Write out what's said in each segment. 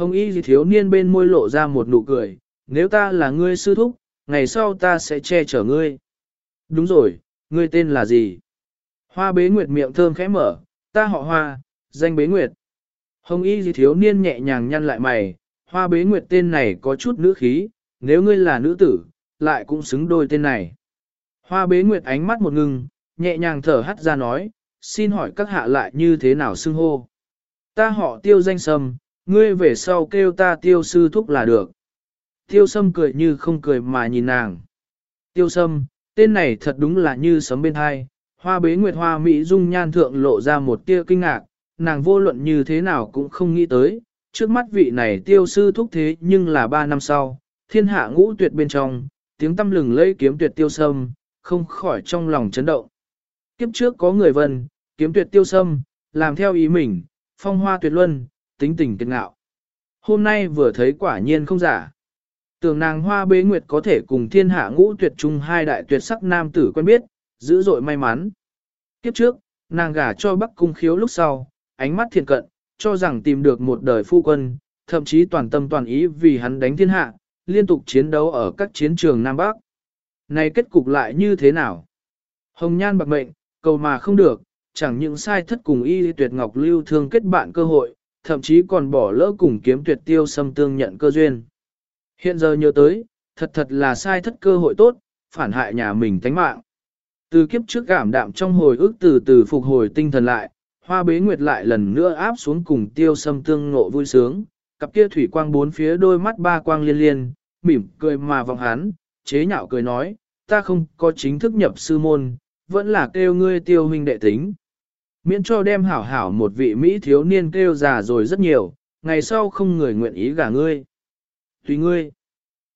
Hồng y thiếu niên bên môi lộ ra một nụ cười, nếu ta là ngươi sư thúc, ngày sau ta sẽ che chở ngươi. Đúng rồi, ngươi tên là gì? Hoa bế nguyệt miệng thơm khẽ mở, ta họ hoa, danh bế nguyệt. Hồng y thiếu niên nhẹ nhàng nhăn lại mày, hoa bế nguyệt tên này có chút nữ khí, nếu ngươi là nữ tử, lại cũng xứng đôi tên này. Hoa bế nguyệt ánh mắt một ngừng, nhẹ nhàng thở hắt ra nói, xin hỏi các hạ lại như thế nào xưng hô. Ta họ tiêu danh sâm, ngươi về sau kêu ta tiêu sư thúc là được. Tiêu sâm cười như không cười mà nhìn nàng. Tiêu sâm, tên này thật đúng là như sấm bên hai, hoa bế nguyệt hoa Mỹ dung nhan thượng lộ ra một tia kinh ngạc, nàng vô luận như thế nào cũng không nghĩ tới, trước mắt vị này tiêu sư thúc thế nhưng là ba năm sau, thiên hạ ngũ tuyệt bên trong, tiếng tâm lừng lây kiếm tuyệt tiêu sâm, không khỏi trong lòng chấn động. Kiếp trước có người vân, kiếm tuyệt tiêu sâm, làm theo ý mình, phong hoa tuyệt luân, tính tình kiệt ngạo. Hôm nay vừa thấy quả nhiên không giả. Tưởng nàng hoa bế nguyệt có thể cùng thiên hạ ngũ tuyệt trung hai đại tuyệt sắc nam tử quen biết, dữ dội may mắn. Kiếp trước, nàng gả cho bắc cung khiếu lúc sau, ánh mắt thiện cận, cho rằng tìm được một đời phu quân, thậm chí toàn tâm toàn ý vì hắn đánh thiên hạ, liên tục chiến đấu ở các chiến trường Nam Bắc. Này kết cục lại như thế nào? Hồng nhan bạc mệnh, cầu mà không được, chẳng những sai thất cùng y tuyệt ngọc lưu thương kết bạn cơ hội, thậm chí còn bỏ lỡ cùng kiếm tuyệt tiêu xâm tương nhận cơ duyên. Hiện giờ nhớ tới, thật thật là sai thất cơ hội tốt, phản hại nhà mình tánh mạng. Từ kiếp trước cảm đạm trong hồi ức từ từ phục hồi tinh thần lại, hoa bế nguyệt lại lần nữa áp xuống cùng tiêu xâm tương ngộ vui sướng, cặp kia thủy quang bốn phía đôi mắt ba quang liên liên, mỉm cười mà vọng hắn, chế nhạo cười nói, ta không có chính thức nhập sư môn, vẫn là kêu ngươi tiêu huynh đệ tính. Miễn cho đem hảo hảo một vị Mỹ thiếu niên kêu già rồi rất nhiều, ngày sau không người nguyện ý gả ngươi. Tùy ngươi.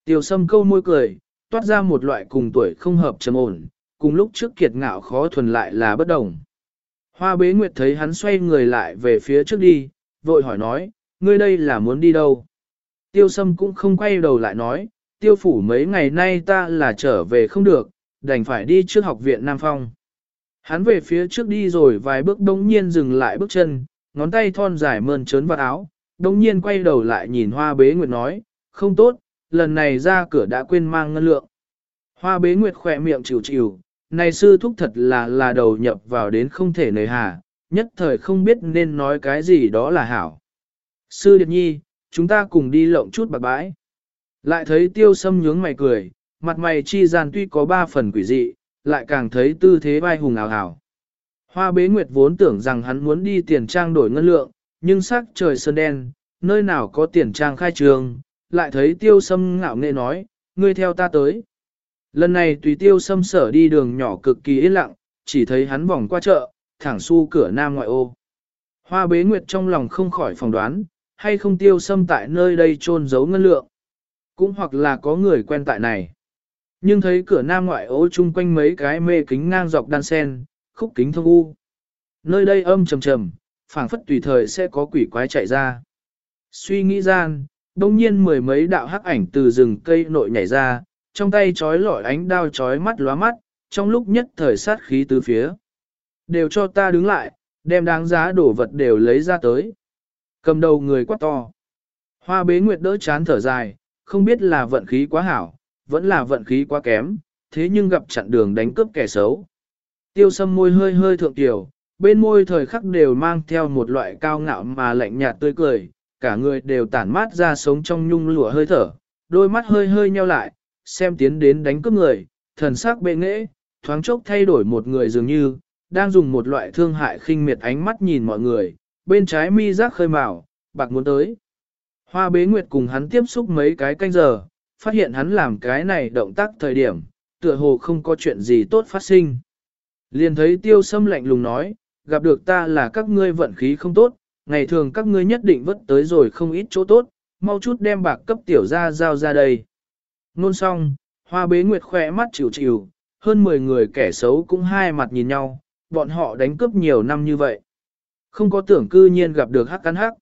Tiêu sâm câu môi cười, toát ra một loại cùng tuổi không hợp trầm ổn, cùng lúc trước kiệt ngạo khó thuần lại là bất đồng. Hoa bế nguyệt thấy hắn xoay người lại về phía trước đi, vội hỏi nói, ngươi đây là muốn đi đâu? Tiêu sâm cũng không quay đầu lại nói, tiêu phủ mấy ngày nay ta là trở về không được, đành phải đi trước học viện Nam Phong. Hắn về phía trước đi rồi vài bước đông nhiên dừng lại bước chân, ngón tay thon dài mơn trớn vào áo, đông nhiên quay đầu lại nhìn hoa bế nguyệt nói, không tốt, lần này ra cửa đã quên mang ngân lượng. Hoa bế nguyệt khỏe miệng chịu chịu, này sư thúc thật là là đầu nhập vào đến không thể nề hà, nhất thời không biết nên nói cái gì đó là hảo. Sư Điệp Nhi, chúng ta cùng đi lộng chút bạc bãi. Lại thấy tiêu sâm nhướng mày cười, mặt mày chi gian tuy có ba phần quỷ dị, lại càng thấy tư thế vai hùng ảo hảo. Hoa bế nguyệt vốn tưởng rằng hắn muốn đi tiền trang đổi ngân lượng, nhưng sắc trời sơn đen, nơi nào có tiền trang khai trường, lại thấy tiêu sâm ngạo nghệ nói, ngươi theo ta tới. Lần này tùy tiêu sâm sở đi đường nhỏ cực kỳ yên lặng, chỉ thấy hắn vòng qua chợ, thẳng su cửa nam ngoại ô. Hoa bế nguyệt trong lòng không khỏi phỏng đoán, hay không tiêu sâm tại nơi đây trôn giấu ngân lượng. Cũng hoặc là có người quen tại này. Nhưng thấy cửa nam ngoại ô chung quanh mấy cái mê kính ngang dọc đan sen, khúc kính thông u. Nơi đây âm trầm trầm, phảng phất tùy thời sẽ có quỷ quái chạy ra. Suy nghĩ gian, đông nhiên mười mấy đạo hắc ảnh từ rừng cây nội nhảy ra, trong tay trói lọi ánh đao trói mắt lóa mắt, trong lúc nhất thời sát khí từ phía. Đều cho ta đứng lại, đem đáng giá đổ vật đều lấy ra tới. Cầm đầu người quát to. Hoa bế nguyệt đỡ chán thở dài, không biết là vận khí quá hảo, vẫn là vận khí quá kém, thế nhưng gặp chặn đường đánh cướp kẻ xấu. Tiêu sâm môi hơi hơi thượng tiểu, bên môi thời khắc đều mang theo một loại cao ngạo mà lạnh nhạt tươi cười, cả người đều tản mát ra sống trong nhung lụa hơi thở, đôi mắt hơi hơi nheo lại, xem tiến đến đánh cướp người, thần sắc bệ nghệ, thoáng chốc thay đổi một người dường như, đang dùng một loại thương hại khinh miệt ánh mắt nhìn mọi người, bên trái mi giác khơi mào, bạc muốn tới. Hoa bế nguyệt cùng hắn tiếp xúc mấy cái canh giờ, phát hiện hắn làm cái này động tác thời điểm, tựa hồ không có chuyện gì tốt phát sinh. Liền thấy tiêu sâm lạnh lùng nói, gặp được ta là các ngươi vận khí không tốt, ngày thường các ngươi nhất định vất tới rồi không ít chỗ tốt, mau chút đem bạc cấp tiểu ra giao ra đây. Nôn xong, hoa bế nguyệt khỏe mắt chịu chịu, hơn 10 người kẻ xấu cũng hai mặt nhìn nhau, bọn họ đánh cướp nhiều năm như vậy. Không có tưởng cư nhiên gặp được hắc cắn hắc.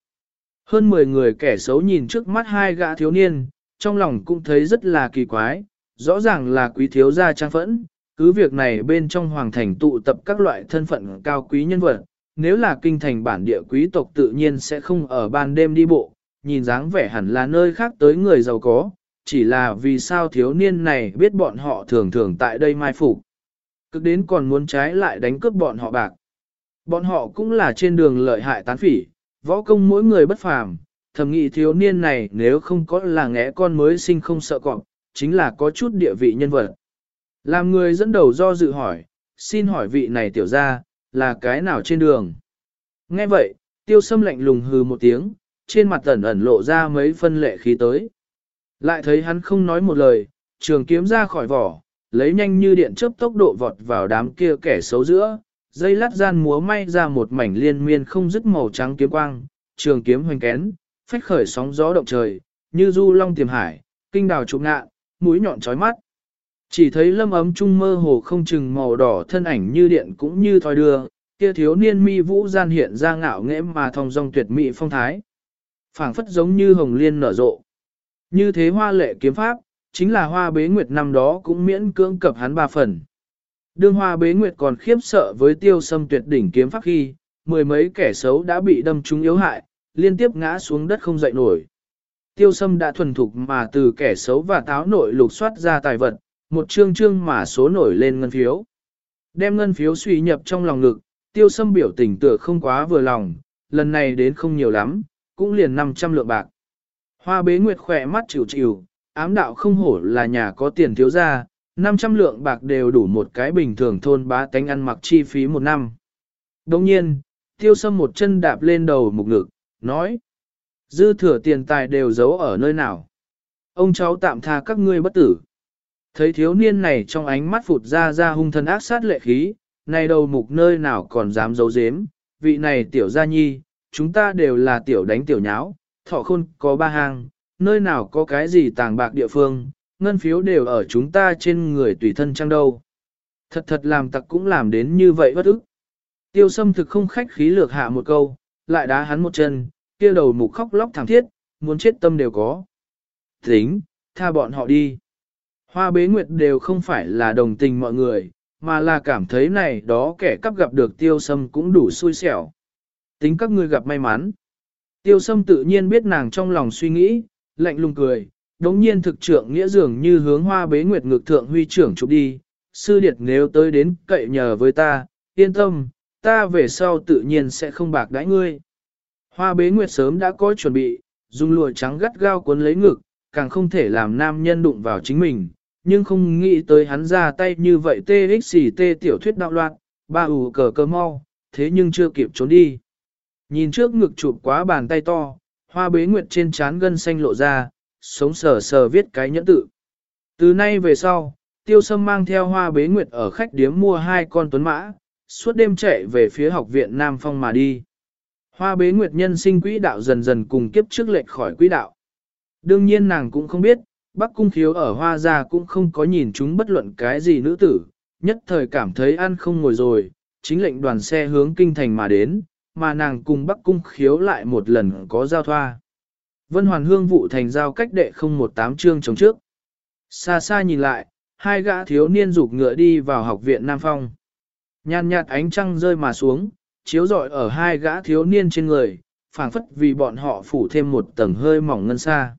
Hơn 10 người kẻ xấu nhìn trước mắt hai gã thiếu niên, trong lòng cũng thấy rất là kỳ quái, rõ ràng là quý thiếu gia trang phẫn, cứ việc này bên trong hoàng thành tụ tập các loại thân phận cao quý nhân vật, nếu là kinh thành bản địa quý tộc tự nhiên sẽ không ở ban đêm đi bộ, nhìn dáng vẻ hẳn là nơi khác tới người giàu có, chỉ là vì sao thiếu niên này biết bọn họ thường thường tại đây mai phục. Cực đến còn muốn trái lại đánh cướp bọn họ bạc. Bọn họ cũng là trên đường lợi hại tán phỉ, võ công mỗi người bất phàm, thầm nghĩ thiếu niên này nếu không có là ngẽ con mới sinh không sợ cọp, chính là có chút địa vị nhân vật. Làm người dẫn đầu do dự hỏi, xin hỏi vị này tiểu ra, là cái nào trên đường? Nghe vậy, tiêu sâm lạnh lùng hừ một tiếng, trên mặt ẩn ẩn lộ ra mấy phân lệ khí tới. Lại thấy hắn không nói một lời, trường kiếm ra khỏi vỏ, lấy nhanh như điện chớp tốc độ vọt vào đám kia kẻ xấu giữa, dây lát gian múa may ra một mảnh liên miên không dứt màu trắng kiếm quang, trường kiếm hoành kén, phách khởi sóng gió động trời, như du long tiềm hải, kinh đào trục ngạ, mũi nhọn chói mắt. Chỉ thấy lâm ấm trung mơ hồ không chừng màu đỏ thân ảnh như điện cũng như thoi đưa, kia thiếu niên mi vũ gian hiện ra ngạo nghễ mà thong dong tuyệt mỹ phong thái. phảng phất giống như hồng liên nở rộ. Như thế hoa lệ kiếm pháp, chính là hoa bế nguyệt năm đó cũng miễn cưỡng cập hắn ba phần. Đương hoa bế nguyệt còn khiếp sợ với tiêu sâm tuyệt đỉnh kiếm pháp khi, mười mấy kẻ xấu đã bị đâm trúng yếu hại, liên tiếp ngã xuống đất không dậy nổi. Tiêu sâm đã thuần thục mà từ kẻ xấu và táo nội lục soát ra tài vật, một chương chương mà số nổi lên ngân phiếu. Đem ngân phiếu suy nhập trong lòng ngực, tiêu sâm biểu tình tựa không quá vừa lòng, lần này đến không nhiều lắm, cũng liền 500 lượng bạc. Hoa bế nguyệt khỏe mắt chịu chịu, ám đạo không hổ là nhà có tiền thiếu ra, 500 lượng bạc đều đủ một cái bình thường thôn bá tánh ăn mặc chi phí một năm. Đồng nhiên, tiêu sâm một chân đạp lên đầu mục ngực, nói. Dư thừa tiền tài đều giấu ở nơi nào. Ông cháu tạm tha các ngươi bất tử. Thấy thiếu niên này trong ánh mắt phụt ra ra hung thân ác sát lệ khí, này đầu mục nơi nào còn dám giấu giếm, vị này tiểu gia nhi, chúng ta đều là tiểu đánh tiểu nháo, thọ khôn có ba hàng, nơi nào có cái gì tàng bạc địa phương, ngân phiếu đều ở chúng ta trên người tùy thân trang đâu. Thật thật làm tặc cũng làm đến như vậy bất ức. Tiêu sâm thực không khách khí lược hạ một câu, lại đá hắn một chân, kia đầu mục khóc lóc thảm thiết, muốn chết tâm đều có. Tính, tha bọn họ đi. Hoa bế nguyệt đều không phải là đồng tình mọi người, mà là cảm thấy này đó kẻ cắp gặp được tiêu sâm cũng đủ xui xẻo. Tính các ngươi gặp may mắn. Tiêu sâm tự nhiên biết nàng trong lòng suy nghĩ, lạnh lùng cười, đống nhiên thực trưởng nghĩa dường như hướng hoa bế nguyệt ngược thượng huy trưởng chụp đi, sư điệt nếu tới đến cậy nhờ với ta, yên tâm, ta về sau tự nhiên sẽ không bạc đãi ngươi. Hoa bế nguyệt sớm đã có chuẩn bị, dùng lụa trắng gắt gao cuốn lấy ngực, càng không thể làm nam nhân đụng vào chính mình, nhưng không nghĩ tới hắn ra tay như vậy tê xì tê tiểu thuyết đạo loạn, ba ủ cờ cơ mau, thế nhưng chưa kịp trốn đi. Nhìn trước ngực chụp quá bàn tay to, hoa bế nguyệt trên trán gân xanh lộ ra, sống sờ sờ viết cái nhẫn tự. Từ nay về sau, tiêu sâm mang theo hoa bế nguyệt ở khách điếm mua hai con tuấn mã, suốt đêm chạy về phía học viện Nam Phong mà đi. Hoa bế nguyệt nhân sinh quỹ đạo dần dần cùng kiếp trước lệch khỏi quỹ đạo. Đương nhiên nàng cũng không biết, Bắc Cung Khiếu ở Hoa Gia cũng không có nhìn chúng bất luận cái gì nữ tử, nhất thời cảm thấy ăn không ngồi rồi, chính lệnh đoàn xe hướng kinh thành mà đến, mà nàng cùng Bắc Cung Khiếu lại một lần có giao thoa. Vân Hoàn Hương vụ thành giao cách đệ không một tám chương chống trước. Xa xa nhìn lại, hai gã thiếu niên rục ngựa đi vào học viện Nam Phong. Nhàn nhạt ánh trăng rơi mà xuống, chiếu rọi ở hai gã thiếu niên trên người, phảng phất vì bọn họ phủ thêm một tầng hơi mỏng ngân xa.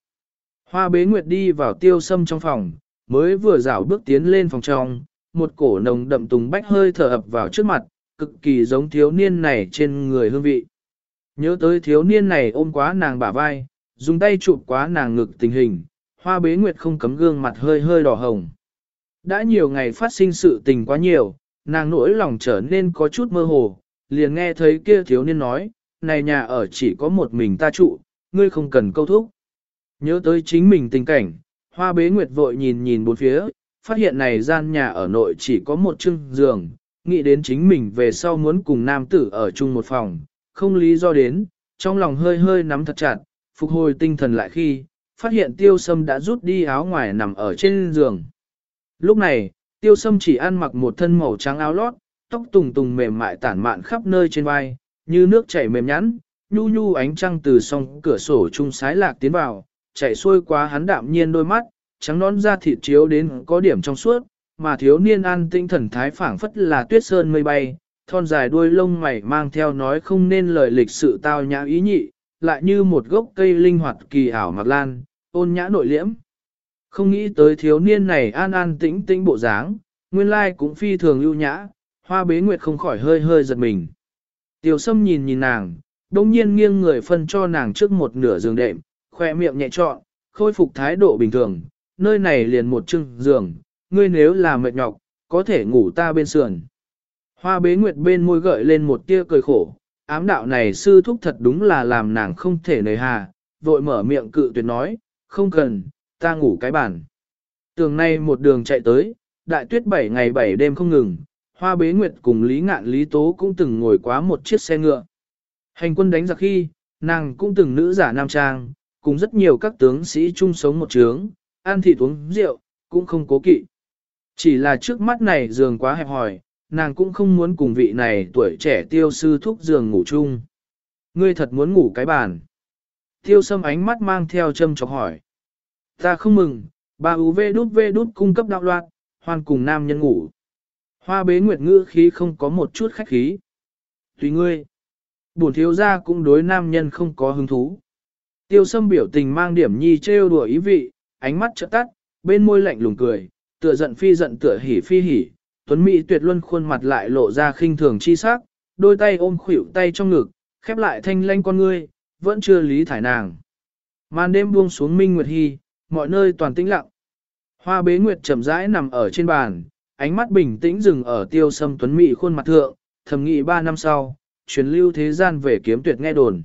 Hoa bế nguyệt đi vào tiêu sâm trong phòng, mới vừa dạo bước tiến lên phòng trong, một cổ nồng đậm tùng bách hơi thở ập vào trước mặt, cực kỳ giống thiếu niên này trên người hương vị. Nhớ tới thiếu niên này ôm quá nàng bả vai, dùng tay chụp quá nàng ngực tình hình, hoa bế nguyệt không cấm gương mặt hơi hơi đỏ hồng. Đã nhiều ngày phát sinh sự tình quá nhiều, nàng nỗi lòng trở nên có chút mơ hồ, liền nghe thấy kia thiếu niên nói, này nhà ở chỉ có một mình ta trụ, ngươi không cần câu thúc. Nhớ tới chính mình tình cảnh, hoa bế nguyệt vội nhìn nhìn bốn phía, phát hiện này gian nhà ở nội chỉ có một chưng giường, nghĩ đến chính mình về sau muốn cùng nam tử ở chung một phòng, không lý do đến, trong lòng hơi hơi nắm thật chặt, phục hồi tinh thần lại khi, phát hiện tiêu sâm đã rút đi áo ngoài nằm ở trên giường. Lúc này, tiêu sâm chỉ ăn mặc một thân màu trắng áo lót, tóc tùng tùng mềm mại tản mạn khắp nơi trên vai, như nước chảy mềm nhẵn, nhu nhu ánh trăng từ song cửa sổ trung sái lạc tiến vào, chảy xuôi qua hắn đạm nhiên đôi mắt, trắng nón da thịt chiếu đến có điểm trong suốt, mà thiếu niên an tinh thần thái phảng phất là tuyết sơn mây bay, thon dài đuôi lông mày mang theo nói không nên lời lịch sự tao nhã ý nhị, lại như một gốc cây linh hoạt kỳ ảo mặc lan, ôn nhã nội liễm. Không nghĩ tới thiếu niên này an an tĩnh tĩnh bộ dáng, nguyên lai cũng phi thường ưu nhã, hoa bế nguyệt không khỏi hơi hơi giật mình. Tiểu sâm nhìn nhìn nàng, đông nhiên nghiêng người phân cho nàng trước một nửa giường đệm, khoe miệng nhẹ trọn, khôi phục thái độ bình thường, nơi này liền một chưng giường, ngươi nếu là mệt nhọc, có thể ngủ ta bên sườn. Hoa bế nguyệt bên môi gợi lên một tia cười khổ, ám đạo này sư thúc thật đúng là làm nàng không thể nề hà, vội mở miệng cự tuyệt nói, không cần, ta ngủ cái bàn. Tường nay một đường chạy tới, đại tuyết bảy ngày bảy đêm không ngừng, hoa bế nguyệt cùng Lý Ngạn Lý Tố cũng từng ngồi quá một chiếc xe ngựa. Hành quân đánh giặc khi, nàng cũng từng nữ giả nam trang, cùng rất nhiều các tướng sĩ chung sống một trướng, ăn thịt uống rượu, cũng không cố kỵ. Chỉ là trước mắt này giường quá hẹp hòi, nàng cũng không muốn cùng vị này tuổi trẻ tiêu sư thúc giường ngủ chung. Ngươi thật muốn ngủ cái bàn. Tiêu sâm ánh mắt mang theo châm chọc hỏi. Ta không mừng, bà UV đút V đút cung cấp đạo loạt, hoan cùng nam nhân ngủ. Hoa bế nguyệt ngữ khí không có một chút khách khí. Tùy ngươi. Bổn thiếu gia cũng đối nam nhân không có hứng thú. Tiêu sâm biểu tình mang điểm nhi trêu đùa ý vị, ánh mắt trợ tắt, bên môi lạnh lùng cười, tựa giận phi giận tựa hỉ phi hỉ, tuấn mỹ tuyệt luân khuôn mặt lại lộ ra khinh thường chi sắc, đôi tay ôm khuỷu tay trong ngực, khép lại thanh lanh con ngươi, vẫn chưa lý thải nàng. Màn đêm buông xuống minh nguyệt hy, mọi nơi toàn tĩnh lặng. Hoa bế nguyệt chậm rãi nằm ở trên bàn, ánh mắt bình tĩnh dừng ở tiêu sâm tuấn mỹ khuôn mặt thượng, thầm nghị ba năm sau, truyền lưu thế gian về kiếm tuyệt nghe đồn.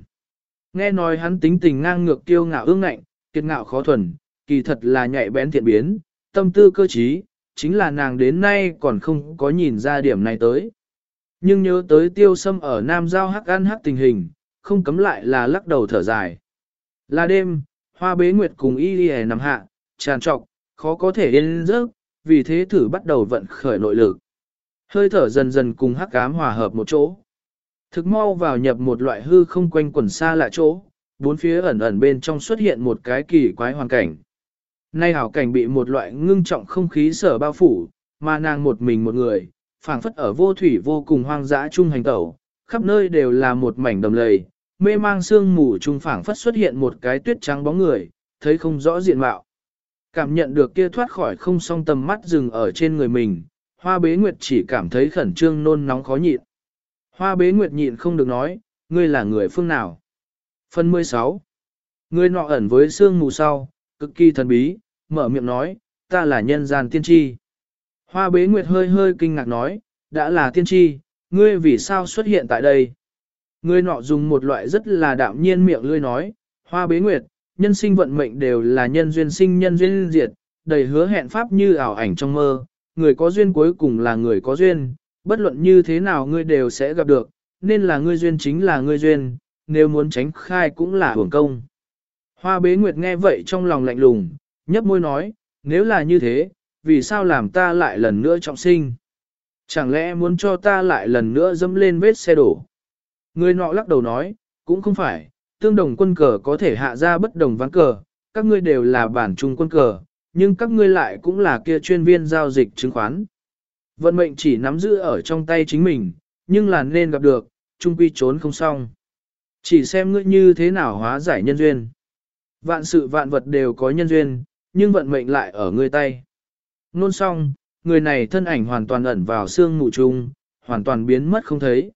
Nghe nói hắn tính tình ngang ngược tiêu ngạo ương ngạnh, kiệt ngạo khó thuần, kỳ thật là nhạy bén thiện biến, tâm tư cơ trí, chính là nàng đến nay còn không có nhìn ra điểm này tới. Nhưng nhớ tới tiêu sâm ở Nam Giao hắc ăn hắc tình hình, không cấm lại là lắc đầu thở dài. Là đêm, hoa bế nguyệt cùng y đi nằm hạ, tràn trọc, khó có thể yên giấc, vì thế thử bắt đầu vận khởi nội lực. Hơi thở dần dần cùng hắc ám hòa hợp một chỗ. Thực mau vào nhập một loại hư không quanh quần xa lạ chỗ, bốn phía ẩn ẩn bên trong xuất hiện một cái kỳ quái hoàn cảnh. Nay hảo cảnh bị một loại ngưng trọng không khí sở bao phủ, mà nàng một mình một người, phảng phất ở vô thủy vô cùng hoang dã trung hành tẩu, khắp nơi đều là một mảnh đầm lầy, mê mang sương mù trung phảng phất xuất hiện một cái tuyết trắng bóng người, thấy không rõ diện mạo. Cảm nhận được kia thoát khỏi không song tầm mắt dừng ở trên người mình, hoa bế nguyệt chỉ cảm thấy khẩn trương nôn nóng khó nhịn. Hoa bế nguyệt nhịn không được nói, ngươi là người phương nào. Phần 16 Ngươi nọ ẩn với sương mù sau, cực kỳ thần bí, mở miệng nói, ta là nhân gian tiên tri. Hoa bế nguyệt hơi hơi kinh ngạc nói, đã là tiên tri, ngươi vì sao xuất hiện tại đây? Ngươi nọ dùng một loại rất là đạm nhiên miệng lươi nói, hoa bế nguyệt, nhân sinh vận mệnh đều là nhân duyên sinh nhân duyên diệt, đầy hứa hẹn pháp như ảo ảnh trong mơ, người có duyên cuối cùng là người có duyên, bất luận như thế nào ngươi đều sẽ gặp được, nên là ngươi duyên chính là ngươi duyên, nếu muốn tránh khai cũng là hưởng công. Hoa bế nguyệt nghe vậy trong lòng lạnh lùng, nhấp môi nói, nếu là như thế, vì sao làm ta lại lần nữa trọng sinh? Chẳng lẽ muốn cho ta lại lần nữa dẫm lên vết xe đổ? Người nọ lắc đầu nói, cũng không phải, tương đồng quân cờ có thể hạ ra bất đồng ván cờ, các ngươi đều là bản chung quân cờ, nhưng các ngươi lại cũng là kia chuyên viên giao dịch chứng khoán. Vận mệnh chỉ nắm giữ ở trong tay chính mình, nhưng là nên gặp được, chung quy trốn không xong. Chỉ xem ngươi như thế nào hóa giải nhân duyên. Vạn sự vạn vật đều có nhân duyên, nhưng vận mệnh lại ở ngươi tay. Nôn xong, người này thân ảnh hoàn toàn ẩn vào xương mù trung, hoàn toàn biến mất không thấy.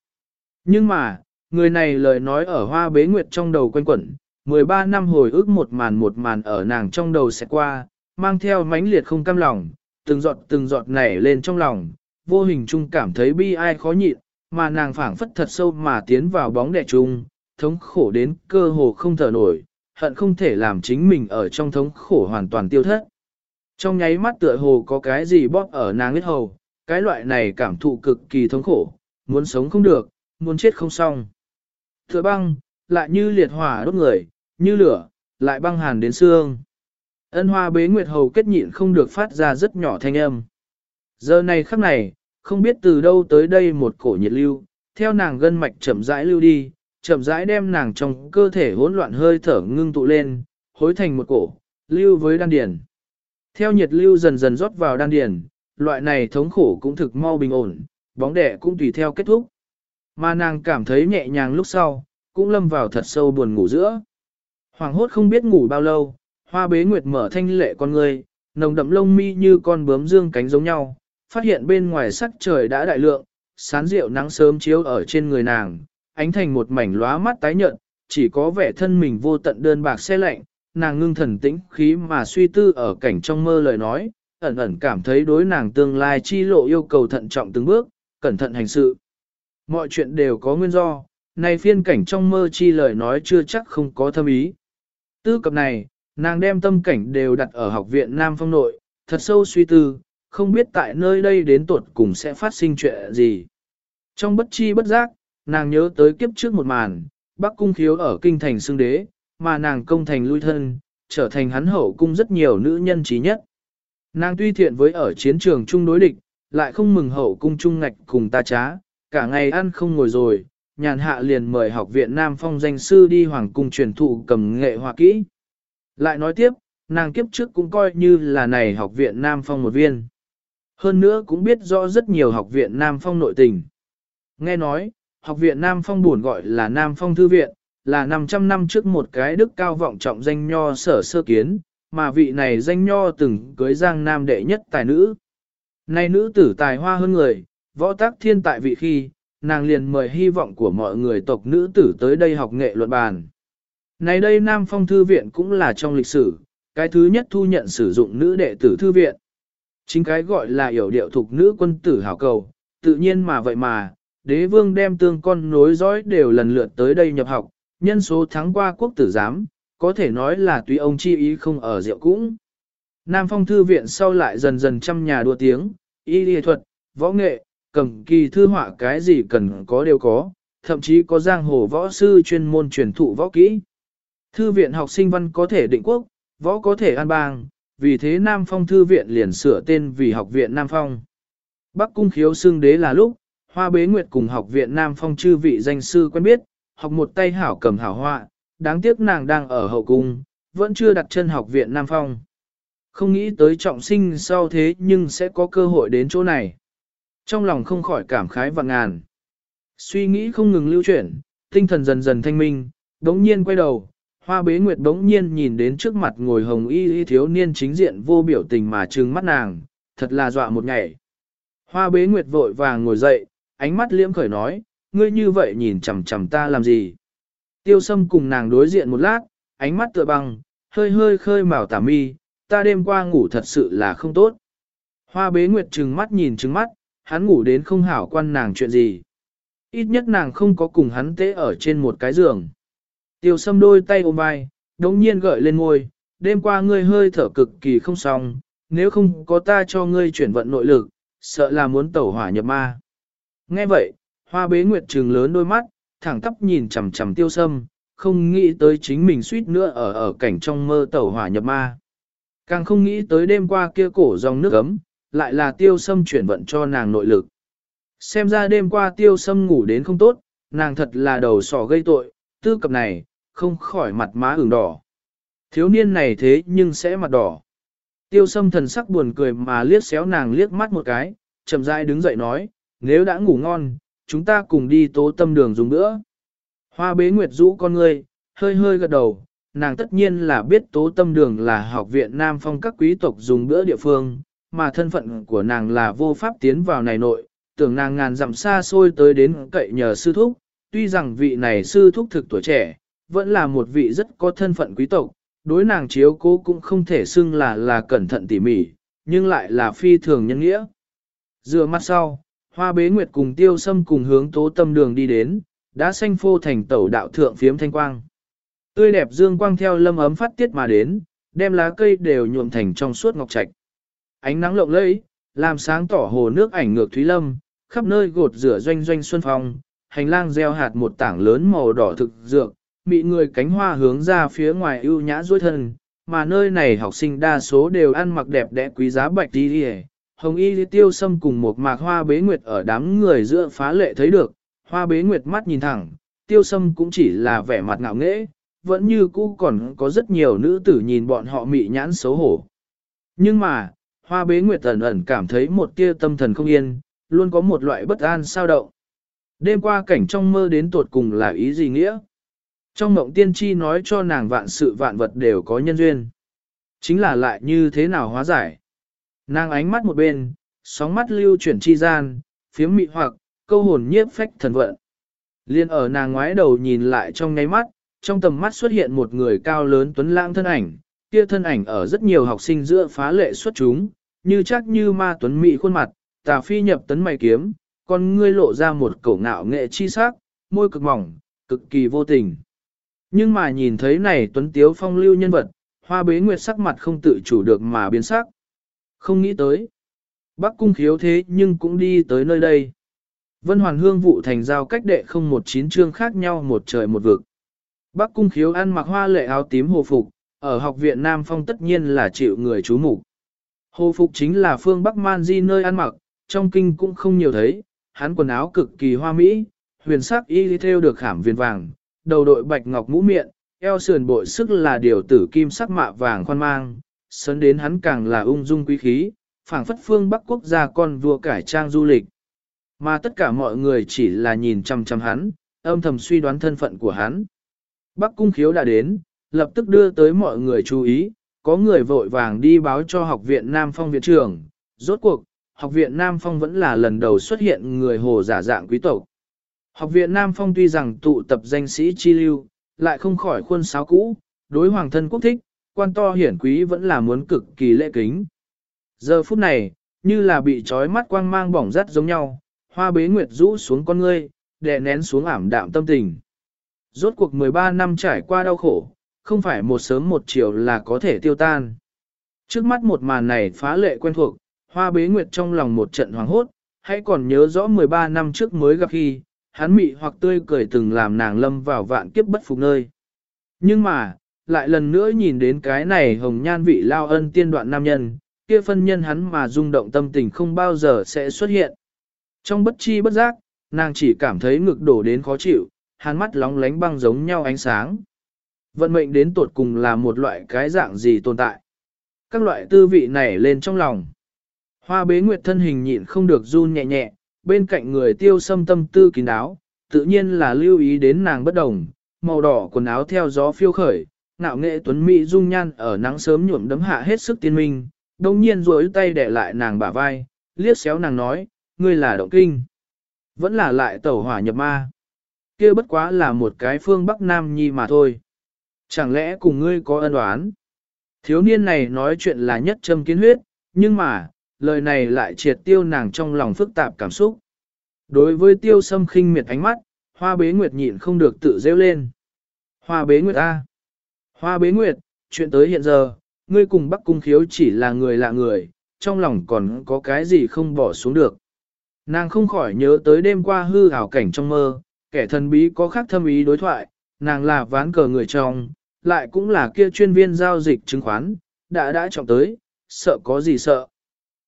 Nhưng mà, người này lời nói ở hoa bế nguyệt trong đầu quanh quẩn, 13 năm hồi ức một màn một màn ở nàng trong đầu sẽ qua, mang theo mãnh liệt không cam lòng, từng giọt từng giọt nảy lên trong lòng, vô hình chung cảm thấy bi ai khó nhịn, mà nàng phảng phất thật sâu mà tiến vào bóng đè chung, thống khổ đến cơ hồ không thở nổi, hận không thể làm chính mình ở trong thống khổ hoàn toàn tiêu thất. Trong nháy mắt tựa hồ có cái gì bóp ở nàng huyết hầu, cái loại này cảm thụ cực kỳ thống khổ, muốn sống không được, muốn chết không xong. Thừa băng, lại như liệt hỏa đốt người, như lửa, lại băng hàn đến xương. Ân hoa bế nguyệt hầu kết nhịn không được phát ra rất nhỏ thanh âm. Giờ này khắc này, không biết từ đâu tới đây một cổ nhiệt lưu, theo nàng gân mạch chậm rãi lưu đi, chậm rãi đem nàng trong cơ thể hỗn loạn hơi thở ngưng tụ lên, hối thành một cổ, lưu với đan điền. Theo nhiệt lưu dần dần rót vào đan điền, loại này thống khổ cũng thực mau bình ổn, bóng đẻ cũng tùy theo kết thúc. Mà nàng cảm thấy nhẹ nhàng lúc sau, cũng lâm vào thật sâu buồn ngủ giữa. Hoàng hốt không biết ngủ bao lâu, hoa bế nguyệt mở thanh lệ con người, nồng đậm lông mi như con bướm dương cánh giống nhau, phát hiện bên ngoài sắc trời đã đại lượng, sán rượu nắng sớm chiếu ở trên người nàng, ánh thành một mảnh lóa mắt tái nhợt, chỉ có vẻ thân mình vô tận đơn bạc xe lạnh, nàng ngưng thần tĩnh khí mà suy tư ở cảnh trong mơ lời nói, ẩn ẩn cảm thấy đối nàng tương lai chi lộ yêu cầu thận trọng từng bước, cẩn thận hành sự. Mọi chuyện đều có nguyên do, này phiên cảnh trong mơ chi lời nói chưa chắc không có thâm ý. Tư cập này, nàng đem tâm cảnh đều đặt ở học viện Nam Phong nội, thật sâu suy tư, không biết tại nơi đây đến tuột cùng sẽ phát sinh chuyện gì. Trong bất chi bất giác, nàng nhớ tới kiếp trước một màn, Bắc Cung Khiếu ở kinh thành xương đế, mà nàng công thành lui thân, trở thành hắn hậu cung rất nhiều nữ nhân trí nhất. Nàng tuy thiện với ở chiến trường chung đối địch, lại không mừng hậu cung chung ngạch cùng ta trá, cả ngày ăn không ngồi rồi, nhàn hạ liền mời học viện Nam Phong danh sư đi hoàng cung truyền thụ cầm nghệ hoa kỹ. Lại nói tiếp, nàng kiếp trước cũng coi như là này học viện Nam Phong một viên. Hơn nữa cũng biết rõ rất nhiều học viện Nam Phong nội tình. Nghe nói, học viện Nam Phong buồn gọi là Nam Phong Thư Viện, là 500 năm trước một cái đức cao vọng trọng danh nho sở sơ kiến, mà vị này danh nho từng cưới giang nam đệ nhất tài nữ. nay nữ tử tài hoa hơn người, võ tác thiên tại vị khi, nàng liền mời hy vọng của mọi người tộc nữ tử tới đây học nghệ luận bàn. Này đây Nam Phong Thư Viện cũng là trong lịch sử, cái thứ nhất thu nhận sử dụng nữ đệ tử thư viện. Chính cái gọi là hiểu điệu thuộc nữ quân tử hảo cầu, tự nhiên mà vậy mà, đế vương đem tương con nối dõi đều lần lượt tới đây nhập học, nhân số thắng qua quốc tử giám, có thể nói là tùy ông chi ý không ở rượu cũng. Nam phong thư viện sau lại dần dần trăm nhà đua tiếng, y lý thuật, võ nghệ, cầm kỳ thư họa cái gì cần có đều có, thậm chí có giang hồ võ sư chuyên môn truyền thụ võ kỹ. Thư viện học sinh văn có thể định quốc, võ có thể an bang, vì thế Nam Phong Thư viện liền sửa tên vì Học viện Nam Phong. Bắc Cung khiếu xương đế là lúc, Hoa Bế Nguyệt cùng Học viện Nam Phong chư vị danh sư quen biết, học một tay hảo cầm hảo họa, đáng tiếc nàng đang ở hậu cung, vẫn chưa đặt chân Học viện Nam Phong. Không nghĩ tới trọng sinh sau thế nhưng sẽ có cơ hội đến chỗ này. Trong lòng không khỏi cảm khái và ngàn. Suy nghĩ không ngừng lưu chuyển, tinh thần dần dần thanh minh, đống nhiên quay đầu, hoa bế nguyệt đống nhiên nhìn đến trước mặt ngồi hồng y y thiếu niên chính diện vô biểu tình mà trừng mắt nàng, thật là dọa một ngày. Hoa bế nguyệt vội vàng ngồi dậy, ánh mắt liễm khởi nói, ngươi như vậy nhìn chằm chằm ta làm gì. Tiêu sâm cùng nàng đối diện một lát, ánh mắt tựa băng, hơi hơi khơi màu tả mi, ta đêm qua ngủ thật sự là không tốt. Hoa bế nguyệt trừng mắt nhìn trừng mắt, hắn ngủ đến không hảo quan nàng chuyện gì. Ít nhất nàng không có cùng hắn tế ở trên một cái giường. Tiêu sâm đôi tay ôm vai, đống nhiên gợi lên ngôi, đêm qua ngươi hơi thở cực kỳ không xong, nếu không có ta cho ngươi chuyển vận nội lực, sợ là muốn tẩu hỏa nhập ma. Nghe vậy, hoa bế nguyệt trừng lớn đôi mắt, thẳng tắp nhìn chằm chằm tiêu sâm, không nghĩ tới chính mình suýt nữa ở ở cảnh trong mơ tẩu hỏa nhập ma. Càng không nghĩ tới đêm qua kia cổ dòng nước ấm, lại là tiêu sâm chuyển vận cho nàng nội lực. Xem ra đêm qua tiêu sâm ngủ đến không tốt, nàng thật là đầu sỏ gây tội, tư cập này, không khỏi mặt má ửng đỏ. Thiếu niên này thế nhưng sẽ mặt đỏ. Tiêu sâm thần sắc buồn cười mà liếc xéo nàng liếc mắt một cái, chậm rãi đứng dậy nói, nếu đã ngủ ngon, chúng ta cùng đi tố tâm đường dùng nữa. Hoa bế nguyệt rũ con ngươi, hơi hơi gật đầu, nàng tất nhiên là biết tố tâm đường là học viện Nam Phong các quý tộc dùng bữa địa phương, mà thân phận của nàng là vô pháp tiến vào này nội, tưởng nàng ngàn dặm xa xôi tới đến cậy nhờ sư thúc, tuy rằng vị này sư thúc thực tuổi trẻ, vẫn là một vị rất có thân phận quý tộc, đối nàng chiếu cố cũng không thể xưng là là cẩn thận tỉ mỉ, nhưng lại là phi thường nhân nghĩa. Dựa mắt sau, hoa bế nguyệt cùng tiêu sâm cùng hướng tố tâm đường đi đến, đã xanh phô thành tẩu đạo thượng phiếm thanh quang. Tươi đẹp dương quang theo lâm ấm phát tiết mà đến, đem lá cây đều nhuộm thành trong suốt ngọc trạch. Ánh nắng lộng lẫy, làm sáng tỏ hồ nước ảnh ngược thúy lâm, khắp nơi gột rửa doanh doanh xuân phong, hành lang gieo hạt một tảng lớn màu đỏ thực dược, mị người cánh hoa hướng ra phía ngoài ưu nhã duỗi thân, mà nơi này học sinh đa số đều ăn mặc đẹp đẽ quý giá bạch đi đi Hồng y tiêu sâm cùng một mạc hoa bế nguyệt ở đám người giữa phá lệ thấy được, hoa bế nguyệt mắt nhìn thẳng, tiêu sâm cũng chỉ là vẻ mặt ngạo nghễ, vẫn như cũ còn có rất nhiều nữ tử nhìn bọn họ mị nhãn xấu hổ. Nhưng mà, hoa bế nguyệt ẩn ẩn cảm thấy một tia tâm thần không yên, luôn có một loại bất an sao động. Đêm qua cảnh trong mơ đến tột cùng là ý gì nghĩa? Trong mộng tiên tri nói cho nàng vạn sự vạn vật đều có nhân duyên. Chính là lại như thế nào hóa giải. Nàng ánh mắt một bên, sóng mắt lưu chuyển chi gian, phiếm mị hoặc, câu hồn nhiếp phách thần vận. Liên ở nàng ngoái đầu nhìn lại trong ngáy mắt, trong tầm mắt xuất hiện một người cao lớn tuấn lãng thân ảnh, kia thân ảnh ở rất nhiều học sinh giữa phá lệ xuất chúng, như chắc như ma tuấn mỹ khuôn mặt, tà phi nhập tấn mày kiếm, con ngươi lộ ra một cổ ngạo nghệ chi sắc, môi cực mỏng, cực kỳ vô tình. Nhưng mà nhìn thấy này tuấn tiếu phong lưu nhân vật, hoa bế nguyệt sắc mặt không tự chủ được mà biến sắc. Không nghĩ tới. Bắc cung khiếu thế nhưng cũng đi tới nơi đây. Vân Hoàn Hương vụ thành giao cách đệ không một chín chương khác nhau một trời một vực. Bắc cung khiếu ăn mặc hoa lệ áo tím hồ phục, ở học viện Nam Phong tất nhiên là chịu người chú mục Hồ phục chính là phương Bắc Man Di nơi ăn mặc, trong kinh cũng không nhiều thấy, hắn quần áo cực kỳ hoa mỹ, huyền sắc y theo được khảm viền vàng, đầu đội bạch ngọc mũ miệng, eo sườn bội sức là điều tử kim sắc mạ vàng khoan mang, sấn đến hắn càng là ung dung quý khí, phảng phất phương Bắc quốc gia con vua cải trang du lịch. Mà tất cả mọi người chỉ là nhìn chăm chăm hắn, âm thầm suy đoán thân phận của hắn. Bắc cung khiếu đã đến, lập tức đưa tới mọi người chú ý, có người vội vàng đi báo cho học viện Nam Phong viện trưởng. Rốt cuộc, học viện Nam Phong vẫn là lần đầu xuất hiện người hồ giả dạng quý tộc. Học viện Nam Phong tuy rằng tụ tập danh sĩ chi lưu, lại không khỏi khuôn sáo cũ, đối hoàng thân quốc thích, quan to hiển quý vẫn là muốn cực kỳ lễ kính. Giờ phút này, như là bị trói mắt quang mang bỏng rắt giống nhau, hoa bế nguyệt rũ xuống con ngươi, đè nén xuống ảm đạm tâm tình. Rốt cuộc 13 năm trải qua đau khổ, không phải một sớm một chiều là có thể tiêu tan. Trước mắt một màn này phá lệ quen thuộc, hoa bế nguyệt trong lòng một trận hoàng hốt, hãy còn nhớ rõ 13 năm trước mới gặp khi, hắn mị hoặc tươi cười từng làm nàng lâm vào vạn kiếp bất phục nơi. Nhưng mà, lại lần nữa nhìn đến cái này hồng nhan vị lao ân tiên đoạn nam nhân, kia phân nhân hắn mà rung động tâm tình không bao giờ sẽ xuất hiện. Trong bất chi bất giác, nàng chỉ cảm thấy ngực đổ đến khó chịu, hắn mắt lóng lánh băng giống nhau ánh sáng. Vận mệnh đến tột cùng là một loại cái dạng gì tồn tại. Các loại tư vị nảy lên trong lòng. Hoa bế nguyệt thân hình nhịn không được run nhẹ nhẹ, bên cạnh người tiêu sâm tâm tư kín đáo, tự nhiên là lưu ý đến nàng bất đồng, màu đỏ quần áo theo gió phiêu khởi, nạo nghệ tuấn mỹ dung nhan ở nắng sớm nhuộm đấm hạ hết sức tiên minh, đồng nhiên rối tay để lại nàng bả vai, liếc xéo nàng nói, ngươi là động kinh. Vẫn là lại tẩu hỏa nhập ma. kia bất quá là một cái phương Bắc Nam Nhi mà thôi. Chẳng lẽ cùng ngươi có ân oán? Thiếu niên này nói chuyện là nhất châm kiến huyết, nhưng mà, lời này lại triệt tiêu nàng trong lòng phức tạp cảm xúc. Đối với tiêu sâm khinh miệt ánh mắt, hoa bế nguyệt nhịn không được tự rêu lên. Hoa bế nguyệt A. Hoa bế nguyệt, chuyện tới hiện giờ, ngươi cùng bắc cung khiếu chỉ là người lạ người, trong lòng còn có cái gì không bỏ xuống được. Nàng không khỏi nhớ tới đêm qua hư ảo cảnh trong mơ, kẻ thần bí có khác thâm ý đối thoại, nàng là ván cờ người trong, lại cũng là kia chuyên viên giao dịch chứng khoán, đã đã trọng tới, sợ có gì sợ.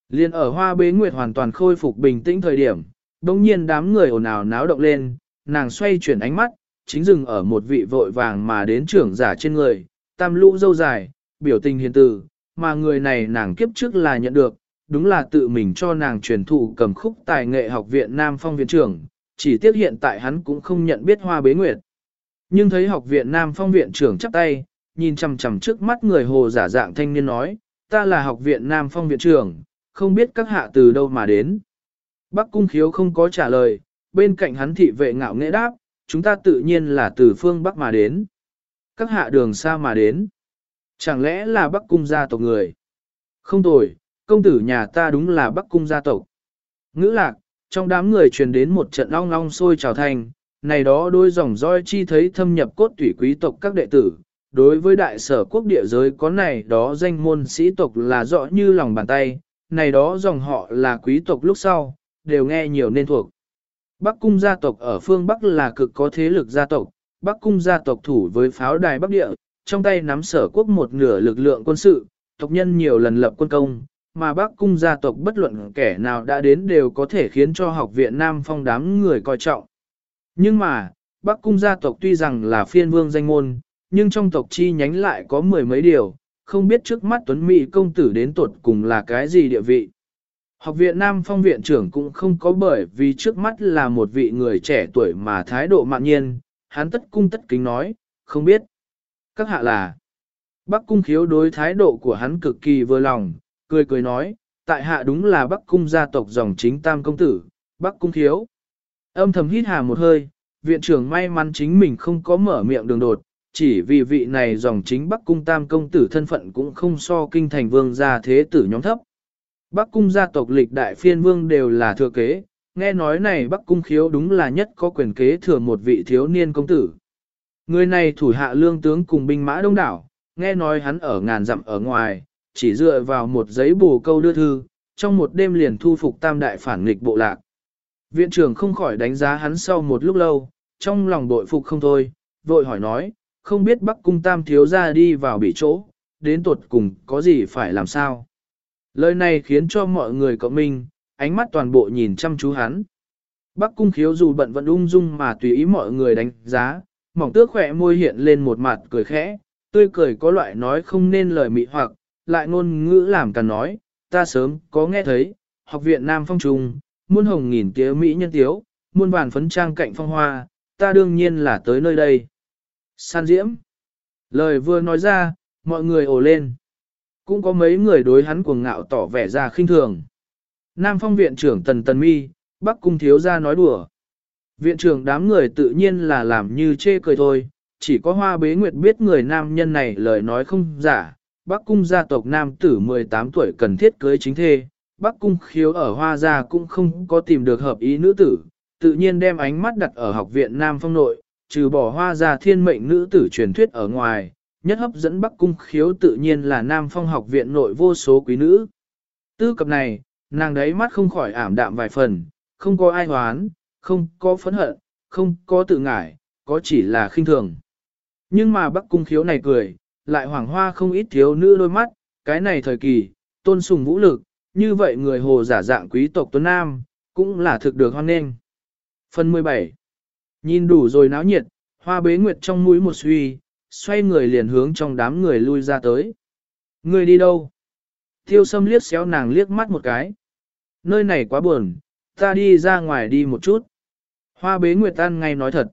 Liên ở hoa bế nguyệt hoàn toàn khôi phục bình tĩnh thời điểm, đồng nhiên đám người ồn ào náo động lên, nàng xoay chuyển ánh mắt, chính dừng ở một vị vội vàng mà đến trưởng giả trên người, tam lũ dâu dài, biểu tình hiền từ, mà người này nàng kiếp trước là nhận được, đúng là tự mình cho nàng truyền thụ cầm khúc tài nghệ học viện Nam Phong viện trưởng, chỉ tiếc hiện tại hắn cũng không nhận biết hoa bế nguyệt. Nhưng thấy học viện Nam Phong viện trưởng chắp tay, nhìn chằm chằm trước mắt người hồ giả dạng thanh niên nói, ta là học viện Nam Phong viện trưởng, không biết các hạ từ đâu mà đến. Bắc cung khiếu không có trả lời, bên cạnh hắn thị vệ ngạo nghệ đáp, chúng ta tự nhiên là từ phương Bắc mà đến. Các hạ đường xa mà đến. Chẳng lẽ là Bắc cung gia tộc người? Không tồi, công tử nhà ta đúng là Bắc cung gia tộc. Ngữ lạc, trong đám người truyền đến một trận long long sôi trào thành, này đó đôi dòng roi chi thấy thâm nhập cốt tủy quý tộc các đệ tử. Đối với đại sở quốc địa giới có này đó danh môn sĩ tộc là rõ như lòng bàn tay, này đó dòng họ là quý tộc lúc sau, đều nghe nhiều nên thuộc. Bắc cung gia tộc ở phương Bắc là cực có thế lực gia tộc, Bắc cung gia tộc thủ với pháo đài Bắc địa, trong tay nắm sở quốc một nửa lực lượng quân sự, tộc nhân nhiều lần lập quân công, mà Bắc cung gia tộc bất luận kẻ nào đã đến đều có thể khiến cho học viện Nam Phong đám người coi trọng. Nhưng mà, Bắc cung gia tộc tuy rằng là phiên vương danh môn, nhưng trong tộc chi nhánh lại có mười mấy điều, không biết trước mắt Tuấn Mỹ công tử đến tuột cùng là cái gì địa vị. Học viện Nam Phong viện trưởng cũng không có bởi vì trước mắt là một vị người trẻ tuổi mà thái độ mạn nhiên, hắn tất cung tất kính nói, không biết. Các hạ là, Bắc cung khiếu đối thái độ của hắn cực kỳ vừa lòng, cười cười nói, tại hạ đúng là Bắc cung gia tộc dòng chính tam công tử, Bắc cung khiếu. Âm thầm hít hà một hơi, viện trưởng may mắn chính mình không có mở miệng đường đột, chỉ vì vị này dòng chính Bắc cung tam công tử thân phận cũng không so kinh thành vương gia thế tử nhóm thấp. Bắc cung gia tộc lịch đại phiên vương đều là thừa kế, nghe nói này Bắc cung khiếu đúng là nhất có quyền kế thừa một vị thiếu niên công tử. Người này thủ hạ lương tướng cùng binh mã đông đảo, nghe nói hắn ở ngàn dặm ở ngoài, chỉ dựa vào một giấy bù câu đưa thư, trong một đêm liền thu phục tam đại phản nghịch bộ lạc. Viện trưởng không khỏi đánh giá hắn sau một lúc lâu, trong lòng bội phục không thôi, vội hỏi nói, không biết Bắc Cung Tam thiếu ra đi vào bị chỗ, đến tuột cùng có gì phải làm sao. Lời này khiến cho mọi người cộng minh, ánh mắt toàn bộ nhìn chăm chú hắn. Bắc Cung khiếu dù bận vẫn ung dung mà tùy ý mọi người đánh giá, mỏng tước khỏe môi hiện lên một mặt cười khẽ, tươi cười có loại nói không nên lời mị hoặc, lại ngôn ngữ làm cả nói, ta sớm có nghe thấy, học viện Nam Phong Trung, muôn hồng nghìn tía Mỹ nhân tiếu, muôn vàn phấn trang cạnh phong hoa, ta đương nhiên là tới nơi đây. San diễm. Lời vừa nói ra, mọi người ồ lên. Cũng có mấy người đối hắn cuồng ngạo tỏ vẻ ra khinh thường. Nam phong viện trưởng Tần Tần Mi, Bắc Cung Thiếu Gia nói đùa. Viện trưởng đám người tự nhiên là làm như chê cười thôi, chỉ có hoa bế nguyệt biết người nam nhân này lời nói không giả. Bắc Cung gia tộc nam tử 18 tuổi cần thiết cưới chính thê, Bắc Cung khiếu ở hoa gia cũng không có tìm được hợp ý nữ tử, tự nhiên đem ánh mắt đặt ở học viện Nam Phong nội, trừ bỏ hoa gia thiên mệnh nữ tử truyền thuyết ở ngoài, nhất hấp dẫn Bắc Cung khiếu tự nhiên là Nam Phong học viện nội vô số quý nữ. Tư cập này, nàng đấy mắt không khỏi ảm đạm vài phần, không có ai hoán, không có phẫn hận, không có tự ngại, có chỉ là khinh thường. Nhưng mà Bắc Cung khiếu này cười, lại hoàng hoa không ít thiếu nữ đôi mắt, cái này thời kỳ, tôn sùng vũ lực, như vậy người hồ giả dạng quý tộc Tuấn Nam, cũng là thực được hoan nghênh. Phần 17 Nhìn đủ rồi náo nhiệt, hoa bế nguyệt trong mũi một suy, xoay người liền hướng trong đám người lui ra tới. Người đi đâu? Tiêu sâm liếc xéo nàng liếc mắt một cái. Nơi này quá buồn, ta đi ra ngoài đi một chút. Hoa bế nguyệt tan ngay nói thật.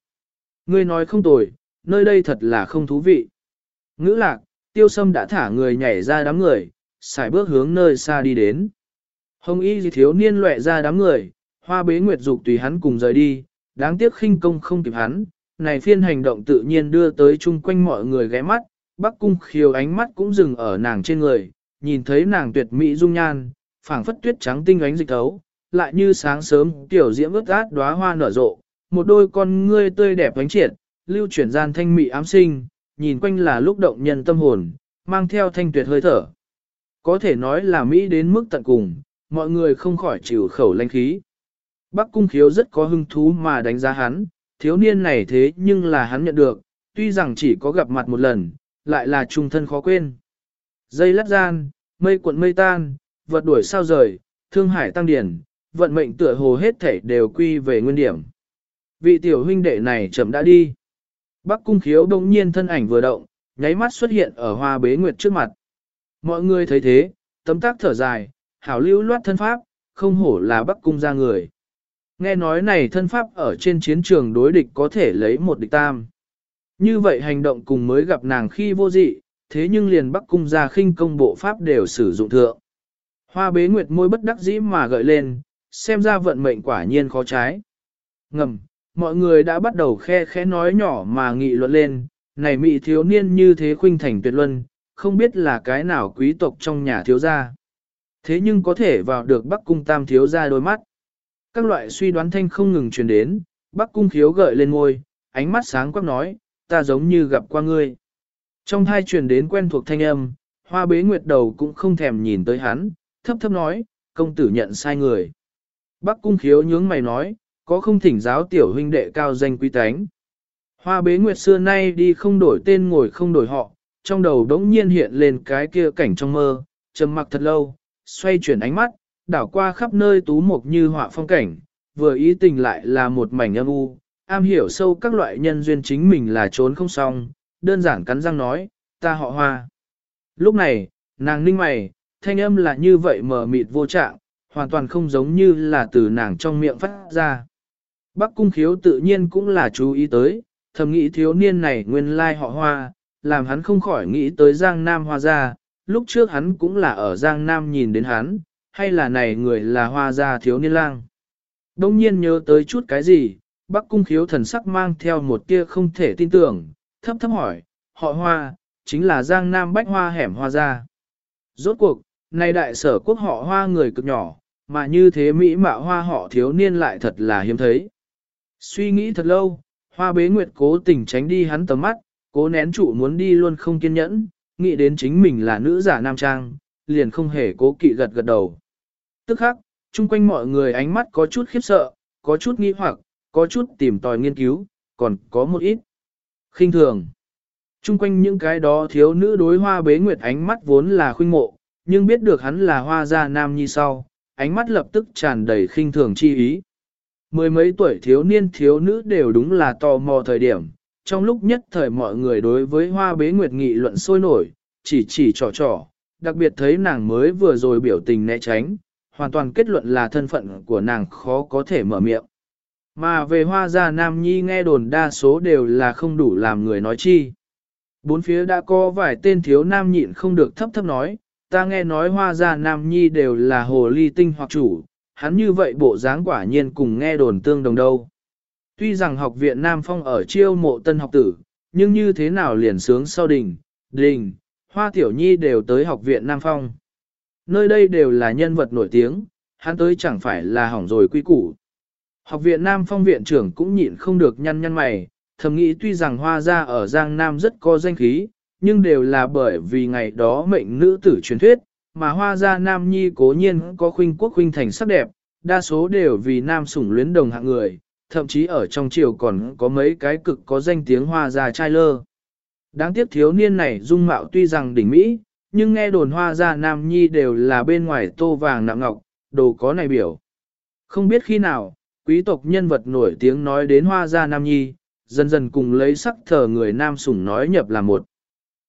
Ngươi nói không tồi, nơi đây thật là không thú vị. Ngữ lạc, tiêu sâm đã thả người nhảy ra đám người, xài bước hướng nơi xa đi đến. Hồng y thiếu niên lệ ra đám người, hoa bế nguyệt dục tùy hắn cùng rời đi, đáng tiếc khinh công không kịp hắn, này phiên hành động tự nhiên đưa tới chung quanh mọi người ghé mắt, bắc cung khiêu ánh mắt cũng dừng ở nàng trên người, nhìn thấy nàng tuyệt mỹ dung nhan, phảng phất tuyết trắng tinh ánh dịch thấu, lại như sáng sớm tiểu diễm ướt át đóa hoa nở rộ, một đôi con ngươi tươi đẹp ánh triệt, lưu chuyển gian thanh mị ám sinh, nhìn quanh là lúc động nhân tâm hồn, mang theo thanh tuyệt hơi thở. Có thể nói là Mỹ đến mức tận cùng, mọi người không khỏi chịu khẩu lanh khí. Bắc cung khiếu rất có hứng thú mà đánh giá hắn, thiếu niên này thế nhưng là hắn nhận được, tuy rằng chỉ có gặp mặt một lần, lại là trung thân khó quên. Dây lát gian, mây cuộn mây tan, vật đuổi sao rời, thương hải tăng điển, vận mệnh tựa hồ hết thể đều quy về nguyên điểm. Vị tiểu huynh đệ này chậm đã đi. Bắc cung khiếu đông nhiên thân ảnh vừa động, nháy mắt xuất hiện ở hoa bế nguyệt trước mặt. Mọi người thấy thế, tấm tác thở dài, hảo lưu loát thân pháp, không hổ là bắc cung ra người. Nghe nói này thân pháp ở trên chiến trường đối địch có thể lấy một địch tam. Như vậy hành động cùng mới gặp nàng khi vô dị, thế nhưng liền bắc cung ra khinh công bộ pháp đều sử dụng thượng. Hoa bế nguyệt môi bất đắc dĩ mà gợi lên, xem ra vận mệnh quả nhiên khó trái. Ngầm, mọi người đã bắt đầu khe khẽ nói nhỏ mà nghị luận lên, này mị thiếu niên như thế khuynh thành tuyệt luân, không biết là cái nào quý tộc trong nhà thiếu gia. Thế nhưng có thể vào được Bắc Cung Tam thiếu gia đôi mắt. Các loại suy đoán thanh không ngừng truyền đến, Bắc Cung khiếu gợi lên ngôi, ánh mắt sáng quắc nói, ta giống như gặp qua ngươi. Trong thai truyền đến quen thuộc thanh âm, hoa bế nguyệt đầu cũng không thèm nhìn tới hắn, thấp thấp nói, công tử nhận sai người. Bắc Cung khiếu nhướng mày nói, có không thỉnh giáo tiểu huynh đệ cao danh quý tánh. Hoa bế nguyệt xưa nay đi không đổi tên ngồi không đổi họ, trong đầu đống nhiên hiện lên cái kia cảnh trong mơ, trầm mặc thật lâu, xoay chuyển ánh mắt, đảo qua khắp nơi tú mục như họa phong cảnh, vừa ý tình lại là một mảnh âm u, am hiểu sâu các loại nhân duyên chính mình là trốn không xong, đơn giản cắn răng nói, ta họ hoa. Lúc này, nàng ninh mày, thanh âm là như vậy mờ mịt vô trạng, hoàn toàn không giống như là từ nàng trong miệng phát ra. Bắc cung khiếu tự nhiên cũng là chú ý tới, thầm nghĩ thiếu niên này nguyên lai họ hoa, làm hắn không khỏi nghĩ tới Giang Nam Hoa Gia, lúc trước hắn cũng là ở Giang Nam nhìn đến hắn, hay là này người là Hoa Gia thiếu niên lang. Đông nhiên nhớ tới chút cái gì, Bắc Cung khiếu thần sắc mang theo một tia không thể tin tưởng, thấp thấp hỏi, họ Hoa, chính là Giang Nam Bách Hoa hẻm Hoa Gia. Rốt cuộc, này đại sở quốc họ Hoa người cực nhỏ, mà như thế Mỹ mạo Hoa họ thiếu niên lại thật là hiếm thấy. Suy nghĩ thật lâu, Hoa bế nguyệt cố tình tránh đi hắn tầm mắt, cố nén trụ muốn đi luôn không kiên nhẫn, nghĩ đến chính mình là nữ giả nam trang, liền không hề cố kỵ gật gật đầu. Tức khắc, chung quanh mọi người ánh mắt có chút khiếp sợ, có chút nghi hoặc, có chút tìm tòi nghiên cứu, còn có một ít khinh thường. Chung quanh những cái đó thiếu nữ đối hoa bế nguyệt ánh mắt vốn là khuynh mộ, nhưng biết được hắn là hoa gia nam nhi sau, ánh mắt lập tức tràn đầy khinh thường chi ý. Mười mấy tuổi thiếu niên thiếu nữ đều đúng là tò mò thời điểm, trong lúc nhất thời mọi người đối với hoa bế nguyệt nghị luận sôi nổi, chỉ chỉ trò trò, đặc biệt thấy nàng mới vừa rồi biểu tình né tránh, hoàn toàn kết luận là thân phận của nàng khó có thể mở miệng. Mà về hoa gia nam nhi nghe đồn đa số đều là không đủ làm người nói chi. Bốn phía đã có vài tên thiếu nam nhịn không được thấp thấp nói, ta nghe nói hoa gia nam nhi đều là hồ ly tinh hoặc chủ, hắn như vậy bộ dáng quả nhiên cùng nghe đồn tương đồng đâu. Tuy rằng học viện Nam Phong ở chiêu mộ tân học tử, nhưng như thế nào liền sướng sau đình, đình, hoa tiểu nhi đều tới học viện Nam Phong. Nơi đây đều là nhân vật nổi tiếng, hắn tới chẳng phải là hỏng rồi quy củ. Học viện Nam Phong viện trưởng cũng nhịn không được nhăn nhăn mày, thầm nghĩ tuy rằng hoa gia ở Giang Nam rất có danh khí, nhưng đều là bởi vì ngày đó mệnh nữ tử truyền thuyết, mà hoa gia Nam Nhi cố nhiên có khuynh quốc khuynh thành sắc đẹp, đa số đều vì Nam sủng luyến đồng hạng người, thậm chí ở trong triều còn có mấy cái cực có danh tiếng hoa gia trai lơ. Đáng tiếc thiếu niên này dung mạo tuy rằng đỉnh Mỹ, nhưng nghe đồn hoa gia Nam Nhi đều là bên ngoài tô vàng nặng ngọc, đồ có này biểu. Không biết khi nào, quý tộc nhân vật nổi tiếng nói đến hoa gia Nam Nhi, dần dần cùng lấy sắc thờ người Nam sủng nói nhập là một.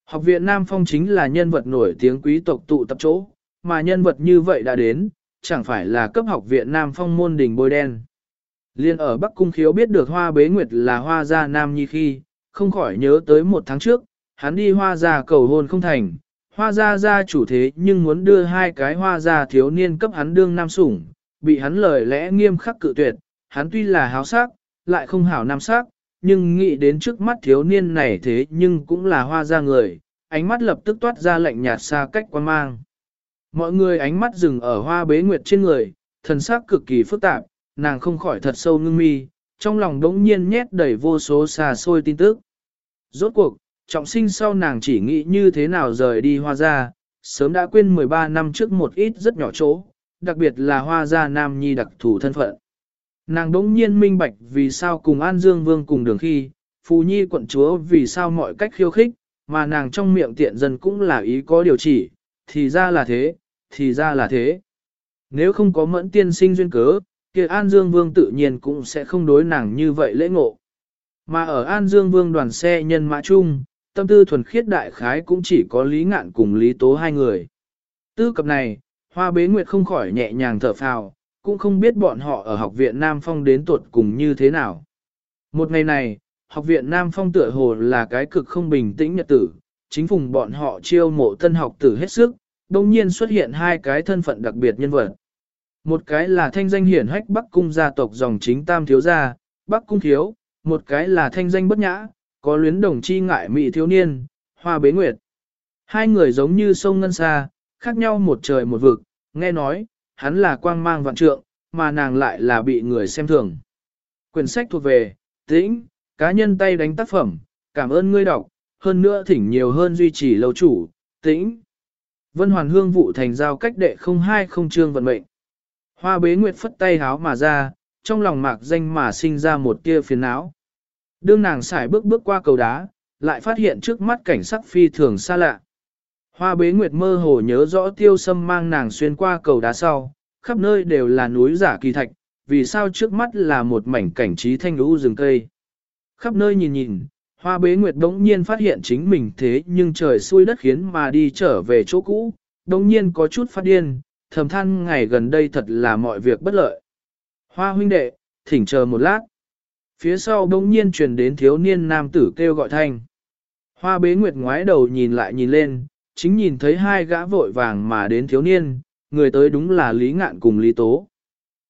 Học viện Nam Phong chính là nhân vật nổi tiếng quý tộc tụ tập chỗ, mà nhân vật như vậy đã đến, chẳng phải là cấp học viện Nam Phong môn đỉnh bôi đen. Liên ở Bắc Cung Khiếu biết được hoa bế nguyệt là hoa gia Nam Nhi khi, không khỏi nhớ tới một tháng trước, hắn đi hoa gia cầu hôn không thành, hoa gia gia chủ thế nhưng muốn đưa hai cái hoa gia thiếu niên cấp hắn đương nam sủng, bị hắn lời lẽ nghiêm khắc cự tuyệt, hắn tuy là háo sắc, lại không hảo nam sắc, nhưng nghĩ đến trước mắt thiếu niên này thế nhưng cũng là hoa gia người, ánh mắt lập tức toát ra lạnh nhạt xa cách quan mang. Mọi người ánh mắt dừng ở hoa bế nguyệt trên người, thần sắc cực kỳ phức tạp, nàng không khỏi thật sâu ngưng mi, trong lòng đống nhiên nhét đầy vô số xa xôi tin tức. Rốt cuộc, trọng sinh sau nàng chỉ nghĩ như thế nào rời đi hoa gia, sớm đã quên 13 năm trước một ít rất nhỏ chỗ, đặc biệt là hoa gia nam nhi đặc thù thân phận. Nàng đống nhiên minh bạch vì sao cùng An Dương Vương cùng đường khi, Phù Nhi quận chúa vì sao mọi cách khiêu khích, mà nàng trong miệng tiện dân cũng là ý có điều chỉ, thì ra là thế, thì ra là thế. Nếu không có mẫn tiên sinh duyên cớ, kia An Dương Vương tự nhiên cũng sẽ không đối nàng như vậy lễ ngộ. Mà ở An Dương Vương đoàn xe nhân mã chung, tâm tư thuần khiết đại khái cũng chỉ có Lý Ngạn cùng Lý Tố hai người. Tư cập này, Hoa Bế Nguyệt không khỏi nhẹ nhàng thở phào, cũng không biết bọn họ ở học viện Nam Phong đến tuột cùng như thế nào. Một ngày này, học viện Nam Phong tựa hồ là cái cực không bình tĩnh nhật tử, chính phùng bọn họ chiêu mộ tân học tử hết sức, đồng nhiên xuất hiện hai cái thân phận đặc biệt nhân vật. Một cái là thanh danh hiển hách Bắc Cung gia tộc dòng chính tam thiếu gia, Bắc Cung thiếu, một cái là thanh danh bất nhã, có luyến đồng chi ngại mị thiếu niên, hoa bế nguyệt. Hai người giống như sông ngân xa, khác nhau một trời một vực, nghe nói, hắn là quang mang vạn trượng, mà nàng lại là bị người xem thường. Quyển sách thuộc về, tĩnh, cá nhân tay đánh tác phẩm, cảm ơn ngươi đọc, hơn nữa thỉnh nhiều hơn duy trì lâu chủ, tĩnh. Vân Hoàn Hương vụ thành giao cách đệ không hai không trương vận mệnh. Hoa bế nguyệt phất tay háo mà ra, trong lòng mạc danh mà sinh ra một tia phiền não. Đương nàng xài bước bước qua cầu đá, lại phát hiện trước mắt cảnh sắc phi thường xa lạ. Hoa bế nguyệt mơ hồ nhớ rõ tiêu sâm mang nàng xuyên qua cầu đá sau, khắp nơi đều là núi giả kỳ thạch, vì sao trước mắt là một mảnh cảnh trí thanh lũ rừng cây. Khắp nơi nhìn nhìn, hoa bế nguyệt đống nhiên phát hiện chính mình thế nhưng trời xui đất khiến mà đi trở về chỗ cũ, đống nhiên có chút phát điên, thầm than ngày gần đây thật là mọi việc bất lợi. Hoa huynh đệ, thỉnh chờ một lát. Phía sau đông nhiên truyền đến thiếu niên nam tử kêu gọi thanh. Hoa bế nguyệt ngoái đầu nhìn lại nhìn lên, chính nhìn thấy hai gã vội vàng mà đến thiếu niên, người tới đúng là Lý Ngạn cùng Lý Tố.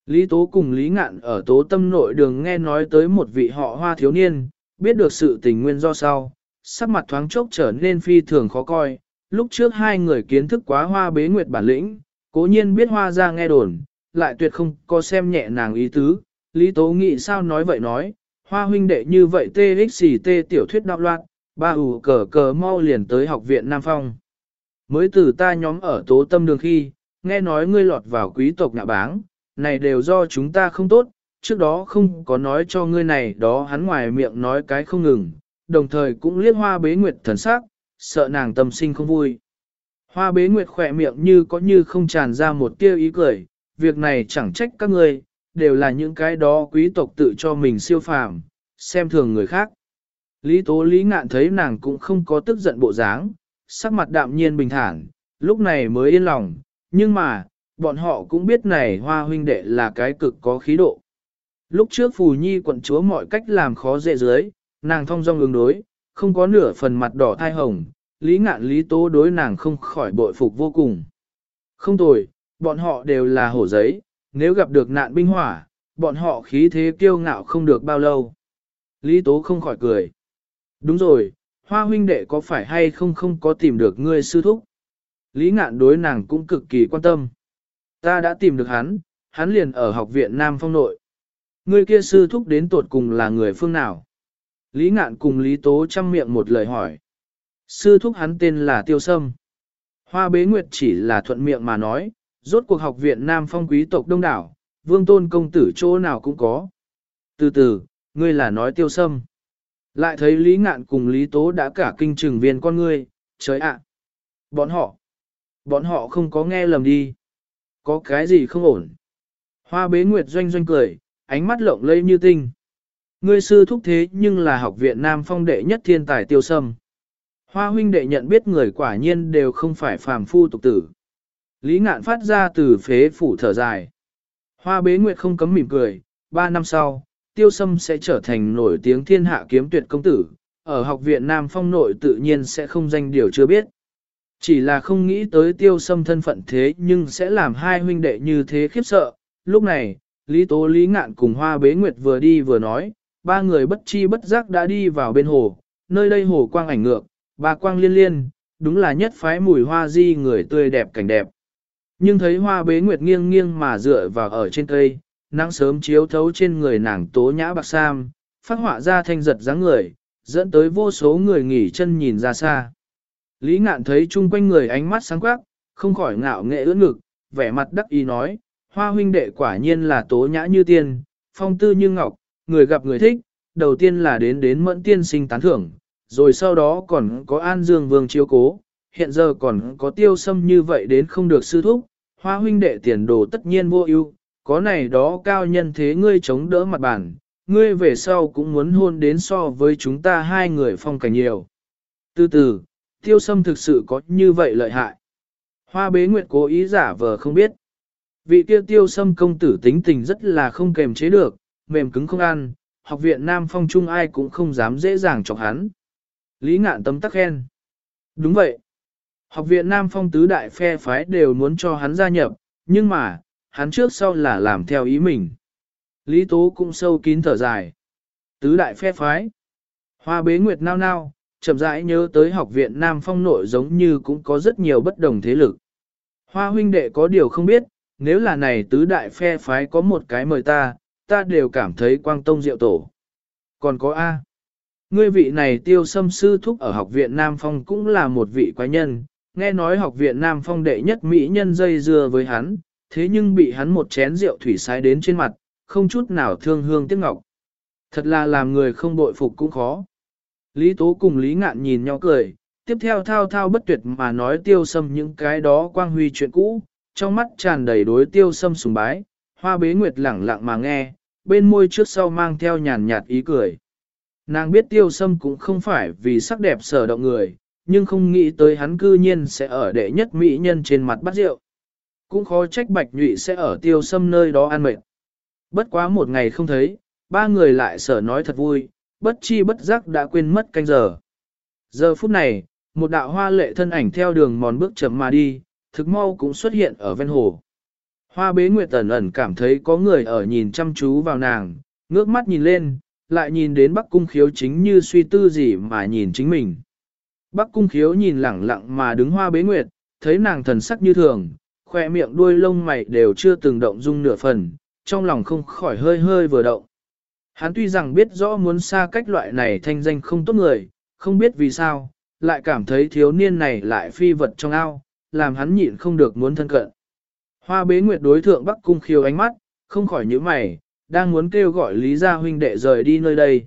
Lý Tố cùng Lý Ngạn ở tố tâm nội đường nghe nói tới một vị họ hoa thiếu niên, biết được sự tình nguyên do sau, sắc mặt thoáng chốc trở nên phi thường khó coi. Lúc trước hai người kiến thức quá hoa bế nguyệt bản lĩnh, cố nhiên biết hoa ra nghe đồn, lại tuyệt không có xem nhẹ nàng ý tứ. Lý Tố nghị sao nói vậy nói, hoa huynh đệ như vậy tê tê tiểu thuyết đạo loạn, ba ủ cờ cờ mau liền tới học viện Nam Phong. Mới từ ta nhóm ở tố tâm đường khi, nghe nói ngươi lọt vào quý tộc ngạ báng, này đều do chúng ta không tốt, trước đó không có nói cho ngươi này đó hắn ngoài miệng nói cái không ngừng, đồng thời cũng liếc hoa bế nguyệt thần sắc, sợ nàng tâm sinh không vui. Hoa bế nguyệt khỏe miệng như có như không tràn ra một tia ý cười, việc này chẳng trách các ngươi, đều là những cái đó quý tộc tự cho mình siêu phàm, xem thường người khác. Lý tố lý ngạn thấy nàng cũng không có tức giận bộ dáng, sắc mặt đạm nhiên bình thản, lúc này mới yên lòng, nhưng mà, bọn họ cũng biết này hoa huynh đệ là cái cực có khí độ. Lúc trước Phù Nhi quận chúa mọi cách làm khó dễ dưới, nàng thông dong ứng đối, không có nửa phần mặt đỏ thai hồng, lý ngạn lý tố đối nàng không khỏi bội phục vô cùng. Không tồi, bọn họ đều là hổ giấy, nếu gặp được nạn binh hỏa, bọn họ khí thế kiêu ngạo không được bao lâu. Lý tố không khỏi cười. Đúng rồi, hoa huynh đệ có phải hay không không có tìm được ngươi sư thúc? Lý ngạn đối nàng cũng cực kỳ quan tâm. Ta đã tìm được hắn, hắn liền ở học viện Nam Phong nội. Người kia sư thúc đến tột cùng là người phương nào? Lý ngạn cùng Lý Tố chăm miệng một lời hỏi. Sư thúc hắn tên là Tiêu Sâm. Hoa bế nguyệt chỉ là thuận miệng mà nói, rốt cuộc học viện Nam Phong quý tộc đông đảo, vương tôn công tử chỗ nào cũng có. Từ từ, ngươi là nói Tiêu Sâm. Lại thấy Lý ngạn cùng Lý Tố đã cả kinh trừng viên con ngươi, trời ạ. Bọn họ, bọn họ không có nghe lầm đi. Có cái gì không ổn? Hoa bế nguyệt doanh doanh cười, ánh mắt lộng lẫy như tinh. Ngươi sư thúc thế nhưng là học viện Nam Phong đệ nhất thiên tài tiêu sâm. Hoa huynh đệ nhận biết người quả nhiên đều không phải phàm phu tục tử. Lý ngạn phát ra từ phế phủ thở dài. Hoa bế nguyệt không cấm mỉm cười, ba năm sau, tiêu sâm sẽ trở thành nổi tiếng thiên hạ kiếm tuyệt công tử, ở học viện Nam Phong nội tự nhiên sẽ không danh điều chưa biết. Chỉ là không nghĩ tới tiêu sâm thân phận thế nhưng sẽ làm hai huynh đệ như thế khiếp sợ. Lúc này, Lý Tố Lý Ngạn cùng Hoa Bế Nguyệt vừa đi vừa nói, ba người bất chi bất giác đã đi vào bên hồ, nơi đây hồ quang ảnh ngược, Bà quang liên liên, đúng là nhất phái mùi hoa di người tươi đẹp cảnh đẹp. Nhưng thấy Hoa Bế Nguyệt nghiêng nghiêng mà dựa vào ở trên cây, nắng sớm chiếu thấu trên người nàng tố nhã bạc sam, phát họa ra thanh giật dáng người, dẫn tới vô số người nghỉ chân nhìn ra xa. Lý ngạn thấy chung quanh người ánh mắt sáng quắc, không khỏi ngạo nghệ ưỡn ngực, vẻ mặt đắc ý nói, hoa huynh đệ quả nhiên là tố nhã như tiên, phong tư như ngọc, người gặp người thích, đầu tiên là đến đến mẫn tiên sinh tán thưởng, rồi sau đó còn có an dương vương chiếu cố, hiện giờ còn có tiêu sâm như vậy đến không được sư thúc, hoa huynh đệ tiền đồ tất nhiên vô ưu, có này đó cao nhân thế ngươi chống đỡ mặt bản, ngươi về sau cũng muốn hôn đến so với chúng ta hai người phong cảnh nhiều. Từ từ, tiêu sâm thực sự có như vậy lợi hại. Hoa bế nguyệt cố ý giả vờ không biết. Vị tiêu tiêu sâm công tử tính tình rất là không kềm chế được, mềm cứng không ăn, học viện Nam Phong Trung ai cũng không dám dễ dàng chọc hắn. Lý ngạn tấm tắc khen. Đúng vậy. Học viện Nam Phong tứ đại phe phái đều muốn cho hắn gia nhập, nhưng mà, hắn trước sau là làm theo ý mình. Lý Tố cũng sâu kín thở dài. Tứ đại phe phái. Hoa bế nguyệt nao nao, chậm rãi nhớ tới học viện Nam Phong nội giống như cũng có rất nhiều bất đồng thế lực. Hoa huynh đệ có điều không biết, nếu là này tứ đại phe phái có một cái mời ta, ta đều cảm thấy quang tông diệu tổ. Còn có A. Ngươi vị này tiêu xâm sư thúc ở học viện Nam Phong cũng là một vị quái nhân, nghe nói học viện Nam Phong đệ nhất mỹ nhân dây dưa với hắn, thế nhưng bị hắn một chén rượu thủy sái đến trên mặt, không chút nào thương hương tiếc ngọc. Thật là làm người không bội phục cũng khó. Lý Tố cùng Lý Ngạn nhìn nhau cười, tiếp theo thao thao bất tuyệt mà nói tiêu sâm những cái đó quang huy chuyện cũ, trong mắt tràn đầy đối tiêu sâm sùng bái, hoa bế nguyệt lẳng lặng mà nghe, bên môi trước sau mang theo nhàn nhạt ý cười. Nàng biết tiêu sâm cũng không phải vì sắc đẹp sở động người, nhưng không nghĩ tới hắn cư nhiên sẽ ở đệ nhất mỹ nhân trên mặt bắt rượu. Cũng khó trách bạch nhụy sẽ ở tiêu sâm nơi đó ăn mệt. Bất quá một ngày không thấy, ba người lại sở nói thật vui, bất chi bất giác đã quên mất canh giờ. Giờ phút này, một đạo hoa lệ thân ảnh theo đường mòn bước chậm mà đi, thực mau cũng xuất hiện ở ven hồ. Hoa bế nguyệt ẩn ẩn cảm thấy có người ở nhìn chăm chú vào nàng, ngước mắt nhìn lên, lại nhìn đến bắc cung khiếu chính như suy tư gì mà nhìn chính mình. Bắc cung khiếu nhìn lẳng lặng mà đứng hoa bế nguyệt, thấy nàng thần sắc như thường, khoe miệng đuôi lông mày đều chưa từng động dung nửa phần, trong lòng không khỏi hơi hơi vừa động. Hắn tuy rằng biết rõ muốn xa cách loại này thanh danh không tốt người, không biết vì sao, lại cảm thấy thiếu niên này lại phi vật trong ao, làm hắn nhịn không được muốn thân cận. Hoa bế nguyệt đối thượng Bắc Cung Khiếu ánh mắt, không khỏi nhíu mày, đang muốn kêu gọi Lý Gia huynh đệ rời đi nơi đây.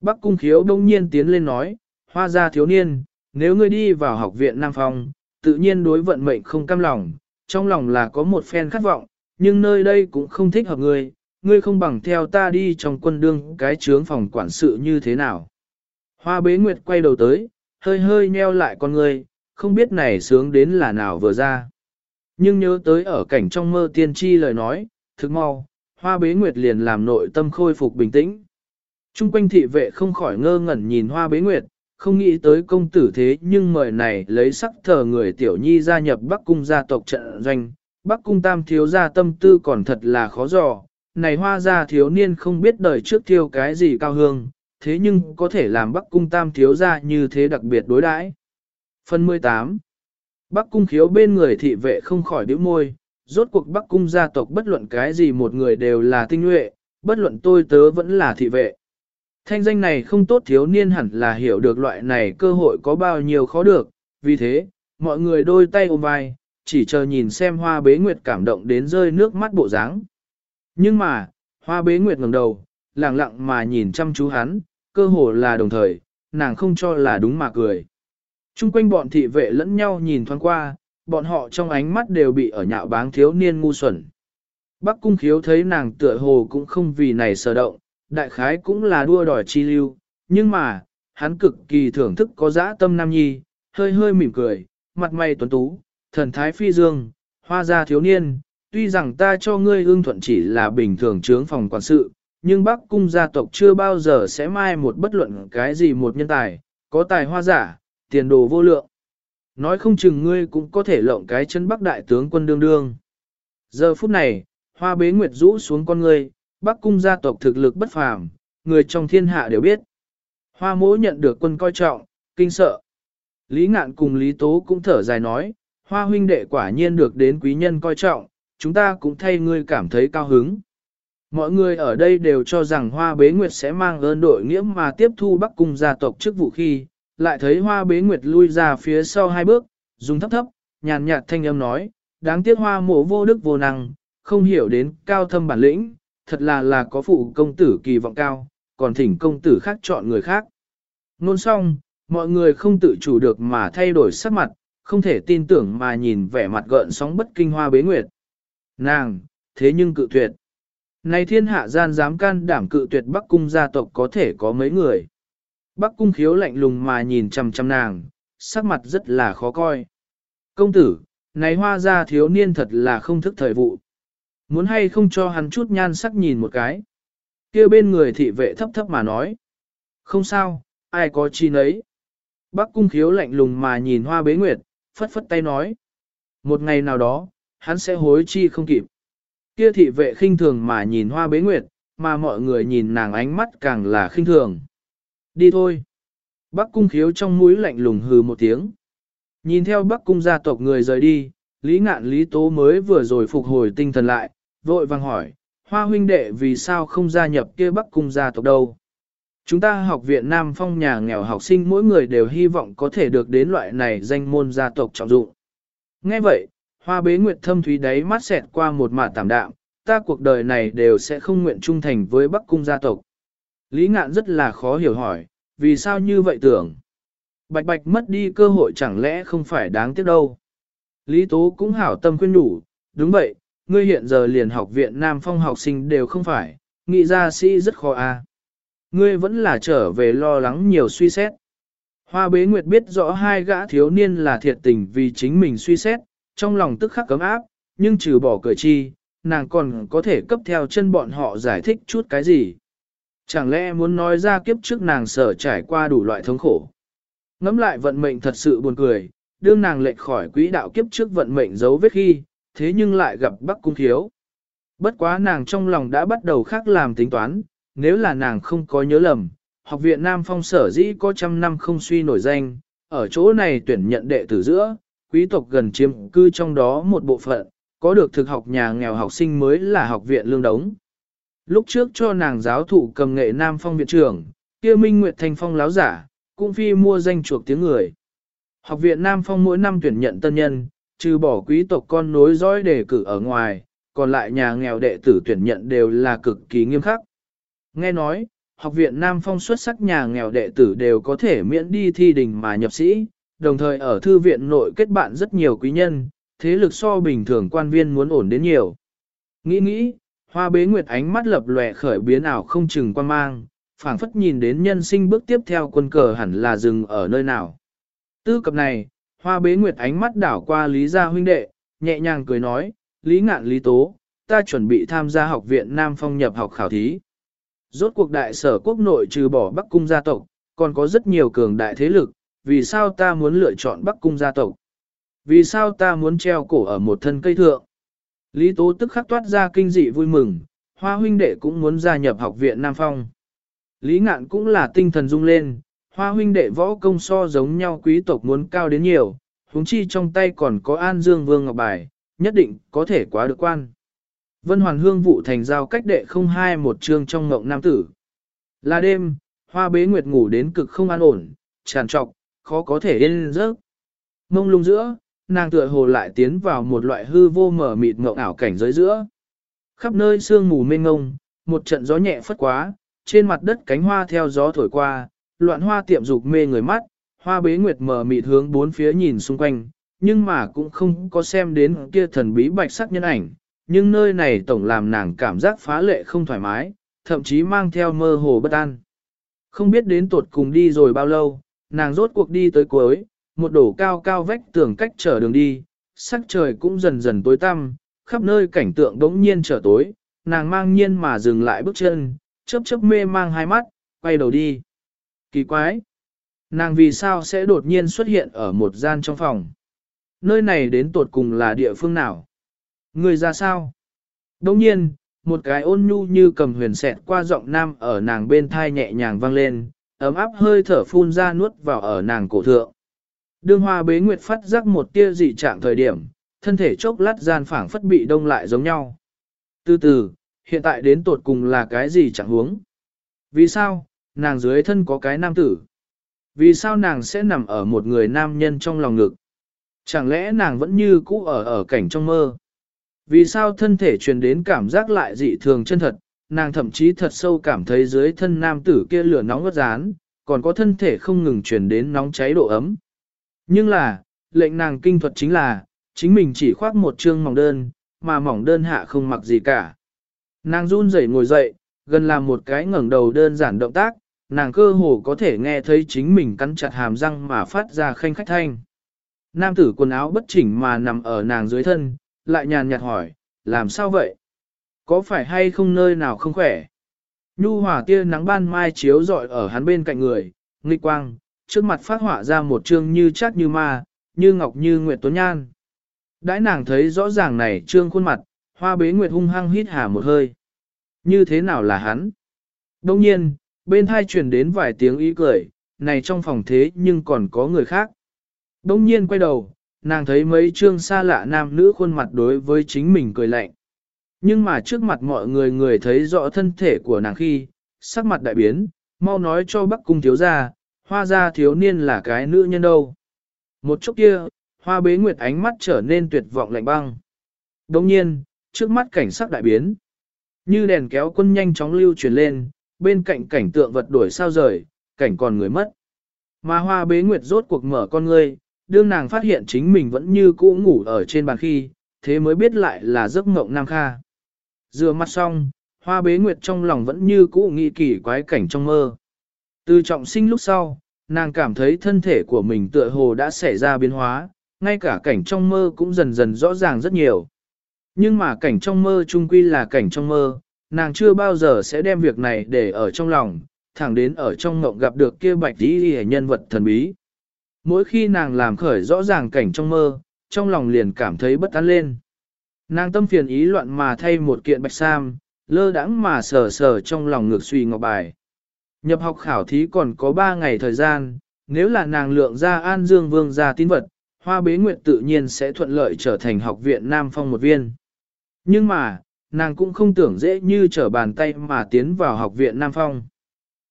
Bắc Cung khiếu đông nhiên tiến lên nói, hoa gia thiếu niên, nếu ngươi đi vào học viện Nam Phong, tự nhiên đối vận mệnh không cam lòng, trong lòng là có một phen khát vọng, nhưng nơi đây cũng không thích hợp ngươi, ngươi không bằng theo ta đi trong quân đương cái trướng phòng quản sự như thế nào. Hoa bế nguyệt quay đầu tới, hơi hơi nheo lại con ngươi, không biết này sướng đến là nào vừa ra. Nhưng nhớ tới ở cảnh trong mơ tiên tri lời nói, thực mau, hoa bế nguyệt liền làm nội tâm khôi phục bình tĩnh. Trung quanh thị vệ không khỏi ngơ ngẩn nhìn hoa bế nguyệt, không nghĩ tới công tử thế nhưng mời này lấy sắc thờ người tiểu nhi gia nhập Bắc cung gia tộc trận doanh. Bắc cung tam thiếu gia tâm tư còn thật là khó dò, này hoa gia thiếu niên không biết đời trước thiêu cái gì cao hương, thế nhưng có thể làm Bắc cung tam thiếu gia như thế đặc biệt đối đãi. Phần 18 Bắc cung khiếu bên người thị vệ không khỏi điếu môi, rốt cuộc Bắc cung gia tộc bất luận cái gì một người đều là tinh nhuệ, bất luận tôi tớ vẫn là thị vệ. Thanh danh này không tốt thiếu niên hẳn là hiểu được loại này cơ hội có bao nhiêu khó được, vì thế, mọi người đôi tay ôm vai, chỉ chờ nhìn xem hoa bế nguyệt cảm động đến rơi nước mắt bộ dáng. Nhưng mà, hoa bế nguyệt ngẩng đầu, lặng lặng mà nhìn chăm chú hắn, cơ hồ là đồng thời, nàng không cho là đúng mà cười. Trung quanh bọn thị vệ lẫn nhau nhìn thoáng qua, bọn họ trong ánh mắt đều bị ở nhạo báng thiếu niên ngu xuẩn. Bắc cung khiếu thấy nàng tựa hồ cũng không vì này sở động, đại khái cũng là đua đòi chi lưu, nhưng mà, hắn cực kỳ thưởng thức có dã tâm nam nhi, hơi hơi mỉm cười, mặt mày tuấn tú, thần thái phi dương, hoa gia thiếu niên, tuy rằng ta cho ngươi ương thuận chỉ là bình thường trướng phòng quản sự, nhưng Bắc cung gia tộc chưa bao giờ sẽ mai một bất luận cái gì một nhân tài, có tài hoa giả, tiền đồ vô lượng. Nói không chừng ngươi cũng có thể lộng cái chân Bắc đại tướng quân đương đương. Giờ phút này, hoa bế nguyệt rũ xuống con ngươi, Bắc cung gia tộc thực lực bất phàm, người trong thiên hạ đều biết. Hoa mỗ nhận được quân coi trọng, kinh sợ. Lý ngạn cùng Lý Tố cũng thở dài nói, hoa huynh đệ quả nhiên được đến quý nhân coi trọng, chúng ta cũng thay ngươi cảm thấy cao hứng. Mọi người ở đây đều cho rằng hoa bế nguyệt sẽ mang ơn đội nghĩa mà tiếp thu Bắc cung gia tộc chức vụ khi, lại thấy hoa bế nguyệt lui ra phía sau hai bước, dùng thấp thấp, nhàn nhạt thanh âm nói, đáng tiếc hoa mộ vô đức vô năng, không hiểu đến cao thâm bản lĩnh, thật là là có phụ công tử kỳ vọng cao, còn thỉnh công tử khác chọn người khác. Nôn xong, mọi người không tự chủ được mà thay đổi sắc mặt, không thể tin tưởng mà nhìn vẻ mặt gợn sóng bất kinh hoa bế nguyệt. Nàng, thế nhưng cự tuyệt. Này thiên hạ gian dám can đảm cự tuyệt Bắc cung gia tộc có thể có mấy người. Bắc cung khiếu lạnh lùng mà nhìn chằm chằm nàng, sắc mặt rất là khó coi. Công tử, này hoa gia thiếu niên thật là không thức thời vụ. Muốn hay không cho hắn chút nhan sắc nhìn một cái. kia bên người thị vệ thấp thấp mà nói. Không sao, ai có chi nấy. Bắc cung khiếu lạnh lùng mà nhìn hoa bế nguyệt, phất phất tay nói. Một ngày nào đó, hắn sẽ hối chi không kịp. Kia thị vệ khinh thường mà nhìn hoa bế nguyệt, mà mọi người nhìn nàng ánh mắt càng là khinh thường. Đi thôi. Bắc cung khiếu trong mũi lạnh lùng hừ một tiếng. Nhìn theo bắc cung gia tộc người rời đi, Lý ngạn Lý Tố mới vừa rồi phục hồi tinh thần lại, vội vàng hỏi, hoa huynh đệ vì sao không gia nhập kia bắc cung gia tộc đâu. Chúng ta học viện Nam Phong nhà nghèo học sinh mỗi người đều hy vọng có thể được đến loại này danh môn gia tộc trọng dụng. Nghe vậy, hoa bế nguyệt thâm thúy đáy mắt xẹt qua một mạt tạm đạm, ta cuộc đời này đều sẽ không nguyện trung thành với bắc cung gia tộc. Lý ngạn rất là khó hiểu hỏi, vì sao như vậy tưởng? Bạch bạch mất đi cơ hội chẳng lẽ không phải đáng tiếc đâu. Lý Tố cũng hảo tâm khuyên đủ, đúng vậy, ngươi hiện giờ liền học viện Nam Phong học sinh đều không phải, nghĩ ra sĩ rất khó a. À. Ngươi vẫn là trở về lo lắng nhiều suy xét. Hoa bế nguyệt biết rõ hai gã thiếu niên là thiệt tình vì chính mình suy xét, trong lòng tức khắc cấm áp, nhưng trừ bỏ cười chi, nàng còn có thể cấp theo chân bọn họ giải thích chút cái gì. Chẳng lẽ muốn nói ra kiếp trước nàng sở trải qua đủ loại thống khổ. Ngắm lại vận mệnh thật sự buồn cười, đương nàng lệch khỏi quỹ đạo kiếp trước vận mệnh dấu vết khi, thế nhưng lại gặp Bắc Cung Thiếu. Bất quá nàng trong lòng đã bắt đầu khác làm tính toán, nếu là nàng không có nhớ lầm, học viện Nam Phong sở dĩ có trăm năm không suy nổi danh, ở chỗ này tuyển nhận đệ tử giữa, quý tộc gần chiếm cư trong đó một bộ phận, có được thực học nhà nghèo học sinh mới là học viện lương đống. Lúc trước cho nàng giáo thụ cầm nghệ Nam Phong viện trưởng, kia Minh Nguyệt Thanh Phong láo giả, cũng phi mua danh chuộc tiếng người. Học viện Nam Phong mỗi năm tuyển nhận tân nhân, trừ bỏ quý tộc con nối dõi đề cử ở ngoài, còn lại nhà nghèo đệ tử tuyển nhận đều là cực kỳ nghiêm khắc. Nghe nói, học viện Nam Phong xuất sắc nhà nghèo đệ tử đều có thể miễn đi thi đình mà nhập sĩ, đồng thời ở thư viện nội kết bạn rất nhiều quý nhân, thế lực so bình thường quan viên muốn ổn đến nhiều. Nghĩ nghĩ, hoa bế nguyệt ánh mắt lập lòe khởi biến ảo không chừng quan mang, phảng phất nhìn đến nhân sinh bước tiếp theo quân cờ hẳn là dừng ở nơi nào. Tư cập này, hoa bế nguyệt ánh mắt đảo qua Lý Gia huynh đệ, nhẹ nhàng cười nói, Lý ngạn Lý Tố, ta chuẩn bị tham gia học viện Nam Phong nhập học khảo thí. Rốt cuộc đại sở quốc nội trừ bỏ Bắc Cung gia tộc, còn có rất nhiều cường đại thế lực, vì sao ta muốn lựa chọn Bắc Cung gia tộc? Vì sao ta muốn treo cổ ở một thân cây thượng? Lý Tố tức khắc toát ra kinh dị vui mừng, hoa huynh đệ cũng muốn gia nhập học viện Nam Phong. Lý ngạn cũng là tinh thần rung lên, hoa huynh đệ võ công so giống nhau quý tộc muốn cao đến nhiều, huống chi trong tay còn có an dương vương ngọc bài, nhất định có thể quá được quan. Vân Hoàn Hương vụ thành giao cách đệ không hai một chương trong ngộng nam tử. Là đêm, hoa bế nguyệt ngủ đến cực không an ổn, tràn trọc, khó có thể yên giấc. Mông lung giữa, nàng tựa hồ lại tiến vào một loại hư vô mở mịt ngộng ảo cảnh giới giữa. Khắp nơi sương mù mênh ngông, một trận gió nhẹ phất quá, trên mặt đất cánh hoa theo gió thổi qua, loạn hoa tiệm dục mê người mắt, hoa bế nguyệt mở mịt hướng bốn phía nhìn xung quanh, nhưng mà cũng không có xem đến kia thần bí bạch sắc nhân ảnh, nhưng nơi này tổng làm nàng cảm giác phá lệ không thoải mái, thậm chí mang theo mơ hồ bất an. Không biết đến tuột cùng đi rồi bao lâu, nàng rốt cuộc đi tới cuối, một đổ cao cao vách tường cách trở đường đi, sắc trời cũng dần dần tối tăm, khắp nơi cảnh tượng đống nhiên trở tối, nàng mang nhiên mà dừng lại bước chân, chớp chớp mê mang hai mắt, quay đầu đi. Kỳ quái! Nàng vì sao sẽ đột nhiên xuất hiện ở một gian trong phòng? Nơi này đến tột cùng là địa phương nào? Người ra sao? Đồng nhiên, một cái ôn nhu như cầm huyền sẹt qua giọng nam ở nàng bên thai nhẹ nhàng vang lên, ấm áp hơi thở phun ra nuốt vào ở nàng cổ thượng. Đương hoa bế nguyệt phát giác một tia dị trạng thời điểm, thân thể chốc lát gian phảng phất bị đông lại giống nhau. Từ từ, hiện tại đến tột cùng là cái gì chẳng huống? Vì sao, nàng dưới thân có cái nam tử? Vì sao nàng sẽ nằm ở một người nam nhân trong lòng ngực? Chẳng lẽ nàng vẫn như cũ ở ở cảnh trong mơ? Vì sao thân thể truyền đến cảm giác lại dị thường chân thật, nàng thậm chí thật sâu cảm thấy dưới thân nam tử kia lửa nóng ngất rán, còn có thân thể không ngừng truyền đến nóng cháy độ ấm. Nhưng là, lệnh nàng kinh thuật chính là, chính mình chỉ khoác một chương mỏng đơn, mà mỏng đơn hạ không mặc gì cả. Nàng run rẩy ngồi dậy, gần làm một cái ngẩng đầu đơn giản động tác, nàng cơ hồ có thể nghe thấy chính mình cắn chặt hàm răng mà phát ra khanh khách thanh. Nam tử quần áo bất chỉnh mà nằm ở nàng dưới thân, lại nhàn nhạt hỏi, làm sao vậy? Có phải hay không nơi nào không khỏe? Nhu hỏa tia nắng ban mai chiếu rọi ở hắn bên cạnh người, nghịch quang, trước mặt phát họa ra một trương như chát như ma, như ngọc như nguyệt tuấn nhan. Đãi nàng thấy rõ ràng này trương khuôn mặt, hoa bế nguyệt hung hăng hít hà một hơi. Như thế nào là hắn? Đông nhiên, bên hai truyền đến vài tiếng ý cười, này trong phòng thế nhưng còn có người khác. Đông nhiên quay đầu, nàng thấy mấy trương xa lạ nam nữ khuôn mặt đối với chính mình cười lạnh. Nhưng mà trước mặt mọi người người thấy rõ thân thể của nàng khi, sắc mặt đại biến, mau nói cho Bắc Cung thiếu gia, hoa gia thiếu niên là cái nữ nhân đâu. Một chút kia, hoa bế nguyệt ánh mắt trở nên tuyệt vọng lạnh băng. Đồng nhiên, trước mắt cảnh sắc đại biến. Như đèn kéo quân nhanh chóng lưu chuyển lên, bên cạnh cảnh tượng vật đổi sao rời, cảnh còn người mất. Mà hoa bế nguyệt rốt cuộc mở con ngươi, đương nàng phát hiện chính mình vẫn như cũ ngủ ở trên bàn khi, thế mới biết lại là giấc mộng Nam Kha. Dừa mắt xong, hoa bế nguyệt trong lòng vẫn như cũ nghĩ kỳ quái cảnh trong mơ. Từ trọng sinh lúc sau, nàng cảm thấy thân thể của mình tựa hồ đã xảy ra biến hóa, ngay cả cảnh trong mơ cũng dần dần rõ ràng rất nhiều. Nhưng mà cảnh trong mơ chung quy là cảnh trong mơ, nàng chưa bao giờ sẽ đem việc này để ở trong lòng, thẳng đến ở trong ngộng gặp được kia bạch tí hề nhân vật thần bí. Mỗi khi nàng làm khởi rõ ràng cảnh trong mơ, trong lòng liền cảm thấy bất an lên. Nàng tâm phiền ý loạn mà thay một kiện bạch sam, lơ đãng mà sờ sờ trong lòng ngược suy ngọc bài. Nhập học khảo thí còn có 3 ngày thời gian, nếu là nàng lượng ra An Dương Vương ra tín vật, Hoa Bế Nguyệt tự nhiên sẽ thuận lợi trở thành học viện Nam Phong một viên. Nhưng mà, nàng cũng không tưởng dễ như trở bàn tay mà tiến vào học viện Nam Phong.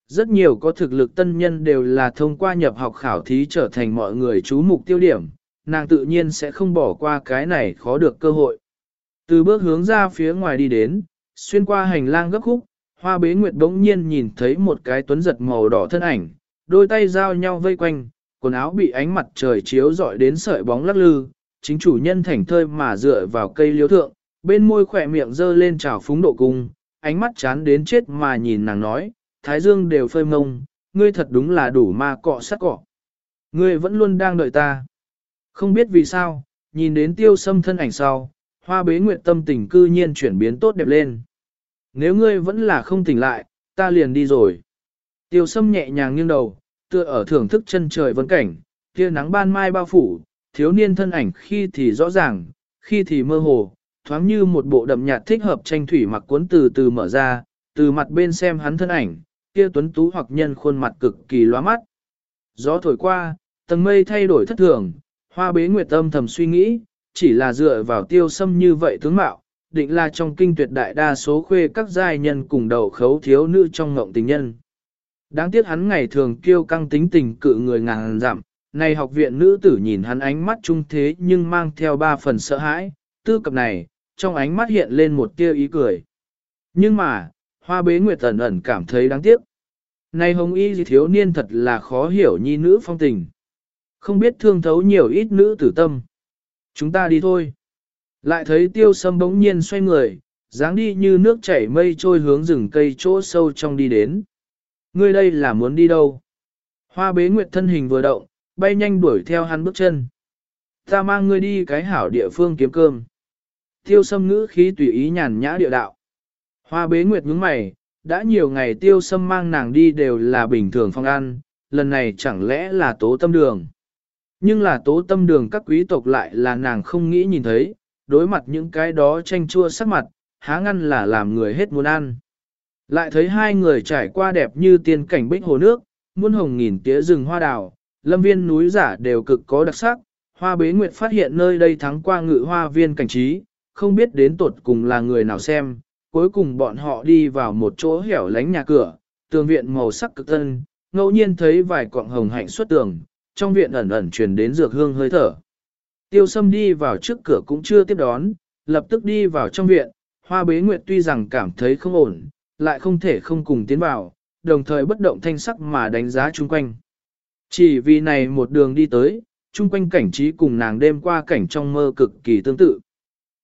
Rất nhiều có thực lực tân nhân đều là thông qua nhập học khảo thí trở thành mọi người chú mục tiêu điểm, nàng tự nhiên sẽ không bỏ qua cái này khó được cơ hội. Từ bước hướng ra phía ngoài đi đến, xuyên qua hành lang gấp khúc, hoa bế nguyệt bỗng nhiên nhìn thấy một cái tuấn giật màu đỏ thân ảnh, đôi tay giao nhau vây quanh, quần áo bị ánh mặt trời chiếu rọi đến sợi bóng lắc lư, chính chủ nhân thảnh thơi mà dựa vào cây liếu thượng, bên môi khỏe miệng dơ lên trào phúng độ cung, ánh mắt chán đến chết mà nhìn nàng nói, thái dương đều phơi mông, ngươi thật đúng là đủ ma cọ sát cọ. Ngươi vẫn luôn đang đợi ta. Không biết vì sao, nhìn đến tiêu sâm thân ảnh sau, hoa bế nguyệt tâm tình cư nhiên chuyển biến tốt đẹp lên. Nếu ngươi vẫn là không tỉnh lại, ta liền đi rồi. Tiêu sâm nhẹ nhàng nghiêng đầu, tựa ở thưởng thức chân trời vân cảnh, kia nắng ban mai bao phủ, thiếu niên thân ảnh khi thì rõ ràng, khi thì mơ hồ, thoáng như một bộ đậm nhạt thích hợp tranh thủy mặc cuốn từ từ mở ra, từ mặt bên xem hắn thân ảnh, kia tuấn tú hoặc nhân khuôn mặt cực kỳ loa mắt. Gió thổi qua, tầng mây thay đổi thất thường, hoa bế nguyệt âm thầm suy nghĩ, chỉ là dựa vào tiêu sâm như vậy tướng mạo, định là trong kinh tuyệt đại đa số khuê các giai nhân cùng đầu khấu thiếu nữ trong ngộng tình nhân. Đáng tiếc hắn ngày thường kiêu căng tính tình cự người ngàn dặm, này học viện nữ tử nhìn hắn ánh mắt trung thế nhưng mang theo ba phần sợ hãi, tư cập này, trong ánh mắt hiện lên một tia ý cười. Nhưng mà, hoa bế nguyệt ẩn ẩn cảm thấy đáng tiếc. Này hồng y gì thiếu niên thật là khó hiểu nhi nữ phong tình. Không biết thương thấu nhiều ít nữ tử tâm. Chúng ta đi thôi. Lại thấy tiêu sâm bỗng nhiên xoay người, dáng đi như nước chảy mây trôi hướng rừng cây chỗ sâu trong đi đến. Ngươi đây là muốn đi đâu? Hoa bế nguyệt thân hình vừa động, bay nhanh đuổi theo hắn bước chân. Ta mang ngươi đi cái hảo địa phương kiếm cơm. Tiêu sâm ngữ khí tùy ý nhàn nhã địa đạo. Hoa bế nguyệt nhướng mày, đã nhiều ngày tiêu sâm mang nàng đi đều là bình thường phong ăn, lần này chẳng lẽ là tố tâm đường. Nhưng là tố tâm đường các quý tộc lại là nàng không nghĩ nhìn thấy, đối mặt những cái đó tranh chua sắc mặt, há ngăn là làm người hết muốn ăn. Lại thấy hai người trải qua đẹp như tiên cảnh bích hồ nước, muôn hồng nghìn tía rừng hoa đào, lâm viên núi giả đều cực có đặc sắc. Hoa bế nguyệt phát hiện nơi đây thắng qua ngự hoa viên cảnh trí, không biết đến tột cùng là người nào xem. Cuối cùng bọn họ đi vào một chỗ hẻo lánh nhà cửa, tường viện màu sắc cực tân, ngẫu nhiên thấy vài cọng hồng hạnh xuất tường, trong viện ẩn ẩn truyền đến dược hương hơi thở. Tiêu sâm đi vào trước cửa cũng chưa tiếp đón, lập tức đi vào trong viện, hoa bế nguyệt tuy rằng cảm thấy không ổn, lại không thể không cùng tiến vào, đồng thời bất động thanh sắc mà đánh giá chung quanh. Chỉ vì này một đường đi tới, chung quanh cảnh trí cùng nàng đêm qua cảnh trong mơ cực kỳ tương tự.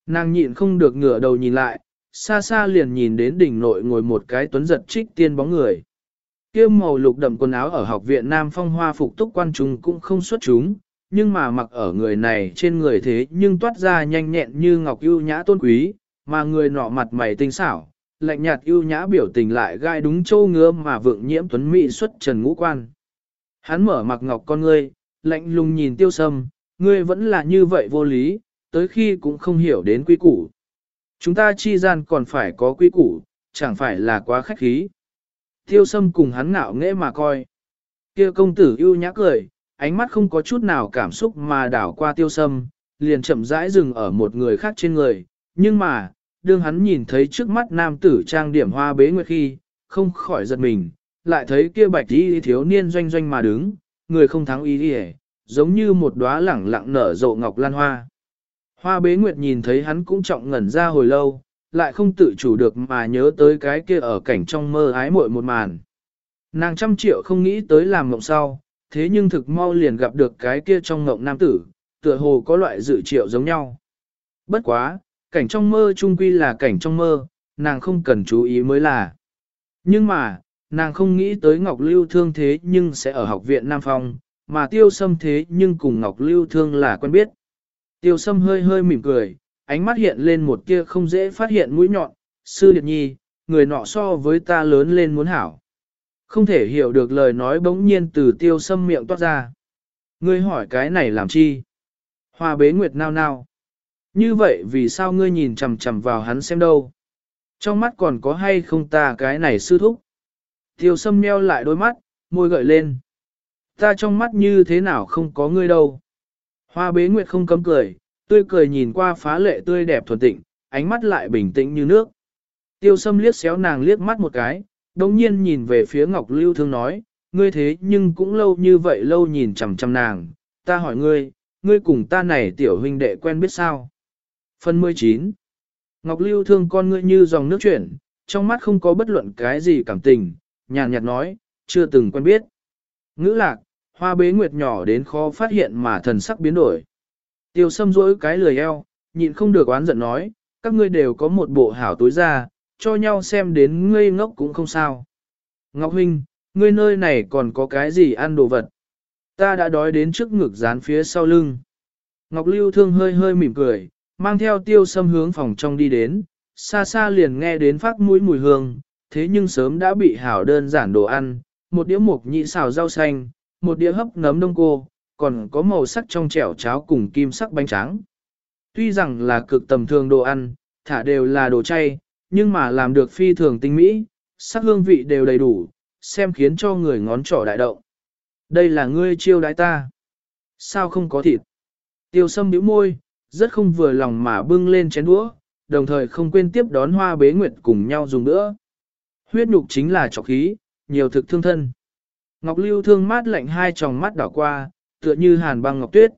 Nàng nhịn không được ngửa đầu nhìn lại, xa xa liền nhìn đến đỉnh nội ngồi một cái tuấn giật trích tiên bóng người. Kia màu lục đậm quần áo ở học viện Nam Phong Hoa phục túc quan trung cũng không xuất chúng, nhưng mà mặc ở người này trên người thế nhưng toát ra nhanh nhẹn như ngọc ưu nhã tôn quý, mà người nọ mặt mày tinh xảo, lạnh nhạt ưu nhã biểu tình lại gai đúng châu ngứa mà vượng nhiễm tuấn mỹ xuất trần ngũ quan. Hắn mở mặc ngọc con ngươi, lạnh lùng nhìn tiêu sâm, ngươi vẫn là như vậy vô lý, tới khi cũng không hiểu đến quy củ. Chúng ta chi gian còn phải có quy củ, chẳng phải là quá khách khí. Tiêu sâm cùng hắn ngạo nghễ mà coi. kia công tử ưu nhã cười, ánh mắt không có chút nào cảm xúc mà đảo qua tiêu sâm, liền chậm rãi dừng ở một người khác trên người. Nhưng mà, đương hắn nhìn thấy trước mắt nam tử trang điểm hoa bế nguyệt khi, không khỏi giật mình, lại thấy kia bạch y thiếu niên doanh doanh mà đứng, người không thắng ý đi giống như một đóa lẳng lặng nở rộ ngọc lan hoa. Hoa bế nguyệt nhìn thấy hắn cũng trọng ngẩn ra hồi lâu, lại không tự chủ được mà nhớ tới cái kia ở cảnh trong mơ ái muội một màn. Nàng trăm triệu không nghĩ tới làm mộng sau, thế nhưng thực mau liền gặp được cái kia trong ngộng nam tử, tựa hồ có loại dự triệu giống nhau. Bất quá, cảnh trong mơ trung quy là cảnh trong mơ, nàng không cần chú ý mới là. Nhưng mà, nàng không nghĩ tới Ngọc Lưu Thương thế nhưng sẽ ở học viện Nam Phong, mà tiêu sâm thế nhưng cùng Ngọc Lưu Thương là quen biết. Tiêu sâm hơi hơi mỉm cười, ánh mắt hiện lên một kia không dễ phát hiện mũi nhọn, sư liệt nhi, người nọ so với ta lớn lên muốn hảo. Không thể hiểu được lời nói bỗng nhiên từ tiêu sâm miệng toát ra. Ngươi hỏi cái này làm chi? Hoa bế nguyệt nao nao. Như vậy vì sao ngươi nhìn chằm chằm vào hắn xem đâu? Trong mắt còn có hay không ta cái này sư thúc? Tiêu sâm meo lại đôi mắt, môi gợi lên. Ta trong mắt như thế nào không có ngươi đâu? Hoa bế nguyệt không cấm cười, tươi cười nhìn qua phá lệ tươi đẹp thuần tịnh, ánh mắt lại bình tĩnh như nước. Tiêu sâm liếc xéo nàng liếc mắt một cái, đồng nhiên nhìn về phía Ngọc Lưu Thương nói, ngươi thế nhưng cũng lâu như vậy lâu nhìn chằm chằm nàng, ta hỏi ngươi, ngươi cùng ta này tiểu huynh đệ quen biết sao? Phần 19 Ngọc Lưu Thương con ngươi như dòng nước chuyển, trong mắt không có bất luận cái gì cảm tình, nhàn nhạt nói, chưa từng quen biết. Ngữ lạc, hoa bế nguyệt nhỏ đến khó phát hiện mà thần sắc biến đổi. Tiêu sâm rỗi cái lười eo, nhịn không được oán giận nói, các ngươi đều có một bộ hảo tối ra, cho nhau xem đến ngây ngốc cũng không sao. Ngọc Huynh, ngươi nơi này còn có cái gì ăn đồ vật? Ta đã đói đến trước ngực dán phía sau lưng. Ngọc Lưu Thương hơi hơi mỉm cười, mang theo tiêu sâm hướng phòng trong đi đến, xa xa liền nghe đến phát mũi mùi hương, thế nhưng sớm đã bị hảo đơn giản đồ ăn, một đĩa mục nhị xào rau xanh, một đĩa hấp nấm đông cô, còn có màu sắc trong trẻo cháo cùng kim sắc bánh trắng. Tuy rằng là cực tầm thường đồ ăn, thả đều là đồ chay, nhưng mà làm được phi thường tinh mỹ, sắc hương vị đều đầy đủ, xem khiến cho người ngón trỏ đại động. Đây là ngươi chiêu đái ta. Sao không có thịt? Tiêu sâm bĩu môi, rất không vừa lòng mà bưng lên chén đũa, đồng thời không quên tiếp đón hoa bế nguyệt cùng nhau dùng nữa. Huyết nhục chính là trọc khí, nhiều thực thương thân. Ngọc Lưu thương mát lạnh hai tròng mắt đảo qua, tựa như hàn băng ngọc tuyết.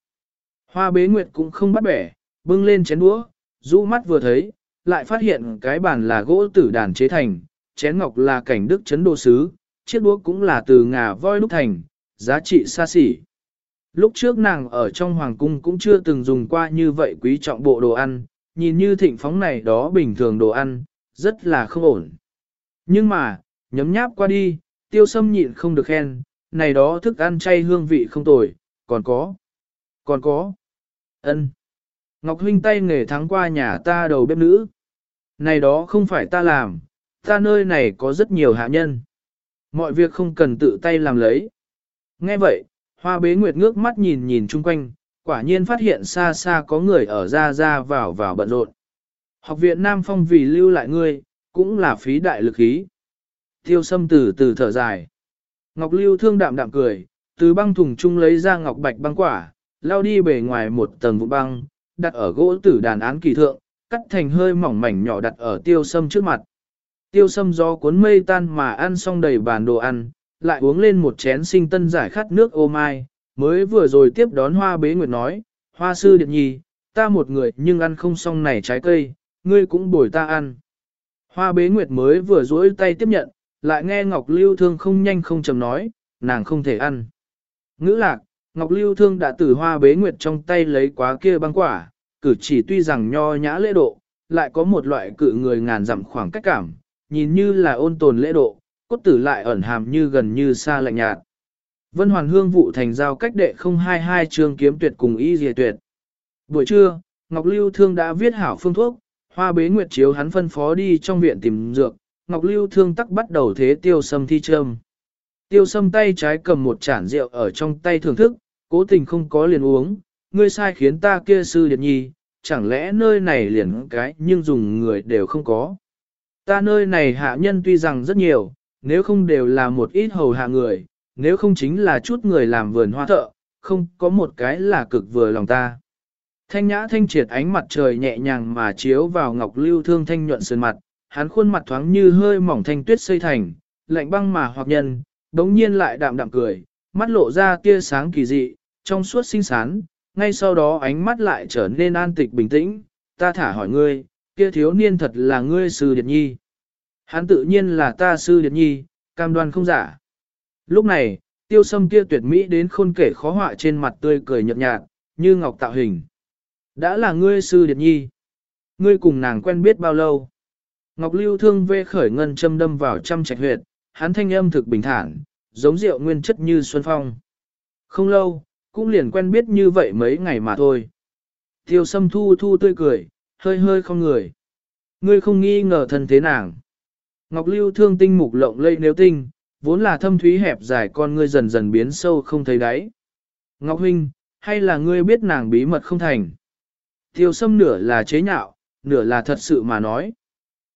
Hoa bế nguyệt cũng không bắt bẻ, bưng lên chén đũa, rũ mắt vừa thấy, lại phát hiện cái bàn là gỗ tử đàn chế thành, chén ngọc là cảnh đức chấn đồ sứ, chiếc đũa cũng là từ ngà voi đúc thành, giá trị xa xỉ. Lúc trước nàng ở trong hoàng cung cũng chưa từng dùng qua như vậy quý trọng bộ đồ ăn, nhìn như thịnh phóng này đó bình thường đồ ăn, rất là không ổn. Nhưng mà, nhấm nháp qua đi, tiêu sâm nhịn không được khen, này đó thức ăn chay hương vị không tồi, còn có, còn có, ân. Ngọc Huynh tay nghề thắng qua nhà ta đầu bếp nữ. Này đó không phải ta làm, ta nơi này có rất nhiều hạ nhân. Mọi việc không cần tự tay làm lấy. Nghe vậy, hoa bế nguyệt ngước mắt nhìn nhìn chung quanh, quả nhiên phát hiện xa xa có người ở ra ra vào vào bận rộn. Học viện Nam Phong vì lưu lại ngươi, cũng là phí đại lực ý. Tiêu sâm từ từ thở dài. Ngọc Lưu thương đạm đạm cười, từ băng thùng chung lấy ra ngọc bạch băng quả, lao đi bề ngoài một tầng vụ băng, đặt ở gỗ tử đàn án kỳ thượng, cắt thành hơi mỏng mảnh nhỏ đặt ở tiêu sâm trước mặt. Tiêu sâm do cuốn mây tan mà ăn xong đầy bàn đồ ăn, lại uống lên một chén sinh tân giải khát nước ô mai, mới vừa rồi tiếp đón hoa bế nguyệt nói, hoa sư điện nhi, ta một người nhưng ăn không xong này trái cây, ngươi cũng bồi ta ăn. Hoa bế nguyệt mới vừa duỗi tay tiếp nhận, lại nghe Ngọc Lưu Thương không nhanh không chầm nói, nàng không thể ăn. Ngữ lạc, Ngọc Lưu Thương đã từ hoa bế nguyệt trong tay lấy quá kia băng quả, cử chỉ tuy rằng nho nhã lễ độ, lại có một loại cự người ngàn dặm khoảng cách cảm, nhìn như là ôn tồn lễ độ, cốt tử lại ẩn hàm như gần như xa lạnh nhạt. Vân Hoàn Hương vụ thành giao cách đệ 022 chương kiếm tuyệt cùng y diệt tuyệt. Buổi trưa, Ngọc Lưu Thương đã viết hảo phương thuốc, hoa bế nguyệt chiếu hắn phân phó đi trong viện tìm dược, Ngọc Lưu Thương tắc bắt đầu thế tiêu sâm thi trâm. Tiêu sâm tay trái cầm một chản rượu ở trong tay thưởng thức, cố tình không có liền uống, ngươi sai khiến ta kia sư điệt nhi, chẳng lẽ nơi này liền cái nhưng dùng người đều không có. Ta nơi này hạ nhân tuy rằng rất nhiều, nếu không đều là một ít hầu hạ người, nếu không chính là chút người làm vườn hoa thợ, không có một cái là cực vừa lòng ta. Thanh nhã thanh triệt ánh mặt trời nhẹ nhàng mà chiếu vào ngọc lưu thương thanh nhuận sườn mặt, hắn khuôn mặt thoáng như hơi mỏng thanh tuyết xây thành, lạnh băng mà hoặc nhân, đống nhiên lại đạm đạm cười, mắt lộ ra tia sáng kỳ dị, trong suốt xinh xắn, ngay sau đó ánh mắt lại trở nên an tịch bình tĩnh, ta thả hỏi ngươi, kia thiếu niên thật là ngươi sư điệt nhi. Hắn tự nhiên là ta sư điệt nhi, cam đoan không giả. Lúc này, tiêu sâm kia tuyệt mỹ đến khôn kể khó họa trên mặt tươi cười nhợt nhạt, như ngọc tạo hình. Đã là ngươi sư điệt nhi. Ngươi cùng nàng quen biết bao lâu? Ngọc lưu thương vê khởi ngân châm đâm vào trăm trạch huyệt, hắn thanh âm thực bình thản, giống rượu nguyên chất như xuân phong. Không lâu, cũng liền quen biết như vậy mấy ngày mà thôi. Tiêu sâm thu thu tươi cười, hơi hơi không người. Ngươi không nghi ngờ thân thế nàng. Ngọc Lưu thương tinh mục lộng lây nếu tinh, vốn là thâm thúy hẹp dài con ngươi dần dần biến sâu không thấy đáy. Ngọc Huynh, hay là ngươi biết nàng bí mật không thành? Tiêu sâm nửa là chế nhạo, nửa là thật sự mà nói.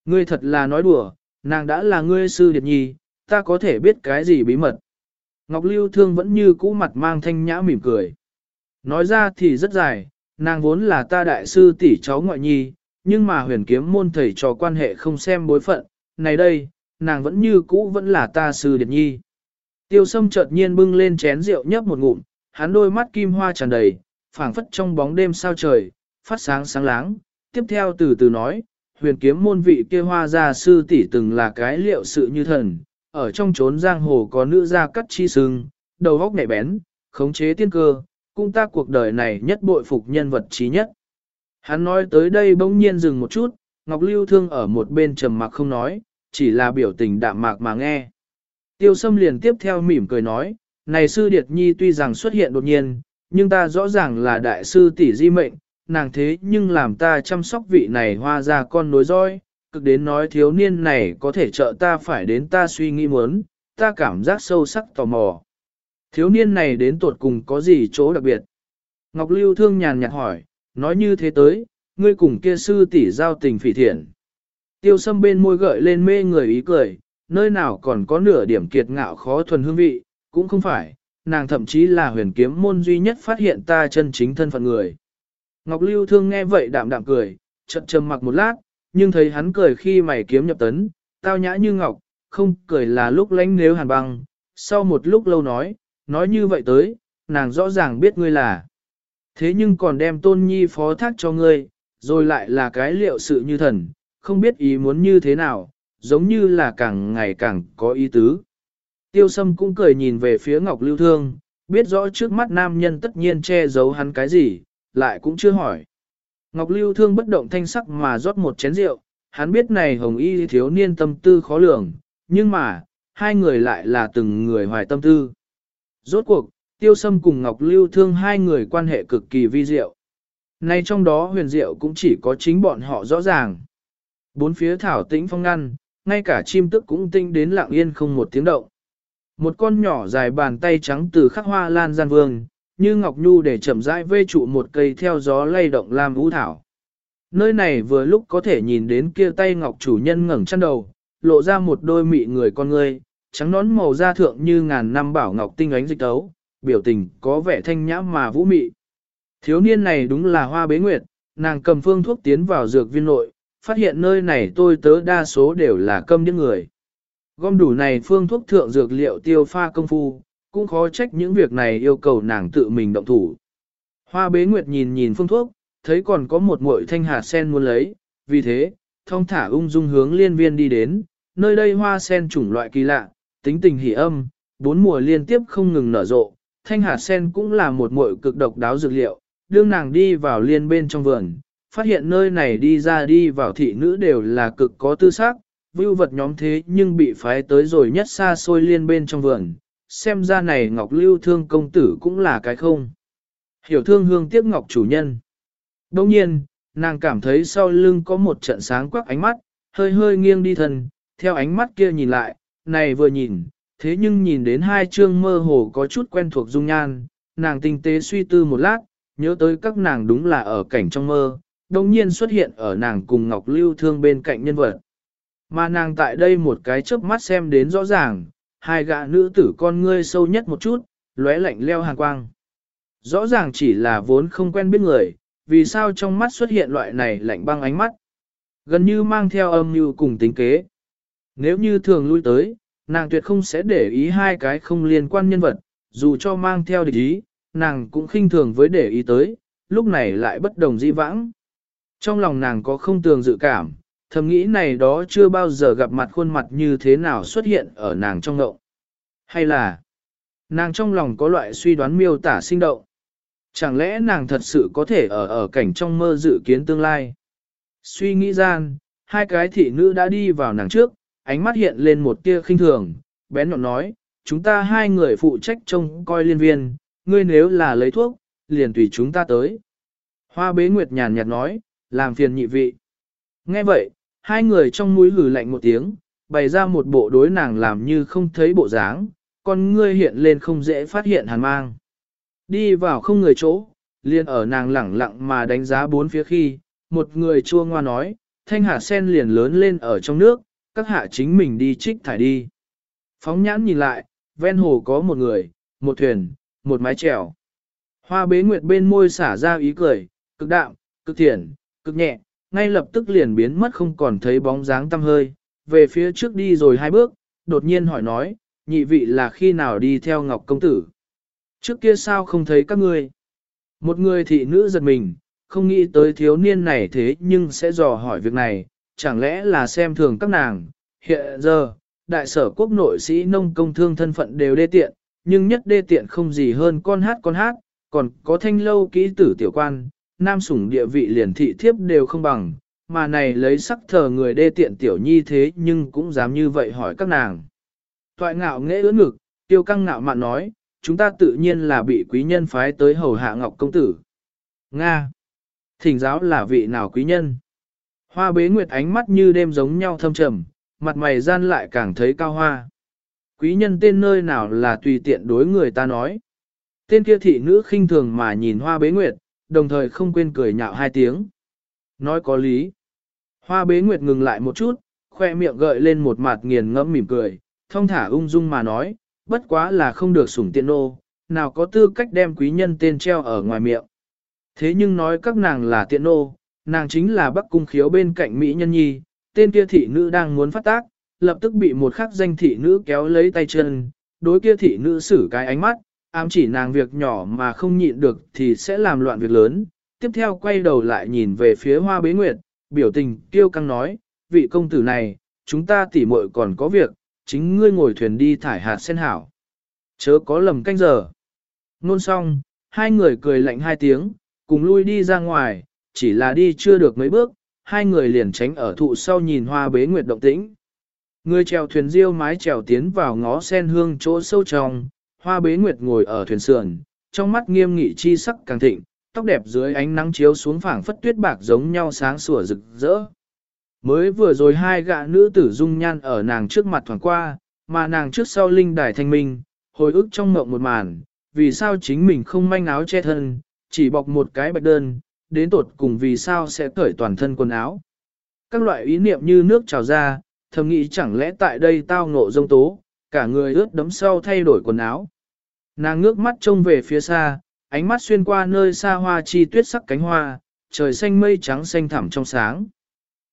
Ngươi thật là nói đùa, nàng đã là ngươi sư điệt nhi, ta có thể biết cái gì bí mật. Ngọc Lưu Thương vẫn như cũ mặt mang thanh nhã mỉm cười. Nói ra thì rất dài, nàng vốn là ta đại sư tỷ cháu ngoại nhi, nhưng mà huyền kiếm môn thầy trò quan hệ không xem bối phận, này đây, nàng vẫn như cũ vẫn là ta sư điệt nhi. Tiêu sâm chợt nhiên bưng lên chén rượu nhấp một ngụm, hắn đôi mắt kim hoa tràn đầy, phảng phất trong bóng đêm sao trời, phát sáng sáng láng. Tiếp theo từ từ nói, huyền kiếm môn vị kia hoa gia sư tỷ từng là cái liệu sự như thần, ở trong chốn giang hồ có nữ gia cắt chi sưng, đầu góc nhạy bén, khống chế tiên cơ, cung ta cuộc đời này nhất bội phục nhân vật trí nhất. Hắn nói tới đây bỗng nhiên dừng một chút, Ngọc Lưu Thương ở một bên trầm mặc không nói, chỉ là biểu tình đạm mạc mà nghe. Tiêu Sâm liền tiếp theo mỉm cười nói, này sư Điệt Nhi tuy rằng xuất hiện đột nhiên, nhưng ta rõ ràng là đại sư tỷ di mệnh, nàng thế nhưng làm ta chăm sóc vị này hoa ra con nối roi, cực đến nói thiếu niên này có thể trợ ta phải đến ta suy nghĩ muốn, ta cảm giác sâu sắc tò mò. Thiếu niên này đến tuột cùng có gì chỗ đặc biệt? Ngọc Lưu thương nhàn nhạt hỏi, nói như thế tới, ngươi cùng kia sư tỷ giao tình phỉ thiện. Tiêu sâm bên môi gợi lên mê người ý cười, nơi nào còn có nửa điểm kiệt ngạo khó thuần hương vị, cũng không phải, nàng thậm chí là huyền kiếm môn duy nhất phát hiện ta chân chính thân phận người. Ngọc Lưu Thương nghe vậy đạm đạm cười, chậm chậm mặc một lát, nhưng thấy hắn cười khi mày kiếm nhập tấn, tao nhã như ngọc, không cười là lúc lánh nếu hàn băng. Sau một lúc lâu nói, nói như vậy tới, nàng rõ ràng biết ngươi là. Thế nhưng còn đem tôn nhi phó thác cho ngươi, rồi lại là cái liệu sự như thần, không biết ý muốn như thế nào, giống như là càng ngày càng có ý tứ. Tiêu sâm cũng cười nhìn về phía Ngọc Lưu Thương, biết rõ trước mắt nam nhân tất nhiên che giấu hắn cái gì, lại cũng chưa hỏi. Ngọc Lưu Thương bất động thanh sắc mà rót một chén rượu, hắn biết này hồng y thiếu niên tâm tư khó lường, nhưng mà, hai người lại là từng người hoài tâm tư. Rốt cuộc, Tiêu Sâm cùng Ngọc Lưu Thương hai người quan hệ cực kỳ vi diệu. Nay trong đó huyền diệu cũng chỉ có chính bọn họ rõ ràng. Bốn phía thảo tĩnh phong ngăn, ngay cả chim tức cũng tinh đến lặng yên không một tiếng động. Một con nhỏ dài bàn tay trắng từ khắc hoa lan gian vương, như ngọc nhu để chậm rãi vê trụ một cây theo gió lay động lam vũ thảo. Nơi này vừa lúc có thể nhìn đến kia tay ngọc chủ nhân ngẩng chân đầu, lộ ra một đôi mị người con ngươi, trắng nón màu da thượng như ngàn năm bảo ngọc tinh ánh dịch tấu, biểu tình có vẻ thanh nhã mà vũ mị. Thiếu niên này đúng là hoa bế nguyệt, nàng cầm phương thuốc tiến vào dược viên nội, phát hiện nơi này tôi tớ đa số đều là câm những người. Gom đủ này phương thuốc thượng dược liệu tiêu pha công phu, cũng khó trách những việc này yêu cầu nàng tự mình động thủ. Hoa bế nguyệt nhìn nhìn phương thuốc, thấy còn có một muội thanh hạt sen muốn lấy, vì thế, thông thả ung dung hướng liên viên đi đến, nơi đây hoa sen chủng loại kỳ lạ, tính tình hỉ âm, bốn mùa liên tiếp không ngừng nở rộ, thanh hạt sen cũng là một muội cực độc đáo dược liệu, đương nàng đi vào liên bên trong vườn, phát hiện nơi này đi ra đi vào thị nữ đều là cực có tư sắc, vưu vật nhóm thế nhưng bị phái tới rồi nhất xa xôi liên bên trong vườn, xem ra này Ngọc Lưu Thương công tử cũng là cái không. Hiểu thương hương tiếc Ngọc chủ nhân. Đồng nhiên, nàng cảm thấy sau lưng có một trận sáng quắc ánh mắt, hơi hơi nghiêng đi thân, theo ánh mắt kia nhìn lại, này vừa nhìn, thế nhưng nhìn đến hai chương mơ hồ có chút quen thuộc dung nhan, nàng tinh tế suy tư một lát, nhớ tới các nàng đúng là ở cảnh trong mơ, đồng nhiên xuất hiện ở nàng cùng Ngọc Lưu Thương bên cạnh nhân vật. Mà nàng tại đây một cái chớp mắt xem đến rõ ràng, hai gã nữ tử con ngươi sâu nhất một chút, lóe lạnh leo hàng quang. Rõ ràng chỉ là vốn không quen biết người, vì sao trong mắt xuất hiện loại này lạnh băng ánh mắt. Gần như mang theo âm như cùng tính kế. Nếu như thường lui tới, nàng tuyệt không sẽ để ý hai cái không liên quan nhân vật, dù cho mang theo địch ý, nàng cũng khinh thường với để ý tới, lúc này lại bất đồng di vãng. Trong lòng nàng có không tường dự cảm, thầm nghĩ này đó chưa bao giờ gặp mặt khuôn mặt như thế nào xuất hiện ở nàng trong ngậu. Hay là, nàng trong lòng có loại suy đoán miêu tả sinh động. Chẳng lẽ nàng thật sự có thể ở ở cảnh trong mơ dự kiến tương lai? Suy nghĩ gian, hai cái thị nữ đã đi vào nàng trước, ánh mắt hiện lên một tia khinh thường, bén nhọn nói, chúng ta hai người phụ trách trông coi liên viên, ngươi nếu là lấy thuốc, liền tùy chúng ta tới. Hoa bế nguyệt nhàn nhạt nói, làm phiền nhị vị. Nghe vậy, hai người trong mũi hử lạnh một tiếng, bày ra một bộ đối nàng làm như không thấy bộ dáng, con ngươi hiện lên không dễ phát hiện hàn mang. Đi vào không người chỗ, liền ở nàng lẳng lặng mà đánh giá bốn phía khi, một người chua ngoa nói, thanh hạ sen liền lớn lên ở trong nước, các hạ chính mình đi trích thải đi. Phóng nhãn nhìn lại, ven hồ có một người, một thuyền, một mái chèo. Hoa bế nguyệt bên môi xả ra ý cười, cực đạm, cực thiện, cực nhẹ, ngay lập tức liền biến mất không còn thấy bóng dáng tăm hơi, về phía trước đi rồi hai bước, đột nhiên hỏi nói, nhị vị là khi nào đi theo Ngọc Công Tử. Trước kia sao không thấy các ngươi? Một người thị nữ giật mình, không nghĩ tới thiếu niên này thế nhưng sẽ dò hỏi việc này, chẳng lẽ là xem thường các nàng. Hiện giờ, đại sở quốc nội sĩ nông công thương thân phận đều đê tiện, nhưng nhất đê tiện không gì hơn con hát con hát, còn có thanh lâu kỹ tử tiểu quan, nam sủng địa vị liền thị thiếp đều không bằng, mà này lấy sắc thờ người đê tiện tiểu nhi thế nhưng cũng dám như vậy hỏi các nàng. Toại ngạo nghễ ưỡn ngực, tiêu căng ngạo mạn nói, chúng ta tự nhiên là bị quý nhân phái tới hầu hạ ngọc công tử. Nga. Thỉnh giáo là vị nào quý nhân? Hoa bế nguyệt ánh mắt như đêm giống nhau thâm trầm, mặt mày gian lại càng thấy cao hoa. Quý nhân tên nơi nào là tùy tiện đối người ta nói. Tên kia thị nữ khinh thường mà nhìn hoa bế nguyệt, đồng thời không quên cười nhạo hai tiếng. Nói có lý. Hoa bế nguyệt ngừng lại một chút, khoe miệng gợi lên một mặt nghiền ngẫm mỉm cười, thông thả ung dung mà nói, bất quá là không được sủng tiện nô, nào có tư cách đem quý nhân tên treo ở ngoài miệng. Thế nhưng nói các nàng là tiện nô, nàng chính là bắc cung khiếu bên cạnh Mỹ nhân nhi, tên kia thị nữ đang muốn phát tác, lập tức bị một khắc danh thị nữ kéo lấy tay chân, đối kia thị nữ xử cái ánh mắt, ám chỉ nàng việc nhỏ mà không nhịn được thì sẽ làm loạn việc lớn. Tiếp theo quay đầu lại nhìn về phía hoa bế nguyệt, biểu tình tiêu căng nói, vị công tử này, chúng ta tỉ muội còn có việc, chính ngươi ngồi thuyền đi thải hạt sen hảo. Chớ có lầm canh giờ. Nôn xong, hai người cười lạnh hai tiếng, cùng lui đi ra ngoài, chỉ là đi chưa được mấy bước, hai người liền tránh ở thụ sau nhìn hoa bế nguyệt động tĩnh. Người chèo thuyền riêu mái chèo tiến vào ngó sen hương chỗ sâu trong, hoa bế nguyệt ngồi ở thuyền sườn, trong mắt nghiêm nghị chi sắc càng thịnh, tóc đẹp dưới ánh nắng chiếu xuống phảng phất tuyết bạc giống nhau sáng sủa rực rỡ. Mới vừa rồi hai gạ nữ tử dung nhan ở nàng trước mặt thoảng qua, mà nàng trước sau linh đài thanh minh, hồi ức trong mộng một màn, vì sao chính mình không manh áo che thân, chỉ bọc một cái bạch đơn, đến tột cùng vì sao sẽ cởi toàn thân quần áo. Các loại ý niệm như nước trào ra, thầm nghĩ chẳng lẽ tại đây tao ngộ dông tố, cả người ướt đấm sau thay đổi quần áo. Nàng ngước mắt trông về phía xa, ánh mắt xuyên qua nơi xa hoa chi tuyết sắc cánh hoa, trời xanh mây trắng xanh thẳm trong sáng.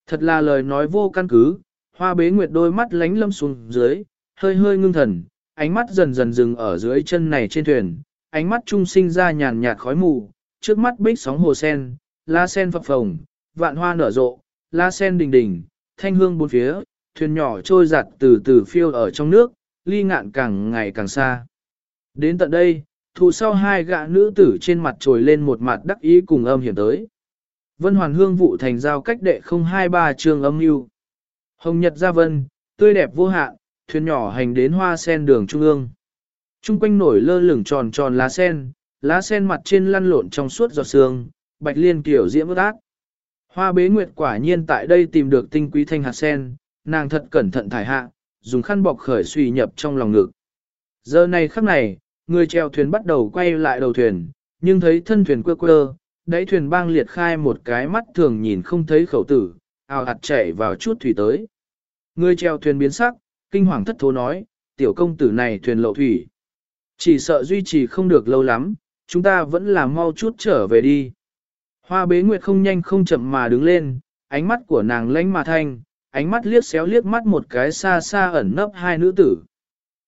Thật là lời nói vô căn cứ, hoa bế nguyệt đôi mắt lánh lâm xuống dưới, hơi hơi ngưng thần, ánh mắt dần dần dừng ở dưới chân này trên thuyền, ánh mắt trung sinh ra nhàn nhạt khói mù, trước mắt bích sóng hồ sen, la sen phập phồng, vạn hoa nở rộ, la sen đình đình, thanh hương bốn phía, thuyền nhỏ trôi giặt từ từ phiêu ở trong nước, ly ngạn càng ngày càng xa. Đến tận đây, thù sau hai gã nữ tử trên mặt trồi lên một mặt đắc ý cùng âm hiểm tới. Vân hoàn hương vụ thành giao cách đệ 023 trường âm hưu. Hồng Nhật Gia Vân, tươi đẹp vô hạn, thuyền nhỏ hành đến hoa sen đường trung ương. Trung quanh nổi lơ lửng tròn tròn lá sen, lá sen mặt trên lăn lộn trong suốt giọt sương, bạch liên kiểu diễm ước ác. Hoa bế nguyệt quả nhiên tại đây tìm được tinh quý thanh hạt sen, nàng thật cẩn thận thải hạ, dùng khăn bọc khởi suy nhập trong lòng ngực. Giờ này khắc này, người chèo thuyền bắt đầu quay lại đầu thuyền, nhưng thấy thân thuyền quơ quơ, đáy thuyền bang liệt khai một cái mắt thường nhìn không thấy khẩu tử, ào hạt chảy vào chút thủy tới. Người chèo thuyền biến sắc, kinh hoàng thất thố nói, tiểu công tử này thuyền lộ thủy. Chỉ sợ duy trì không được lâu lắm, chúng ta vẫn là mau chút trở về đi. Hoa bế nguyệt không nhanh không chậm mà đứng lên, ánh mắt của nàng lánh mà thanh, ánh mắt liếc xéo liếc mắt một cái xa xa ẩn nấp hai nữ tử.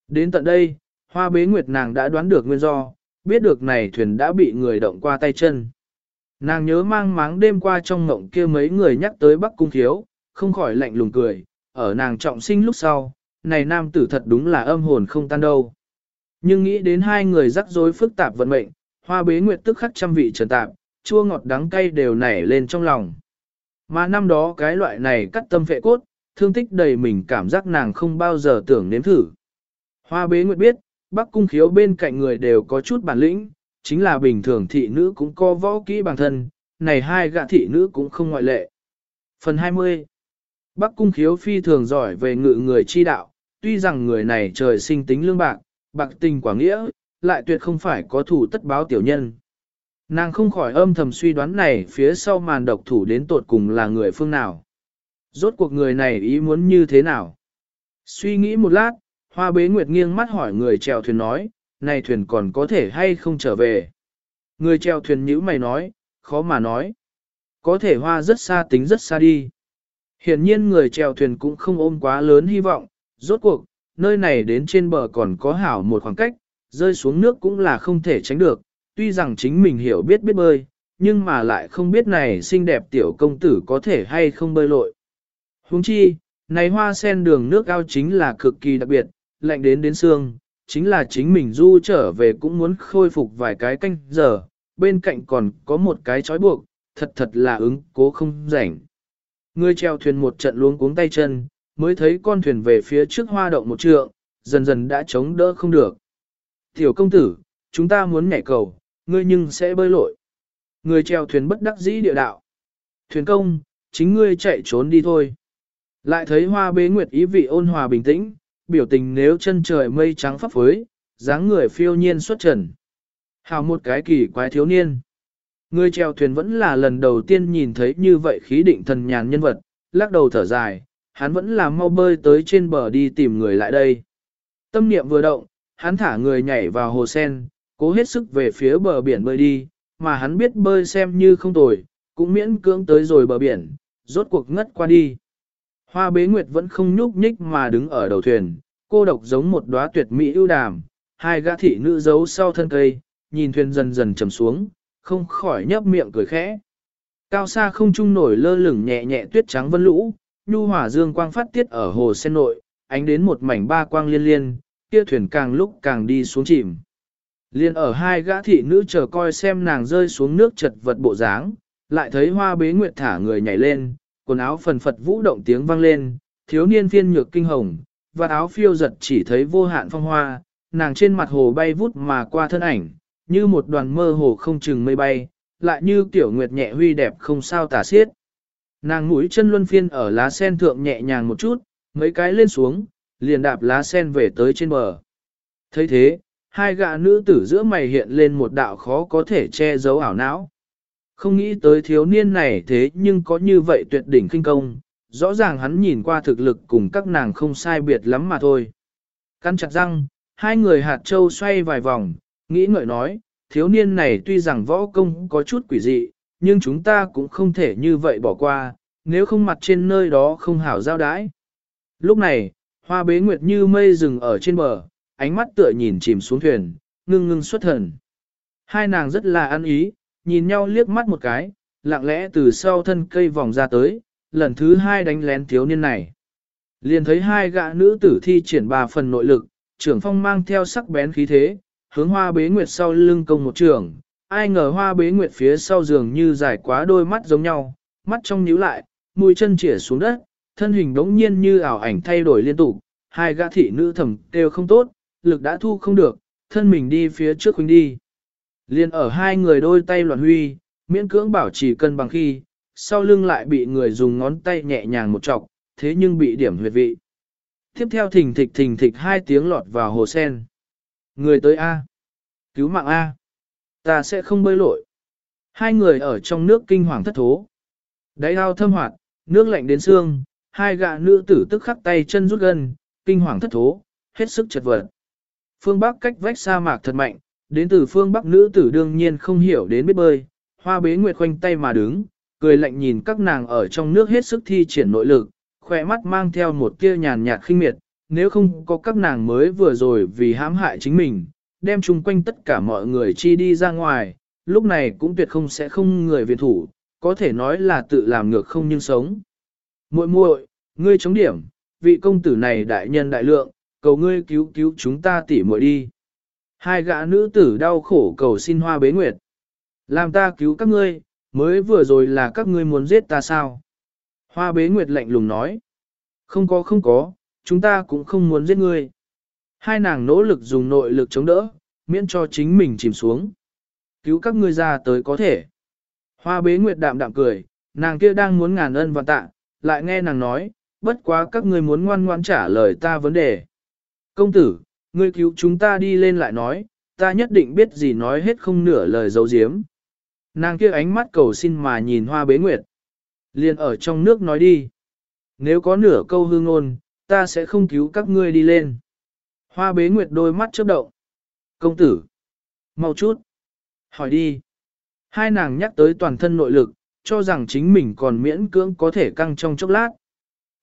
Đến tận đây, hoa bế nguyệt nàng đã đoán được nguyên do, biết được này thuyền đã bị người động qua tay chân. Nàng nhớ mang máng đêm qua trong ngộng kia mấy người nhắc tới Bắc Cung Thiếu, không khỏi lạnh lùng cười, ở nàng trọng sinh lúc sau, này nam tử thật đúng là âm hồn không tan đâu. Nhưng nghĩ đến hai người rắc rối phức tạp vận mệnh, hoa bế nguyệt tức khắc trăm vị trần tạp, chua ngọt đắng cay đều nảy lên trong lòng. Mà năm đó cái loại này cắt tâm phệ cốt, thương tích đầy mình cảm giác nàng không bao giờ tưởng nếm thử. Hoa bế nguyệt biết, bắc cung khiếu bên cạnh người đều có chút bản lĩnh, chính là bình thường thị nữ cũng có võ kỹ bản thân, này hai gạ thị nữ cũng không ngoại lệ. Phần 20 Bắc cung khiếu phi thường giỏi về ngự người chi đạo, tuy rằng người này trời sinh tính lương bạc, bạc tình quả nghĩa, lại tuyệt không phải có thủ tất báo tiểu nhân. Nàng không khỏi âm thầm suy đoán này phía sau màn độc thủ đến tột cùng là người phương nào. Rốt cuộc người này ý muốn như thế nào? Suy nghĩ một lát, hoa bế nguyệt nghiêng mắt hỏi người chèo thuyền nói, này thuyền còn có thể hay không trở về? Người chèo thuyền nhữ mày nói, khó mà nói. Có thể hoa rất xa tính rất xa đi. Hiển nhiên người chèo thuyền cũng không ôm quá lớn hy vọng, rốt cuộc, nơi này đến trên bờ còn có hảo một khoảng cách, rơi xuống nước cũng là không thể tránh được, tuy rằng chính mình hiểu biết biết bơi, nhưng mà lại không biết này xinh đẹp tiểu công tử có thể hay không bơi lội. Huống chi, này hoa sen đường nước ao chính là cực kỳ đặc biệt, lạnh đến đến xương, chính là chính mình du trở về cũng muốn khôi phục vài cái canh giờ, bên cạnh còn có một cái trói buộc, thật thật là ứng cố không rảnh. Người treo thuyền một trận luống cuống tay chân, mới thấy con thuyền về phía trước hoa động một trượng, dần dần đã chống đỡ không được. Tiểu công tử, chúng ta muốn nhảy cầu, ngươi nhưng sẽ bơi lội. Người treo thuyền bất đắc dĩ địa đạo. Thuyền công, chính ngươi chạy trốn đi thôi. Lại thấy hoa bế nguyệt ý vị ôn hòa bình tĩnh, biểu tình nếu chân trời mây trắng pháp phới, dáng người phiêu nhiên xuất trần. Hào một cái kỳ quái thiếu niên. Người treo thuyền vẫn là lần đầu tiên nhìn thấy như vậy khí định thần nhàn nhân vật, lắc đầu thở dài, hắn vẫn là mau bơi tới trên bờ đi tìm người lại đây. Tâm niệm vừa động, hắn thả người nhảy vào hồ sen, cố hết sức về phía bờ biển bơi đi, mà hắn biết bơi xem như không tồi, cũng miễn cưỡng tới rồi bờ biển, rốt cuộc ngất qua đi. Hoa bế nguyệt vẫn không nhúc nhích mà đứng ở đầu thuyền, cô độc giống một đóa tuyệt mỹ ưu đàm, hai gã thị nữ giấu sau thân cây, nhìn thuyền dần dần trầm xuống, không khỏi nhấp miệng cười khẽ. Cao xa không trung nổi lơ lửng nhẹ nhẹ tuyết trắng vân lũ, nhu hỏa dương quang phát tiết ở hồ sen nội, ánh đến một mảnh ba quang liên liên, kia thuyền càng lúc càng đi xuống chìm. Liên ở hai gã thị nữ chờ coi xem nàng rơi xuống nước chật vật bộ dáng, lại thấy hoa bế nguyệt thả người nhảy lên, quần áo phần phật vũ động tiếng vang lên, thiếu niên phiên nhược kinh hồng, và áo phiêu giật chỉ thấy vô hạn phong hoa, nàng trên mặt hồ bay vút mà qua thân ảnh, như một đoàn mơ hồ không chừng mây bay, lại như tiểu nguyệt nhẹ huy đẹp không sao tả xiết. Nàng mũi chân luân phiên ở lá sen thượng nhẹ nhàng một chút, mấy cái lên xuống, liền đạp lá sen về tới trên bờ. thấy thế, hai gã nữ tử giữa mày hiện lên một đạo khó có thể che giấu ảo não. Không nghĩ tới thiếu niên này thế nhưng có như vậy tuyệt đỉnh kinh công, rõ ràng hắn nhìn qua thực lực cùng các nàng không sai biệt lắm mà thôi. Căn chặt răng, hai người hạt châu xoay vài vòng, nghĩ ngợi nói, thiếu niên này tuy rằng võ công có chút quỷ dị, nhưng chúng ta cũng không thể như vậy bỏ qua, nếu không mặt trên nơi đó không hảo giao đái. Lúc này, hoa bế nguyệt như mây rừng ở trên bờ, ánh mắt tựa nhìn chìm xuống thuyền, ngưng ngưng xuất thần. Hai nàng rất là ăn ý, nhìn nhau liếc mắt một cái, lặng lẽ từ sau thân cây vòng ra tới, lần thứ hai đánh lén thiếu niên này. Liền thấy hai gã nữ tử thi triển ba phần nội lực, trưởng phong mang theo sắc bén khí thế, hướng hoa bế nguyệt sau lưng công một trường, ai ngờ hoa bế nguyệt phía sau giường như dài quá đôi mắt giống nhau, mắt trong nhíu lại, mũi chân chỉa xuống đất, thân hình đống nhiên như ảo ảnh thay đổi liên tục, hai gã thị nữ thầm đều không tốt, lực đã thu không được, thân mình đi phía trước huynh đi. Liên ở hai người đôi tay loạn huy, miễn cưỡng bảo trì cân bằng khi, sau lưng lại bị người dùng ngón tay nhẹ nhàng một chọc, thế nhưng bị điểm huyệt vị. Tiếp theo thình thịch thình thịch hai tiếng lọt vào hồ sen. Người tới A. Cứu mạng A. Ta sẽ không bơi lội. Hai người ở trong nước kinh hoàng thất thố. Đáy ao thâm hoạt, nước lạnh đến xương, hai gạ nữ tử tức khắc tay chân rút gần, kinh hoàng thất thố, hết sức chật vật. Phương Bắc cách vách sa mạc thật mạnh, đến từ phương Bắc nữ tử đương nhiên không hiểu đến biết bơi, hoa bế nguyệt khoanh tay mà đứng, cười lạnh nhìn các nàng ở trong nước hết sức thi triển nội lực, khỏe mắt mang theo một tia nhàn nhạt khinh miệt, nếu không có các nàng mới vừa rồi vì hãm hại chính mình, đem chung quanh tất cả mọi người chi đi ra ngoài, lúc này cũng tuyệt không sẽ không người viện thủ, có thể nói là tự làm ngược không nhưng sống. muội muội, ngươi chống điểm, vị công tử này đại nhân đại lượng, cầu ngươi cứu cứu chúng ta tỉ muội đi. Hai gã nữ tử đau khổ cầu xin hoa bế nguyệt. Làm ta cứu các ngươi, mới vừa rồi là các ngươi muốn giết ta sao? Hoa bế nguyệt lạnh lùng nói. Không có không có, chúng ta cũng không muốn giết ngươi. Hai nàng nỗ lực dùng nội lực chống đỡ, miễn cho chính mình chìm xuống. Cứu các ngươi ra tới có thể. Hoa bế nguyệt đạm đạm cười, nàng kia đang muốn ngàn ân và tạ, lại nghe nàng nói, bất quá các ngươi muốn ngoan ngoan trả lời ta vấn đề. Công tử, ngươi cứu chúng ta đi lên lại nói, ta nhất định biết gì nói hết không nửa lời dấu diếm. Nàng kia ánh mắt cầu xin mà nhìn hoa bế nguyệt. Liền ở trong nước nói đi. Nếu có nửa câu hương ngôn, ta sẽ không cứu các ngươi đi lên. Hoa bế nguyệt đôi mắt chớp động. Công tử. Mau chút. Hỏi đi. Hai nàng nhắc tới toàn thân nội lực, cho rằng chính mình còn miễn cưỡng có thể căng trong chốc lát.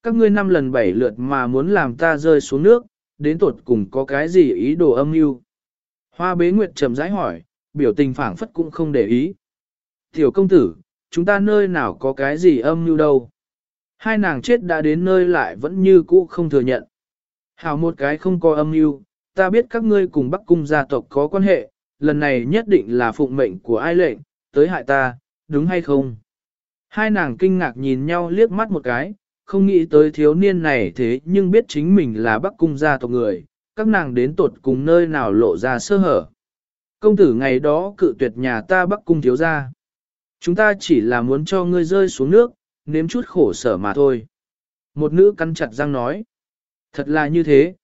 Các ngươi năm lần bảy lượt mà muốn làm ta rơi xuống nước, đến tột cùng có cái gì ý đồ âm mưu? Hoa bế nguyệt trầm rãi hỏi, biểu tình phảng phất cũng không để ý. Tiểu công tử, chúng ta nơi nào có cái gì âm mưu đâu. Hai nàng chết đã đến nơi lại vẫn như cũ không thừa nhận. Hảo một cái không có âm mưu, ta biết các ngươi cùng Bắc Cung gia tộc có quan hệ, lần này nhất định là phụng mệnh của ai lệnh, tới hại ta, đúng hay không? Hai nàng kinh ngạc nhìn nhau liếc mắt một cái, không nghĩ tới thiếu niên này thế nhưng biết chính mình là Bắc Cung gia tộc người, các nàng đến tột cùng nơi nào lộ ra sơ hở. Công tử ngày đó cự tuyệt nhà ta Bắc Cung thiếu gia. Chúng ta chỉ là muốn cho ngươi rơi xuống nước, nếm chút khổ sở mà thôi. Một nữ cắn chặt răng nói. Thật là như thế.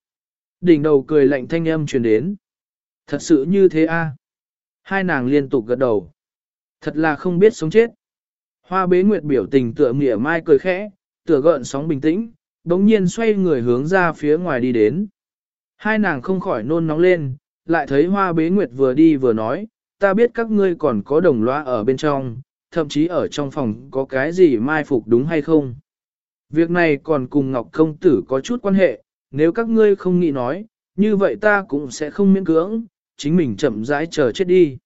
Đỉnh đầu cười lạnh thanh âm truyền đến. Thật sự như thế a? Hai nàng liên tục gật đầu. Thật là không biết sống chết. Hoa bế nguyệt biểu tình tựa mỉa mai cười khẽ, tựa gợn sóng bình tĩnh, đống nhiên xoay người hướng ra phía ngoài đi đến. Hai nàng không khỏi nôn nóng lên, lại thấy hoa bế nguyệt vừa đi vừa nói, ta biết các ngươi còn có đồng loa ở bên trong, thậm chí ở trong phòng có cái gì mai phục đúng hay không. Việc này còn cùng Ngọc Công Tử có chút quan hệ, nếu các ngươi không nghĩ nói, như vậy ta cũng sẽ không miễn cưỡng, chính mình chậm rãi chờ chết đi.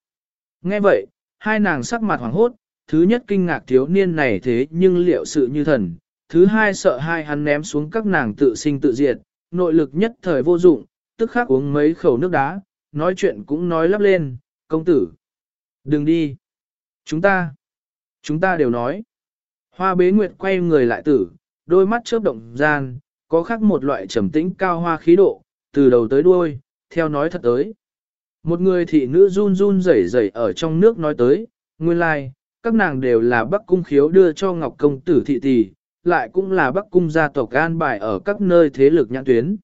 Nghe vậy, hai nàng sắc mặt hoảng hốt, thứ nhất kinh ngạc thiếu niên này thế nhưng liệu sự như thần, thứ hai sợ hai hắn ném xuống các nàng tự sinh tự diệt, nội lực nhất thời vô dụng, tức khắc uống mấy khẩu nước đá, nói chuyện cũng nói lắp lên, công tử. Đừng đi. Chúng ta. Chúng ta đều nói. Hoa bế nguyệt quay người lại tử, đôi mắt chớp động gian, có khác một loại trầm tĩnh cao hoa khí độ, từ đầu tới đuôi, theo nói thật tới. Một người thị nữ run run rẩy rẩy ở trong nước nói tới, nguyên lai, like, các nàng đều là bắc cung khiếu đưa cho ngọc công tử thị tỷ, lại cũng là bắc cung gia tộc an bài ở các nơi thế lực nhãn tuyến.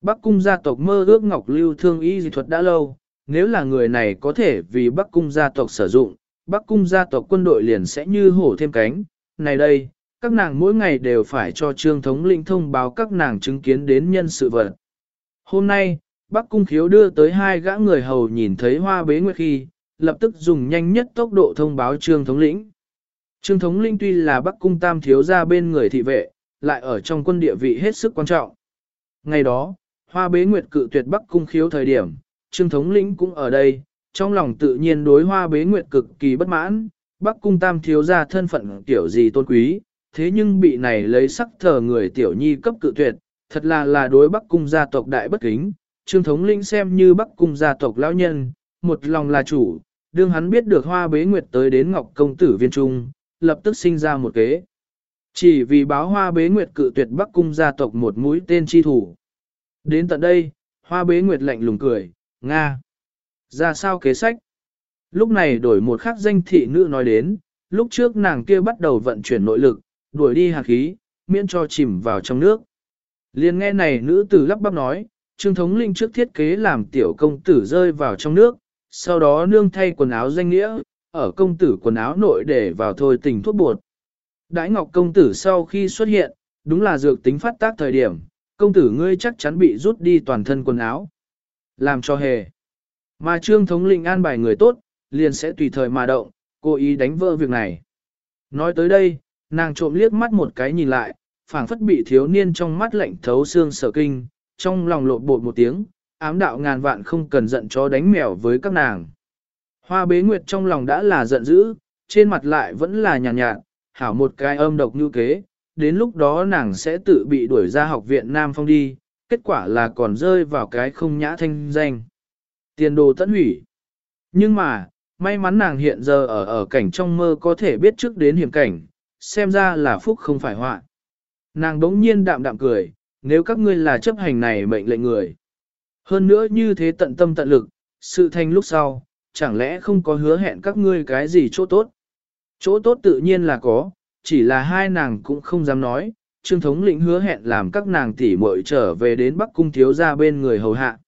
Bắc cung gia tộc mơ ước ngọc lưu thương y dị thuật đã lâu, nếu là người này có thể vì bắc cung gia tộc sử dụng, bắc cung gia tộc quân đội liền sẽ như hổ thêm cánh. Này đây, các nàng mỗi ngày đều phải cho trương thống lĩnh thông báo các nàng chứng kiến đến nhân sự vật. Hôm nay, Bắc Cung Khiếu đưa tới hai gã người hầu nhìn thấy hoa bế nguyệt khi, lập tức dùng nhanh nhất tốc độ thông báo trương thống lĩnh. Trương thống linh tuy là Bắc Cung Tam thiếu ra bên người thị vệ, lại ở trong quân địa vị hết sức quan trọng. Ngày đó, hoa bế nguyệt cự tuyệt Bắc Cung Khiếu thời điểm, trương thống lĩnh cũng ở đây, trong lòng tự nhiên đối hoa bế nguyệt cực kỳ bất mãn, Bắc Cung Tam thiếu ra thân phận tiểu gì tôn quý, thế nhưng bị này lấy sắc thờ người tiểu nhi cấp cự tuyệt, thật là là đối Bắc Cung gia tộc đại bất kính, Trương Thống Linh xem như Bắc Cung gia tộc lão nhân, một lòng là chủ, đương hắn biết được hoa bế nguyệt tới đến Ngọc Công Tử Viên Trung, lập tức sinh ra một kế. Chỉ vì báo hoa bế nguyệt cự tuyệt Bắc Cung gia tộc một mũi tên chi thủ. Đến tận đây, hoa bế nguyệt lạnh lùng cười, Nga. Ra sao kế sách? Lúc này đổi một khắc danh thị nữ nói đến, lúc trước nàng kia bắt đầu vận chuyển nội lực, đuổi đi hạt khí, miễn cho chìm vào trong nước. Liên nghe này nữ tử lắp bắp nói, Trương Thống Linh trước thiết kế làm tiểu công tử rơi vào trong nước, sau đó nương thay quần áo danh nghĩa, ở công tử quần áo nội để vào thôi tình thuốc bột. Đãi Ngọc công tử sau khi xuất hiện, đúng là dược tính phát tác thời điểm, công tử ngươi chắc chắn bị rút đi toàn thân quần áo. Làm cho hề. Mà Trương Thống Linh an bài người tốt, liền sẽ tùy thời mà động, cố ý đánh vỡ việc này. Nói tới đây, nàng trộm liếc mắt một cái nhìn lại, phảng phất bị thiếu niên trong mắt lạnh thấu xương sở kinh, trong lòng lộ bột một tiếng, ám đạo ngàn vạn không cần giận chó đánh mèo với các nàng. Hoa bế nguyệt trong lòng đã là giận dữ, trên mặt lại vẫn là nhàn nhạt, nhạt, hảo một cái âm độc như kế, đến lúc đó nàng sẽ tự bị đuổi ra học viện Nam Phong đi, kết quả là còn rơi vào cái không nhã thanh danh. Tiền đồ tận hủy. Nhưng mà, may mắn nàng hiện giờ ở ở cảnh trong mơ có thể biết trước đến hiểm cảnh, xem ra là phúc không phải họa. Nàng đống nhiên đạm đạm cười, nếu các ngươi là chấp hành này mệnh lệnh người. Hơn nữa như thế tận tâm tận lực, sự thành lúc sau, chẳng lẽ không có hứa hẹn các ngươi cái gì chỗ tốt. Chỗ tốt tự nhiên là có, chỉ là hai nàng cũng không dám nói, Trương thống lĩnh hứa hẹn làm các nàng tỷ muội trở về đến Bắc Cung thiếu gia bên người hầu hạ.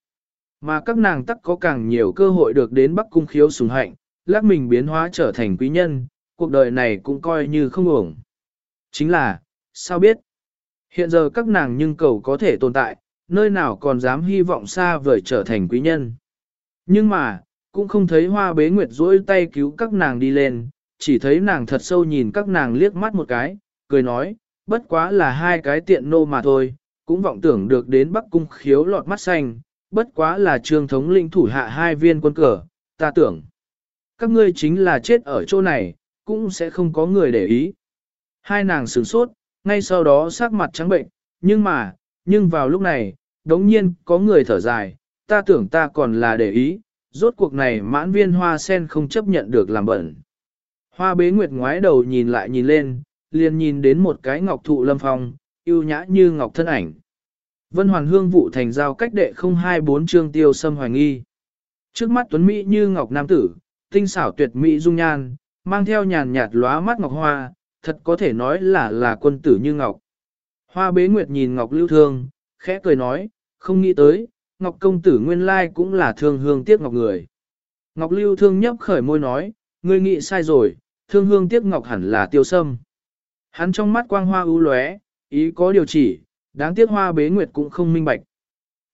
Mà các nàng tắc có càng nhiều cơ hội được đến Bắc Cung khiếu sùng hạnh, lát mình biến hóa trở thành quý nhân, cuộc đời này cũng coi như không ổng. Chính là, sao biết? Hiện giờ các nàng nhưng cầu có thể tồn tại, nơi nào còn dám hy vọng xa vời trở thành quý nhân. Nhưng mà, cũng không thấy hoa bế nguyệt duỗi tay cứu các nàng đi lên, chỉ thấy nàng thật sâu nhìn các nàng liếc mắt một cái, cười nói, bất quá là hai cái tiện nô mà thôi, cũng vọng tưởng được đến Bắc Cung khiếu lọt mắt xanh, bất quá là trương thống linh thủ hạ hai viên quân cờ, ta tưởng. Các ngươi chính là chết ở chỗ này, cũng sẽ không có người để ý. Hai nàng sửng sốt, ngay sau đó sắc mặt trắng bệnh, nhưng mà, nhưng vào lúc này, đống nhiên có người thở dài, ta tưởng ta còn là để ý, rốt cuộc này mãn viên hoa sen không chấp nhận được làm bẩn. Hoa bế nguyệt ngoái đầu nhìn lại nhìn lên, liền nhìn đến một cái ngọc thụ lâm phong, yêu nhã như ngọc thân ảnh. Vân Hoàn Hương vụ thành giao cách đệ 024 chương tiêu sâm hoài nghi. Trước mắt tuấn Mỹ như ngọc nam tử, tinh xảo tuyệt mỹ dung nhan, mang theo nhàn nhạt lóa mắt ngọc hoa, thật có thể nói là là quân tử như ngọc. Hoa bế nguyệt nhìn ngọc lưu thương, khẽ cười nói, không nghĩ tới, ngọc công tử nguyên lai cũng là thương hương tiếc ngọc người. Ngọc lưu thương nhấp khởi môi nói, ngươi nghĩ sai rồi, thương hương tiếc ngọc hẳn là tiêu sâm. Hắn trong mắt quang hoa ưu lóe, ý có điều chỉ, đáng tiếc hoa bế nguyệt cũng không minh bạch.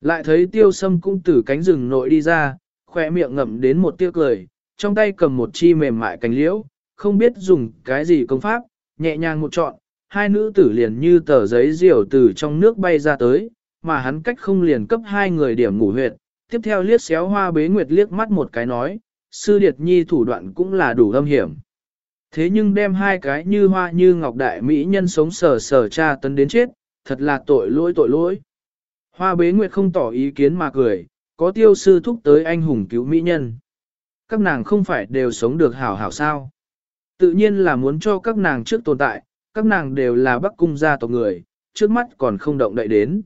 Lại thấy tiêu sâm cũng từ cánh rừng nội đi ra, khỏe miệng ngậm đến một tiếc cười, trong tay cầm một chi mềm mại cánh liễu, không biết dùng cái gì công pháp, nhẹ nhàng một trọn, hai nữ tử liền như tờ giấy diều từ trong nước bay ra tới, mà hắn cách không liền cấp hai người điểm ngủ huyệt. Tiếp theo liếc xéo hoa bế nguyệt liếc mắt một cái nói, sư điệt nhi thủ đoạn cũng là đủ âm hiểm. Thế nhưng đem hai cái như hoa như ngọc đại mỹ nhân sống sờ sờ cha tấn đến chết, thật là tội lỗi tội lỗi. Hoa bế nguyệt không tỏ ý kiến mà cười, có tiêu sư thúc tới anh hùng cứu mỹ nhân. Các nàng không phải đều sống được hảo hảo sao. Tự nhiên là muốn cho các nàng trước tồn tại, các nàng đều là bắc cung gia tộc người, trước mắt còn không động đậy đến.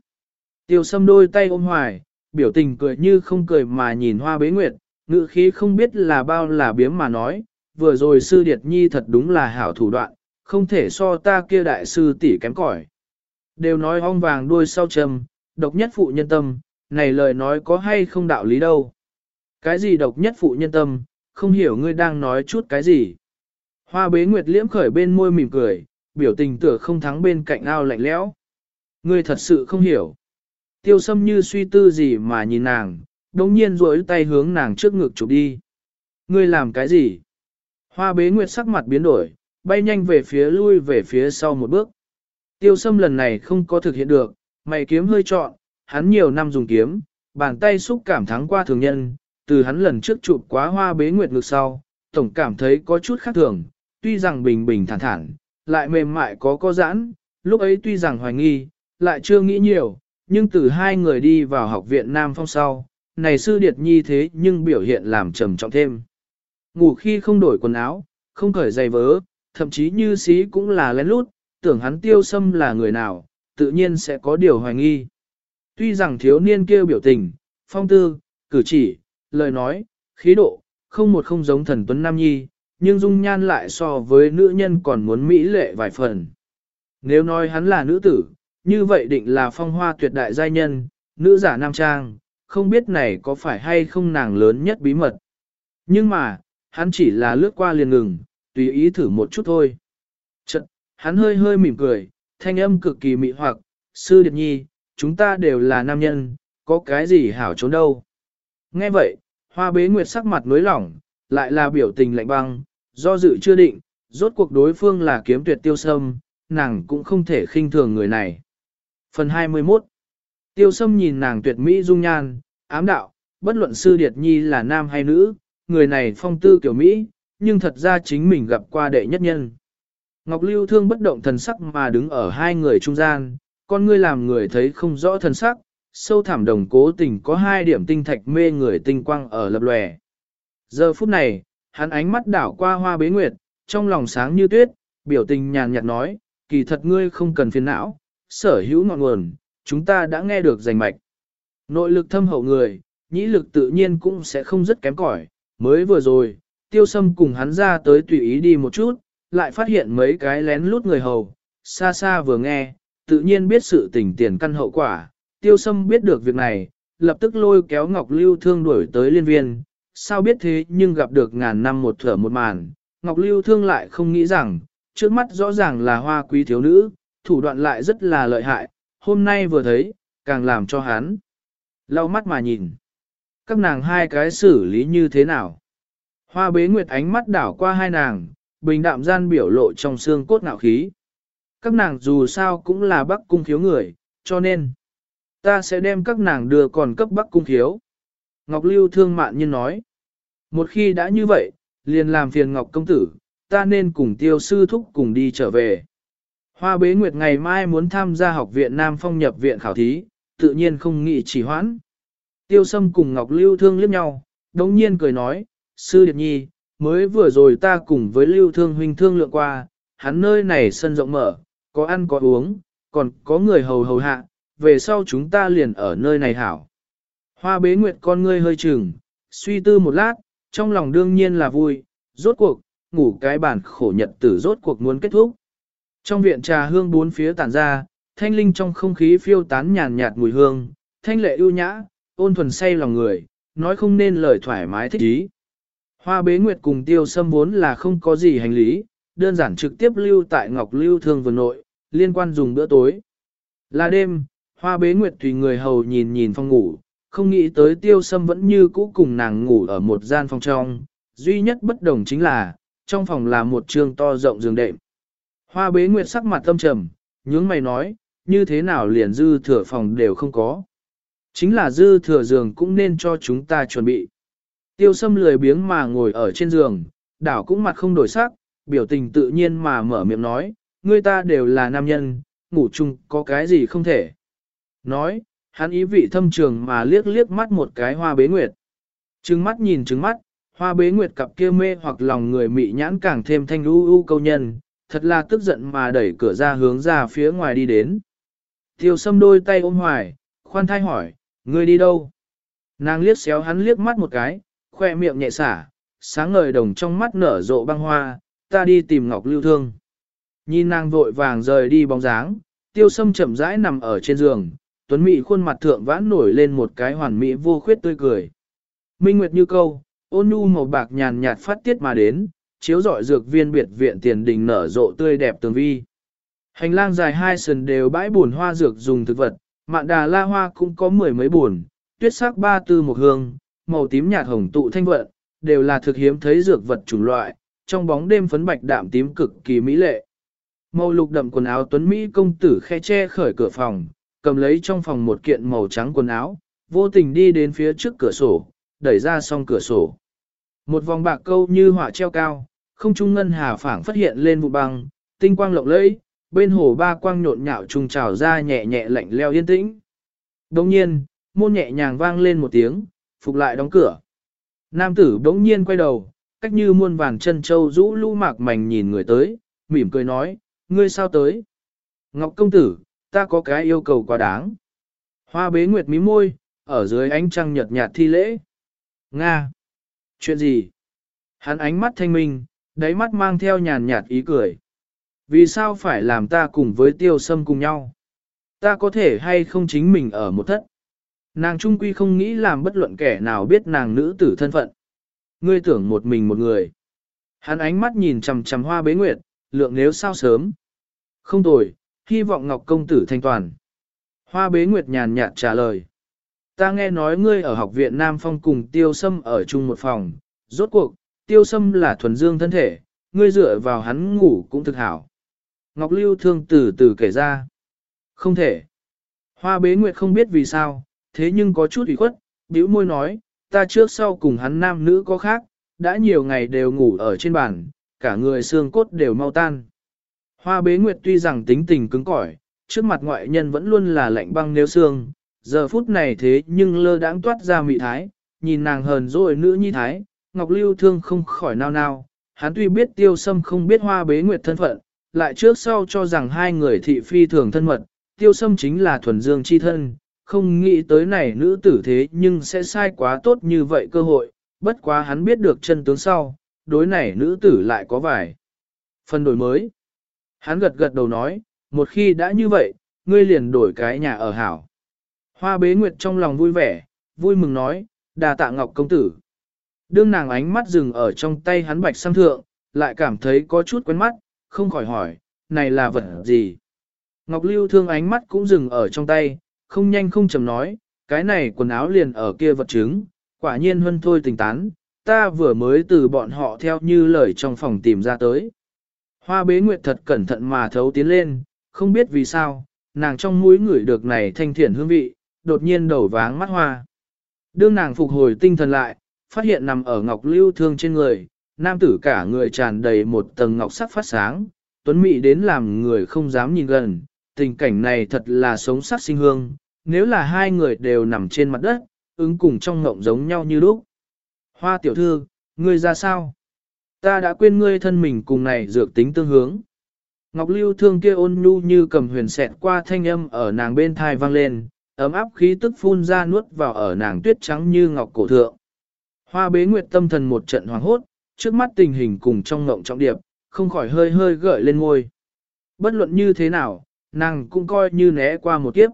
Tiêu sâm đôi tay ôm hoài, biểu tình cười như không cười mà nhìn hoa bế nguyệt, ngữ khí không biết là bao là biếm mà nói, vừa rồi sư điệt nhi thật đúng là hảo thủ đoạn, không thể so ta kia đại sư tỷ kém cỏi. Đều nói ong vàng đuôi sau trầm, độc nhất phụ nhân tâm, này lời nói có hay không đạo lý đâu. Cái gì độc nhất phụ nhân tâm, không hiểu ngươi đang nói chút cái gì. Hoa bế nguyệt liễm khởi bên môi mỉm cười, biểu tình tựa không thắng bên cạnh ao lạnh lẽo. Ngươi thật sự không hiểu. Tiêu sâm như suy tư gì mà nhìn nàng, đồng nhiên duỗi tay hướng nàng trước ngực chụp đi. Ngươi làm cái gì? Hoa bế nguyệt sắc mặt biến đổi, bay nhanh về phía lui về phía sau một bước. Tiêu sâm lần này không có thực hiện được, mày kiếm hơi trọn, hắn nhiều năm dùng kiếm, bàn tay xúc cảm thắng qua thường nhân, từ hắn lần trước chụp quá hoa bế nguyệt ngực sau, tổng cảm thấy có chút khác thường, tuy rằng bình bình thản thản, lại mềm mại có có giãn, lúc ấy tuy rằng hoài nghi, lại chưa nghĩ nhiều, nhưng từ hai người đi vào học viện Nam Phong sau, này sư điệt nhi thế nhưng biểu hiện làm trầm trọng thêm. Ngủ khi không đổi quần áo, không cởi giày vớ, thậm chí như xí cũng là lén lút, tưởng hắn tiêu sâm là người nào, tự nhiên sẽ có điều hoài nghi. Tuy rằng thiếu niên kêu biểu tình, phong tư, cử chỉ, lời nói, khí độ, không một không giống thần tuấn Nam Nhi, nhưng dung nhan lại so với nữ nhân còn muốn mỹ lệ vài phần. Nếu nói hắn là nữ tử, như vậy định là phong hoa tuyệt đại giai nhân, nữ giả nam trang, không biết này có phải hay không nàng lớn nhất bí mật. Nhưng mà, hắn chỉ là lướt qua liền ngừng, tùy ý thử một chút thôi. Chật, hắn hơi hơi mỉm cười, thanh âm cực kỳ mị hoặc, sư điệp nhi, chúng ta đều là nam nhân, có cái gì hảo trốn đâu. Nghe vậy, hoa bế nguyệt sắc mặt nối lỏng, lại là biểu tình lạnh băng, do dự chưa định, rốt cuộc đối phương là kiếm tuyệt tiêu sâm, nàng cũng không thể khinh thường người này. Phần 21 Tiêu sâm nhìn nàng tuyệt mỹ dung nhan, ám đạo, bất luận sư điệt nhi là nam hay nữ, người này phong tư kiểu Mỹ, nhưng thật ra chính mình gặp qua đệ nhất nhân. Ngọc Lưu thương bất động thần sắc mà đứng ở hai người trung gian, con ngươi làm người thấy không rõ thần sắc, sâu thẳm đồng cố tình có hai điểm tinh thạch mê người tinh quang ở lập lòe. Giờ phút này, hắn ánh mắt đảo qua hoa bế nguyệt, trong lòng sáng như tuyết, biểu tình nhàn nhạt nói, kỳ thật ngươi không cần phiền não, sở hữu ngọn nguồn, chúng ta đã nghe được rành mạch. Nội lực thâm hậu người, nhĩ lực tự nhiên cũng sẽ không rất kém cỏi, mới vừa rồi, tiêu sâm cùng hắn ra tới tùy ý đi một chút, lại phát hiện mấy cái lén lút người hầu, xa xa vừa nghe, tự nhiên biết sự tình tiền căn hậu quả. Tiêu sâm biết được việc này, lập tức lôi kéo Ngọc Lưu Thương đuổi tới liên viên. Sao biết thế nhưng gặp được ngàn năm một thở một màn, Ngọc Lưu Thương lại không nghĩ rằng, trước mắt rõ ràng là hoa quý thiếu nữ, thủ đoạn lại rất là lợi hại, hôm nay vừa thấy, càng làm cho hắn. Lau mắt mà nhìn. Các nàng hai cái xử lý như thế nào? Hoa bế nguyệt ánh mắt đảo qua hai nàng, bình đạm gian biểu lộ trong xương cốt ngạo khí. Các nàng dù sao cũng là bắc cung thiếu người, cho nên, ta sẽ đem các nàng đưa còn cấp bắc cung thiếu. Ngọc Lưu thương mạn nhiên nói, một khi đã như vậy, liền làm phiền Ngọc công tử, ta nên cùng tiêu sư thúc cùng đi trở về. Hoa bế nguyệt ngày mai muốn tham gia học viện Nam Phong nhập viện khảo thí, tự nhiên không nghĩ chỉ hoãn. Tiêu sâm cùng Ngọc Lưu thương liếc nhau, đồng nhiên cười nói, sư điệp nhi, mới vừa rồi ta cùng với Lưu thương huynh thương lượng qua, hắn nơi này sân rộng mở, có ăn có uống, còn có người hầu hầu hạ, về sau chúng ta liền ở nơi này hảo. Hoa bế nguyệt con ngươi hơi chừng, suy tư một lát, trong lòng đương nhiên là vui, rốt cuộc, ngủ cái bản khổ nhật tử rốt cuộc muốn kết thúc. Trong viện trà hương bốn phía tản ra, thanh linh trong không khí phiêu tán nhàn nhạt mùi hương, thanh lệ ưu nhã, ôn thuần say lòng người, nói không nên lời thoải mái thích ý. Hoa bế nguyệt cùng tiêu sâm vốn là không có gì hành lý, đơn giản trực tiếp lưu tại Ngọc Lưu Thương vườn nội, liên quan dùng bữa tối. Là đêm, hoa bế nguyệt tùy người hầu nhìn nhìn phòng ngủ, không nghĩ tới tiêu sâm vẫn như cũ cùng nàng ngủ ở một gian phòng trong, duy nhất bất đồng chính là, trong phòng là một trường to rộng giường đệm. Hoa bế nguyệt sắc mặt tâm trầm, nhướng mày nói, như thế nào liền dư thừa phòng đều không có. Chính là dư thừa giường cũng nên cho chúng ta chuẩn bị. Tiêu sâm lười biếng mà ngồi ở trên giường, đảo cũng mặt không đổi sắc, biểu tình tự nhiên mà mở miệng nói, người ta đều là nam nhân, ngủ chung có cái gì không thể. Nói, hắn ý vị thâm trường mà liếc liếc mắt một cái hoa bế nguyệt. Trừng mắt nhìn trừng mắt, hoa bế nguyệt cặp kia mê hoặc lòng người mị nhãn càng thêm thanh u u câu nhân, thật là tức giận mà đẩy cửa ra hướng ra phía ngoài đi đến. Tiêu sâm đôi tay ôm hoài, khoan thai hỏi, ngươi đi đâu? Nàng liếc xéo hắn liếc mắt một cái, khoe miệng nhẹ xả, sáng ngời đồng trong mắt nở rộ băng hoa, ta đi tìm Ngọc Lưu Thương. Nhìn nàng vội vàng rời đi bóng dáng, tiêu sâm chậm rãi nằm ở trên giường, tuấn mỹ khuôn mặt thượng vãn nổi lên một cái hoàn mỹ vô khuyết tươi cười. Minh Nguyệt như câu, ôn nhu màu bạc nhàn nhạt phát tiết mà đến, chiếu rọi dược viên biệt viện tiền đình nở rộ tươi đẹp tường vi. Hành lang dài hai sườn đều bãi buồn hoa dược dùng thực vật, mạn đà la hoa cũng có mười mấy buồn, tuyết sắc ba tư một hương, màu tím nhạt hồng tụ thanh vận, đều là thực hiếm thấy dược vật chủng loại, trong bóng đêm phấn bạch đạm tím cực kỳ mỹ lệ. Màu lục đậm quần áo tuấn Mỹ công tử khe che khởi cửa phòng, cầm lấy trong phòng một kiện màu trắng quần áo, vô tình đi đến phía trước cửa sổ, đẩy ra song cửa sổ. Một vòng bạc câu như họa treo cao, không trung ngân hà phảng phát hiện lên vụ băng, tinh quang lộng lẫy, bên hồ ba quang nhộn nhạo trùng trào ra nhẹ nhẹ lạnh leo yên tĩnh. Đồng nhiên, môn nhẹ nhàng vang lên một tiếng, phục lại đóng cửa. Nam tử đống nhiên quay đầu, cách như muôn vàng chân châu rũ lũ mạc mảnh nhìn người tới, mỉm cười nói, ngươi sao tới? Ngọc công tử, ta có cái yêu cầu quá đáng. Hoa bế nguyệt mí môi, ở dưới ánh trăng nhật nhạt thi lễ. Nga! Chuyện gì? Hắn ánh mắt thanh minh, đáy mắt mang theo nhàn nhạt ý cười. Vì sao phải làm ta cùng với tiêu sâm cùng nhau? Ta có thể hay không chính mình ở một thất? Nàng trung quy không nghĩ làm bất luận kẻ nào biết nàng nữ tử thân phận. Ngươi tưởng một mình một người. Hắn ánh mắt nhìn chằm chằm hoa bế nguyệt, lượng nếu sao sớm. Không tồi, hy vọng Ngọc Công Tử thanh toàn. Hoa bế nguyệt nhàn nhạt trả lời. Ta nghe nói ngươi ở học viện Nam Phong cùng tiêu sâm ở chung một phòng, rốt cuộc, tiêu sâm là thuần dương thân thể, ngươi dựa vào hắn ngủ cũng thực hảo. Ngọc Lưu thương từ từ kể ra. Không thể. Hoa bế nguyệt không biết vì sao, thế nhưng có chút ủy khuất, bĩu môi nói, ta trước sau cùng hắn nam nữ có khác, đã nhiều ngày đều ngủ ở trên bàn, cả người xương cốt đều mau tan. Hoa bế nguyệt tuy rằng tính tình cứng cỏi, trước mặt ngoại nhân vẫn luôn là lạnh băng nếu xương, giờ phút này thế nhưng lơ đãng toát ra mị thái, nhìn nàng hờn dỗi nữ nhi thái, Ngọc Lưu thương không khỏi nao nao, hắn tuy biết tiêu sâm không biết hoa bế nguyệt thân phận, lại trước sau cho rằng hai người thị phi thường thân mật, tiêu sâm chính là thuần dương chi thân, không nghĩ tới này nữ tử thế nhưng sẽ sai quá tốt như vậy cơ hội, bất quá hắn biết được chân tướng sau, đối này nữ tử lại có vài phần đổi mới. Hắn gật gật đầu nói, một khi đã như vậy, ngươi liền đổi cái nhà ở hảo. Hoa bế nguyệt trong lòng vui vẻ, vui mừng nói, đà tạ ngọc công tử. Đương nàng ánh mắt dừng ở trong tay hắn bạch sam thượng, lại cảm thấy có chút quen mắt, không khỏi hỏi, này là vật gì? Ngọc Lưu thương ánh mắt cũng dừng ở trong tay, không nhanh không chậm nói, cái này quần áo liền ở kia vật chứng, quả nhiên huân thôi tình tán, ta vừa mới từ bọn họ theo như lời trong phòng tìm ra tới. Hoa bế nguyệt thật cẩn thận mà thấu tiến lên, không biết vì sao, nàng trong mũi ngửi được này thanh thiện hương vị, đột nhiên đầu váng mắt hoa. Đương nàng phục hồi tinh thần lại, phát hiện nằm ở ngọc lưu thương trên người, nam tử cả người tràn đầy một tầng ngọc sắc phát sáng, tuấn mỹ đến làm người không dám nhìn gần, tình cảnh này thật là sống sắc sinh hương, nếu là hai người đều nằm trên mặt đất, ứng cùng trong ngộng giống nhau như lúc. Hoa tiểu thư, ngươi ra sao? Ta đã quên ngươi thân mình cùng này dược tính tương hướng. Ngọc Lưu thương kia ôn nhu như cầm huyền sẹt qua thanh âm ở nàng bên thai vang lên, ấm áp khí tức phun ra nuốt vào ở nàng tuyết trắng như ngọc cổ thượng. Hoa bế nguyệt tâm thần một trận hoàng hốt, trước mắt tình hình cùng trong ngộng trọng điệp, không khỏi hơi hơi gợi lên ngôi. Bất luận như thế nào, nàng cũng coi như né qua một kiếp.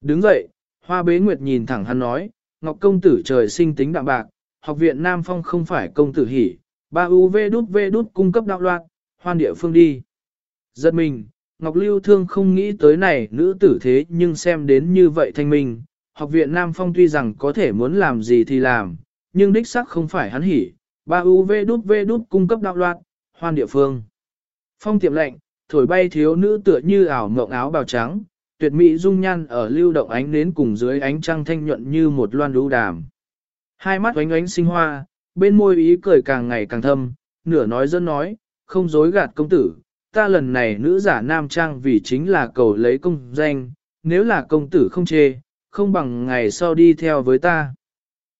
Đứng dậy, hoa bế nguyệt nhìn thẳng hắn nói, Ngọc công tử trời sinh tính đạm bạc, học viện Nam Phong không phải công tử hỉ, ba UV đút V đút cung cấp đạo loạn, hoan địa phương đi. Giật mình, Ngọc Lưu Thương không nghĩ tới này nữ tử thế nhưng xem đến như vậy thanh minh, học viện Nam Phong tuy rằng có thể muốn làm gì thì làm, nhưng đích xác không phải hắn hỉ, ba UV đút V đút cung cấp đạo loạn, hoan địa phương. Phong tiệm lệnh, thổi bay thiếu nữ tựa như ảo ngộng áo bào trắng, tuyệt mỹ dung nhan ở lưu động ánh nến cùng dưới ánh trăng thanh nhuận như một loan đu đàm. Hai mắt oánh oánh sinh hoa, bên môi ý cười càng ngày càng thâm, nửa nói dân nói, không dối gạt công tử, ta lần này nữ giả nam trang vì chính là cầu lấy công danh, nếu là công tử không chê, không bằng ngày sau đi theo với ta.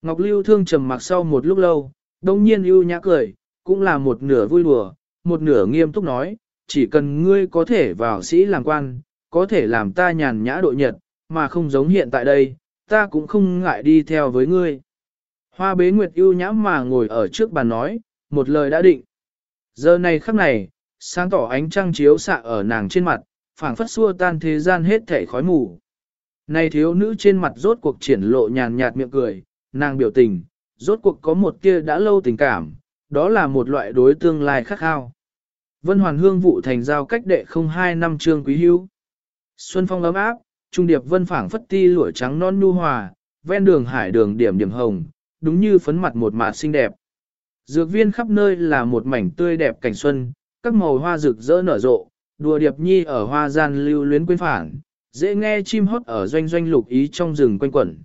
Ngọc Lưu thương trầm mặc sau một lúc lâu, đông nhiên ưu nhã cười, cũng là một nửa vui đùa, một nửa nghiêm túc nói, chỉ cần ngươi có thể vào sĩ làm quan, có thể làm ta nhàn nhã độ nhật, mà không giống hiện tại đây, ta cũng không ngại đi theo với ngươi. Hoa bế nguyệt ưu nhã mà ngồi ở trước bàn nói, một lời đã định. Giờ này khắc này, sáng tỏ ánh trăng chiếu xạ ở nàng trên mặt, phảng phất xua tan thế gian hết thể khói mù. Này thiếu nữ trên mặt rốt cuộc triển lộ nhàn nhạt miệng cười, nàng biểu tình, rốt cuộc có một kia đã lâu tình cảm, đó là một loại đối tương lai khắc khao. Vân Hoàn Hương vụ thành giao cách đệ không hai năm trương quý hữu. Xuân phong ấm áp, trung điệp vân phảng phất ti lụa trắng non nu hòa, ven đường hải đường điểm điểm hồng, đúng như phấn mặt một mạ xinh đẹp. Dược viên khắp nơi là một mảnh tươi đẹp cảnh xuân, các màu hoa rực rỡ nở rộ, đùa điệp nhi ở hoa gian lưu luyến quên phản, dễ nghe chim hót ở doanh doanh lục ý trong rừng quanh quẩn.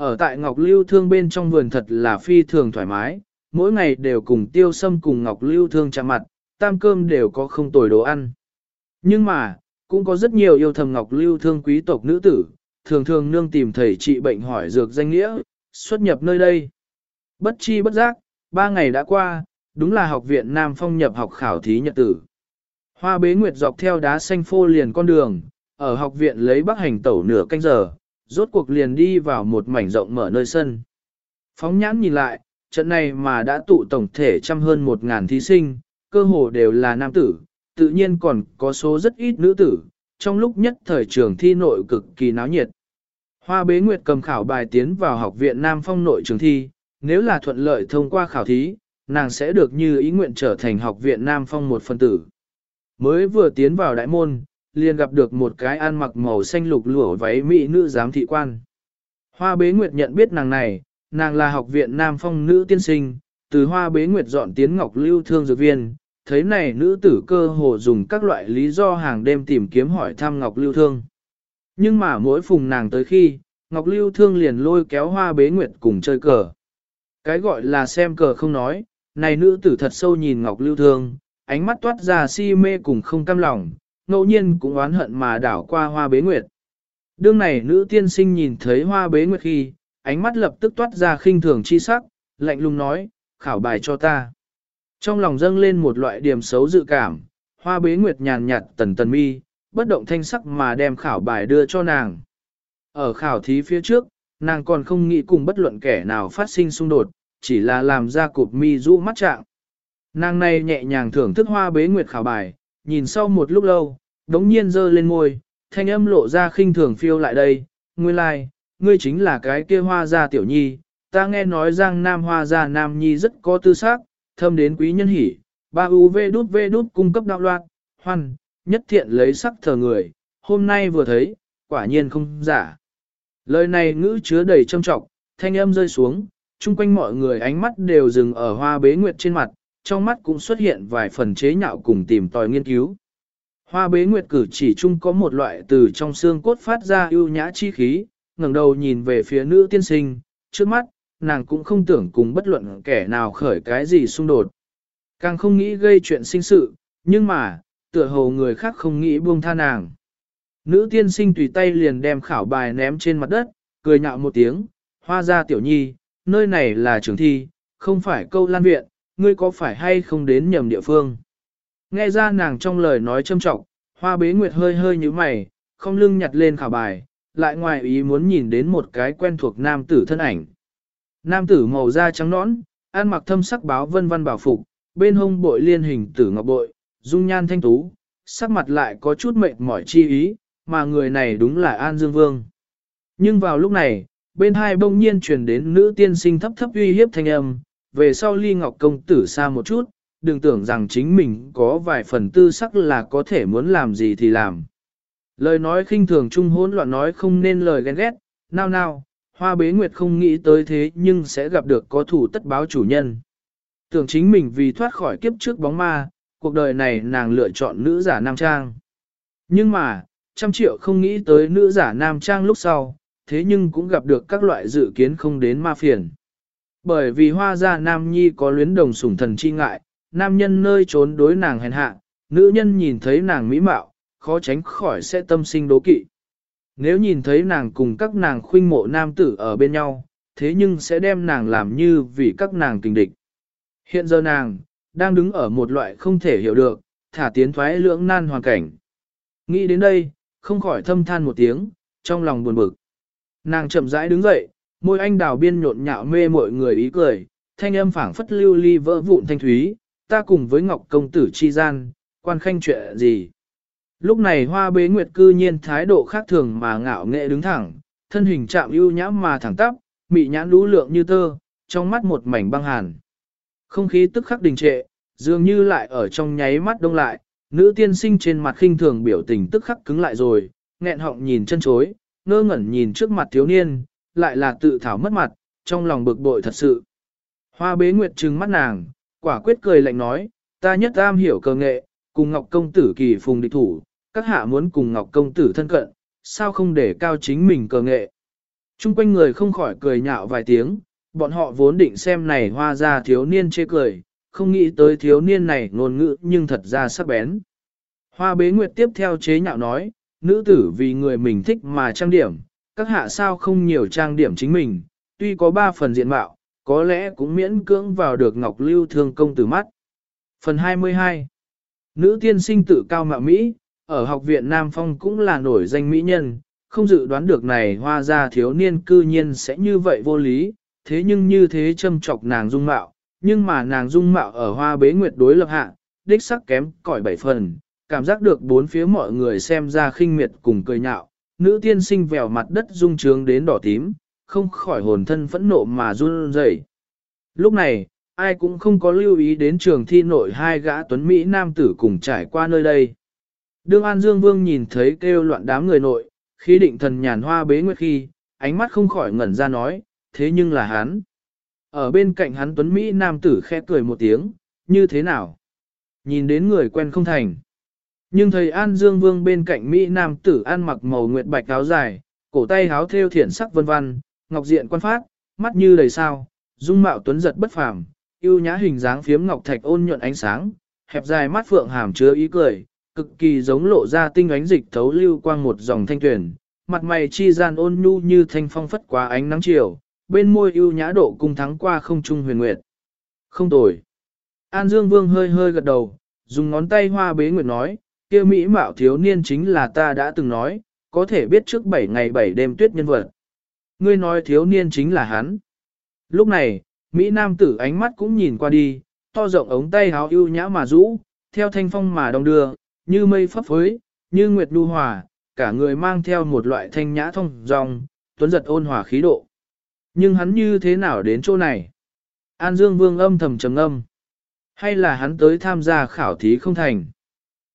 Ở tại Ngọc Lưu Thương bên trong vườn thật là phi thường thoải mái, mỗi ngày đều cùng tiêu sâm cùng Ngọc Lưu Thương chạm mặt, tam cơm đều có không tồi đồ ăn. Nhưng mà, cũng có rất nhiều yêu thầm Ngọc Lưu Thương quý tộc nữ tử, thường thường nương tìm thầy trị bệnh hỏi dược danh nghĩa, xuất nhập nơi đây. Bất chi bất giác, ba ngày đã qua, đúng là học viện Nam Phong nhập học khảo thí nhật tử. Hoa bế nguyệt dọc theo đá xanh phô liền con đường, ở học viện lấy bắc hành tẩu nửa canh giờ, rốt cuộc liền đi vào một mảnh rộng mở nơi sân. Phóng nhãn nhìn lại, trận này mà đã tụ tổng thể trăm hơn một ngàn thí sinh, cơ hồ đều là nam tử, tự nhiên còn có số rất ít nữ tử, trong lúc nhất thời trường thi nội cực kỳ náo nhiệt. Hoa bế nguyệt cầm khảo bài tiến vào học viện Nam Phong nội trường thi, nếu là thuận lợi thông qua khảo thí, nàng sẽ được như ý nguyện trở thành học viện Nam Phong một phân tử. Mới vừa tiến vào đại môn, liền gặp được một cái ăn mặc màu xanh lục lụa váy mỹ nữ giám thị quan. Hoa bế nguyệt nhận biết nàng này, nàng là học viện Nam Phong nữ tiên sinh, từ hoa bế nguyệt dọn tiến ngọc lưu thương dược viên, thấy này nữ tử cơ hồ dùng các loại lý do hàng đêm tìm kiếm hỏi thăm ngọc lưu thương. Nhưng mà mỗi phùng nàng tới khi, ngọc lưu thương liền lôi kéo hoa bế nguyệt cùng chơi cờ. Cái gọi là xem cờ không nói, này nữ tử thật sâu nhìn Ngọc Lưu Thương, ánh mắt toát ra si mê cùng không cam lòng, ngẫu nhiên cũng oán hận mà đảo qua hoa bế nguyệt. Đương này nữ tiên sinh nhìn thấy hoa bế nguyệt khi, ánh mắt lập tức toát ra khinh thường chi sắc, lạnh lùng nói, khảo bài cho ta. Trong lòng dâng lên một loại điểm xấu dự cảm, hoa bế nguyệt nhàn nhạt tần tần mi, bất động thanh sắc mà đem khảo bài đưa cho nàng. Ở khảo thí phía trước, nàng còn không nghĩ cùng bất luận kẻ nào phát sinh xung đột, chỉ là làm ra cụp mi rũ mắt trạng. Nàng này nhẹ nhàng thưởng thức hoa bế nguyệt khảo bài, nhìn sau một lúc lâu, đống nhiên giơ lên môi, thanh âm lộ ra khinh thường phiêu lại đây, Ngươi lai, like, ngươi chính là cái kia hoa gia tiểu nhi, ta nghe nói rằng nam hoa gia nam nhi rất có tư sắc, thâm đến quý nhân hỉ, ba u v đút v đút cung cấp đạo loạn, hoan, nhất thiện lấy sắc thờ người, hôm nay vừa thấy, quả nhiên không giả. Lời này ngữ chứa đầy trâm trọng, thanh âm rơi xuống, chung quanh mọi người ánh mắt đều dừng ở hoa bế nguyệt trên mặt, trong mắt cũng xuất hiện vài phần chế nhạo cùng tìm tòi nghiên cứu. Hoa bế nguyệt cử chỉ chung có một loại từ trong xương cốt phát ra ưu nhã chi khí, ngẩng đầu nhìn về phía nữ tiên sinh, trước mắt, nàng cũng không tưởng cùng bất luận kẻ nào khởi cái gì xung đột. Càng không nghĩ gây chuyện sinh sự, nhưng mà, tựa hồ người khác không nghĩ buông tha nàng. Nữ tiên sinh tùy tay liền đem khảo bài ném trên mặt đất, cười nhạo một tiếng, hoa ra tiểu nhi, nơi này là trường thi, không phải câu lan viện, ngươi có phải hay không đến nhầm địa phương. Nghe ra nàng trong lời nói châm trọng, hoa bế nguyệt hơi hơi như mày, không lưng nhặt lên khảo bài, lại ngoài ý muốn nhìn đến một cái quen thuộc nam tử thân ảnh. Nam tử màu da trắng nõn, ăn mặc thâm sắc báo vân văn bảo phục, bên hông bội liên hình tử ngọc bội, dung nhan thanh tú, sắc mặt lại có chút mệt mỏi chi ý, mà người này đúng là An Dương Vương. Nhưng vào lúc này, bên hai bỗng nhiên truyền đến nữ tiên sinh thấp thấp uy hiếp thanh âm, về sau ly ngọc công tử xa một chút, đừng tưởng rằng chính mình có vài phần tư sắc là có thể muốn làm gì thì làm. Lời nói khinh thường trung hỗn loạn nói không nên lời ghen ghét, nào nào, hoa bế nguyệt không nghĩ tới thế nhưng sẽ gặp được có thủ tất báo chủ nhân. Tưởng chính mình vì thoát khỏi kiếp trước bóng ma, cuộc đời này nàng lựa chọn nữ giả nam trang. Nhưng mà, trăm triệu không nghĩ tới nữ giả nam trang lúc sau, thế nhưng cũng gặp được các loại dự kiến không đến ma phiền. Bởi vì hoa gia nam nhi có luyến đồng sủng thần chi ngại, nam nhân nơi trốn đối nàng hèn hạ, nữ nhân nhìn thấy nàng mỹ mạo, khó tránh khỏi sẽ tâm sinh đố kỵ. Nếu nhìn thấy nàng cùng các nàng khuynh mộ nam tử ở bên nhau, thế nhưng sẽ đem nàng làm như vì các nàng tình địch. Hiện giờ nàng, đang đứng ở một loại không thể hiểu được, thả tiến thoái lưỡng nan hoàn cảnh. Nghĩ đến đây, không khỏi thâm than một tiếng, trong lòng buồn bực. Nàng chậm rãi đứng dậy, môi anh đào biên nhộn nhạo mê mọi người ý cười, thanh âm phảng phất lưu ly vỡ vụn thanh thúy, ta cùng với Ngọc Công Tử chi gian, quan khanh chuyện gì. Lúc này hoa bế nguyệt cư nhiên thái độ khác thường mà ngạo nghệ đứng thẳng, thân hình chạm ưu nhã mà thẳng tắp, mị nhãn lũ lượng như tơ, trong mắt một mảnh băng hàn. Không khí tức khắc đình trệ, dường như lại ở trong nháy mắt đông lại, nữ tiên sinh trên mặt khinh thường biểu tình tức khắc cứng lại rồi, nghẹn họng nhìn chân chối, ngơ ngẩn nhìn trước mặt thiếu niên, lại là tự thảo mất mặt, trong lòng bực bội thật sự. Hoa bế nguyệt trừng mắt nàng, quả quyết cười lạnh nói, ta nhất am hiểu cơ nghệ, cùng Ngọc Công Tử kỳ phùng địch thủ, các hạ muốn cùng Ngọc Công Tử thân cận, sao không để cao chính mình cơ nghệ. Trung quanh người không khỏi cười nhạo vài tiếng, bọn họ vốn định xem này hoa ra thiếu niên chê cười, không nghĩ tới thiếu niên này ngôn ngữ nhưng thật ra sắc bén. Hoa bế nguyệt tiếp theo chế nhạo nói, nữ tử vì người mình thích mà trang điểm, các hạ sao không nhiều trang điểm chính mình, tuy có ba phần diện mạo, có lẽ cũng miễn cưỡng vào được ngọc lưu thương công tử mắt. Phần 22 Nữ tiên sinh tự cao mạo Mỹ, ở học viện Nam Phong cũng là nổi danh mỹ nhân, không dự đoán được này hoa ra thiếu niên cư nhiên sẽ như vậy vô lý, thế nhưng như thế châm chọc nàng dung mạo, nhưng mà nàng dung mạo ở hoa bế nguyệt đối lập hạ, đích sắc kém cỏi bảy phần, cảm giác được bốn phía mọi người xem ra khinh miệt cùng cười nhạo, nữ tiên sinh vèo mặt đất dung trướng đến đỏ tím, không khỏi hồn thân phẫn nộ mà run rẩy. Lúc này, ai cũng không có lưu ý đến trường thi nội hai gã tuấn Mỹ nam tử cùng trải qua nơi đây. Đương An Dương Vương nhìn thấy kêu loạn đám người nội, khi định thần nhàn hoa bế nguyệt khi, ánh mắt không khỏi ngẩn ra nói, thế nhưng là hắn. Ở bên cạnh hắn tuấn Mỹ nam tử khẽ cười một tiếng, như thế nào? Nhìn đến người quen không thành. Nhưng thầy An Dương Vương bên cạnh Mỹ nam tử ăn mặc màu nguyệt bạch áo dài, cổ tay áo thêu thiển sắc vân vân, ngọc diện quan phát, mắt như đầy sao, dung mạo tuấn giật bất phàm, yêu nhã hình dáng phiếm ngọc thạch ôn nhuận ánh sáng, hẹp dài mắt phượng hàm chứa ý cười, cực kỳ giống lộ ra tinh ánh dịch thấu lưu quang một dòng thanh tuyển, mặt mày chi gian ôn nhu như thanh phong phất quá ánh nắng chiều, bên môi yêu nhã độ cung thắng qua không trung huyền nguyệt. Không tồi. An Dương Vương hơi hơi gật đầu, dùng ngón tay hoa bế nguyệt nói, kia mỹ mạo thiếu niên chính là ta đã từng nói, có thể biết trước 7 ngày 7 đêm tuyết nhân vật. Ngươi nói thiếu niên chính là hắn. Lúc này, Mỹ Nam tử ánh mắt cũng nhìn qua đi, to rộng ống tay háo ưu nhã mà rũ, theo thanh phong mà đông đưa, như mây phấp phới, như nguyệt đu hòa, cả người mang theo một loại thanh nhã thông dòng, tuấn giật ôn hòa khí độ. Nhưng hắn như thế nào đến chỗ này? An Dương Vương âm thầm trầm âm. Hay là hắn tới tham gia khảo thí không thành?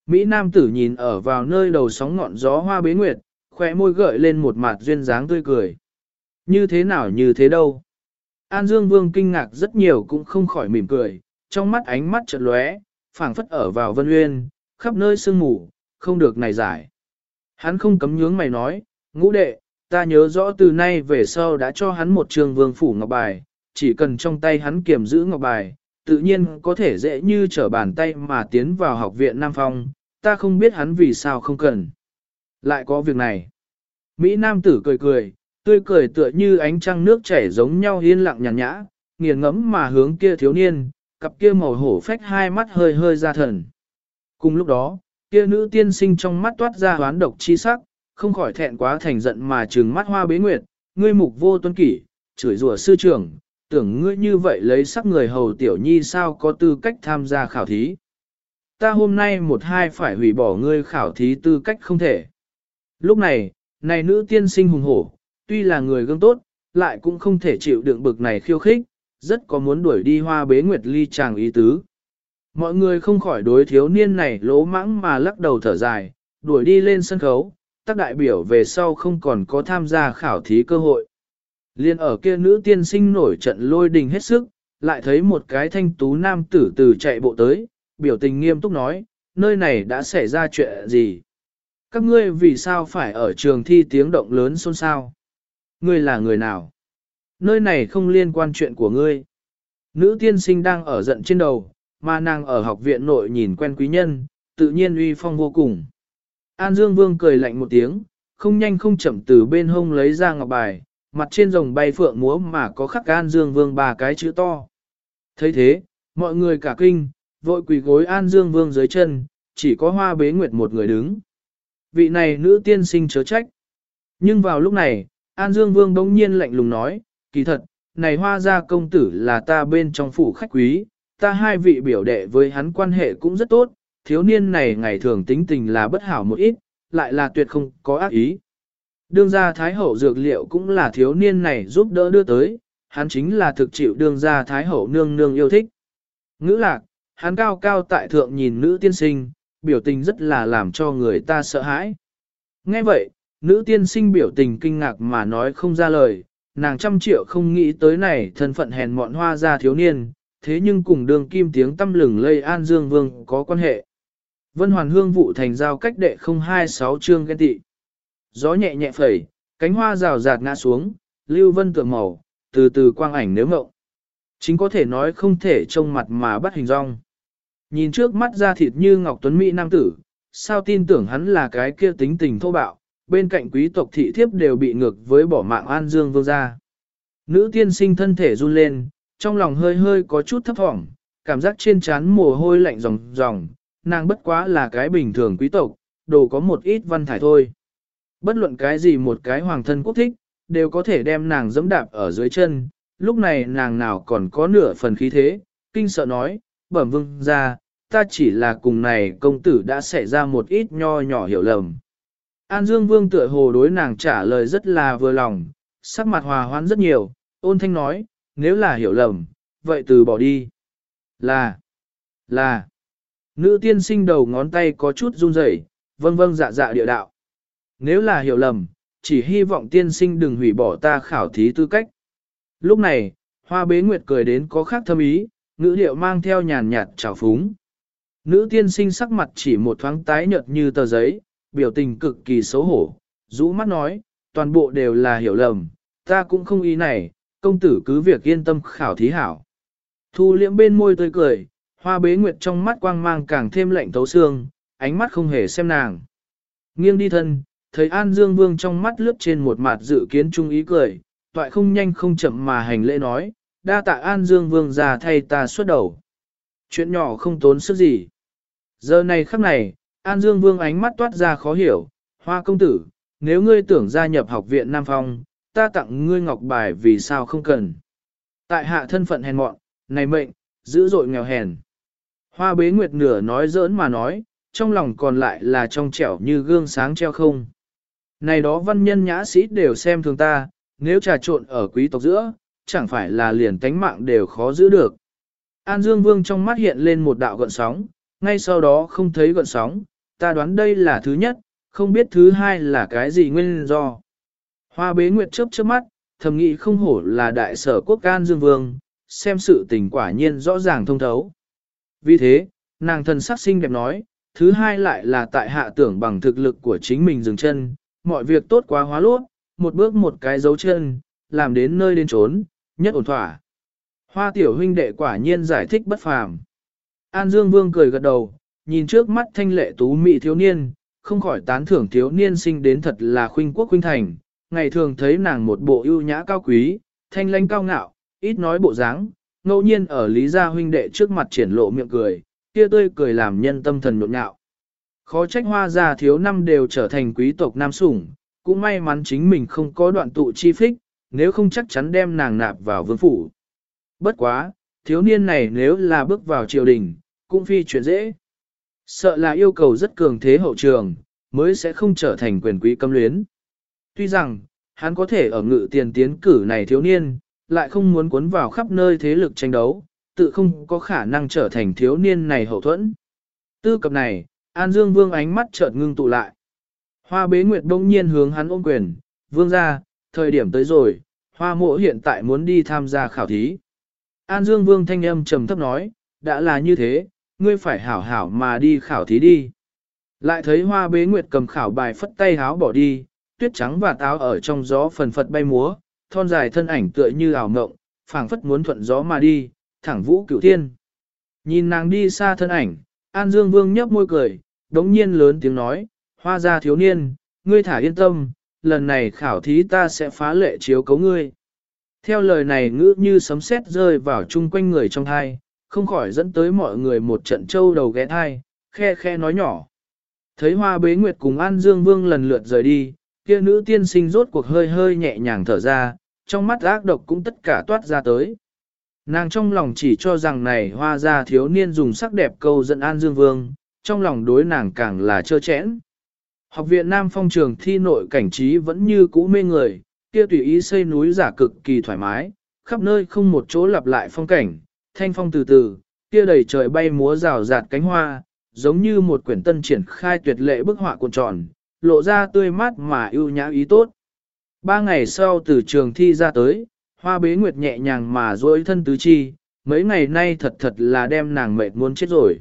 Mỹ Nam tử nhìn ở vào nơi đầu sóng ngọn gió hoa bế nguyệt, khỏe môi gợi lên một mặt duyên dáng tươi cười. Như thế nào như thế đâu? An Dương Vương kinh ngạc rất nhiều cũng không khỏi mỉm cười, trong mắt ánh mắt chợt lóe, phảng phất ở vào vân uyên, khắp nơi sương mù, không được này giải. Hắn không cấm nhướng mày nói, ngũ đệ, ta nhớ rõ từ nay về sau đã cho hắn một trường vương phủ ngọc bài, chỉ cần trong tay hắn kiểm giữ ngọc bài, tự nhiên có thể dễ như trở bàn tay mà tiến vào học viện Nam Phong, ta không biết hắn vì sao không cần. Lại có việc này. Mỹ Nam tử cười cười, tươi cười tựa như ánh trăng nước chảy giống nhau yên lặng nhàn nhã, nghiền ngẫm mà hướng kia thiếu niên, cặp kia màu hổ phách hai mắt hơi hơi ra thần. Cùng lúc đó, kia nữ tiên sinh trong mắt toát ra hoán độc chi sắc, không khỏi thẹn quá thành giận mà trừng mắt hoa bế nguyệt, ngươi mục vô tuân kỷ, chửi rủa sư trưởng, tưởng ngươi như vậy lấy sắc người hầu tiểu nhi sao có tư cách tham gia khảo thí. Ta hôm nay một hai phải hủy bỏ ngươi khảo thí tư cách không thể. Lúc này, này nữ tiên sinh hùng hổ, tuy là người gương tốt, lại cũng không thể chịu đựng bực này khiêu khích, rất có muốn đuổi đi hoa bế nguyệt ly chàng ý tứ. Mọi người không khỏi đối thiếu niên này lỗ mãng mà lắc đầu thở dài, đuổi đi lên sân khấu, các đại biểu về sau không còn có tham gia khảo thí cơ hội. Liên ở kia nữ tiên sinh nổi trận lôi đình hết sức, lại thấy một cái thanh tú nam tử từ chạy bộ tới, biểu tình nghiêm túc nói, nơi này đã xảy ra chuyện gì? Các ngươi vì sao phải ở trường thi tiếng động lớn xôn xao? Ngươi là người nào? Nơi này không liên quan chuyện của ngươi. Nữ tiên sinh đang ở giận trên đầu, mà nàng ở học viện nội nhìn quen quý nhân, tự nhiên uy phong vô cùng. An Dương Vương cười lạnh một tiếng, không nhanh không chậm từ bên hông lấy ra ngọc bài, mặt trên rồng bay phượng múa mà có khắc An Dương Vương ba cái chữ to. thấy thế, mọi người cả kinh, vội quỳ gối An Dương Vương dưới chân, chỉ có hoa bế nguyệt một người đứng. Vị này nữ tiên sinh chớ trách. Nhưng vào lúc này, An Dương Vương đống nhiên lạnh lùng nói, kỳ thật, này hoa gia công tử là ta bên trong phủ khách quý, ta hai vị biểu đệ với hắn quan hệ cũng rất tốt, thiếu niên này ngày thường tính tình là bất hảo một ít, lại là tuyệt không có ác ý. Đương gia Thái Hậu dược liệu cũng là thiếu niên này giúp đỡ đưa tới, hắn chính là thực chịu đương gia Thái Hậu nương nương yêu thích. Ngữ lạc, hắn cao cao tại thượng nhìn nữ tiên sinh, biểu tình rất là làm cho người ta sợ hãi. Nghe vậy, nữ tiên sinh biểu tình kinh ngạc mà nói không ra lời, nàng trăm triệu không nghĩ tới này thân phận hèn mọn hoa ra thiếu niên, thế nhưng cùng đường kim tiếng tâm lừng lây An Dương Vương có quan hệ. Vân Hoàn Hương vụ thành giao cách đệ 026 chương ghen tị. Gió nhẹ nhẹ phẩy, cánh hoa rào rạt ngã xuống, lưu vân tượng màu, từ từ quang ảnh nếu ngộng. Chính có thể nói không thể trông mặt mà bắt hình rong. Nhìn trước mắt ra thịt như Ngọc Tuấn Mỹ Nam Tử, sao tin tưởng hắn là cái kia tính tình thô bạo, bên cạnh quý tộc thị thiếp đều bị ngược với bỏ mạng An Dương Vương gia. Nữ tiên sinh thân thể run lên, trong lòng hơi hơi có chút thấp thỏm, cảm giác trên trán mồ hôi lạnh ròng ròng, nàng bất quá là cái bình thường quý tộc, đồ có một ít văn thải thôi. Bất luận cái gì một cái hoàng thân quốc thích, đều có thể đem nàng dẫm đạp ở dưới chân, lúc này nàng nào còn có nửa phần khí thế, kinh sợ nói, bẩm vương ra, ta chỉ là cùng này công tử đã xảy ra một ít nho nhỏ hiểu lầm. An Dương Vương tựa hồ đối nàng trả lời rất là vừa lòng, sắc mặt hòa hoãn rất nhiều, ôn thanh nói, nếu là hiểu lầm, vậy từ bỏ đi. Là, là, nữ tiên sinh đầu ngón tay có chút run rẩy, vâng vâng dạ dạ địa đạo. Nếu là hiểu lầm, chỉ hy vọng tiên sinh đừng hủy bỏ ta khảo thí tư cách. Lúc này, hoa bế nguyệt cười đến có khác thâm ý, ngữ điệu mang theo nhàn nhạt trào phúng. Nữ tiên sinh sắc mặt chỉ một thoáng tái nhợt như tờ giấy, biểu tình cực kỳ xấu hổ, rũ mắt nói, toàn bộ đều là hiểu lầm, ta cũng không ý này, công tử cứ việc yên tâm khảo thí hảo. Thu liễm bên môi tươi cười, hoa bế nguyệt trong mắt quang mang càng thêm lạnh tấu xương, ánh mắt không hề xem nàng. Nghiêng đi thân, thấy An Dương Vương trong mắt lướt trên một mặt dự kiến trung ý cười, toại không nhanh không chậm mà hành lễ nói, đa tạ An Dương Vương già thay ta xuất đầu. Chuyện nhỏ không tốn sức gì. Giờ này khắc này, An Dương Vương ánh mắt toát ra khó hiểu, hoa công tử, nếu ngươi tưởng gia nhập học viện Nam Phong, ta tặng ngươi ngọc bài vì sao không cần. Tại hạ thân phận hèn mọn, này mệnh, dữ dội nghèo hèn. Hoa bế nguyệt nửa nói giỡn mà nói, trong lòng còn lại là trong trẻo như gương sáng treo không. Này đó văn nhân nhã sĩ đều xem thường ta, nếu trà trộn ở quý tộc giữa, chẳng phải là liền tánh mạng đều khó giữ được. An Dương Vương trong mắt hiện lên một đạo gợn sóng, ngay sau đó không thấy gợn sóng, ta đoán đây là thứ nhất, không biết thứ hai là cái gì nguyên do. Hoa bế nguyệt chớp chớp mắt, thầm nghĩ không hổ là đại sở quốc can Dương Vương, xem sự tình quả nhiên rõ ràng thông thấu. Vì thế, nàng thần sắc xinh đẹp nói, thứ hai lại là tại hạ tưởng bằng thực lực của chính mình dừng chân, mọi việc tốt quá hóa lốt, một bước một cái dấu chân, làm đến nơi đến trốn, nhất ổn thỏa. Hoa tiểu huynh đệ quả nhiên giải thích bất phàm. An Dương Vương cười gật đầu, nhìn trước mắt thanh lệ tú mị thiếu niên, không khỏi tán thưởng thiếu niên sinh đến thật là khuynh quốc khuynh thành, ngày thường thấy nàng một bộ ưu nhã cao quý, thanh lãnh cao ngạo, ít nói bộ dáng, ngẫu nhiên ở Lý Gia huynh đệ trước mặt triển lộ miệng cười, kia tươi cười làm nhân tâm thần nhộn nhạo. Khó trách hoa gia thiếu năm đều trở thành quý tộc nam sủng, cũng may mắn chính mình không có đoạn tụ chi phích, nếu không chắc chắn đem nàng nạp vào vương phủ. Bất quá, thiếu niên này nếu là bước vào triều đình, cũng phi chuyện dễ. Sợ là yêu cầu rất cường thế hậu trường, mới sẽ không trở thành quyền quý cấm luyến. Tuy rằng, hắn có thể ở ngự tiền tiến cử này thiếu niên, lại không muốn cuốn vào khắp nơi thế lực tranh đấu, tự không có khả năng trở thành thiếu niên này hậu thuẫn. Tư cập này, An Dương Vương ánh mắt chợt ngưng tụ lại. Hoa bế nguyệt đông nhiên hướng hắn ôm quyền, vương ra, thời điểm tới rồi, hoa mộ hiện tại muốn đi tham gia khảo thí. An Dương Vương thanh âm trầm thấp nói, đã là như thế, ngươi phải hảo hảo mà đi khảo thí đi. Lại thấy hoa bế nguyệt cầm khảo bài phất tay háo bỏ đi, tuyết trắng và táo ở trong gió phần phật bay múa, thon dài thân ảnh tựa như ảo ngộng, phảng phất muốn thuận gió mà đi, thẳng vũ cửu thiên. Nhìn nàng đi xa thân ảnh, An Dương Vương nhấp môi cười, đống nhiên lớn tiếng nói, hoa gia thiếu niên, ngươi thả yên tâm, lần này khảo thí ta sẽ phá lệ chiếu cấu ngươi. Theo lời này ngữ như sấm sét rơi vào chung quanh người trong hai không khỏi dẫn tới mọi người một trận trâu đầu ghé thai, khe khe nói nhỏ. Thấy hoa bế nguyệt cùng An Dương Vương lần lượt rời đi, kia nữ tiên sinh rốt cuộc hơi hơi nhẹ nhàng thở ra, trong mắt ác độc cũng tất cả toát ra tới. Nàng trong lòng chỉ cho rằng này hoa ra thiếu niên dùng sắc đẹp câu dẫn An Dương Vương, trong lòng đối nàng càng là trơ chẽn. Học viện Nam Phong trường thi nội cảnh trí vẫn như cũ mê người, kia tùy ý xây núi giả cực kỳ thoải mái, khắp nơi không một chỗ lặp lại phong cảnh, thanh phong từ từ, kia đầy trời bay múa rào rạt cánh hoa, giống như một quyển tân triển khai tuyệt lệ bức họa cuộn tròn, lộ ra tươi mát mà ưu nhã ý tốt. Ba ngày sau từ trường thi ra tới, hoa bế nguyệt nhẹ nhàng mà dối thân tứ chi, mấy ngày nay thật thật là đem nàng mệt muốn chết rồi.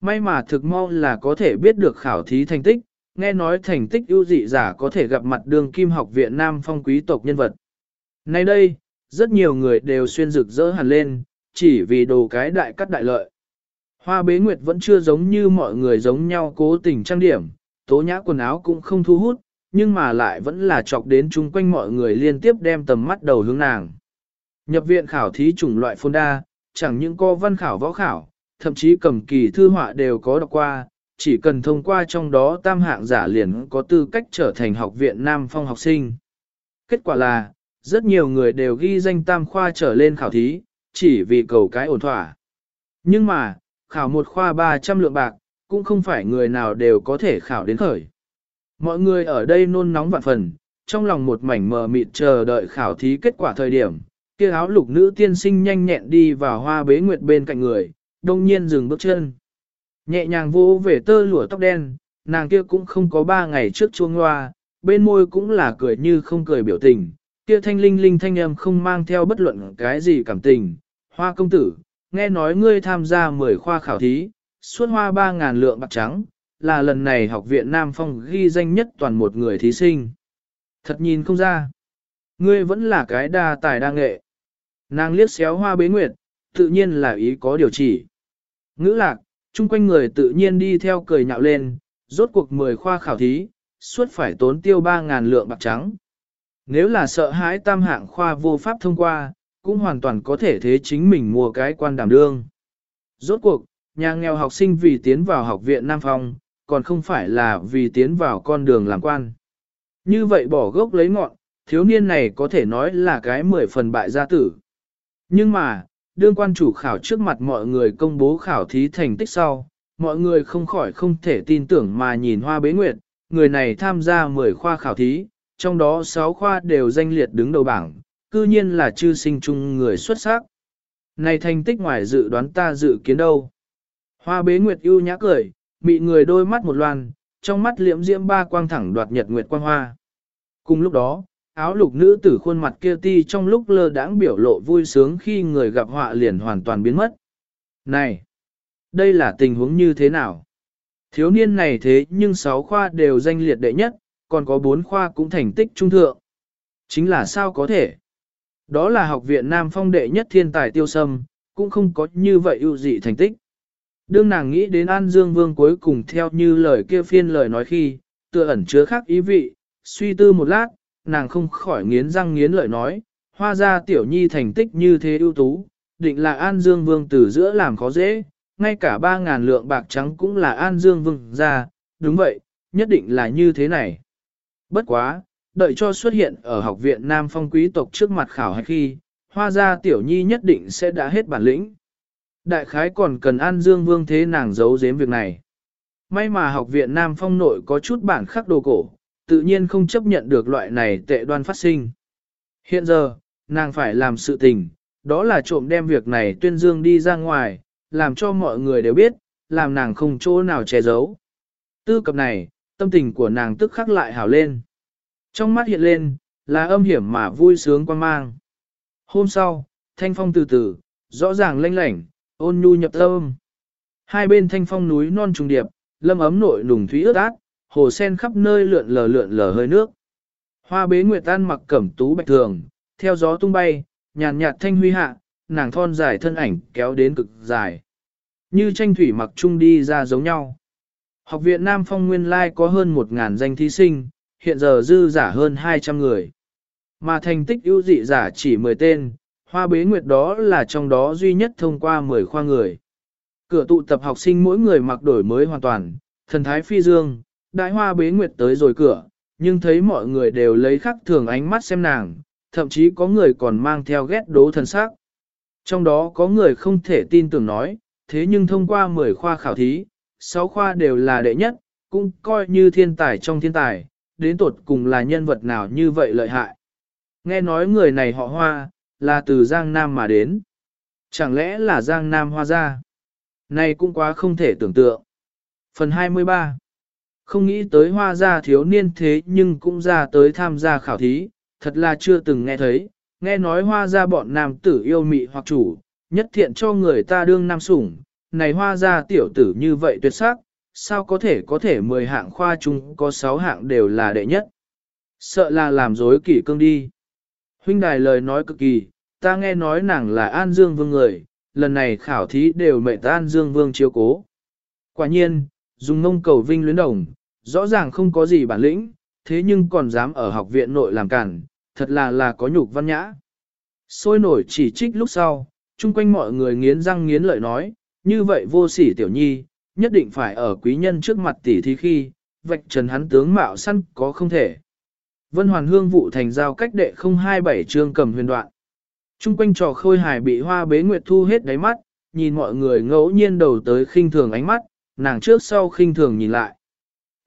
May mà thực mau là có thể biết được khảo thí thành tích, nghe nói thành tích ưu dị giả có thể gặp mặt đường kim học viện Nam phong quý tộc nhân vật. Nay đây, rất nhiều người đều xuyên rực rỡ hẳn lên, chỉ vì đồ cái đại cắt đại lợi. Hoa bế nguyệt vẫn chưa giống như mọi người giống nhau cố tình trang điểm, tố nhã quần áo cũng không thu hút, nhưng mà lại vẫn là chọc đến chung quanh mọi người liên tiếp đem tầm mắt đầu hướng nàng. Nhập viện khảo thí chủng loại phôn đa, chẳng những co văn khảo võ khảo, thậm chí cầm kỳ thư họa đều có đọc qua, chỉ cần thông qua trong đó tam hạng giả liền có tư cách trở thành học viện Nam Phong học sinh. Kết quả là, rất nhiều người đều ghi danh tam khoa trở lên khảo thí, chỉ vì cầu cái ổn thỏa. Nhưng mà, khảo một khoa 300 lượng bạc, cũng không phải người nào đều có thể khảo đến khởi. Mọi người ở đây nôn nóng vạn phần, trong lòng một mảnh mờ mịt chờ đợi khảo thí kết quả thời điểm, kia áo lục nữ tiên sinh nhanh nhẹn đi vào hoa bế nguyệt bên cạnh người, đông nhiên dừng bước chân. Nhẹ nhàng vô về tơ lụa tóc đen, nàng kia cũng không có ba ngày trước chuông hoa, bên môi cũng là cười như không cười biểu tình, kia thanh linh linh thanh âm không mang theo bất luận cái gì cảm tình. Hoa công tử, nghe nói ngươi tham gia 10 khoa khảo thí, suốt hoa 3.000 lượng bạc trắng, là lần này học viện Nam Phong ghi danh nhất toàn một người thí sinh. Thật nhìn không ra. Ngươi vẫn là cái đa tài đa nghệ. Nàng liếc xéo hoa bế nguyệt, tự nhiên là ý có điều chỉ. Ngữ lạc, chung quanh người tự nhiên đi theo cười nhạo lên, rốt cuộc 10 khoa khảo thí, suốt phải tốn tiêu 3.000 lượng bạc trắng. Nếu là sợ hãi tam hạng khoa vô pháp thông qua, cũng hoàn toàn có thể thế chính mình mua cái quan đảm đương. Rốt cuộc, nhà nghèo học sinh vì tiến vào học viện Nam Phong, còn không phải là vì tiến vào con đường làm quan. Như vậy bỏ gốc lấy ngọn, thiếu niên này có thể nói là cái mười phần bại gia tử. Nhưng mà, đương quan chủ khảo trước mặt mọi người công bố khảo thí thành tích sau, mọi người không khỏi không thể tin tưởng mà nhìn hoa bế nguyệt, người này tham gia 10 khoa khảo thí, trong đó 6 khoa đều danh liệt đứng đầu bảng, cư nhiên là chư sinh chung người xuất sắc. Này thành tích ngoài dự đoán ta dự kiến đâu. Hoa bế nguyệt ưu nhã cười, mị người đôi mắt một loan, trong mắt liễm diễm ba quang thẳng đoạt nhật nguyệt quang hoa. Cùng lúc đó, áo lục nữ tử khuôn mặt kia ti trong lúc lơ đãng biểu lộ vui sướng khi người gặp họa liền hoàn toàn biến mất. Này! Đây là tình huống như thế nào? Thiếu niên này thế nhưng sáu khoa đều danh liệt đệ nhất, còn có bốn khoa cũng thành tích trung thượng. Chính là sao có thể? Đó là học viện Nam Phong đệ nhất thiên tài tiêu sâm, cũng không có như vậy ưu dị thành tích. Đương nàng nghĩ đến An Dương Vương cuối cùng theo như lời kia phiên lời nói khi, tựa ẩn chứa khác ý vị, suy tư một lát, nàng không khỏi nghiến răng nghiến lợi nói, hoa ra tiểu nhi thành tích như thế ưu tú, định là An Dương Vương từ giữa làm khó dễ, ngay cả ba ngàn lượng bạc trắng cũng là An Dương Vương ra, đúng vậy, nhất định là như thế này. Bất quá, đợi cho xuất hiện ở học viện Nam Phong quý tộc trước mặt khảo hay khi, hoa gia tiểu nhi nhất định sẽ đã hết bản lĩnh. Đại khái còn cần An Dương Vương thế nàng giấu giếm việc này. May mà học viện Nam Phong nội có chút bản khắc đồ cổ, tự nhiên không chấp nhận được loại này tệ đoan phát sinh. Hiện giờ, nàng phải làm sự tình, đó là trộm đem việc này tuyên dương đi ra ngoài, làm cho mọi người đều biết, làm nàng không chỗ nào che giấu. Tư cập này, tâm tình của nàng tức khắc lại hảo lên. Trong mắt hiện lên, là âm hiểm mà vui sướng quan mang. Hôm sau, thanh phong từ từ, rõ ràng lanh lảnh, ôn nhu nhập tâm. Hai bên thanh phong núi non trùng điệp, lâm ấm nội nùng thúy ướt át, hồ sen khắp nơi lượn lờ lượn lờ hơi nước. Hoa bế nguyệt tan mặc cẩm tú bạch thường, theo gió tung bay, nhàn nhạt thanh huy hạ, nàng thon dài thân ảnh kéo đến cực dài. Như tranh thủy mặc chung đi ra giống nhau. Học viện Nam Phong Nguyên Lai có hơn 1.000 danh thí sinh, hiện giờ dư giả hơn 200 người. Mà thành tích ưu dị giả chỉ 10 tên, hoa bế nguyệt đó là trong đó duy nhất thông qua 10 khoa người. Cửa tụ tập học sinh mỗi người mặc đổi mới hoàn toàn, thần thái phi dương, đại hoa bế nguyệt tới rồi cửa, nhưng thấy mọi người đều lấy khắc thường ánh mắt xem nàng, thậm chí có người còn mang theo ghét đố thần sắc. Trong đó có người không thể tin tưởng nói, thế nhưng thông qua 10 khoa khảo thí, 6 khoa đều là đệ nhất, cũng coi như thiên tài trong thiên tài, đến tột cùng là nhân vật nào như vậy lợi hại. Nghe nói người này họ Hoa, là từ Giang Nam mà đến. Chẳng lẽ là Giang Nam Hoa gia? Này cũng quá không thể tưởng tượng. Phần 23 Không nghĩ tới Hoa gia thiếu niên thế nhưng cũng ra tới tham gia khảo thí, thật là chưa từng nghe thấy. Nghe nói Hoa gia bọn nam tử yêu mị hoặc chủ, nhất thiện cho người ta đương nam sủng. Này Hoa gia tiểu tử như vậy tuyệt sắc, sao có thể có thể 10 hạng khoa chung có 6 hạng đều là đệ nhất. Sợ là làm dối kỷ cương đi. Huynh đài lời nói cực kỳ, ta nghe nói nàng là An Dương Vương người, lần này khảo thí đều mệnh An Dương Vương chiếu cố. Quả nhiên, dùng ngông cầu vinh luyến đồng, rõ ràng không có gì bản lĩnh, thế nhưng còn dám ở học viện nội làm cản, thật là là có nhục văn nhã. Sôi nổi chỉ trích lúc sau, chung quanh mọi người nghiến răng nghiến lợi nói, như vậy vô sỉ tiểu nhi, nhất định phải ở quý nhân trước mặt tỷ thí khi, vạch trần hắn tướng mạo săn có không thể. Vân Hoàn Hương vụ thành giao cách đệ 027 chương cầm huyền đoạn. Trung quanh trò khôi hài bị hoa bế nguyệt thu hết đáy mắt, nhìn mọi người ngẫu nhiên đầu tới khinh thường ánh mắt, nàng trước sau khinh thường nhìn lại.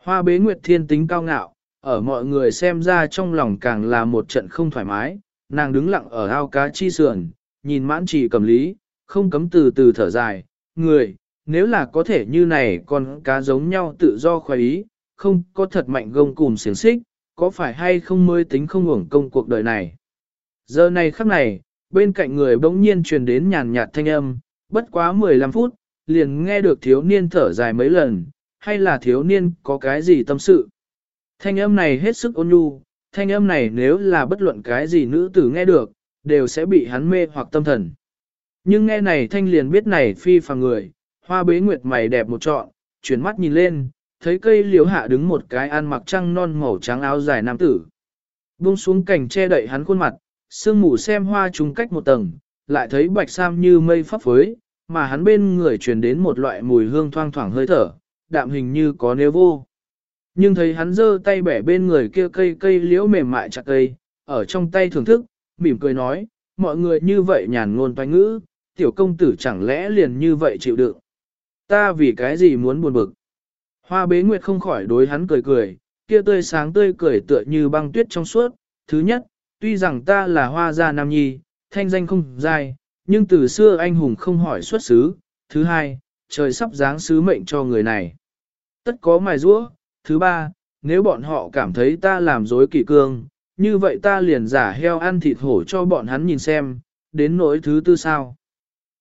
Hoa bế nguyệt thiên tính cao ngạo, ở mọi người xem ra trong lòng càng là một trận không thoải mái, nàng đứng lặng ở ao cá chi sườn, nhìn mãn trì cầm lý, không cấm từ từ thở dài, người, nếu là có thể như này con cá giống nhau tự do khoái ý, không có thật mạnh gông cùm xiềng xích, có phải hay không mới tính không hưởng công cuộc đời này. Giờ này khắc này, bên cạnh người bỗng nhiên truyền đến nhàn nhạt thanh âm, bất quá 15 phút, liền nghe được thiếu niên thở dài mấy lần, hay là thiếu niên có cái gì tâm sự. Thanh âm này hết sức ôn nhu, thanh âm này nếu là bất luận cái gì nữ tử nghe được, đều sẽ bị hắn mê hoặc tâm thần. Nhưng nghe này thanh liền biết này phi phàm người, hoa bế nguyệt mày đẹp một trọn, chuyển mắt nhìn lên, thấy cây liễu hạ đứng một cái ăn mặc trăng non màu trắng áo dài nam tử. Buông xuống cảnh che đậy hắn khuôn mặt, sương mù xem hoa trùng cách một tầng, lại thấy bạch sam như mây phấp phới, mà hắn bên người truyền đến một loại mùi hương thoang thoảng hơi thở, đạm hình như có nếu vô. Nhưng thấy hắn giơ tay bẻ bên người kia cây cây liễu mềm mại chặt cây, ở trong tay thưởng thức, mỉm cười nói, mọi người như vậy nhàn ngôn toanh ngữ, tiểu công tử chẳng lẽ liền như vậy chịu đựng. Ta vì cái gì muốn buồn bực. Hoa bế nguyệt không khỏi đối hắn cười cười, kia tươi sáng tươi cười tựa như băng tuyết trong suốt. Thứ nhất, tuy rằng ta là hoa gia nam nhi, thanh danh không dài, nhưng từ xưa anh hùng không hỏi xuất xứ. Thứ hai, trời sắp giáng sứ mệnh cho người này. Tất có mài rũa. Thứ ba, nếu bọn họ cảm thấy ta làm dối kỷ cương, như vậy ta liền giả heo ăn thịt hổ cho bọn hắn nhìn xem, đến nỗi thứ tư sao.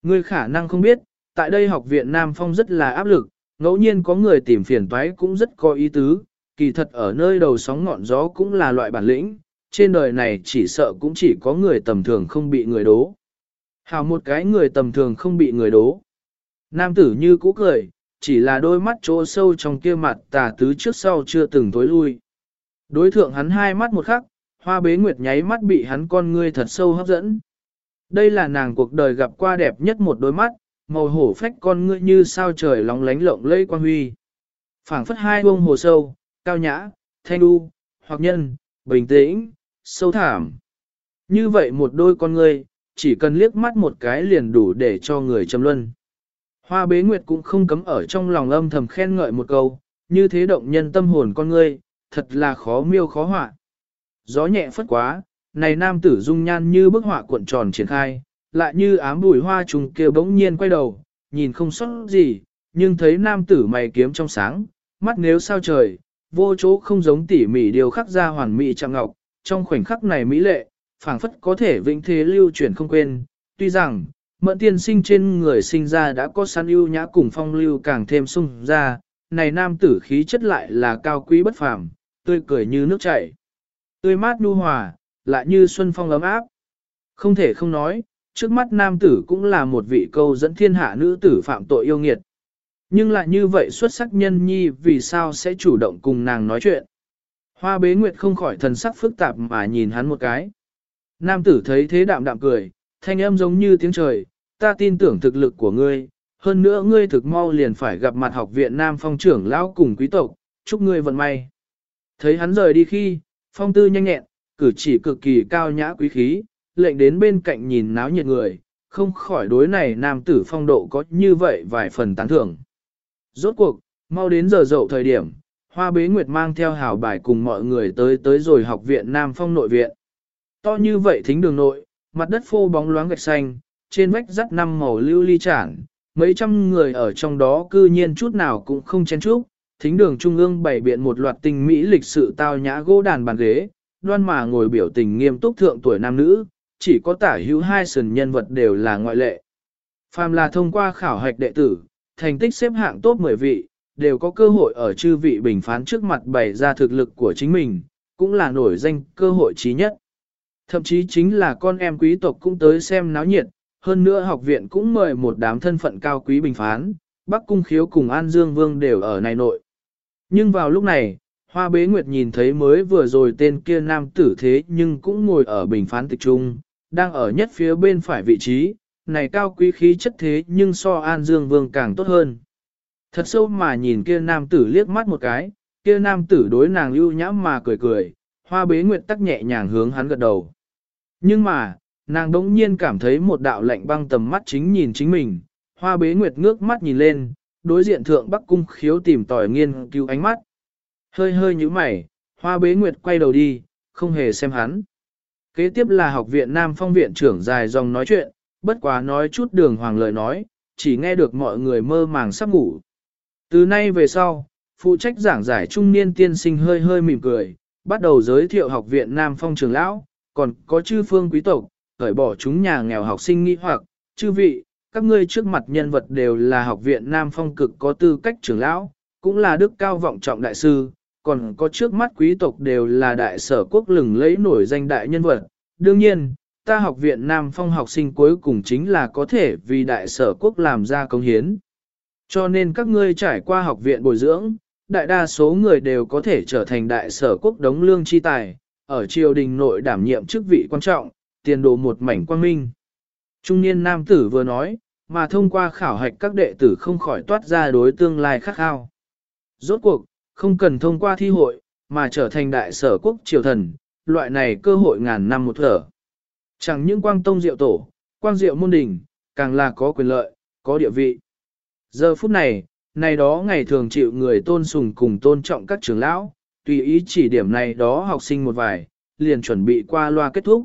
Ngươi khả năng không biết, tại đây học viện Nam Phong rất là áp lực, ngẫu nhiên có người tìm phiền toái cũng rất có ý tứ, kỳ thật ở nơi đầu sóng ngọn gió cũng là loại bản lĩnh, trên đời này chỉ sợ cũng chỉ có người tầm thường không bị người đố. Hào một cái người tầm thường không bị người đố. Nam tử như cũ cười, chỉ là đôi mắt chỗ sâu trong kia mặt tà tứ trước sau chưa từng tối lui. Đối thượng hắn hai mắt một khắc, hoa bế nguyệt nháy mắt bị hắn con ngươi thật sâu hấp dẫn. Đây là nàng cuộc đời gặp qua đẹp nhất một đôi mắt, màu hổ phách con ngươi như sao trời lóng lánh lộng lẫy quan huy. phảng phất hai bông hồ sâu, cao nhã, thanh đu, hoặc nhân, bình tĩnh, sâu thảm. Như vậy một đôi con ngươi, chỉ cần liếc mắt một cái liền đủ để cho người châm luân. Hoa bế nguyệt cũng không cấm ở trong lòng âm thầm khen ngợi một câu, như thế động nhân tâm hồn con ngươi, thật là khó miêu khó họa. Gió nhẹ phất quá, này nam tử dung nhan như bức họa cuộn tròn triển khai, lại như ám bùi hoa trùng kia bỗng nhiên quay đầu, nhìn không sót gì, nhưng thấy nam tử mày kiếm trong sáng, mắt nếu sao trời, vô chỗ không giống tỉ mỉ điều khắc ra hoàn mỹ trạng ngọc, trong khoảnh khắc này mỹ lệ, phảng phất có thể vĩnh thế lưu chuyển không quên, tuy rằng, mẫn tiên sinh trên người sinh ra đã có săn ưu nhã cùng phong lưu càng thêm sung ra, này nam tử khí chất lại là cao quý bất phàm, tươi cười như nước chảy, tươi mát nhu hòa, lại như xuân phong ấm áp. Không thể không nói, trước mắt nam tử cũng là một vị câu dẫn thiên hạ nữ tử phạm tội yêu nghiệt. Nhưng lại như vậy xuất sắc nhân nhi vì sao sẽ chủ động cùng nàng nói chuyện. Hoa bế nguyệt không khỏi thần sắc phức tạp mà nhìn hắn một cái. Nam tử thấy thế đạm đạm cười, thanh âm giống như tiếng trời, ta tin tưởng thực lực của ngươi, hơn nữa ngươi thực mau liền phải gặp mặt học viện Nam Phong trưởng lão cùng quý tộc, chúc ngươi vận may. Thấy hắn rời đi khi, phong tư nhanh nhẹn, cử chỉ cực kỳ cao nhã quý khí, lệnh đến bên cạnh nhìn náo nhiệt người, không khỏi đối này nam tử phong độ có như vậy vài phần tán thưởng. Rốt cuộc, mau đến giờ dậu thời điểm, Hoa Bế Nguyệt mang theo hào bài cùng mọi người tới tới rồi học viện Nam Phong nội viện. To như vậy thính đường nội, mặt đất phô bóng loáng gạch xanh, trên vách rắt năm màu lưu ly chản, mấy trăm người ở trong đó cư nhiên chút nào cũng không chen chúc. Thính đường trung ương bày biện một loạt tinh mỹ lịch sự tao nhã gỗ đàn bàn ghế, đoan mà ngồi biểu tình nghiêm túc thượng tuổi nam nữ, chỉ có tả hữu hai sườn nhân vật đều là ngoại lệ. Phàm là thông qua khảo hạch đệ tử, thành tích xếp hạng top 10 vị, đều có cơ hội ở chư vị bình phán trước mặt bày ra thực lực của chính mình, cũng là nổi danh cơ hội trí nhất. Thậm chí chính là con em quý tộc cũng tới xem náo nhiệt, hơn nữa học viện cũng mời một đám thân phận cao quý bình phán, Bắc Cung Khiếu cùng An Dương Vương đều ở này nội. Nhưng vào lúc này, Hoa Bế Nguyệt nhìn thấy mới vừa rồi tên kia nam tử thế nhưng cũng ngồi ở bình phán tịch trung, đang ở nhất phía bên phải vị trí, này cao quý khí chất thế nhưng so An Dương Vương càng tốt hơn. Thật sâu mà nhìn kia nam tử liếc mắt một cái, kia nam tử đối nàng lưu nhãm mà cười cười, hoa bế nguyệt tắc nhẹ nhàng hướng hắn gật đầu. Nhưng mà, nàng đống nhiên cảm thấy một đạo lạnh băng tầm mắt chính nhìn chính mình, hoa bế nguyệt ngước mắt nhìn lên, đối diện thượng bắc cung khiếu tìm tòi nghiên cứu ánh mắt. Hơi hơi như mày, hoa bế nguyệt quay đầu đi, không hề xem hắn. Kế tiếp là học viện Nam Phong viện trưởng dài dòng nói chuyện, bất quá nói chút đường hoàng lời nói, chỉ nghe được mọi người mơ màng sắp ngủ. Từ nay về sau, phụ trách giảng giải trung niên tiên sinh hơi hơi mỉm cười, bắt đầu giới thiệu học viện Nam Phong trường lão, còn có chư phương quý tộc, khởi bỏ chúng nhà nghèo học sinh nghi hoặc, chư vị, các ngươi trước mặt nhân vật đều là học viện Nam Phong cực có tư cách trưởng lão, cũng là đức cao vọng trọng đại sư, còn có trước mắt quý tộc đều là đại sở quốc lừng lấy nổi danh đại nhân vật. Đương nhiên, ta học viện Nam Phong học sinh cuối cùng chính là có thể vì đại sở quốc làm ra công hiến. Cho nên các ngươi trải qua học viện bồi dưỡng, đại đa số người đều có thể trở thành đại sở quốc đống lương chi tài, ở triều đình nội đảm nhiệm chức vị quan trọng, tiền đồ một mảnh quang minh. Trung niên nam tử vừa nói, mà thông qua khảo hạch các đệ tử không khỏi toát ra đối tương lai khắc khao. Rốt cuộc, không cần thông qua thi hội, mà trở thành đại sở quốc triều thần, loại này cơ hội ngàn năm một thở. Chẳng những quang tông diệu tổ, quang diệu môn đình, càng là có quyền lợi, có địa vị. Giờ phút này, này đó ngày thường chịu người tôn sùng cùng tôn trọng các trưởng lão, tùy ý chỉ điểm này đó học sinh một vài, liền chuẩn bị qua loa kết thúc.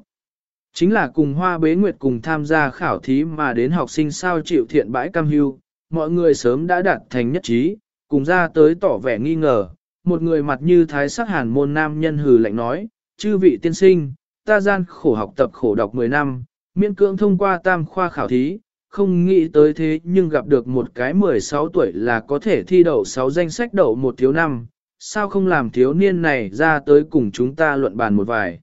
Chính là cùng hoa bế nguyệt cùng tham gia khảo thí mà đến học sinh sao chịu thiện bãi cam hưu, mọi người sớm đã đạt thành nhất trí, cùng ra tới tỏ vẻ nghi ngờ, một người mặt như thái sắc hàn môn nam nhân hừ lạnh nói, chư vị tiên sinh, ta gian khổ học tập khổ đọc 10 năm, miễn cưỡng thông qua tam khoa khảo thí, không nghĩ tới thế nhưng gặp được một cái 16 tuổi là có thể thi đậu 6 danh sách đậu một thiếu năm, sao không làm thiếu niên này ra tới cùng chúng ta luận bàn một vài.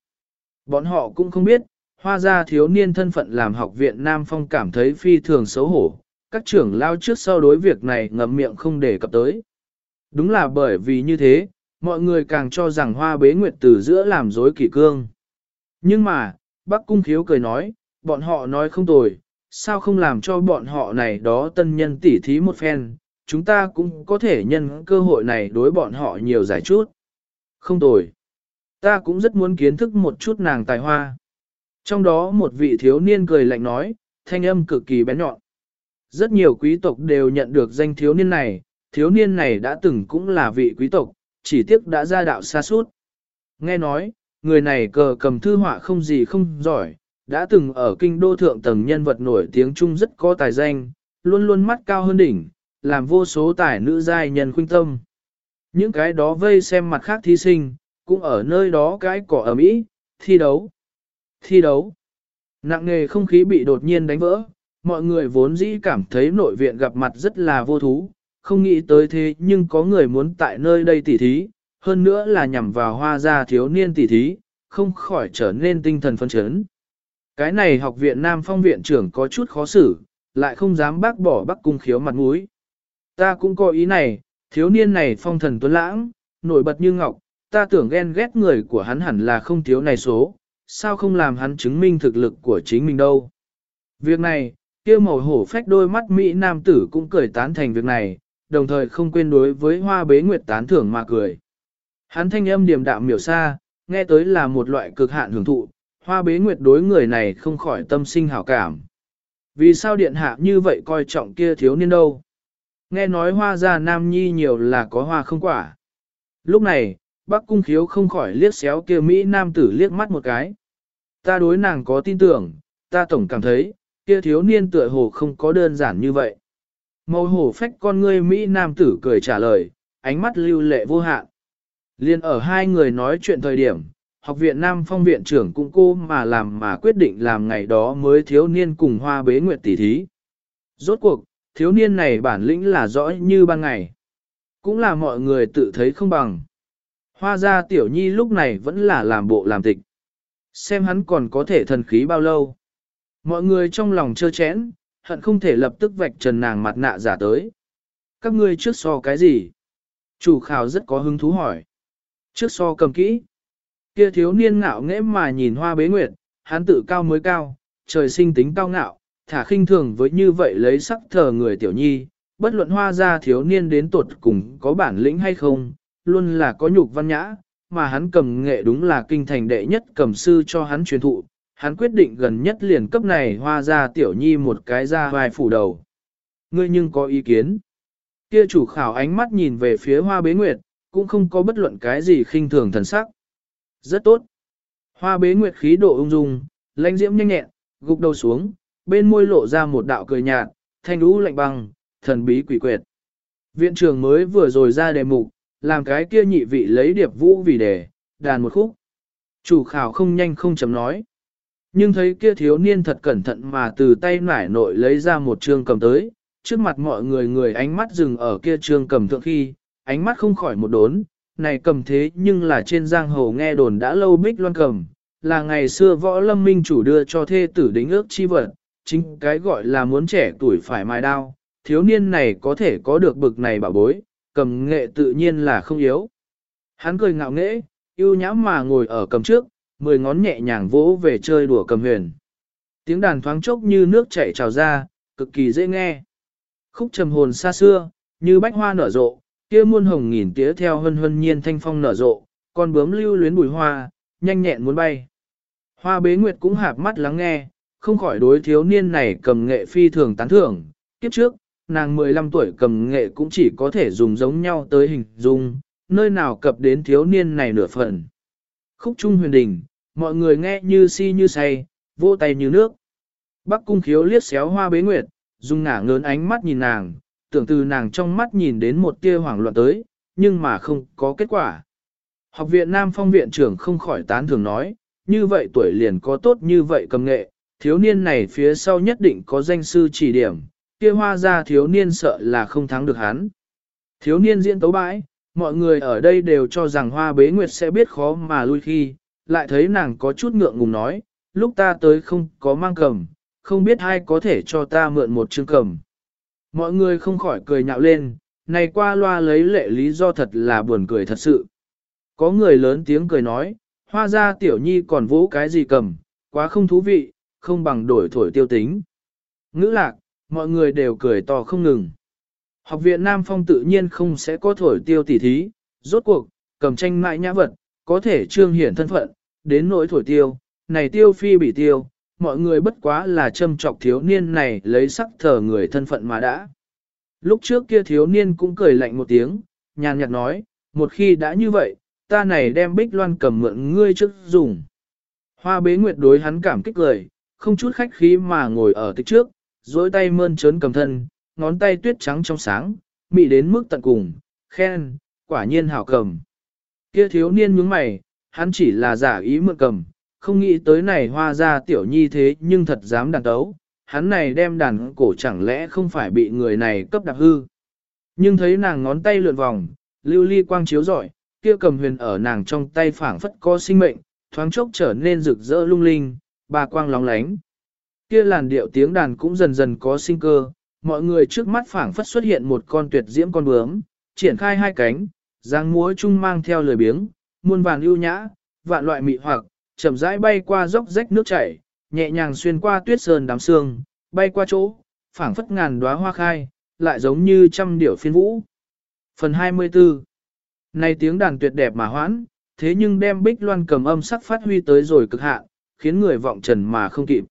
Bọn họ cũng không biết, hoa ra thiếu niên thân phận làm học viện Nam Phong cảm thấy phi thường xấu hổ, các trưởng lao trước sau đối việc này ngậm miệng không để cập tới. Đúng là bởi vì như thế, mọi người càng cho rằng hoa bế nguyệt từ giữa làm dối kỷ cương. Nhưng mà, bác cung khiếu cười nói, bọn họ nói không tồi, sao không làm cho bọn họ này đó tân nhân tỉ thí một phen, chúng ta cũng có thể nhân cơ hội này đối bọn họ nhiều giải chút. Không tồi. Ta cũng rất muốn kiến thức một chút nàng tài hoa. Trong đó một vị thiếu niên cười lạnh nói, thanh âm cực kỳ bén nhọn. Rất nhiều quý tộc đều nhận được danh thiếu niên này, thiếu niên này đã từng cũng là vị quý tộc, chỉ tiếc đã ra đạo xa suốt. Nghe nói, người này cờ cầm thư họa không gì không giỏi, đã từng ở kinh đô thượng tầng nhân vật nổi tiếng chung rất có tài danh, luôn luôn mắt cao hơn đỉnh, làm vô số tài nữ giai nhân khuynh tâm. Những cái đó vây xem mặt khác thí sinh, cũng ở nơi đó cái cỏ ở Mỹ, thi đấu. Thi đấu. Nặng nghề không khí bị đột nhiên đánh vỡ, mọi người vốn dĩ cảm thấy nội viện gặp mặt rất là vô thú, không nghĩ tới thế nhưng có người muốn tại nơi đây tỉ thí, hơn nữa là nhằm vào hoa gia thiếu niên tỉ thí, không khỏi trở nên tinh thần phân chấn. Cái này học viện Nam Phong viện trưởng có chút khó xử, lại không dám bác bỏ bắc cung khiếu mặt mũi. Ta cũng có ý này, thiếu niên này phong thần tuấn lãng, nổi bật như ngọc, ta tưởng ghen ghét người của hắn hẳn là không thiếu này số, sao không làm hắn chứng minh thực lực của chính mình đâu. Việc này, kia màu hổ phách đôi mắt Mỹ nam tử cũng cười tán thành việc này, đồng thời không quên đối với hoa bế nguyệt tán thưởng mà cười. Hắn thanh âm điềm đạm miểu xa, nghe tới là một loại cực hạn hưởng thụ, hoa bế nguyệt đối người này không khỏi tâm sinh hảo cảm. Vì sao điện hạ như vậy coi trọng kia thiếu niên đâu? Nghe nói hoa gia nam nhi nhiều là có hoa không quả. Lúc này, bác cung khiếu không khỏi liếc xéo kia Mỹ nam tử liếc mắt một cái. Ta đối nàng có tin tưởng, ta tổng cảm thấy, kia thiếu niên tựa hồ không có đơn giản như vậy. Màu hổ phách con ngươi Mỹ nam tử cười trả lời, ánh mắt lưu lệ vô hạn. Liên ở hai người nói chuyện thời điểm, học viện Nam Phong viện trưởng cũng cô mà làm mà quyết định làm ngày đó mới thiếu niên cùng hoa bế nguyệt tỷ thí. Rốt cuộc, thiếu niên này bản lĩnh là rõ như ban ngày. Cũng là mọi người tự thấy không bằng. Hoa ra tiểu nhi lúc này vẫn là làm bộ làm tịch. Xem hắn còn có thể thần khí bao lâu. Mọi người trong lòng chơ chẽn, hận không thể lập tức vạch trần nàng mặt nạ giả tới. Các ngươi trước so cái gì? Chủ khảo rất có hứng thú hỏi. Trước so cầm kỹ. Kia thiếu niên ngạo nghễ mà nhìn hoa bế nguyệt, hắn tự cao mới cao, trời sinh tính cao ngạo, thả khinh thường với như vậy lấy sắc thờ người tiểu nhi, bất luận hoa ra thiếu niên đến tuột cùng có bản lĩnh hay không, luôn là có nhục văn nhã, mà hắn cầm nghệ đúng là kinh thành đệ nhất cầm sư cho hắn truyền thụ, hắn quyết định gần nhất liền cấp này hoa ra tiểu nhi một cái ra vai phủ đầu. Ngươi nhưng có ý kiến. Kia chủ khảo ánh mắt nhìn về phía hoa bế nguyệt, cũng không có bất luận cái gì khinh thường thần sắc. Rất tốt. Hoa bế nguyệt khí độ ung dung, lãnh diễm nhanh nhẹn, gục đầu xuống, bên môi lộ ra một đạo cười nhạt, thanh lũ lạnh băng, thần bí quỷ quyệt. Viện trưởng mới vừa rồi ra đề mục, làm cái kia nhị vị lấy điệp vũ vì đề, đàn một khúc. Chủ khảo không nhanh không chấm nói. Nhưng thấy kia thiếu niên thật cẩn thận mà từ tay nải nội lấy ra một trương cầm tới, trước mặt mọi người người ánh mắt dừng ở kia trương cầm thượng khi, ánh mắt không khỏi một đốn, này cầm thế nhưng là trên giang hồ nghe đồn đã lâu bích loan cầm, là ngày xưa võ lâm minh chủ đưa cho thê tử đính ước chi vật, chính cái gọi là muốn trẻ tuổi phải mài đao, thiếu niên này có thể có được bực này bảo bối, cầm nghệ tự nhiên là không yếu. Hắn cười ngạo nghễ, yêu nhãm mà ngồi ở cầm trước, mười ngón nhẹ nhàng vỗ về chơi đùa cầm huyền. Tiếng đàn thoáng chốc như nước chảy trào ra, cực kỳ dễ nghe. Khúc trầm hồn xa xưa, như bách hoa nở rộ, kia muôn hồng nghìn tía theo hân hân nhiên thanh phong nở rộ, con bướm lưu luyến bùi hoa, nhanh nhẹn muốn bay. Hoa bế nguyệt cũng hạp mắt lắng nghe, không khỏi đối thiếu niên này cầm nghệ phi thường tán thưởng. Kiếp trước, nàng 15 tuổi cầm nghệ cũng chỉ có thể dùng giống nhau tới hình dung, nơi nào cập đến thiếu niên này nửa phần. Khúc trung huyền đình, mọi người nghe như si như say, vô tay như nước. Bắc cung khiếu liếc xéo hoa bế nguyệt, dùng ngả ngớn ánh mắt nhìn nàng, tưởng từ nàng trong mắt nhìn đến một tia hoảng loạn tới, nhưng mà không có kết quả. Học viện Nam Phong viện trưởng không khỏi tán thường nói, như vậy tuổi liền có tốt như vậy cầm nghệ, thiếu niên này phía sau nhất định có danh sư chỉ điểm, kia hoa ra thiếu niên sợ là không thắng được hắn. Thiếu niên diễn tấu bãi, mọi người ở đây đều cho rằng hoa bế nguyệt sẽ biết khó mà lui khi, lại thấy nàng có chút ngượng ngùng nói, lúc ta tới không có mang cầm, không biết ai có thể cho ta mượn một chương cầm. Mọi người không khỏi cười nhạo lên, này qua loa lấy lệ lý do thật là buồn cười thật sự. Có người lớn tiếng cười nói, hoa ra tiểu nhi còn vũ cái gì cầm, quá không thú vị, không bằng đổi thổi tiêu tính. Ngữ lạc, mọi người đều cười to không ngừng. Học viện Nam Phong tự nhiên không sẽ có thổi tiêu tỉ thí, rốt cuộc, cầm tranh mại nhã vật, có thể trương hiển thân phận, đến nỗi thổi tiêu, này tiêu phi bị tiêu, mọi người bất quá là châm trọc thiếu niên này lấy sắc thờ người thân phận mà đã. Lúc trước kia thiếu niên cũng cười lạnh một tiếng, nhàn nhạt nói, một khi đã như vậy, ta này đem bích loan cầm mượn ngươi trước dùng. Hoa bế nguyệt đối hắn cảm kích cười, không chút khách khí mà ngồi ở tích trước, dối tay mơn trớn cầm thân, ngón tay tuyết trắng trong sáng, mị đến mức tận cùng, khen, quả nhiên hảo cầm. Kia thiếu niên nhướng mày, hắn chỉ là giả ý mượn cầm, không nghĩ tới này hoa ra tiểu nhi thế nhưng thật dám đàn tấu, hắn này đem đàn cổ chẳng lẽ không phải bị người này cấp đặc hư. Nhưng thấy nàng ngón tay lượn vòng, lưu ly quang chiếu rọi, kia cầm huyền ở nàng trong tay phảng phất có sinh mệnh, thoáng chốc trở nên rực rỡ lung linh, bà quang lóng lánh. Kia làn điệu tiếng đàn cũng dần dần có sinh cơ, mọi người trước mắt phảng phất xuất hiện một con tuyệt diễm con bướm, triển khai hai cánh, dáng múa chung mang theo lời biếng, muôn vàng ưu nhã, vạn loại mị hoặc, chậm rãi bay qua dốc rách nước chảy, nhẹ nhàng xuyên qua tuyết sơn đám sương, bay qua chỗ, phảng phất ngàn đóa hoa khai, lại giống như trăm điểu phiên vũ. Phần 24 Này tiếng đàn tuyệt đẹp mà hoãn, thế nhưng đem bích loan cầm âm sắc phát huy tới rồi cực hạn, khiến người vọng trần mà không kịp.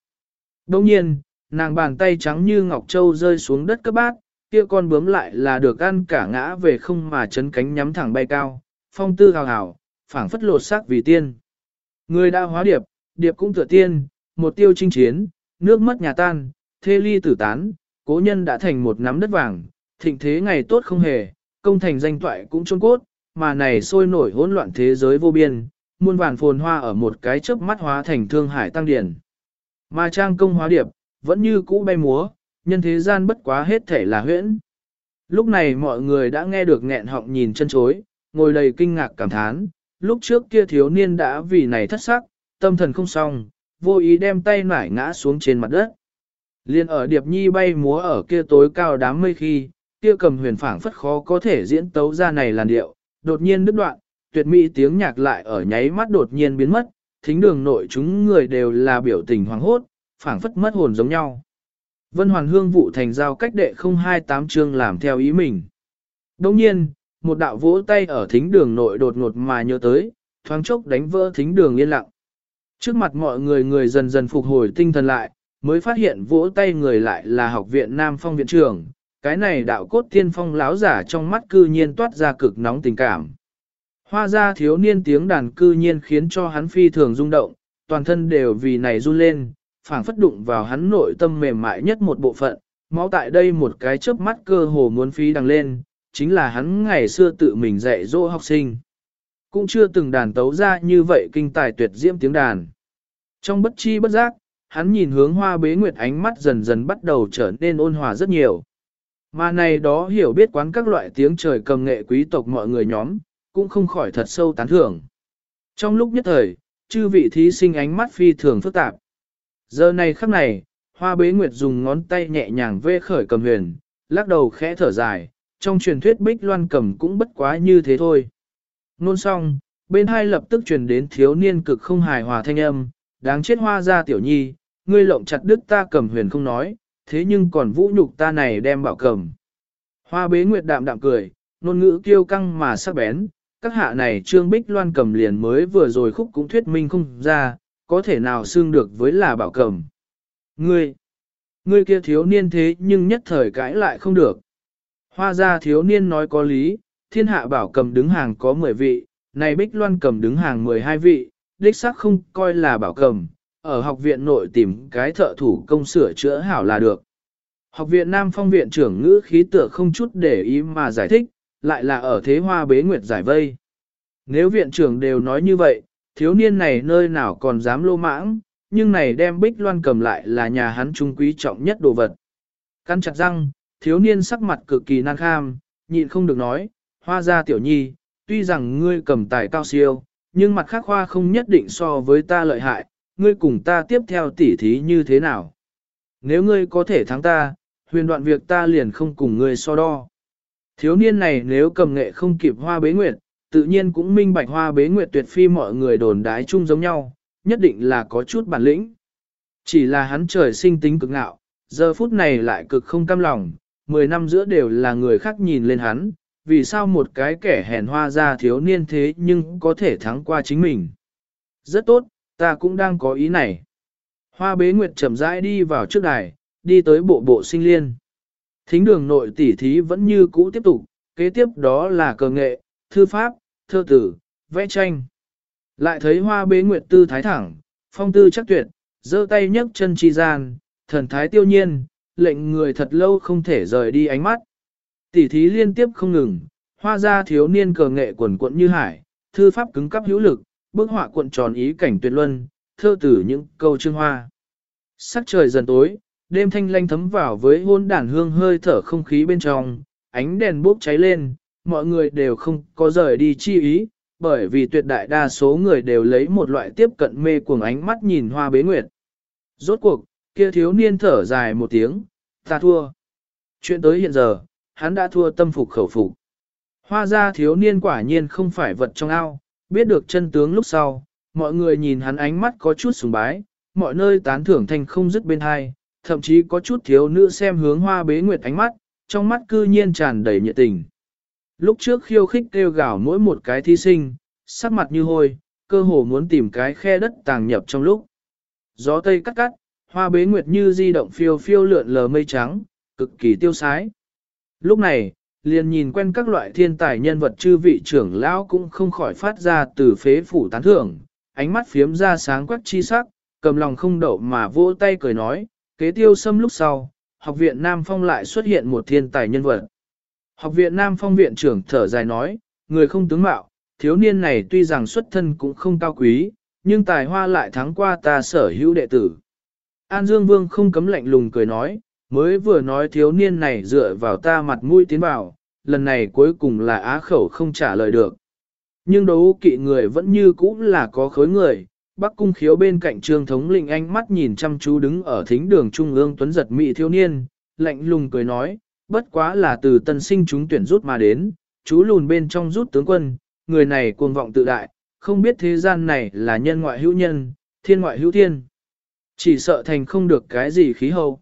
Đồng nhiên, nàng bàn tay trắng như ngọc châu rơi xuống đất cấp bát, kia con bướm lại là được ăn cả ngã về không mà chấn cánh nhắm thẳng bay cao, phong tư hào hào, phảng phất lột xác vì tiên. Người đã hóa điệp, điệp cũng tựa tiên, một tiêu chinh chiến, nước mất nhà tan, thê ly tử tán, cố nhân đã thành một nắm đất vàng, thịnh thế ngày tốt không hề, công thành danh toại cũng trôn cốt, mà này sôi nổi hỗn loạn thế giới vô biên, muôn vàn phồn hoa ở một cái chớp mắt hóa thành thương hải tăng điển. Mà trang công hóa điệp, vẫn như cũ bay múa, nhân thế gian bất quá hết thể là huyễn. Lúc này mọi người đã nghe được nghẹn họng nhìn chân chối, ngồi đầy kinh ngạc cảm thán, lúc trước kia thiếu niên đã vì này thất sắc, tâm thần không xong, vô ý đem tay nải ngã xuống trên mặt đất. Liên ở Điệp Nhi bay múa ở kia tối cao đám mây khi, kia cầm huyền phảng phất khó có thể diễn tấu ra này làn điệu, đột nhiên đứt đoạn, tuyệt mỹ tiếng nhạc lại ở nháy mắt đột nhiên biến mất, thính đường nội chúng người đều là biểu tình hoàng hốt, phảng phất mất hồn giống nhau. Vân Hoàn Hương vụ thành giao cách đệ 028 chương làm theo ý mình. Đồng nhiên, một đạo vỗ tay ở thính đường nội đột ngột mà nhớ tới, thoáng chốc đánh vỡ thính đường yên lặng. Trước mặt mọi người người dần dần phục hồi tinh thần lại, mới phát hiện vỗ tay người lại là học viện Nam Phong viện trưởng. Cái này đạo cốt tiên phong láo giả trong mắt cư nhiên toát ra cực nóng tình cảm. Hoa ra thiếu niên tiếng đàn cư nhiên khiến cho hắn phi thường rung động, toàn thân đều vì này run lên, phảng phất đụng vào hắn nội tâm mềm mại nhất một bộ phận, máu tại đây một cái chớp mắt cơ hồ muốn phi đằng lên, chính là hắn ngày xưa tự mình dạy dỗ học sinh. Cũng chưa từng đàn tấu ra như vậy kinh tài tuyệt diễm tiếng đàn. Trong bất chi bất giác, hắn nhìn hướng hoa bế nguyệt ánh mắt dần dần bắt đầu trở nên ôn hòa rất nhiều. Mà này đó hiểu biết quán các loại tiếng trời cầm nghệ quý tộc mọi người nhóm, cũng không khỏi thật sâu tán thưởng. Trong lúc nhất thời, chư vị thí sinh ánh mắt phi thường phức tạp. Giờ này khắc này, hoa bế nguyệt dùng ngón tay nhẹ nhàng vê khởi cầm huyền, lắc đầu khẽ thở dài, trong truyền thuyết bích loan cầm cũng bất quá như thế thôi. Nôn xong, bên hai lập tức truyền đến thiếu niên cực không hài hòa thanh âm, đáng chết hoa ra tiểu nhi, ngươi lộng chặt đứt ta cầm huyền không nói, thế nhưng còn vũ nhục ta này đem bảo cầm. Hoa bế nguyệt đạm đạm cười, ngôn ngữ kiêu căng mà sắc bén, các hạ này trương bích loan cầm liền mới vừa rồi khúc cũng thuyết minh không ra, có thể nào xương được với là bảo cầm. Ngươi, ngươi kia thiếu niên thế nhưng nhất thời cãi lại không được. Hoa ra thiếu niên nói có lý, thiên hạ bảo cầm đứng hàng có 10 vị, này bích loan cầm đứng hàng 12 vị, đích xác không coi là bảo cầm, ở học viện nội tìm cái thợ thủ công sửa chữa hảo là được. Học viện Nam Phong viện trưởng ngữ khí tựa không chút để ý mà giải thích, lại là ở thế hoa bế nguyệt giải vây. Nếu viện trưởng đều nói như vậy, thiếu niên này nơi nào còn dám lô mãng, nhưng này đem bích loan cầm lại là nhà hắn trung quý trọng nhất đồ vật. Căn chặt răng, thiếu niên sắc mặt cực kỳ nan kham, nhịn không được nói, hoa ra tiểu nhi, tuy rằng ngươi cầm tài cao siêu, nhưng mặt khác hoa không nhất định so với ta lợi hại, ngươi cùng ta tiếp theo tỉ thí như thế nào. Nếu ngươi có thể thắng ta, huyền đoạn việc ta liền không cùng ngươi so đo. Thiếu niên này nếu cầm nghệ không kịp hoa bế nguyệt, tự nhiên cũng minh bạch hoa bế nguyệt tuyệt phi mọi người đồn đái chung giống nhau, nhất định là có chút bản lĩnh. Chỉ là hắn trời sinh tính cực ngạo, giờ phút này lại cực không cam lòng, mười năm giữa đều là người khác nhìn lên hắn, vì sao một cái kẻ hèn hoa ra thiếu niên thế nhưng có thể thắng qua chính mình. Rất tốt, ta cũng đang có ý này. Hoa bế nguyệt chậm rãi đi vào trước đài, đi tới bộ bộ sinh liên. Thính đường nội tỉ thí vẫn như cũ tiếp tục, kế tiếp đó là cờ nghệ, thư pháp, thơ tử, vẽ tranh. Lại thấy hoa bế nguyệt tư thái thẳng, phong tư chắc tuyệt, giơ tay nhấc chân chi gian, thần thái tiêu nhiên, lệnh người thật lâu không thể rời đi ánh mắt. Tỉ thí liên tiếp không ngừng, hoa ra thiếu niên cờ nghệ quần quận như hải, thư pháp cứng cắp hữu lực, bức họa cuộn tròn ý cảnh tuyệt luân, thơ tử những câu chương hoa. Sắc trời dần tối, đêm thanh lanh thấm vào với hôn đản hương hơi thở không khí bên trong, ánh đèn bốc cháy lên, mọi người đều không có rời đi chi ý, bởi vì tuyệt đại đa số người đều lấy một loại tiếp cận mê cuồng ánh mắt nhìn hoa bế nguyệt. Rốt cuộc, kia thiếu niên thở dài một tiếng, ta thua. Chuyện tới hiện giờ, hắn đã thua tâm phục khẩu phục. Hoa ra thiếu niên quả nhiên không phải vật trong ao, biết được chân tướng lúc sau, mọi người nhìn hắn ánh mắt có chút sùng bái, mọi nơi tán thưởng thành không dứt bên hai, thậm chí có chút thiếu nữ xem hướng hoa bế nguyệt ánh mắt, trong mắt cư nhiên tràn đầy nhiệt tình. Lúc trước khiêu khích kêu gào mỗi một cái thí sinh, sắc mặt như hôi, cơ hồ muốn tìm cái khe đất tàng nhập trong lúc. Gió tây cắt cắt, hoa bế nguyệt như di động phiêu phiêu lượn lờ mây trắng, cực kỳ tiêu sái. Lúc này, liền nhìn quen các loại thiên tài nhân vật chư vị trưởng lão cũng không khỏi phát ra từ phế phủ tán thưởng, ánh mắt phiếm ra sáng quắc chi sắc, cầm lòng không đậu mà vỗ tay cười nói, kế tiêu xâm lúc sau, học viện Nam Phong lại xuất hiện một thiên tài nhân vật. Học viện Nam Phong viện trưởng thở dài nói, người không tướng mạo, thiếu niên này tuy rằng xuất thân cũng không cao quý, nhưng tài hoa lại thắng qua ta sở hữu đệ tử. An Dương Vương không cấm lạnh lùng cười nói, mới vừa nói thiếu niên này dựa vào ta mặt mũi tiến vào, lần này cuối cùng là á khẩu không trả lời được. Nhưng đấu kỵ người vẫn như cũ là có khối người, Bắc cung khiếu bên cạnh trương thống lĩnh ánh mắt nhìn chăm chú đứng ở thính đường trung ương tuấn giật mỹ thiếu niên, lạnh lùng cười nói, bất quá là từ tân sinh chúng tuyển rút mà đến, chú lùn bên trong rút tướng quân, người này cuồng vọng tự đại, không biết thế gian này là nhân ngoại hữu nhân, thiên ngoại hữu thiên. Chỉ sợ thành không được cái gì khí hậu.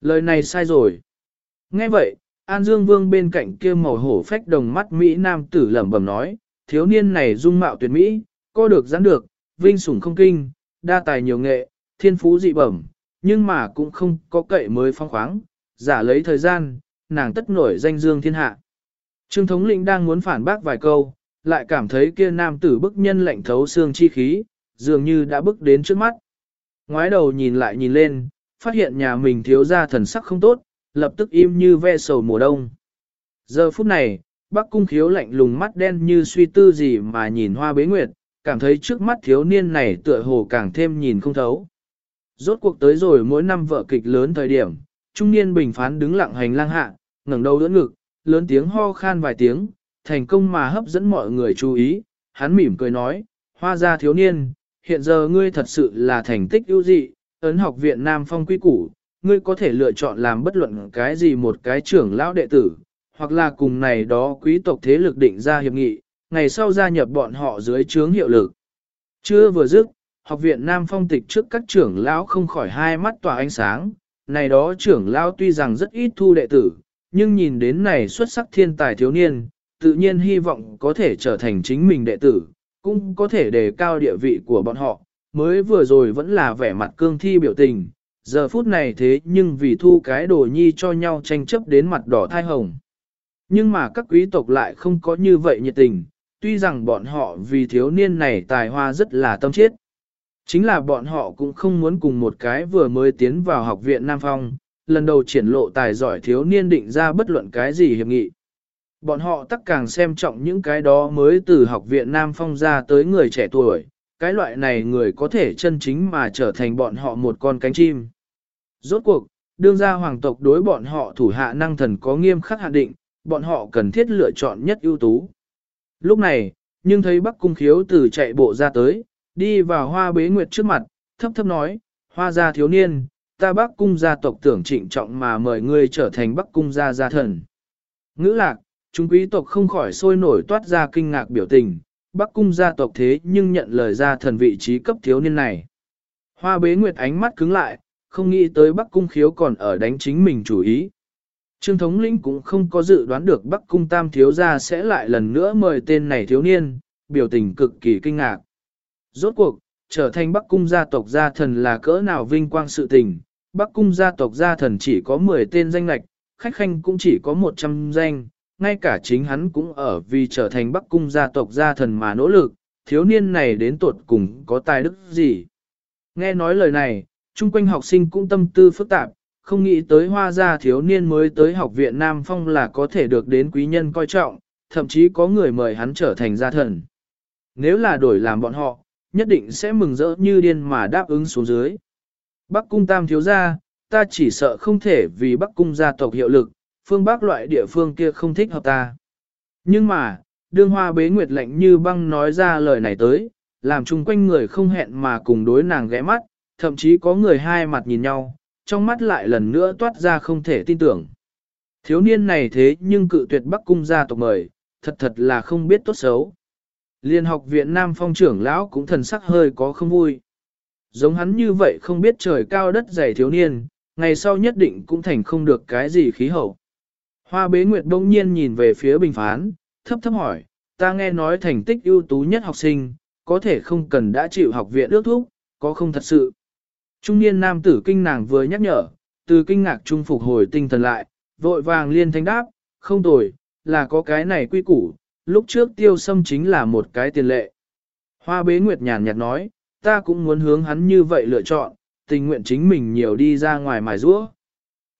Lời này sai rồi. Nghe vậy, An Dương Vương bên cạnh kia màu hổ phách đồng mắt Mỹ Nam tử lẩm bẩm nói, thiếu niên này dung mạo tuyệt Mỹ, có được giãn được, vinh sủng không kinh, đa tài nhiều nghệ, thiên phú dị bẩm, nhưng mà cũng không có cậy mới phong khoáng, giả lấy thời gian, nàng tất nổi danh dương thiên hạ. Trương thống lĩnh đang muốn phản bác vài câu, lại cảm thấy kia nam tử bức nhân lạnh thấu xương chi khí, dường như đã bức đến trước mắt. Ngoái đầu nhìn lại nhìn lên, phát hiện nhà mình thiếu ra thần sắc không tốt, lập tức im như ve sầu mùa đông. Giờ phút này, bác cung khiếu lạnh lùng mắt đen như suy tư gì mà nhìn hoa bế nguyệt, cảm thấy trước mắt thiếu niên này tựa hồ càng thêm nhìn không thấu. Rốt cuộc tới rồi mỗi năm vợ kịch lớn thời điểm, trung niên bình phán đứng lặng hành lang hạ, ngẩng đầu đỡ ngực, lớn tiếng ho khan vài tiếng, thành công mà hấp dẫn mọi người chú ý, hắn mỉm cười nói, hoa gia thiếu niên, hiện giờ ngươi thật sự là thành tích ưu dị, ấn học viện Nam Phong quy củ, ngươi có thể lựa chọn làm bất luận cái gì một cái trưởng lão đệ tử, hoặc là cùng này đó quý tộc thế lực định ra hiệp nghị, ngày sau gia nhập bọn họ dưới trướng hiệu lực. Chưa vừa dứt, học viện Nam Phong tịch trước các trưởng lão không khỏi hai mắt tỏa ánh sáng, này đó trưởng lão tuy rằng rất ít thu đệ tử, nhưng nhìn đến này xuất sắc thiên tài thiếu niên, tự nhiên hy vọng có thể trở thành chính mình đệ tử, cũng có thể đề cao địa vị của bọn họ, mới vừa rồi vẫn là vẻ mặt cương thi biểu tình, giờ phút này thế nhưng vì thu cái đồ nhi cho nhau tranh chấp đến mặt đỏ thai hồng. Nhưng mà các quý tộc lại không có như vậy nhiệt tình, tuy rằng bọn họ vì thiếu niên này tài hoa rất là tâm chết. Chính là bọn họ cũng không muốn cùng một cái vừa mới tiến vào học viện Nam Phong, lần đầu triển lộ tài giỏi thiếu niên định ra bất luận cái gì hiệp nghị. Bọn họ tất càng xem trọng những cái đó mới từ học viện Nam Phong ra tới người trẻ tuổi, cái loại này người có thể chân chính mà trở thành bọn họ một con cánh chim. Rốt cuộc, đương gia hoàng tộc đối bọn họ thủ hạ năng thần có nghiêm khắc hạn định, bọn họ cần thiết lựa chọn nhất ưu tú. Lúc này, nhưng thấy Bắc Cung Khiếu từ chạy bộ ra tới, đi vào hoa bế nguyệt trước mặt, thấp thấp nói, hoa gia thiếu niên, ta Bắc Cung gia tộc tưởng trịnh trọng mà mời ngươi trở thành Bắc Cung gia gia thần. Ngữ lạc, chúng quý tộc không khỏi sôi nổi toát ra kinh ngạc biểu tình, Bắc Cung gia tộc thế nhưng nhận lời gia thần vị trí cấp thiếu niên này. Hoa bế nguyệt ánh mắt cứng lại, không nghĩ tới Bắc Cung khiếu còn ở đánh chính mình chủ ý. Trương thống lĩnh cũng không có dự đoán được Bắc Cung tam thiếu gia sẽ lại lần nữa mời tên này thiếu niên, biểu tình cực kỳ kinh ngạc. Rốt cuộc, trở thành Bắc Cung gia tộc gia thần là cỡ nào vinh quang sự tình, Bắc Cung gia tộc gia thần chỉ có 10 tên danh lạch, khách khanh cũng chỉ có 100 danh, ngay cả chính hắn cũng ở vì trở thành Bắc Cung gia tộc gia thần mà nỗ lực, thiếu niên này đến tuột cùng có tài đức gì. Nghe nói lời này, chung quanh học sinh cũng tâm tư phức tạp, không nghĩ tới hoa gia thiếu niên mới tới học viện Nam Phong là có thể được đến quý nhân coi trọng, thậm chí có người mời hắn trở thành gia thần. Nếu là đổi làm bọn họ, nhất định sẽ mừng rỡ như điên mà đáp ứng xuống dưới. Bắc cung tam thiếu gia, ta chỉ sợ không thể vì Bắc cung gia tộc hiệu lực, phương Bắc loại địa phương kia không thích hợp ta. Nhưng mà, đương hoa bế nguyệt lạnh như băng nói ra lời này tới, làm chung quanh người không hẹn mà cùng đối nàng ghé mắt, thậm chí có người hai mặt nhìn nhau, trong mắt lại lần nữa toát ra không thể tin tưởng. Thiếu niên này thế nhưng cự tuyệt Bắc cung gia tộc mời, thật thật là không biết tốt xấu. Liên học viện Nam Phong trưởng lão cũng thần sắc hơi có không vui. Giống hắn như vậy không biết trời cao đất dày thiếu niên, ngày sau nhất định cũng thành không được cái gì khí hậu. Hoa bế nguyệt đông nhiên nhìn về phía bình phán, thấp thấp hỏi, ta nghe nói thành tích ưu tú nhất học sinh, có thể không cần đã chịu học viện ước thúc, có không thật sự. Trung niên nam tử kinh nàng vừa nhắc nhở, từ kinh ngạc trung phục hồi tinh thần lại, vội vàng liên thanh đáp, không tồi, là có cái này quy củ, lúc trước tiêu sâm chính là một cái tiền lệ. Hoa bế nguyệt nhàn nhạt nói, ta cũng muốn hướng hắn như vậy lựa chọn, tình nguyện chính mình nhiều đi ra ngoài mài rũa.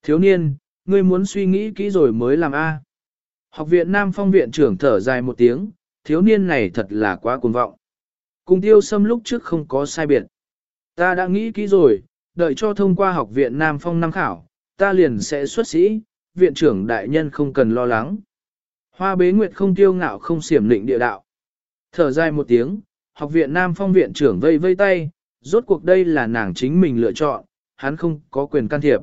Thiếu niên, ngươi muốn suy nghĩ kỹ rồi mới làm A. Học viện Nam Phong viện trưởng thở dài một tiếng, thiếu niên này thật là quá cuồng vọng. Cùng tiêu sâm lúc trước không có sai biệt. Ta đã nghĩ kỹ rồi, đợi cho thông qua học viện Nam Phong năm khảo, ta liền sẽ xuất sĩ, viện trưởng đại nhân không cần lo lắng. Hoa bế nguyệt không tiêu ngạo không xiểm lịnh địa đạo. Thở dài một tiếng, học viện Nam Phong viện trưởng vây vây tay, rốt cuộc đây là nàng chính mình lựa chọn, hắn không có quyền can thiệp.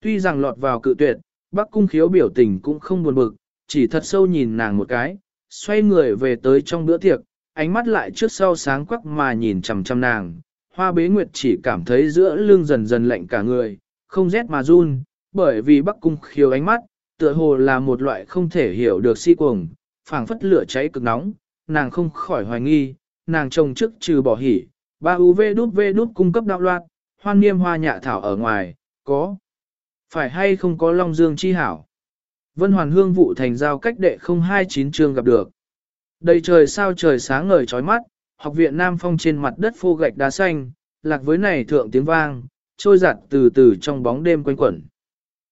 Tuy rằng lọt vào cự tuyệt, bác cung khiếu biểu tình cũng không buồn bực, chỉ thật sâu nhìn nàng một cái, xoay người về tới trong bữa tiệc, ánh mắt lại trước sau sáng quắc mà nhìn chằm chằm nàng. Hoa bế nguyệt chỉ cảm thấy giữa lưng dần dần lạnh cả người, không rét mà run, bởi vì bắc cung khiếu ánh mắt, tựa hồ là một loại không thể hiểu được si cuồng, phảng phất lửa cháy cực nóng, nàng không khỏi hoài nghi, nàng trồng trước trừ bỏ hỉ, ba UV đút V đút cung cấp đạo loạt, hoan niêm hoa nhạ thảo ở ngoài, có. Phải hay không có Long Dương chi hảo? Vân Hoàn Hương vụ thành giao cách đệ 029 trường gặp được. Đầy trời sao trời sáng ngời chói mắt, học viện Nam Phong trên mặt đất phô gạch đá xanh, lạc với này thượng tiếng vang, trôi giặt từ từ trong bóng đêm quanh quẩn.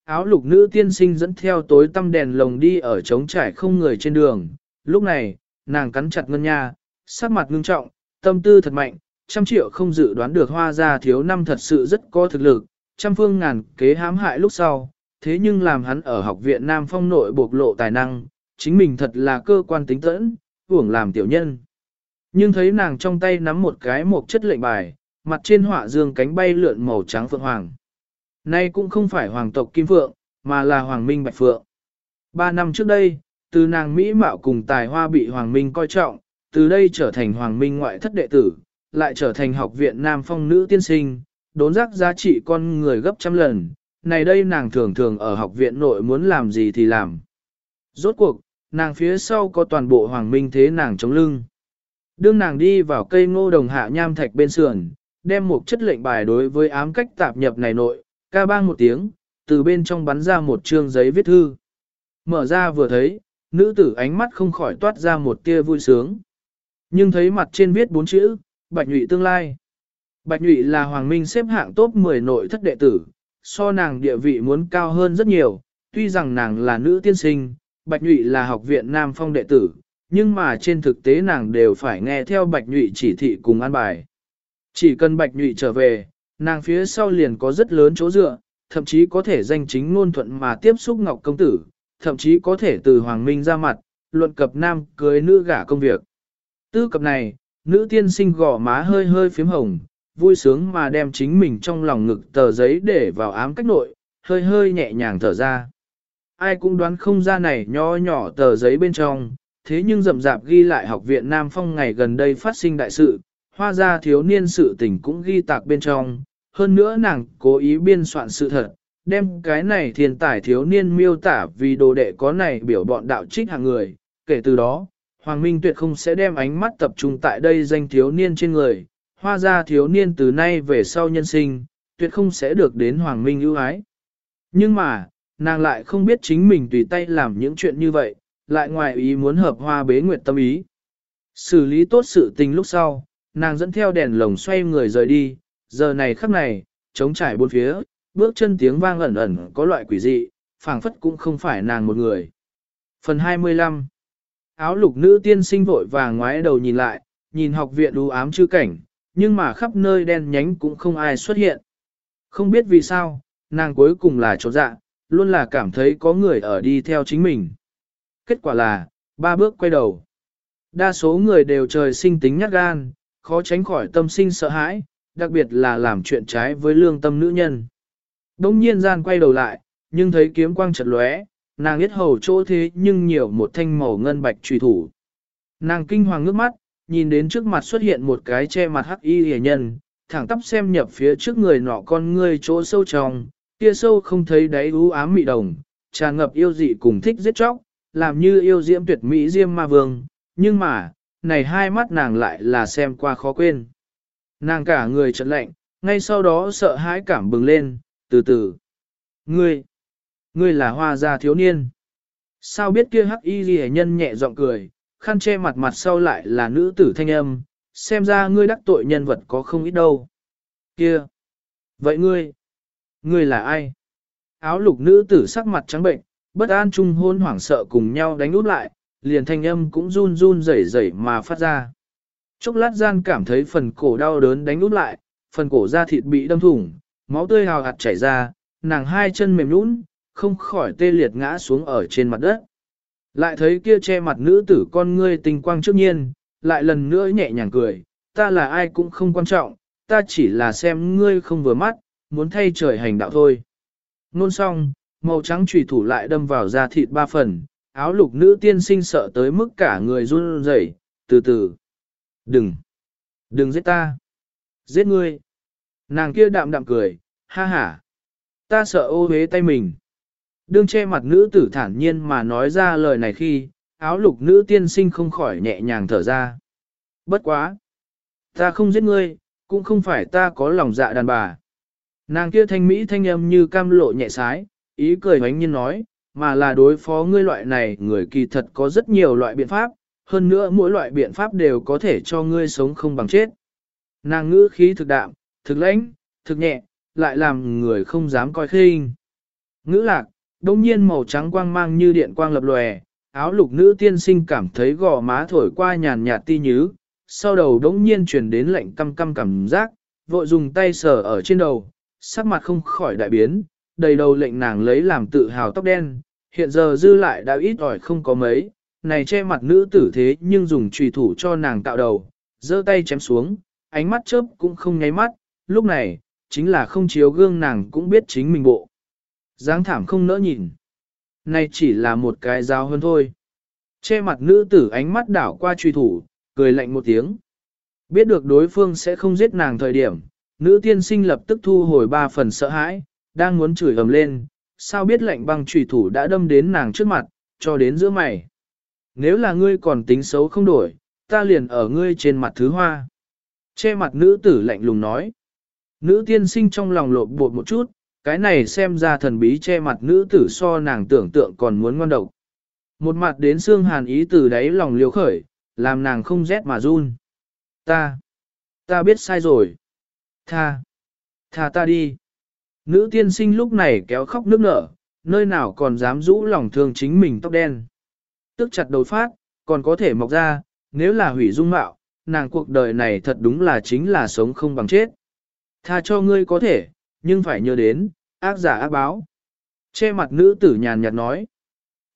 Áo lục nữ tiên sinh dẫn theo tối tăm đèn lồng đi ở trống trải không người trên đường. Lúc này, nàng cắn chặt ngân nha, sắc mặt ngưng trọng, tâm tư thật mạnh, trăm triệu không dự đoán được hoa gia thiếu năm thật sự rất có thực lực, trăm phương ngàn kế hãm hại lúc sau, thế nhưng làm hắn ở học viện Nam Phong nội bộc lộ tài năng, chính mình thật là cơ quan tính tẫn, hưởng làm tiểu nhân. Nhưng thấy nàng trong tay nắm một cái một chất lệnh bài, mặt trên họa dương cánh bay lượn màu trắng phượng hoàng. Nay cũng không phải hoàng tộc Kim Phượng, mà là hoàng minh bạch phượng. Ba năm trước đây, từ nàng Mỹ mạo cùng tài hoa bị hoàng minh coi trọng, từ đây trở thành hoàng minh ngoại thất đệ tử, lại trở thành học viện Nam Phong nữ tiên sinh, đốn giác giá trị con người gấp trăm lần, này đây nàng thường thường ở học viện nội muốn làm gì thì làm. Rốt cuộc, nàng phía sau có toàn bộ hoàng minh thế nàng chống lưng. Đương nàng đi vào cây ngô đồng hạ nham thạch bên sườn, đem một chất lệnh bài đối với ám cách tạp nhập này nội, ca bang một tiếng, từ bên trong bắn ra một chương giấy viết thư. Mở ra vừa thấy, nữ tử ánh mắt không khỏi toát ra một tia vui sướng. Nhưng thấy mặt trên viết bốn chữ, Bạch Nhụy tương lai. Bạch Nhụy là Hoàng Minh xếp hạng top 10 nội thất đệ tử, so nàng địa vị muốn cao hơn rất nhiều, tuy rằng nàng là nữ tiên sinh, Bạch Nhụy là học viện Nam Phong đệ tử, nhưng mà trên thực tế nàng đều phải nghe theo Bạch Nhụy chỉ thị cùng an bài. Chỉ cần Bạch Nhụy trở về, nàng phía sau liền có rất lớn chỗ dựa, thậm chí có thể danh chính ngôn thuận mà tiếp xúc Ngọc Công Tử, thậm chí có thể từ Hoàng Minh ra mặt, luận cập nam cưới nữ gả công việc. Tư cập này, nữ tiên sinh gò má hơi hơi phím hồng, vui sướng mà đem chính mình trong lòng ngực tờ giấy để vào ám cách nội, hơi hơi nhẹ nhàng thở ra. Ai cũng đoán không ra này nho nhỏ tờ giấy bên trong, thế nhưng rậm rạp ghi lại học viện Nam Phong ngày gần đây phát sinh đại sự, hoa ra thiếu niên sự tình cũng ghi tạc bên trong, hơn nữa nàng cố ý biên soạn sự thật, đem cái này thiên tài thiếu niên miêu tả vì đồ đệ có này biểu bọn đạo trích hàng người, kể từ đó, Hoàng Minh tuyệt không sẽ đem ánh mắt tập trung tại đây danh thiếu niên trên người, hoa ra thiếu niên từ nay về sau nhân sinh, tuyệt không sẽ được đến Hoàng Minh ưu ái. Nhưng mà, nàng lại không biết chính mình tùy tay làm những chuyện như vậy, lại ngoài ý muốn hợp hoa bế nguyệt tâm ý. Xử lý tốt sự tình lúc sau, nàng dẫn theo đèn lồng xoay người rời đi, giờ này khắc này, chống trải bốn phía, bước chân tiếng vang ẩn ẩn có loại quỷ dị, phảng phất cũng không phải nàng một người. Phần 25 Áo lục nữ tiên sinh vội vàng ngoái đầu nhìn lại, nhìn học viện u ám chư cảnh, nhưng mà khắp nơi đen nhánh cũng không ai xuất hiện. Không biết vì sao, nàng cuối cùng là trột dạ, luôn là cảm thấy có người ở đi theo chính mình. Kết quả là, ba bước quay đầu. Đa số người đều trời sinh tính nhát gan, khó tránh khỏi tâm sinh sợ hãi, đặc biệt là làm chuyện trái với lương tâm nữ nhân. Đông nhiên gian quay đầu lại, nhưng thấy kiếm quang chật lóe, nàng biết hầu chỗ thế nhưng nhiều một thanh màu ngân bạch trùy thủ. Nàng kinh hoàng ngước mắt, nhìn đến trước mặt xuất hiện một cái che mặt hắc y hề nhân, thẳng tắp xem nhập phía trước người nọ con ngươi chỗ sâu trong, kia sâu không thấy đáy u ám mị đồng, tràn ngập yêu dị cùng thích giết chóc, làm như yêu diễm tuyệt mỹ diêm ma vương, nhưng mà, này hai mắt nàng lại là xem qua khó quên. Nàng cả người trật lạnh, ngay sau đó sợ hãi cảm bừng lên, từ từ. Ngươi, ngươi là hoa gia thiếu niên. Sao biết kia hắc y ghi nhân nhẹ giọng cười, khăn che mặt mặt sau lại là nữ tử thanh âm, xem ra ngươi đắc tội nhân vật có không ít đâu. Kia! Vậy ngươi? Ngươi là ai? Áo lục nữ tử sắc mặt trắng bệnh, bất an chung hôn hoảng sợ cùng nhau đánh út lại, liền thanh âm cũng run run rẩy rẩy mà phát ra. Chốc lát gian cảm thấy phần cổ đau đớn đánh út lại, phần cổ da thịt bị đâm thủng, máu tươi hào hạt chảy ra, nàng hai chân mềm nhũn, không khỏi tê liệt ngã xuống ở trên mặt đất. Lại thấy kia che mặt nữ tử con ngươi tình quang trước nhiên, lại lần nữa nhẹ nhàng cười, ta là ai cũng không quan trọng, ta chỉ là xem ngươi không vừa mắt, muốn thay trời hành đạo thôi. Nôn xong, màu trắng trùy thủ lại đâm vào da thịt ba phần, áo lục nữ tiên sinh sợ tới mức cả người run rẩy, từ từ. Đừng! Đừng giết ta! Giết ngươi! Nàng kia đạm đạm cười, ha ha! Ta sợ ô hế tay mình. Đương che mặt nữ tử thản nhiên mà nói ra lời này khi, áo lục nữ tiên sinh không khỏi nhẹ nhàng thở ra. Bất quá! Ta không giết ngươi, cũng không phải ta có lòng dạ đàn bà. Nàng kia thanh mỹ thanh âm như cam lộ nhẹ sái, ý cười hoánh nhiên nói, mà là đối phó ngươi loại này người kỳ thật có rất nhiều loại biện pháp, hơn nữa mỗi loại biện pháp đều có thể cho ngươi sống không bằng chết. Nàng ngữ khí thực đạm, thực lãnh, thực nhẹ, lại làm người không dám coi khinh. Ngữ lạc, đông nhiên màu trắng quang mang như điện quang lập lòe, áo lục nữ tiên sinh cảm thấy gò má thổi qua nhàn nhạt ti nhứ, sau đầu đống nhiên truyền đến lạnh căm căm cảm giác, vội dùng tay sờ ở trên đầu, sắc mặt không khỏi đại biến, đầy đầu lệnh nàng lấy làm tự hào tóc đen, hiện giờ dư lại đã ít ỏi không có mấy, này che mặt nữ tử thế nhưng dùng trùy thủ cho nàng tạo đầu, giơ tay chém xuống, ánh mắt chớp cũng không nháy mắt, lúc này, chính là không chiếu gương nàng cũng biết chính mình bộ dáng thảm không nỡ nhìn. Này chỉ là một cái dao hơn thôi. Che mặt nữ tử ánh mắt đảo qua truy thủ, cười lạnh một tiếng. Biết được đối phương sẽ không giết nàng thời điểm, nữ tiên sinh lập tức thu hồi ba phần sợ hãi, đang muốn chửi ầm lên, sao biết lạnh băng trùy thủ đã đâm đến nàng trước mặt, cho đến giữa mày. Nếu là ngươi còn tính xấu không đổi, ta liền ở ngươi trên mặt thứ hoa. Che mặt nữ tử lạnh lùng nói. Nữ tiên sinh trong lòng lộp bột một chút, cái này xem ra thần bí che mặt nữ tử so nàng tưởng tượng còn muốn ngon độc. Một mặt đến xương hàn ý từ đáy lòng liều khởi, làm nàng không rét mà run. Ta, ta biết sai rồi. Tha, tha ta đi. Nữ tiên sinh lúc này kéo khóc nước nở, nơi nào còn dám rũ lòng thương chính mình tóc đen. Tức chặt đầu phát, còn có thể mọc ra, nếu là hủy dung mạo, nàng cuộc đời này thật đúng là chính là sống không bằng chết. Tha cho ngươi có thể, nhưng phải nhớ đến, ác giả ác báo. Che mặt nữ tử nhàn nhạt nói.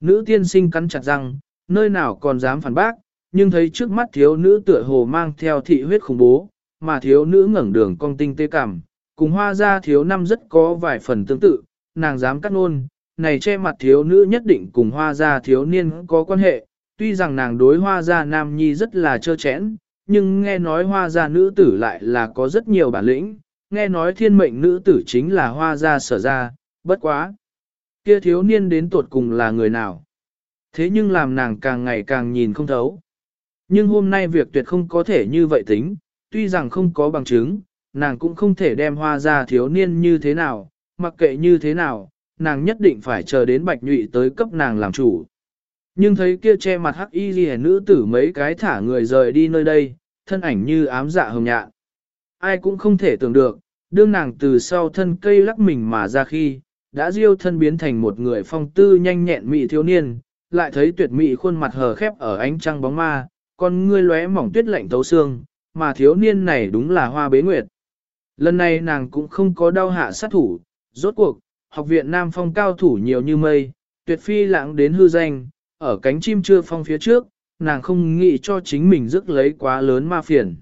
Nữ tiên sinh cắn chặt răng, nơi nào còn dám phản bác, nhưng thấy trước mắt thiếu nữ tựa hồ mang theo thị huyết khủng bố, mà thiếu nữ ngẩng đường cong tinh tê cảm, cùng hoa ra thiếu năm rất có vài phần tương tự, nàng dám cắt nôn, này che mặt thiếu nữ nhất định cùng hoa ra thiếu niên có quan hệ, tuy rằng nàng đối hoa ra nam nhi rất là trơ chẽn, nhưng nghe nói hoa ra nữ tử lại là có rất nhiều bản lĩnh, nghe nói thiên mệnh nữ tử chính là hoa gia sở ra, bất quá. Kia thiếu niên đến tuột cùng là người nào? Thế nhưng làm nàng càng ngày càng nhìn không thấu. Nhưng hôm nay việc tuyệt không có thể như vậy tính, tuy rằng không có bằng chứng, nàng cũng không thể đem hoa ra thiếu niên như thế nào, mặc kệ như thế nào, nàng nhất định phải chờ đến bạch nhụy tới cấp nàng làm chủ. Nhưng thấy kia che mặt hắc y ghi nữ tử mấy cái thả người rời đi nơi đây, thân ảnh như ám dạ hồng nhạn. Ai cũng không thể tưởng được, đương nàng từ sau thân cây lắc mình mà ra khi, đã diêu thân biến thành một người phong tư nhanh nhẹn mị thiếu niên, lại thấy tuyệt mị khuôn mặt hờ khép ở ánh trăng bóng ma, con ngươi lóe mỏng tuyết lạnh thấu xương, mà thiếu niên này đúng là hoa bế nguyệt. Lần này nàng cũng không có đau hạ sát thủ, rốt cuộc, học viện Nam Phong cao thủ nhiều như mây, tuyệt phi lãng đến hư danh, ở cánh chim chưa phong phía trước, nàng không nghĩ cho chính mình rước lấy quá lớn ma phiền.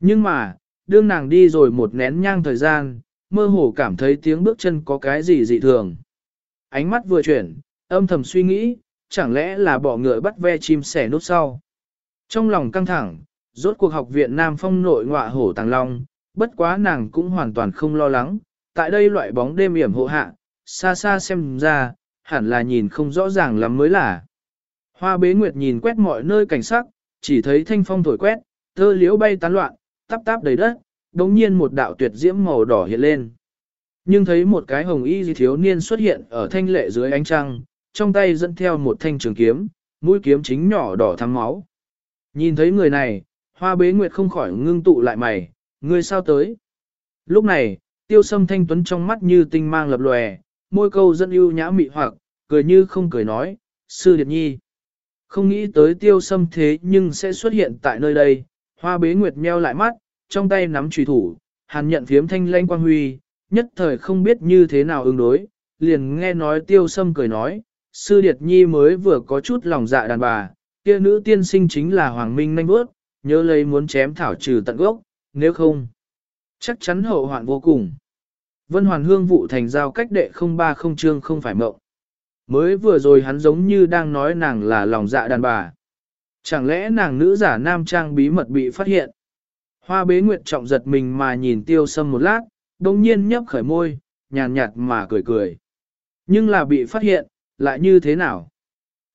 Nhưng mà, đương nàng đi rồi một nén nhang thời gian, mơ hồ cảm thấy tiếng bước chân có cái gì dị thường. Ánh mắt vừa chuyển, âm thầm suy nghĩ, chẳng lẽ là bỏ ngựa bắt ve chim sẻ nút sau. Trong lòng căng thẳng, rốt cuộc học viện Nam Phong nội ngọa hổ tàng long, bất quá nàng cũng hoàn toàn không lo lắng, tại đây loại bóng đêm yểm hộ hạ, xa xa xem ra, hẳn là nhìn không rõ ràng lắm mới là. Hoa bế nguyệt nhìn quét mọi nơi cảnh sắc, chỉ thấy thanh phong thổi quét, thơ liễu bay tán loạn, tắp táp đầy đất, đống nhiên một đạo tuyệt diễm màu đỏ hiện lên. Nhưng thấy một cái hồng y thiếu niên xuất hiện ở thanh lệ dưới ánh trăng, trong tay dẫn theo một thanh trường kiếm, mũi kiếm chính nhỏ đỏ thắm máu. Nhìn thấy người này, hoa bế nguyệt không khỏi ngưng tụ lại mày, người sao tới. Lúc này, tiêu sâm thanh tuấn trong mắt như tinh mang lập lòe, môi câu dẫn ưu nhã mị hoặc, cười như không cười nói, sư điệt nhi. Không nghĩ tới tiêu sâm thế nhưng sẽ xuất hiện tại nơi đây, hoa bế nguyệt meo lại mắt, trong tay nắm trùy thủ, hàn nhận phiếm thanh lanh quang huy, nhất thời không biết như thế nào ứng đối, liền nghe nói tiêu sâm cười nói, sư điệt nhi mới vừa có chút lòng dạ đàn bà, kia nữ tiên sinh chính là Hoàng Minh nanh bước, nhớ lấy muốn chém thảo trừ tận gốc, nếu không, chắc chắn hậu hoạn vô cùng. Vân Hoàn Hương vụ thành giao cách đệ không ba không trương không phải mộng. Mới vừa rồi hắn giống như đang nói nàng là lòng dạ đàn bà. Chẳng lẽ nàng nữ giả nam trang bí mật bị phát hiện? Hoa bế nguyệt trọng giật mình mà nhìn tiêu sâm một lát, đồng nhiên nhấp khởi môi, nhàn nhạt mà cười cười. Nhưng là bị phát hiện, lại như thế nào?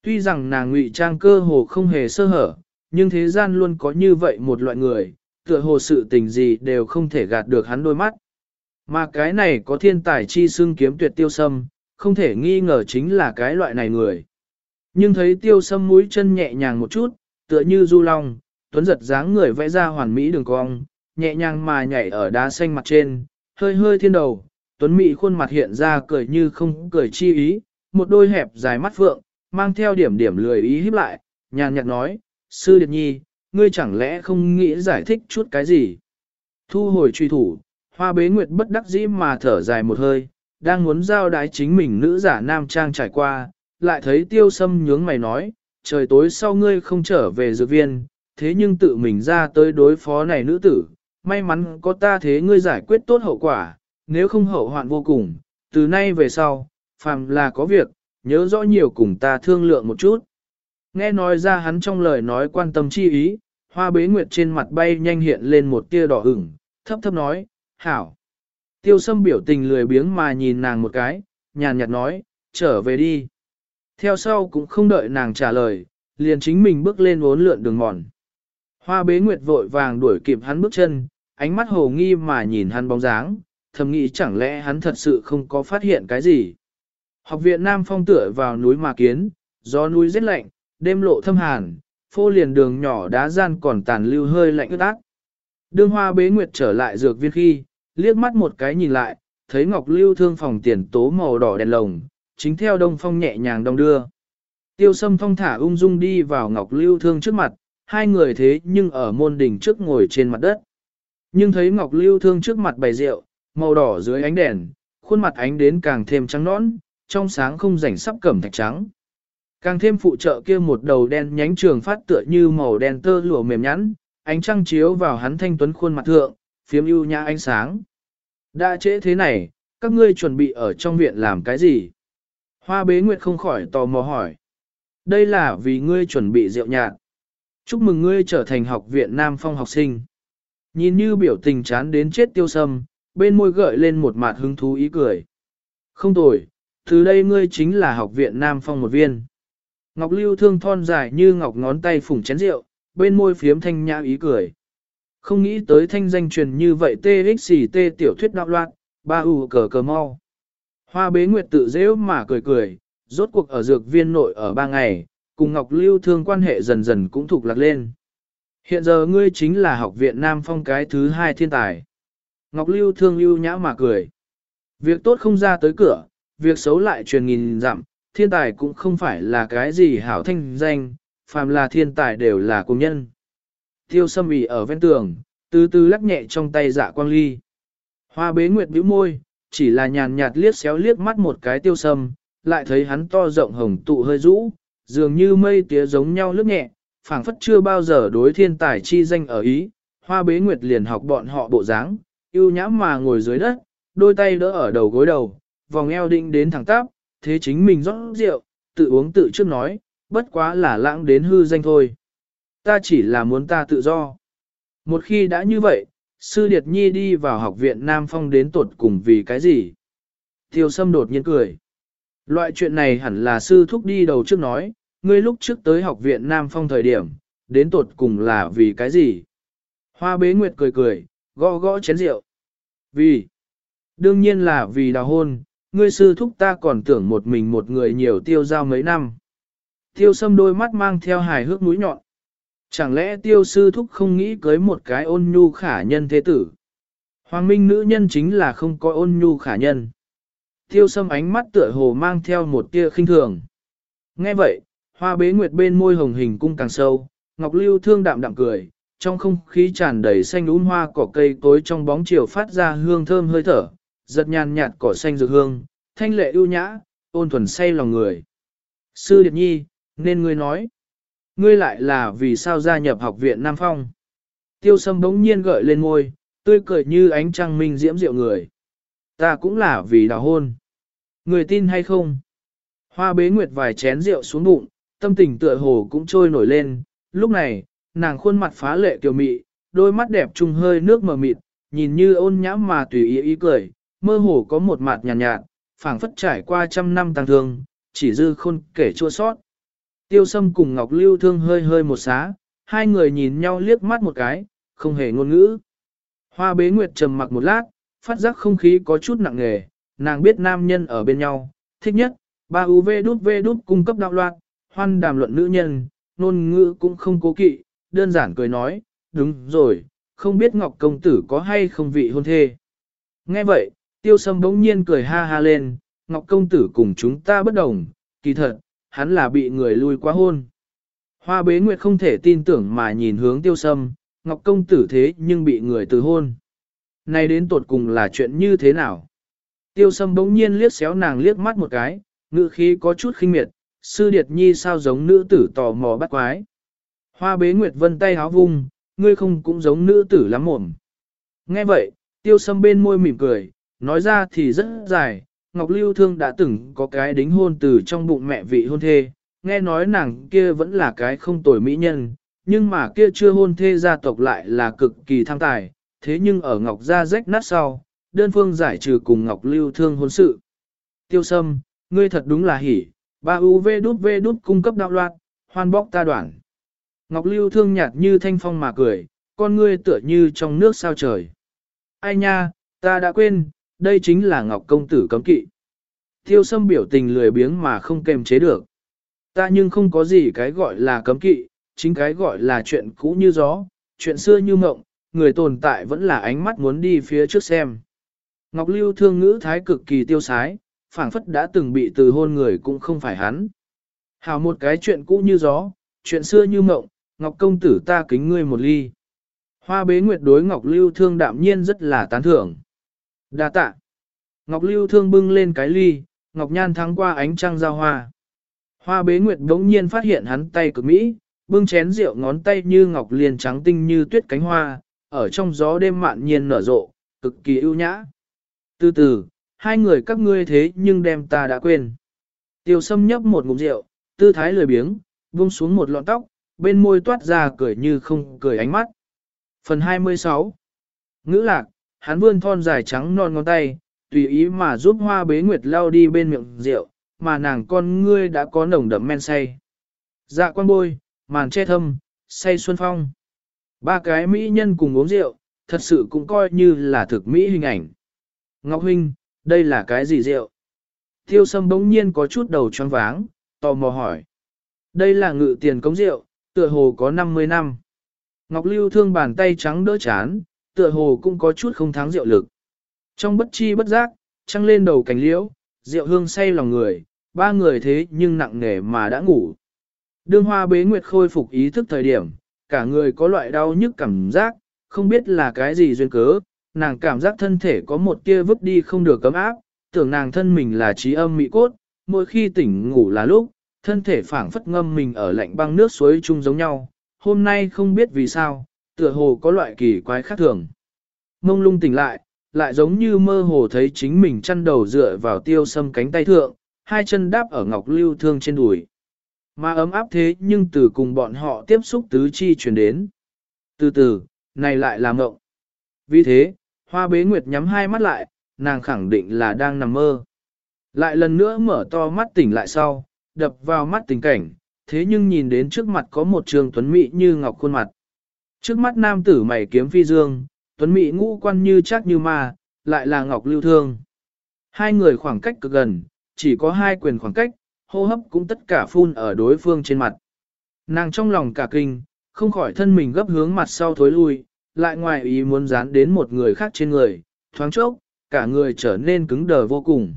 Tuy rằng nàng ngụy trang cơ hồ không hề sơ hở, nhưng thế gian luôn có như vậy một loại người, tựa hồ sự tình gì đều không thể gạt được hắn đôi mắt. Mà cái này có thiên tài chi xương kiếm tuyệt tiêu sâm, không thể nghi ngờ chính là cái loại này người. Nhưng thấy tiêu sâm mũi chân nhẹ nhàng một chút, tựa như du long, tuấn giật dáng người vẽ ra hoàn mỹ đường cong, nhẹ nhàng mà nhảy ở đá xanh mặt trên, hơi hơi thiên đầu, tuấn mỹ khuôn mặt hiện ra cười như không cười chi ý, một đôi hẹp dài mắt phượng, mang theo điểm điểm lười ý híp lại, nhàn nhạt nói, sư điệt nhi, ngươi chẳng lẽ không nghĩ giải thích chút cái gì? Thu hồi truy thủ, hoa bế nguyệt bất đắc dĩ mà thở dài một hơi, đang muốn giao đái chính mình nữ giả nam trang trải qua, lại thấy tiêu sâm nhướng mày nói, trời tối sau ngươi không trở về dược viên, thế nhưng tự mình ra tới đối phó này nữ tử, may mắn có ta thế ngươi giải quyết tốt hậu quả, nếu không hậu hoạn vô cùng, từ nay về sau, phàm là có việc, nhớ rõ nhiều cùng ta thương lượng một chút. Nghe nói ra hắn trong lời nói quan tâm chi ý, hoa bế nguyệt trên mặt bay nhanh hiện lên một tia đỏ ửng, thấp thấp nói, hảo. Tiêu sâm biểu tình lười biếng mà nhìn nàng một cái, nhàn nhạt nói, trở về đi. Theo sau cũng không đợi nàng trả lời, liền chính mình bước lên uốn lượn đường mòn. Hoa bế nguyệt vội vàng đuổi kịp hắn bước chân, ánh mắt hồ nghi mà nhìn hắn bóng dáng, thầm nghĩ chẳng lẽ hắn thật sự không có phát hiện cái gì. Học viện Nam Phong tựa vào núi mà kiến, gió núi rét lạnh, đêm lộ thâm hàn, phô liền đường nhỏ đá gian còn tàn lưu hơi lạnh ướt ác. Đương hoa bế nguyệt trở lại dược viên khi, liếc mắt một cái nhìn lại, thấy ngọc lưu thương phòng tiền tố màu đỏ đèn lồng, chính theo đông phong nhẹ nhàng đông đưa. Tiêu sâm phong thả ung dung đi vào ngọc lưu thương trước mặt, hai người thế nhưng ở môn đỉnh trước ngồi trên mặt đất. Nhưng thấy ngọc lưu thương trước mặt bày rượu, màu đỏ dưới ánh đèn, khuôn mặt ánh đến càng thêm trắng nõn, trong sáng không rảnh sắp cẩm thạch trắng. Càng thêm phụ trợ kia một đầu đen nhánh trường phát tựa như màu đen tơ lụa mềm nhẵn, ánh trăng chiếu vào hắn thanh tuấn khuôn mặt thượng, phiếm ưu nhã ánh sáng. Đã trễ thế này, các ngươi chuẩn bị ở trong viện làm cái gì? Hoa bế nguyệt không khỏi tò mò hỏi. Đây là vì ngươi chuẩn bị rượu nhạt. Chúc mừng ngươi trở thành học viện Nam Phong học sinh. Nhìn như biểu tình chán đến chết tiêu sâm, bên môi gợi lên một mặt hứng thú ý cười. Không tồi, từ đây ngươi chính là học viện Nam Phong một viên. Ngọc Lưu thương thon dài như ngọc ngón tay phủng chén rượu, bên môi phiếm thanh nhã ý cười. Không nghĩ tới thanh danh truyền như vậy TXT tiểu thuyết đạo loạn, ba ủ cờ cờ mau. Hoa bế nguyệt tự dễ mà cười cười, rốt cuộc ở dược viên nội ở ba ngày, cùng Ngọc Lưu thương quan hệ dần dần cũng thuộc lạc lên. Hiện giờ ngươi chính là học viện Nam Phong cái thứ hai thiên tài. Ngọc Lưu thương lưu nhã mà cười. Việc tốt không ra tới cửa, việc xấu lại truyền nghìn dặm, thiên tài cũng không phải là cái gì hảo thanh danh, phàm là thiên tài đều là công nhân. Tiêu sâm ỉ ở ven tường, từ từ lắc nhẹ trong tay dạ quang ly. Hoa bế nguyệt bĩu môi, chỉ là nhàn nhạt liếc xéo liếc mắt một cái tiêu sâm, lại thấy hắn to rộng hồng tụ hơi rũ, dường như mây tía giống nhau lướt nhẹ, phảng phất chưa bao giờ đối thiên tài chi danh ở ý. Hoa bế nguyệt liền học bọn họ bộ dáng, yêu nhãm mà ngồi dưới đất, đôi tay đỡ ở đầu gối đầu, vòng eo định đến thẳng tắp, thế chính mình rót rượu, tự uống tự trước nói, bất quá là lãng đến hư danh thôi. Ta chỉ là muốn ta tự do. Một khi đã như vậy, sư Điệt Nhi đi vào học viện Nam Phong đến tuột cùng vì cái gì? Tiêu Sâm đột nhiên cười. Loại chuyện này hẳn là sư thúc đi đầu trước nói, ngươi lúc trước tới học viện Nam Phong thời điểm, đến tuột cùng là vì cái gì? Hoa bế nguyệt cười cười, gõ gõ chén rượu. Vì? Đương nhiên là vì đào hôn, ngươi sư thúc ta còn tưởng một mình một người nhiều tiêu giao mấy năm. Tiêu sâm đôi mắt mang theo hài hước mũi nhọn. Chẳng lẽ tiêu sư thúc không nghĩ cưới một cái ôn nhu khả nhân thế tử? Hoàng minh nữ nhân chính là không có ôn nhu khả nhân. Tiêu sâm ánh mắt tựa hồ mang theo một tia khinh thường. Nghe vậy, hoa bế nguyệt bên môi hồng hình cung càng sâu, ngọc lưu thương đạm đạm cười, trong không khí tràn đầy xanh đún hoa cỏ cây tối trong bóng chiều phát ra hương thơm hơi thở, giật nhàn nhạt cỏ xanh dược hương, thanh lệ ưu nhã, ôn thuần say lòng người. Sư Điệt Nhi, nên ngươi nói, ngươi lại là vì sao gia nhập học viện Nam Phong. Tiêu sâm bỗng nhiên gợi lên ngôi, tươi cười như ánh trăng minh diễm rượu người. Ta cũng là vì đào hôn. Người tin hay không? Hoa bế nguyệt vài chén rượu xuống bụng, tâm tình tựa hồ cũng trôi nổi lên. Lúc này, nàng khuôn mặt phá lệ kiều mị, đôi mắt đẹp trung hơi nước mờ mịt, nhìn như ôn nhãm mà tùy ý ý cười, mơ hồ có một mặt nhàn nhạt, nhạt phảng phất trải qua trăm năm tăng thương, chỉ dư khôn kể chua sót. Tiêu sâm cùng Ngọc Lưu thương hơi hơi một xá, hai người nhìn nhau liếc mắt một cái, không hề ngôn ngữ. Hoa bế nguyệt trầm mặc một lát, phát giác không khí có chút nặng nề, nàng biết nam nhân ở bên nhau, thích nhất, ba UV đút V đút cung cấp đạo loạn, hoan đàm luận nữ nhân, ngôn ngữ cũng không cố kỵ, đơn giản cười nói, đúng rồi, không biết Ngọc Công Tử có hay không vị hôn thê. Nghe vậy, tiêu sâm bỗng nhiên cười ha ha lên, Ngọc Công Tử cùng chúng ta bất đồng, kỳ thật, hắn là bị người lui quá hôn. Hoa bế nguyệt không thể tin tưởng mà nhìn hướng tiêu sâm, Ngọc Công Tử thế nhưng bị người từ hôn. Này đến tột cùng là chuyện như thế nào? Tiêu sâm bỗng nhiên liếc xéo nàng liếc mắt một cái, ngữ khí có chút khinh miệt, sư điệt nhi sao giống nữ tử tò mò bắt quái. Hoa bế nguyệt vân tay háo vung, ngươi không cũng giống nữ tử lắm mồm. Nghe vậy, tiêu sâm bên môi mỉm cười, nói ra thì rất dài, Ngọc Lưu Thương đã từng có cái đính hôn từ trong bụng mẹ vị hôn thê, nghe nói nàng kia vẫn là cái không tồi mỹ nhân, nhưng mà kia chưa hôn thê gia tộc lại là cực kỳ tham tài, thế nhưng ở Ngọc gia rách nát sau, đơn phương giải trừ cùng Ngọc Lưu Thương hôn sự. Tiêu Sâm, ngươi thật đúng là hỉ, ba UV đút V đút cung cấp đạo loạt, hoan bóc ta đoạn. Ngọc Lưu Thương nhạt như thanh phong mà cười, con ngươi tựa như trong nước sao trời. Ai nha, ta đã quên, đây chính là Ngọc Công Tử cấm kỵ. Tiêu Sâm biểu tình lười biếng mà không kềm chế được. Ta nhưng không có gì cái gọi là cấm kỵ, chính cái gọi là chuyện cũ như gió, chuyện xưa như mộng, người tồn tại vẫn là ánh mắt muốn đi phía trước xem. Ngọc Lưu thương ngữ thái cực kỳ tiêu sái, phảng phất đã từng bị từ hôn người cũng không phải hắn. Hào một cái chuyện cũ như gió, chuyện xưa như mộng, Ngọc công tử ta kính ngươi một ly. Hoa bế nguyệt đối Ngọc Lưu thương đạm nhiên rất là tán thưởng đa tạ. Ngọc Lưu thương bưng lên cái ly, Ngọc Nhan thắng qua ánh trăng giao hoa. Hoa bế nguyệt đống nhiên phát hiện hắn tay cực mỹ, bưng chén rượu ngón tay như ngọc liền trắng tinh như tuyết cánh hoa, ở trong gió đêm mạn nhiên nở rộ, cực kỳ ưu nhã. Từ từ, hai người các ngươi thế nhưng đem ta đã quên. Tiêu sâm nhấp một ngụm rượu, tư thái lười biếng, vung xuống một lọn tóc, bên môi toát ra cười như không cười ánh mắt. Phần 26 Ngữ lạc, hắn vươn thon dài trắng non ngón tay, tùy ý mà giúp hoa bế nguyệt lao đi bên miệng rượu, mà nàng con ngươi đã có nồng đậm men say. Dạ quan bôi, màn che thâm, say xuân phong. Ba cái mỹ nhân cùng uống rượu, thật sự cũng coi như là thực mỹ hình ảnh. Ngọc Huynh, đây là cái gì rượu? Tiêu sâm bỗng nhiên có chút đầu choáng váng, tò mò hỏi. Đây là ngự tiền cống rượu, tựa hồ có 50 năm. Ngọc Lưu thương bàn tay trắng đỡ chán, tựa hồ cũng có chút không thắng rượu lực. Trong bất chi bất giác, trăng lên đầu cánh liễu, rượu hương say lòng người, ba người thế nhưng nặng nề mà đã ngủ. Đương hoa bế nguyệt khôi phục ý thức thời điểm, cả người có loại đau nhức cảm giác, không biết là cái gì duyên cớ, nàng cảm giác thân thể có một tia vứt đi không được cấm áp, tưởng nàng thân mình là trí âm mỹ cốt, mỗi khi tỉnh ngủ là lúc, thân thể phảng phất ngâm mình ở lạnh băng nước suối chung giống nhau, hôm nay không biết vì sao, tựa hồ có loại kỳ quái khác thường. Mông lung tỉnh lại, lại giống như mơ hồ thấy chính mình chăn đầu dựa vào tiêu sâm cánh tay thượng, hai chân đáp ở ngọc lưu thương trên đùi. Mà ấm áp thế nhưng từ cùng bọn họ tiếp xúc tứ chi chuyển đến. Từ từ, này lại là mộng. Vì thế, hoa bế nguyệt nhắm hai mắt lại, nàng khẳng định là đang nằm mơ. Lại lần nữa mở to mắt tỉnh lại sau, đập vào mắt tình cảnh, thế nhưng nhìn đến trước mặt có một trường tuấn mỹ như ngọc khuôn mặt. Trước mắt nam tử mày kiếm phi dương, tuấn mỹ ngũ quan như chắc như ma, lại là ngọc lưu thương. Hai người khoảng cách cực gần, chỉ có hai quyền khoảng cách, hô hấp cũng tất cả phun ở đối phương trên mặt. Nàng trong lòng cả kinh, không khỏi thân mình gấp hướng mặt sau thối lui, lại ngoài ý muốn dán đến một người khác trên người, thoáng chốc, cả người trở nên cứng đờ vô cùng.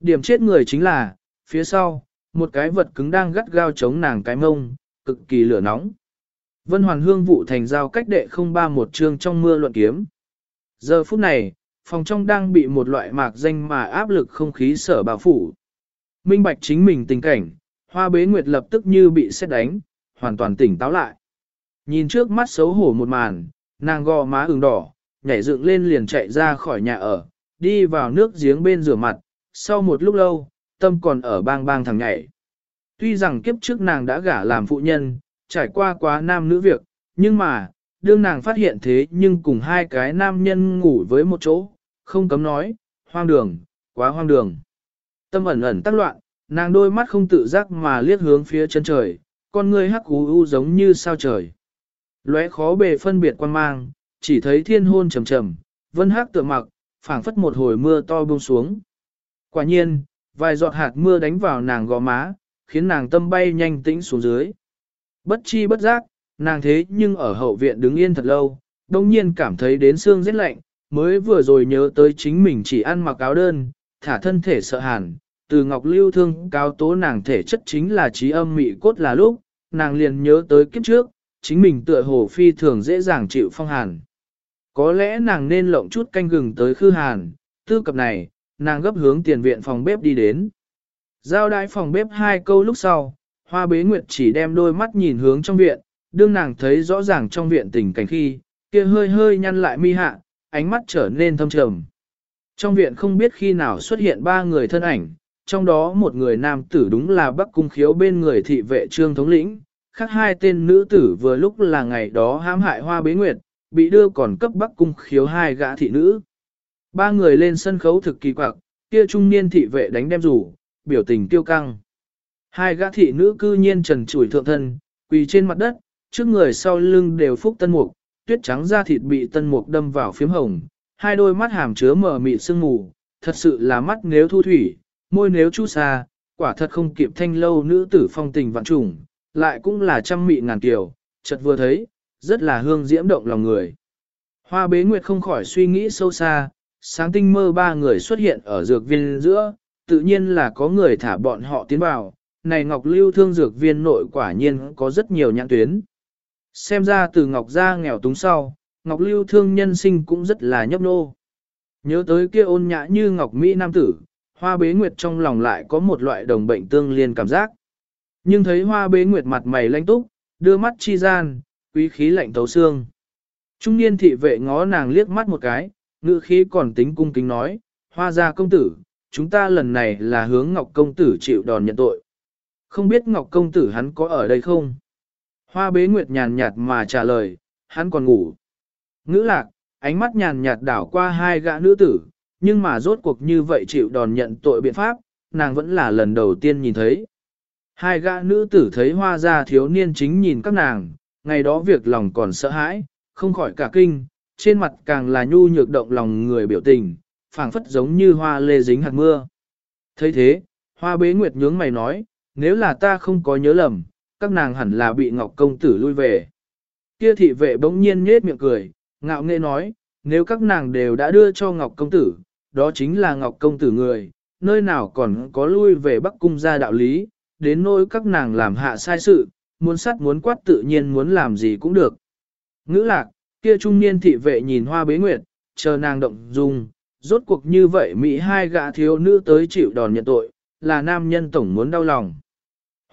Điểm chết người chính là, phía sau, một cái vật cứng đang gắt gao chống nàng cái mông, cực kỳ lửa nóng. Vân Hoàn Hương vụ thành giao cách đệ không ba một chương trong mưa luận kiếm. Giờ phút này, phòng trong đang bị một loại mạc danh mà áp lực không khí sở bao phủ. Minh bạch chính mình tình cảnh, hoa bế nguyệt lập tức như bị xét đánh, hoàn toàn tỉnh táo lại. Nhìn trước mắt xấu hổ một màn, nàng gò má ửng đỏ, nhảy dựng lên liền chạy ra khỏi nhà ở, đi vào nước giếng bên rửa mặt, sau một lúc lâu, tâm còn ở bang bang thằng nhảy. Tuy rằng kiếp trước nàng đã gả làm phụ nhân, trải qua quá nam nữ việc, nhưng mà, đương nàng phát hiện thế nhưng cùng hai cái nam nhân ngủ với một chỗ, không cấm nói, hoang đường, quá hoang đường. Tâm ẩn ẩn tắc loạn, nàng đôi mắt không tự giác mà liếc hướng phía chân trời, con người hắc ú u giống như sao trời. Lóe khó bề phân biệt quan mang, chỉ thấy thiên hôn trầm trầm, vân hắc tựa mặc, phảng phất một hồi mưa to buông xuống. Quả nhiên, vài giọt hạt mưa đánh vào nàng gò má, khiến nàng tâm bay nhanh tĩnh xuống dưới. Bất chi bất giác, nàng thế nhưng ở hậu viện đứng yên thật lâu, đông nhiên cảm thấy đến xương rét lạnh, mới vừa rồi nhớ tới chính mình chỉ ăn mặc áo đơn, thả thân thể sợ hàn, từ ngọc lưu thương cao tố nàng thể chất chính là trí âm mị cốt là lúc, nàng liền nhớ tới kiếp trước, chính mình tựa hồ phi thường dễ dàng chịu phong hàn. Có lẽ nàng nên lộng chút canh gừng tới khư hàn, tư cập này, nàng gấp hướng tiền viện phòng bếp đi đến. Giao đại phòng bếp hai câu lúc sau, hoa bế nguyệt chỉ đem đôi mắt nhìn hướng trong viện, đương nàng thấy rõ ràng trong viện tình cảnh khi, kia hơi hơi nhăn lại mi hạ, ánh mắt trở nên thâm trầm. Trong viện không biết khi nào xuất hiện ba người thân ảnh, trong đó một người nam tử đúng là Bắc Cung Khiếu bên người thị vệ trương thống lĩnh, khác hai tên nữ tử vừa lúc là ngày đó hãm hại hoa bế nguyệt, bị đưa còn cấp Bắc Cung Khiếu hai gã thị nữ. Ba người lên sân khấu thực kỳ quặc, kia trung niên thị vệ đánh đem rủ, biểu tình tiêu căng. Hai gã thị nữ cư nhiên trần trụi thượng thân, quỳ trên mặt đất, trước người sau lưng đều phúc tân mục, tuyết trắng da thịt bị tân mục đâm vào phiếm hồng, hai đôi mắt hàm chứa mở mịt sương mù, thật sự là mắt nếu thu thủy, môi nếu chu sa, quả thật không kịp thanh lâu nữ tử phong tình vạn trùng, lại cũng là trăm mị ngàn kiều, chợt vừa thấy, rất là hương diễm động lòng người. Hoa bế nguyệt không khỏi suy nghĩ sâu xa, sáng tinh mơ ba người xuất hiện ở dược viên giữa, tự nhiên là có người thả bọn họ tiến vào, này Ngọc Lưu thương dược viên nội quả nhiên có rất nhiều nhãn tuyến. Xem ra từ Ngọc gia nghèo túng sau, Ngọc Lưu thương nhân sinh cũng rất là nhấp nô. Nhớ tới kia ôn nhã như Ngọc Mỹ Nam tử, hoa bế nguyệt trong lòng lại có một loại đồng bệnh tương liên cảm giác. Nhưng thấy hoa bế nguyệt mặt mày lanh túc, đưa mắt chi gian, quý khí lạnh tấu xương. Trung niên thị vệ ngó nàng liếc mắt một cái, ngữ khí còn tính cung kính nói, hoa gia công tử, chúng ta lần này là hướng Ngọc công tử chịu đòn nhận tội. Không biết Ngọc công tử hắn có ở đây không? Hoa bế nguyệt nhàn nhạt mà trả lời, hắn còn ngủ. Ngữ lạc, ánh mắt nhàn nhạt đảo qua hai gã nữ tử, nhưng mà rốt cuộc như vậy chịu đòn nhận tội biện pháp, nàng vẫn là lần đầu tiên nhìn thấy. Hai gã nữ tử thấy hoa gia thiếu niên chính nhìn các nàng, ngày đó việc lòng còn sợ hãi, không khỏi cả kinh, trên mặt càng là nhu nhược động lòng người biểu tình, phảng phất giống như hoa lê dính hạt mưa. thấy thế, hoa bế nguyệt nhướng mày nói, nếu là ta không có nhớ lầm, các nàng hẳn là bị ngọc công tử lui về. Kia thị vệ bỗng nhiên nhết miệng cười, ngạo nghễ nói, nếu các nàng đều đã đưa cho ngọc công tử, đó chính là ngọc công tử người, nơi nào còn có lui về bắc cung ra đạo lý, đến nỗi các nàng làm hạ sai sự, muốn sắt muốn quát tự nhiên muốn làm gì cũng được. Ngữ lạc, kia trung niên thị vệ nhìn hoa bế nguyệt, chờ nàng động dung, rốt cuộc như vậy Mỹ hai gã thiếu nữ tới chịu đòn nhận tội, là nam nhân tổng muốn đau lòng.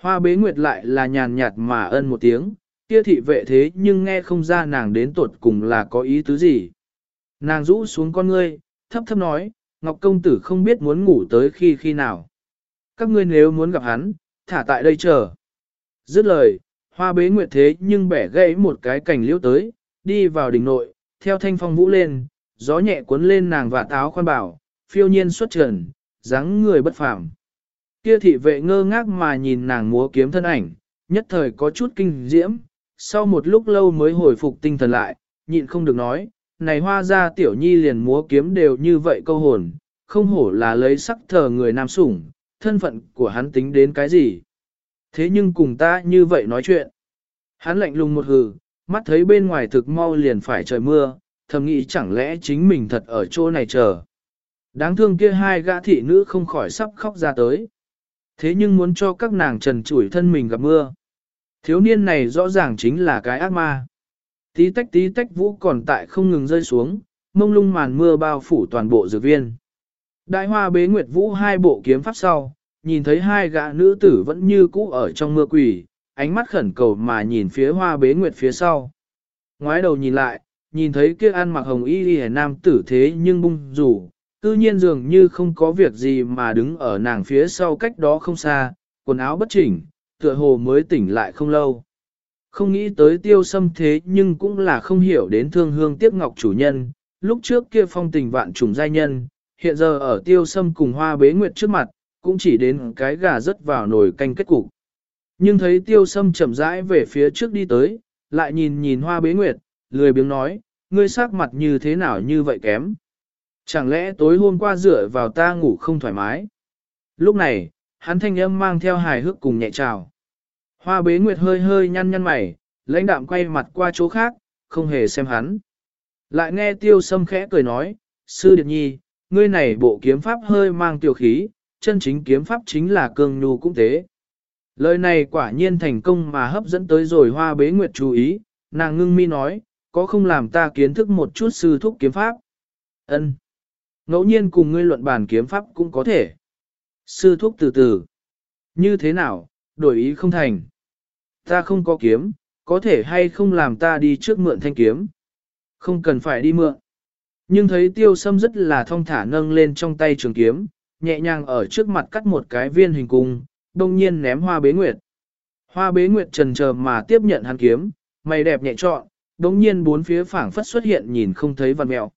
Hoa bế nguyệt lại là nhàn nhạt mà ân một tiếng, kia thị vệ thế nhưng nghe không ra nàng đến tuột cùng là có ý tứ gì. Nàng rũ xuống con ngươi, thấp thấp nói, Ngọc Công Tử không biết muốn ngủ tới khi khi nào. Các ngươi nếu muốn gặp hắn, thả tại đây chờ. Dứt lời, hoa bế nguyệt thế nhưng bẻ gãy một cái cành liễu tới, đi vào đỉnh nội, theo thanh phong vũ lên, gió nhẹ cuốn lên nàng và táo khoan bảo, phiêu nhiên xuất trần, dáng người bất phàm. Kia thị vệ ngơ ngác mà nhìn nàng múa kiếm thân ảnh, nhất thời có chút kinh diễm, sau một lúc lâu mới hồi phục tinh thần lại, nhịn không được nói, này hoa ra tiểu nhi liền múa kiếm đều như vậy câu hồn, không hổ là lấy sắc thờ người nam sủng, thân phận của hắn tính đến cái gì. Thế nhưng cùng ta như vậy nói chuyện. Hắn lạnh lùng một hừ, mắt thấy bên ngoài thực mau liền phải trời mưa, thầm nghĩ chẳng lẽ chính mình thật ở chỗ này chờ. Đáng thương kia hai gã thị nữ không khỏi sắp khóc ra tới. Thế nhưng muốn cho các nàng trần chủi thân mình gặp mưa. Thiếu niên này rõ ràng chính là cái ác ma. Tí tách tí tách vũ còn tại không ngừng rơi xuống, mông lung màn mưa bao phủ toàn bộ dược viên. Đại hoa bế nguyệt vũ hai bộ kiếm pháp sau, nhìn thấy hai gã nữ tử vẫn như cũ ở trong mưa quỷ, ánh mắt khẩn cầu mà nhìn phía hoa bế nguyệt phía sau. Ngoái đầu nhìn lại, nhìn thấy kia ăn mặc hồng y y nam tử thế nhưng bung rủ, tự nhiên dường như không có việc gì mà đứng ở nàng phía sau cách đó không xa, quần áo bất chỉnh, tựa hồ mới tỉnh lại không lâu. Không nghĩ tới tiêu sâm thế nhưng cũng là không hiểu đến thương hương tiếc ngọc chủ nhân, lúc trước kia phong tình vạn trùng giai nhân, hiện giờ ở tiêu sâm cùng hoa bế nguyệt trước mặt, cũng chỉ đến cái gà rớt vào nồi canh kết cục. Nhưng thấy tiêu sâm chậm rãi về phía trước đi tới, lại nhìn nhìn hoa bế nguyệt, lười biếng nói, ngươi sắc mặt như thế nào như vậy kém. Chẳng lẽ tối hôm qua dựa vào ta ngủ không thoải mái? Lúc này, hắn thanh âm mang theo hài hước cùng nhẹ trào. Hoa bế nguyệt hơi hơi nhăn nhăn mày, lãnh đạm quay mặt qua chỗ khác, không hề xem hắn. Lại nghe tiêu sâm khẽ cười nói, sư điệt nhi, ngươi này bộ kiếm pháp hơi mang tiểu khí, chân chính kiếm pháp chính là cương nhu cũng thế. Lời này quả nhiên thành công mà hấp dẫn tới rồi hoa bế nguyệt chú ý, nàng ngưng mi nói, có không làm ta kiến thức một chút sư thúc kiếm pháp? ân Ngẫu nhiên cùng ngươi luận bàn kiếm pháp cũng có thể. Sư thúc từ từ. Như thế nào, đổi ý không thành. Ta không có kiếm, có thể hay không làm ta đi trước mượn thanh kiếm. Không cần phải đi mượn. Nhưng thấy tiêu sâm rất là thong thả nâng lên trong tay trường kiếm, nhẹ nhàng ở trước mặt cắt một cái viên hình cung, đồng nhiên ném hoa bế nguyệt. Hoa bế nguyệt trần chờ mà tiếp nhận hắn kiếm, mày đẹp nhẹ trọn, đồng nhiên bốn phía phảng phất xuất hiện nhìn không thấy văn mèo.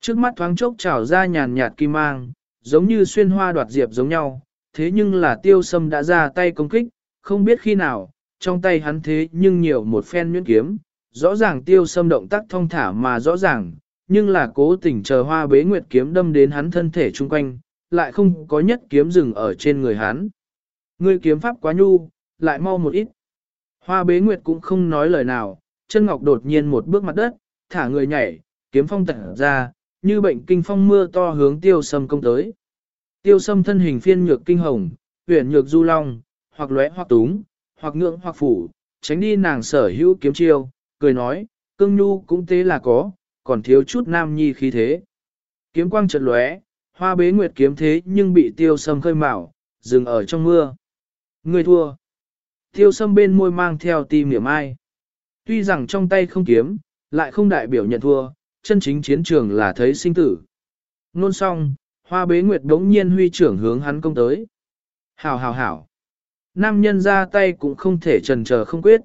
Trước mắt thoáng chốc trào ra nhàn nhạt kim mang, giống như xuyên hoa đoạt diệp giống nhau, thế nhưng là tiêu sâm đã ra tay công kích, không biết khi nào, trong tay hắn thế nhưng nhiều một phen nhuyễn kiếm, rõ ràng tiêu sâm động tác thông thả mà rõ ràng, nhưng là cố tình chờ hoa bế nguyệt kiếm đâm đến hắn thân thể chung quanh, lại không có nhất kiếm dừng ở trên người hắn. Ngươi kiếm pháp quá nhu, lại mau một ít. Hoa bế nguyệt cũng không nói lời nào, chân ngọc đột nhiên một bước mặt đất, thả người nhảy, kiếm phong tẩn ra, như bệnh kinh phong mưa to hướng tiêu sâm công tới. Tiêu sâm thân hình phiên nhược kinh hồng, huyền nhược du long, hoặc lóe hoặc túng, hoặc ngưỡng hoặc phủ, tránh đi nàng sở hữu kiếm chiêu, cười nói, cương nhu cũng tế là có, còn thiếu chút nam nhi khí thế. Kiếm quang chợt lóe, hoa bế nguyệt kiếm thế nhưng bị tiêu sâm khơi mạo, dừng ở trong mưa. Người thua. Tiêu sâm bên môi mang theo tim niệm ai. Tuy rằng trong tay không kiếm, lại không đại biểu nhận thua, chân chính chiến trường là thấy sinh tử. Nôn xong, hoa bế nguyệt đống nhiên huy trưởng hướng hắn công tới. Hảo hảo hảo. Nam nhân ra tay cũng không thể trần chờ không quyết.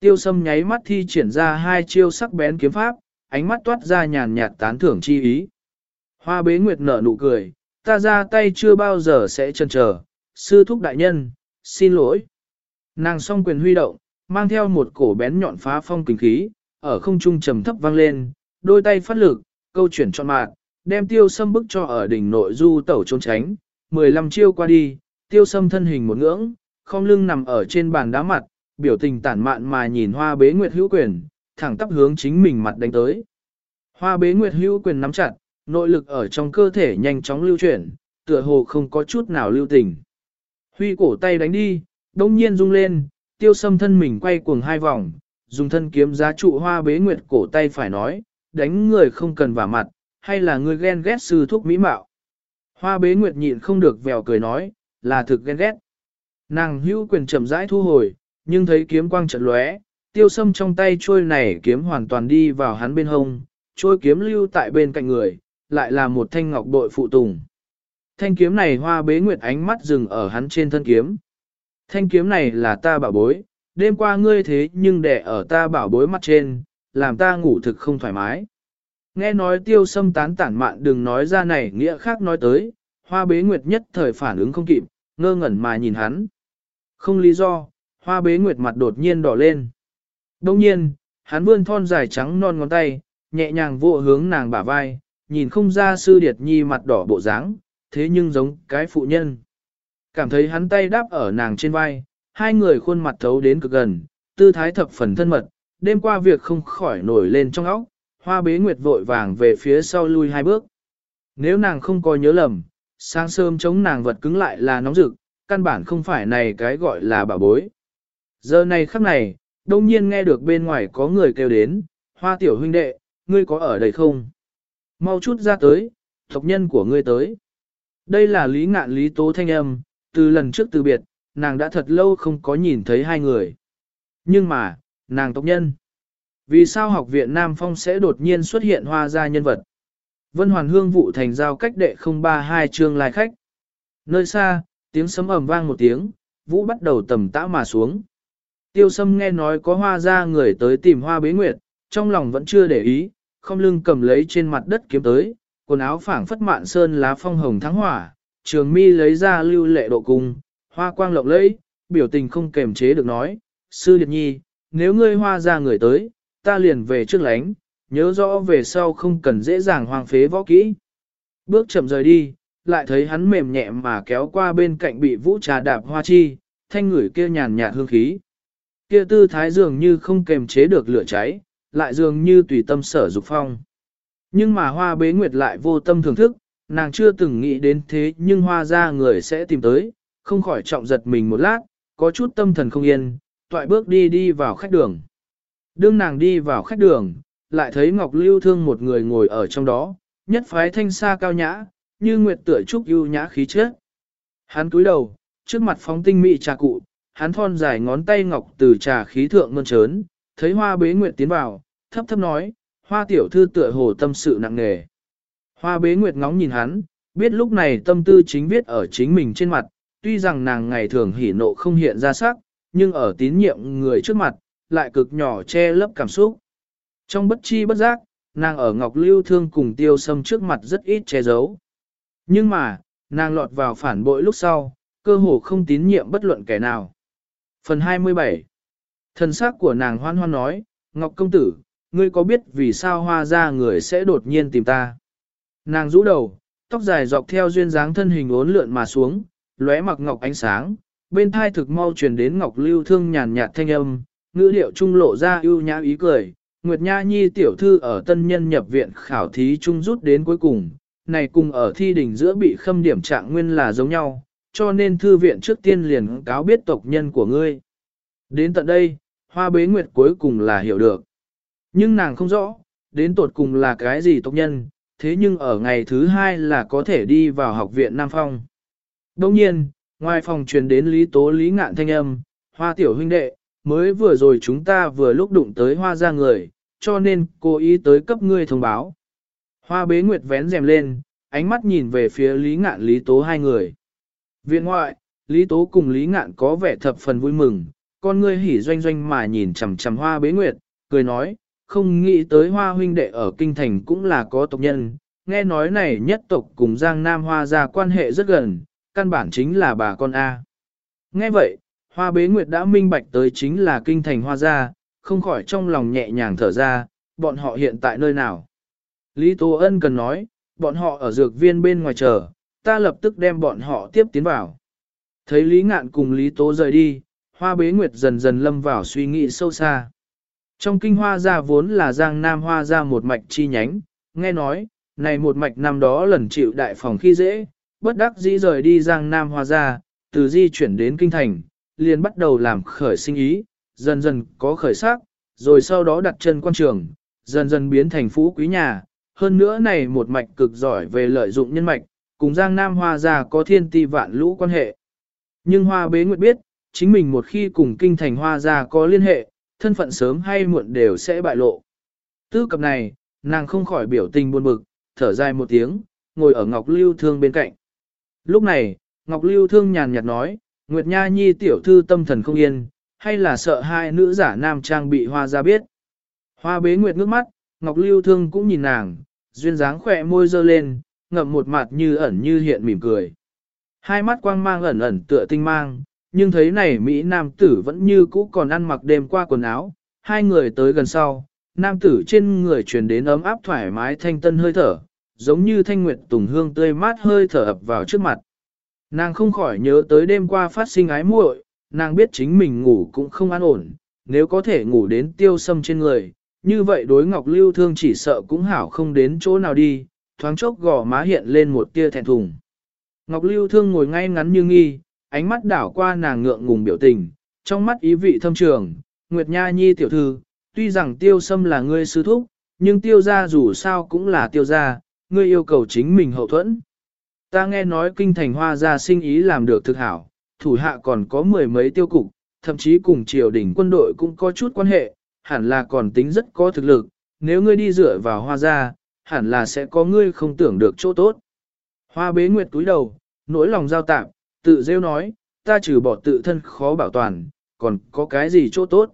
Tiêu sâm nháy mắt thi triển ra hai chiêu sắc bén kiếm pháp, ánh mắt toát ra nhàn nhạt tán thưởng chi ý. Hoa bế nguyệt nở nụ cười, ta ra tay chưa bao giờ sẽ chần chờ, sư thúc đại nhân, xin lỗi. Nàng song quyền huy động, mang theo một cổ bén nhọn phá phong kinh khí, ở không trung trầm thấp vang lên, đôi tay phát lực, câu chuyển trọn mạng, đem tiêu sâm bức cho ở đỉnh nội du tẩu trốn tránh, 15 chiêu qua đi, tiêu sâm thân hình một ngưỡng, không lưng nằm ở trên bàn đá mặt, biểu tình tản mạn mà nhìn hoa bế nguyệt hữu quyền, thẳng tắp hướng chính mình mặt đánh tới. Hoa bế nguyệt hữu quyền nắm chặt, nội lực ở trong cơ thể nhanh chóng lưu chuyển, tựa hồ không có chút nào lưu tình. Huy cổ tay đánh đi, đông nhiên rung lên, tiêu sâm thân mình quay cuồng hai vòng, dùng thân kiếm giá trụ hoa bế nguyệt cổ tay phải nói, đánh người không cần vả mặt, hay là người ghen ghét sư thuốc mỹ mạo. Hoa bế nguyệt nhịn không được vèo cười nói, là thực ghen ghét. Nàng hữu quyền chậm rãi thu hồi, nhưng thấy kiếm quang trận lóe, tiêu sâm trong tay trôi này kiếm hoàn toàn đi vào hắn bên hông, trôi kiếm lưu tại bên cạnh người, lại là một thanh ngọc bội phụ tùng. Thanh kiếm này hoa bế nguyệt ánh mắt dừng ở hắn trên thân kiếm. Thanh kiếm này là ta bảo bối, đêm qua ngươi thế nhưng để ở ta bảo bối mặt trên, làm ta ngủ thực không thoải mái. Nghe nói tiêu sâm tán tản mạn đừng nói ra này nghĩa khác nói tới, hoa bế nguyệt nhất thời phản ứng không kịp, ngơ ngẩn mà nhìn hắn. Không lý do, hoa bế nguyệt mặt đột nhiên đỏ lên. Đông nhiên, hắn vươn thon dài trắng non ngón tay, nhẹ nhàng vô hướng nàng bả vai, nhìn không ra sư điệt nhi mặt đỏ bộ dáng, thế nhưng giống cái phụ nhân. Cảm thấy hắn tay đáp ở nàng trên vai, hai người khuôn mặt thấu đến cực gần, tư thái thập phần thân mật, đêm qua việc không khỏi nổi lên trong óc, hoa bế nguyệt vội vàng về phía sau lui hai bước. Nếu nàng không có nhớ lầm, sáng sớm chống nàng vật cứng lại là nóng rực, căn bản không phải này cái gọi là bà bối. Giờ này khắc này, đông nhiên nghe được bên ngoài có người kêu đến, hoa tiểu huynh đệ, ngươi có ở đây không? Mau chút ra tới, tộc nhân của ngươi tới. Đây là lý ngạn lý tố thanh âm, từ lần trước từ biệt, nàng đã thật lâu không có nhìn thấy hai người. Nhưng mà, nàng tộc nhân. Vì sao học viện Nam Phong sẽ đột nhiên xuất hiện hoa gia nhân vật? Vân Hoàn Hương vụ thành giao cách đệ 032 chương lai khách. Nơi xa, tiếng sấm ầm vang một tiếng, vũ bắt đầu tầm tã mà xuống. Tiêu sâm nghe nói có hoa gia người tới tìm hoa bế nguyệt, trong lòng vẫn chưa để ý, không lưng cầm lấy trên mặt đất kiếm tới, quần áo phảng phất mạn sơn lá phong hồng thắng hỏa, trường mi lấy ra lưu lệ độ cung, hoa quang lộng lẫy, biểu tình không kềm chế được nói, sư điệt nhi, nếu ngươi hoa ra người tới, ta liền về trước lánh, nhớ rõ về sau không cần dễ dàng hoang phế võ kỹ. Bước chậm rời đi, lại thấy hắn mềm nhẹ mà kéo qua bên cạnh bị vũ trà đạp hoa chi, thanh ngửi kia nhàn nhạt hương khí. Kia tư thái dường như không kềm chế được lửa cháy, lại dường như tùy tâm sở dục phong. Nhưng mà hoa bế nguyệt lại vô tâm thưởng thức, nàng chưa từng nghĩ đến thế nhưng hoa ra người sẽ tìm tới, không khỏi trọng giật mình một lát, có chút tâm thần không yên, toại bước đi đi vào khách đường. Đương nàng đi vào khách đường, lại thấy Ngọc Lưu Thương một người ngồi ở trong đó, nhất phái thanh xa cao nhã, như nguyệt tựa trúc ưu nhã khí chất. Hắn cúi đầu, trước mặt phóng tinh mỹ trà cụ, hắn thon dài ngón tay ngọc từ trà khí thượng mơn trớn, thấy hoa bế nguyệt tiến vào, thấp thấp nói, hoa tiểu thư tựa hồ tâm sự nặng nề. Hoa bế nguyệt ngóng nhìn hắn, biết lúc này tâm tư chính viết ở chính mình trên mặt, tuy rằng nàng ngày thường hỉ nộ không hiện ra sắc, nhưng ở tín nhiệm người trước mặt, lại cực nhỏ che lấp cảm xúc. Trong bất chi bất giác, nàng ở Ngọc Lưu Thương cùng tiêu sâm trước mặt rất ít che giấu. Nhưng mà, nàng lọt vào phản bội lúc sau, cơ hồ không tín nhiệm bất luận kẻ nào. Phần 27 Thần sắc của nàng hoan hoan nói, Ngọc Công Tử, ngươi có biết vì sao hoa ra người sẽ đột nhiên tìm ta? Nàng rũ đầu, tóc dài dọc theo duyên dáng thân hình ốn lượn mà xuống, lóe mặc ngọc ánh sáng, bên thai thực mau truyền đến Ngọc Lưu Thương nhàn nhạt thanh âm, ngữ điệu trung lộ ra ưu nhã ý cười. Nguyệt Nha Nhi tiểu thư ở tân nhân nhập viện khảo thí trung rút đến cuối cùng, này cùng ở thi đỉnh giữa bị khâm điểm trạng nguyên là giống nhau, cho nên thư viện trước tiên liền cáo biết tộc nhân của ngươi. Đến tận đây, hoa bế nguyệt cuối cùng là hiểu được. Nhưng nàng không rõ, đến tột cùng là cái gì tộc nhân, thế nhưng ở ngày thứ hai là có thể đi vào học viện Nam Phong. Đồng nhiên, ngoài phòng truyền đến Lý Tố Lý Ngạn thanh âm, hoa tiểu huynh đệ, mới vừa rồi chúng ta vừa lúc đụng tới hoa ra người, cho nên cố ý tới cấp ngươi thông báo. Hoa bế nguyệt vén rèm lên, ánh mắt nhìn về phía Lý Ngạn Lý Tố hai người. Viện ngoại, Lý Tố cùng Lý Ngạn có vẻ thập phần vui mừng, con ngươi hỉ doanh doanh mà nhìn chằm chằm hoa bế nguyệt, cười nói, không nghĩ tới hoa huynh đệ ở kinh thành cũng là có tộc nhân, nghe nói này nhất tộc cùng Giang Nam Hoa ra quan hệ rất gần, căn bản chính là bà con A. Nghe vậy, hoa bế nguyệt đã minh bạch tới chính là kinh thành hoa gia, không khỏi trong lòng nhẹ nhàng thở ra, bọn họ hiện tại nơi nào. Lý Tố Ân cần nói, bọn họ ở dược viên bên ngoài chờ, ta lập tức đem bọn họ tiếp tiến vào. Thấy Lý Ngạn cùng Lý Tố rời đi, hoa bế nguyệt dần dần lâm vào suy nghĩ sâu xa. Trong kinh hoa gia vốn là giang nam hoa gia một mạch chi nhánh, nghe nói, này một mạch năm đó lần chịu đại phòng khi dễ, bất đắc dĩ rời đi giang nam hoa gia, từ di chuyển đến kinh thành, liền bắt đầu làm khởi sinh ý, dần dần có khởi sắc, rồi sau đó đặt chân quan trường, dần dần biến thành phú quý nhà. Hơn nữa này một mạch cực giỏi về lợi dụng nhân mạch, cùng Giang Nam Hoa gia có thiên ti vạn lũ quan hệ. Nhưng Hoa Bế Nguyệt biết, chính mình một khi cùng kinh thành Hoa gia có liên hệ, thân phận sớm hay muộn đều sẽ bại lộ. Tư cập này, nàng không khỏi biểu tình buồn bực, thở dài một tiếng, ngồi ở Ngọc Lưu Thương bên cạnh. Lúc này, Ngọc Lưu Thương nhàn nhạt nói, Nguyệt Nha Nhi tiểu thư tâm thần không yên, hay là sợ hai nữ giả nam trang bị hoa ra biết. Hoa bế Nguyệt ngước mắt, Ngọc Lưu Thương cũng nhìn nàng, duyên dáng khỏe môi dơ lên, ngậm một mặt như ẩn như hiện mỉm cười. Hai mắt quang mang ẩn ẩn tựa tinh mang, nhưng thấy này Mỹ nam tử vẫn như cũ còn ăn mặc đêm qua quần áo, hai người tới gần sau, nam tử trên người truyền đến ấm áp thoải mái thanh tân hơi thở, giống như thanh nguyệt tùng hương tươi mát hơi thở ập vào trước mặt. Nàng không khỏi nhớ tới đêm qua phát sinh ái muội, nàng biết chính mình ngủ cũng không an ổn, nếu có thể ngủ đến tiêu sâm trên người, như vậy đối ngọc lưu thương chỉ sợ cũng hảo không đến chỗ nào đi, thoáng chốc gò má hiện lên một tia thẹn thùng. Ngọc lưu thương ngồi ngay ngắn như nghi, ánh mắt đảo qua nàng ngượng ngùng biểu tình, trong mắt ý vị thâm trường, Nguyệt Nha Nhi tiểu thư, tuy rằng tiêu sâm là ngươi sư thúc, nhưng tiêu gia dù sao cũng là tiêu gia, ngươi yêu cầu chính mình hậu thuẫn. Ta nghe nói kinh thành hoa gia sinh ý làm được thực hảo, thủ hạ còn có mười mấy tiêu cục, thậm chí cùng triều đình quân đội cũng có chút quan hệ, hẳn là còn tính rất có thực lực, nếu ngươi đi dựa vào hoa gia, hẳn là sẽ có ngươi không tưởng được chỗ tốt. Hoa bế nguyệt túi đầu, nỗi lòng giao tạm, tự rêu nói, ta trừ bỏ tự thân khó bảo toàn, còn có cái gì chỗ tốt.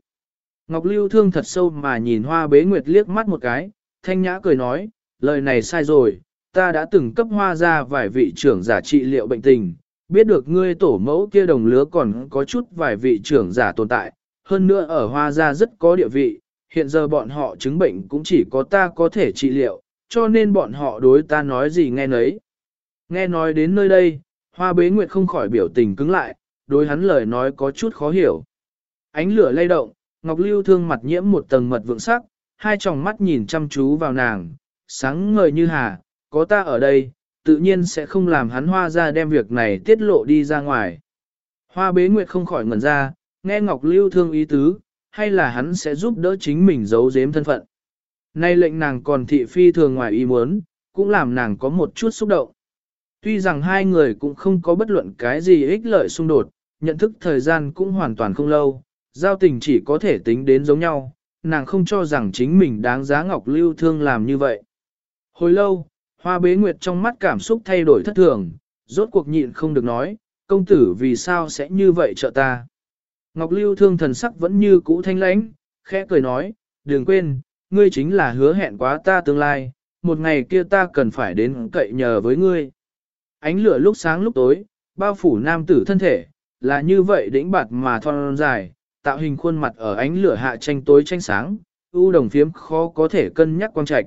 Ngọc Lưu thương thật sâu mà nhìn hoa bế nguyệt liếc mắt một cái, thanh nhã cười nói, lời này sai rồi, ta đã từng cấp hoa ra vài vị trưởng giả trị liệu bệnh tình, biết được ngươi tổ mẫu kia đồng lứa còn có chút vài vị trưởng giả tồn tại, hơn nữa ở hoa gia rất có địa vị, hiện giờ bọn họ chứng bệnh cũng chỉ có ta có thể trị liệu, cho nên bọn họ đối ta nói gì nghe nấy. Nghe nói đến nơi đây, hoa bế nguyệt không khỏi biểu tình cứng lại, đối hắn lời nói có chút khó hiểu. Ánh lửa lay động, Ngọc Lưu thương mặt nhiễm một tầng mật vượng sắc, hai tròng mắt nhìn chăm chú vào nàng, sáng ngời như hà, có ta ở đây, tự nhiên sẽ không làm hắn hoa ra đem việc này tiết lộ đi ra ngoài. Hoa bế nguyệt không khỏi ngẩn ra, nghe Ngọc Lưu thương ý tứ, hay là hắn sẽ giúp đỡ chính mình giấu giếm thân phận. Nay lệnh nàng còn thị phi thường ngoài ý muốn, cũng làm nàng có một chút xúc động. Tuy rằng hai người cũng không có bất luận cái gì ích lợi xung đột, nhận thức thời gian cũng hoàn toàn không lâu, giao tình chỉ có thể tính đến giống nhau, nàng không cho rằng chính mình đáng giá Ngọc Lưu Thương làm như vậy. Hồi lâu, Hoa bế nguyệt trong mắt cảm xúc thay đổi thất thường, rốt cuộc nhịn không được nói, công tử vì sao sẽ như vậy trợ ta. Ngọc Lưu thương thần sắc vẫn như cũ thanh lãnh, khẽ cười nói, đừng quên, ngươi chính là hứa hẹn quá ta tương lai, một ngày kia ta cần phải đến cậy nhờ với ngươi. Ánh lửa lúc sáng lúc tối, bao phủ nam tử thân thể, là như vậy đĩnh bạt mà thon dài, tạo hình khuôn mặt ở ánh lửa hạ tranh tối tranh sáng, ưu đồng phiếm khó có thể cân nhắc quan trạch.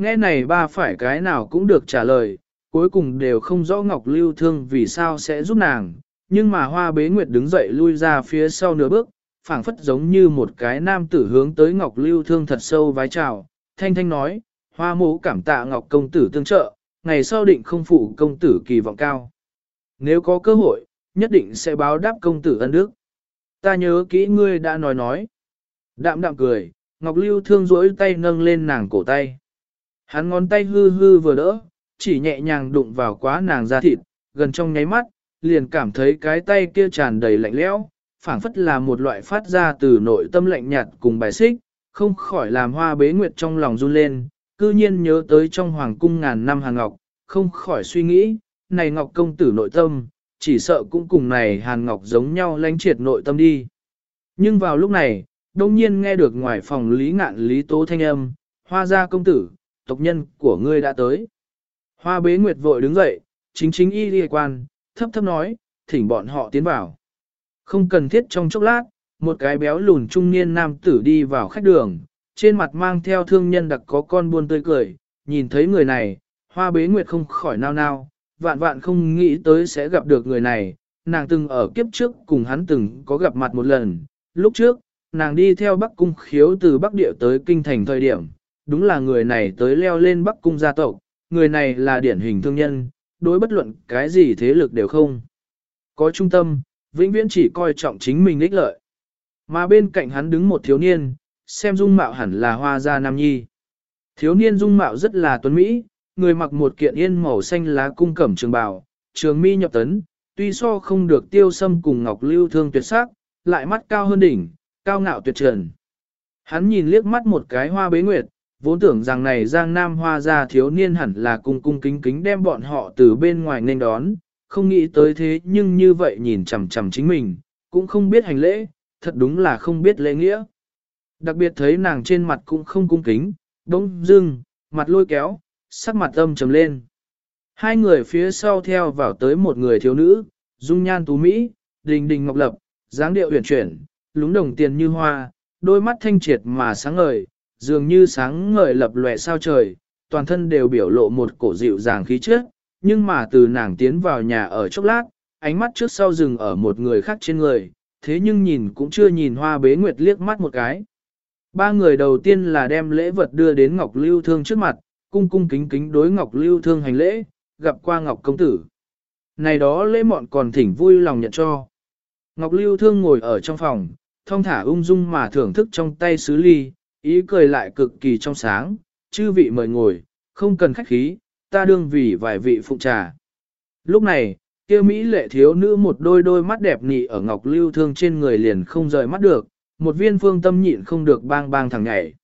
Nghe này ba phải cái nào cũng được trả lời, cuối cùng đều không rõ Ngọc Lưu Thương vì sao sẽ giúp nàng, nhưng mà hoa bế nguyệt đứng dậy lui ra phía sau nửa bước, phảng phất giống như một cái nam tử hướng tới Ngọc Lưu Thương thật sâu vái chào, thanh thanh nói, hoa mũ cảm tạ Ngọc công tử tương trợ, ngày sau định không phụ công tử kỳ vọng cao. Nếu có cơ hội, nhất định sẽ báo đáp công tử ân đức. Ta nhớ kỹ ngươi đã nói nói. Đạm đạm cười, Ngọc Lưu Thương duỗi tay nâng lên nàng cổ tay. Hắn ngón tay hư hư vừa đỡ, chỉ nhẹ nhàng đụng vào quá nàng da thịt, gần trong nháy mắt, liền cảm thấy cái tay kia tràn đầy lạnh lẽo, phảng phất là một loại phát ra từ nội tâm lạnh nhạt cùng bài xích, không khỏi làm hoa bế nguyệt trong lòng run lên, cư nhiên nhớ tới trong hoàng cung ngàn năm hàng ngọc, không khỏi suy nghĩ, này ngọc công tử nội tâm, chỉ sợ cũng cùng này hàn ngọc giống nhau lãnh triệt nội tâm đi. Nhưng vào lúc này, đông nhiên nghe được ngoài phòng lý ngạn lý tố thanh âm, hoa gia công tử, tộc nhân của ngươi đã tới. Hoa bế nguyệt vội đứng dậy, chính chính y liên quan, thấp thấp nói, thỉnh bọn họ tiến vào. Không cần thiết trong chốc lát, một cái béo lùn trung niên nam tử đi vào khách đường, trên mặt mang theo thương nhân đặc có con buôn tươi cười, nhìn thấy người này, hoa bế nguyệt không khỏi nao nao, vạn vạn không nghĩ tới sẽ gặp được người này, nàng từng ở kiếp trước cùng hắn từng có gặp mặt một lần, lúc trước, nàng đi theo Bắc Cung khiếu từ Bắc Địa tới Kinh Thành thời điểm, đúng là người này tới leo lên Bắc Cung gia tộc, người này là điển hình thương nhân, đối bất luận cái gì thế lực đều không. Có trung tâm, vĩnh viễn chỉ coi trọng chính mình ích lợi. Mà bên cạnh hắn đứng một thiếu niên, xem dung mạo hẳn là hoa gia nam nhi. Thiếu niên dung mạo rất là tuấn mỹ, người mặc một kiện yên màu xanh lá cung cẩm trường bào, trường mi nhập tấn, tuy so không được tiêu sâm cùng ngọc lưu thương tuyệt sắc, lại mắt cao hơn đỉnh, cao ngạo tuyệt trần. Hắn nhìn liếc mắt một cái hoa bế nguyệt, vốn tưởng rằng này giang nam hoa gia thiếu niên hẳn là cung cung kính kính đem bọn họ từ bên ngoài nên đón, không nghĩ tới thế nhưng như vậy nhìn chằm chằm chính mình, cũng không biết hành lễ, thật đúng là không biết lễ nghĩa. Đặc biệt thấy nàng trên mặt cũng không cung kính, đống dưng, mặt lôi kéo, sắc mặt âm trầm lên. Hai người phía sau theo vào tới một người thiếu nữ, dung nhan tú Mỹ, đình đình ngọc lập, dáng điệu uyển chuyển, lúng đồng tiền như hoa, đôi mắt thanh triệt mà sáng ngời, dường như sáng ngời lập lòe sao trời, toàn thân đều biểu lộ một cổ dịu dàng khí chất, nhưng mà từ nàng tiến vào nhà ở chốc lát, ánh mắt trước sau dừng ở một người khác trên người, thế nhưng nhìn cũng chưa nhìn hoa bế nguyệt liếc mắt một cái. Ba người đầu tiên là đem lễ vật đưa đến Ngọc Lưu Thương trước mặt, cung cung kính kính đối Ngọc Lưu Thương hành lễ, gặp qua Ngọc Công Tử. Này đó lễ mọn còn thỉnh vui lòng nhận cho. Ngọc Lưu Thương ngồi ở trong phòng, thong thả ung dung mà thưởng thức trong tay sứ ly, ý cười lại cực kỳ trong sáng, chư vị mời ngồi, không cần khách khí, ta đương vì vài vị phụ trà. Lúc này, kia Mỹ lệ thiếu nữ một đôi đôi mắt đẹp nị ở Ngọc Lưu Thương trên người liền không rời mắt được, một viên phương tâm nhịn không được bang bang thẳng nhảy.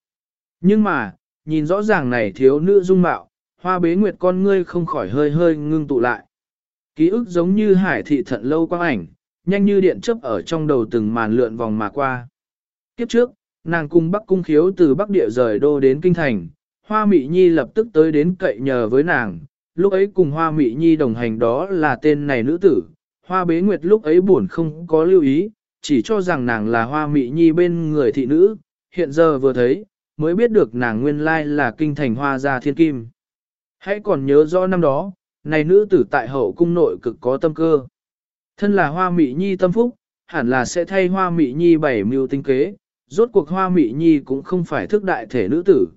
Nhưng mà, nhìn rõ ràng này thiếu nữ dung mạo, hoa bế nguyệt con ngươi không khỏi hơi hơi ngưng tụ lại. Ký ức giống như hải thị thận lâu quang ảnh, nhanh như điện chớp ở trong đầu từng màn lượn vòng mà qua. Kiếp trước, nàng cung bắc cung khiếu từ bắc địa rời đô đến kinh thành, hoa mị nhi lập tức tới đến cậy nhờ với nàng, lúc ấy cùng hoa mị nhi đồng hành đó là tên này nữ tử, hoa bế nguyệt lúc ấy buồn không có lưu ý, chỉ cho rằng nàng là hoa mị nhi bên người thị nữ, hiện giờ vừa thấy, mới biết được nàng nguyên lai là kinh thành hoa gia thiên kim. Hãy còn nhớ rõ năm đó, này nữ tử tại hậu cung nội cực có tâm cơ. Thân là hoa mị nhi tâm phúc, hẳn là sẽ thay hoa mị nhi bảy mưu tinh kế, rốt cuộc hoa mị nhi cũng không phải thức đại thể nữ tử.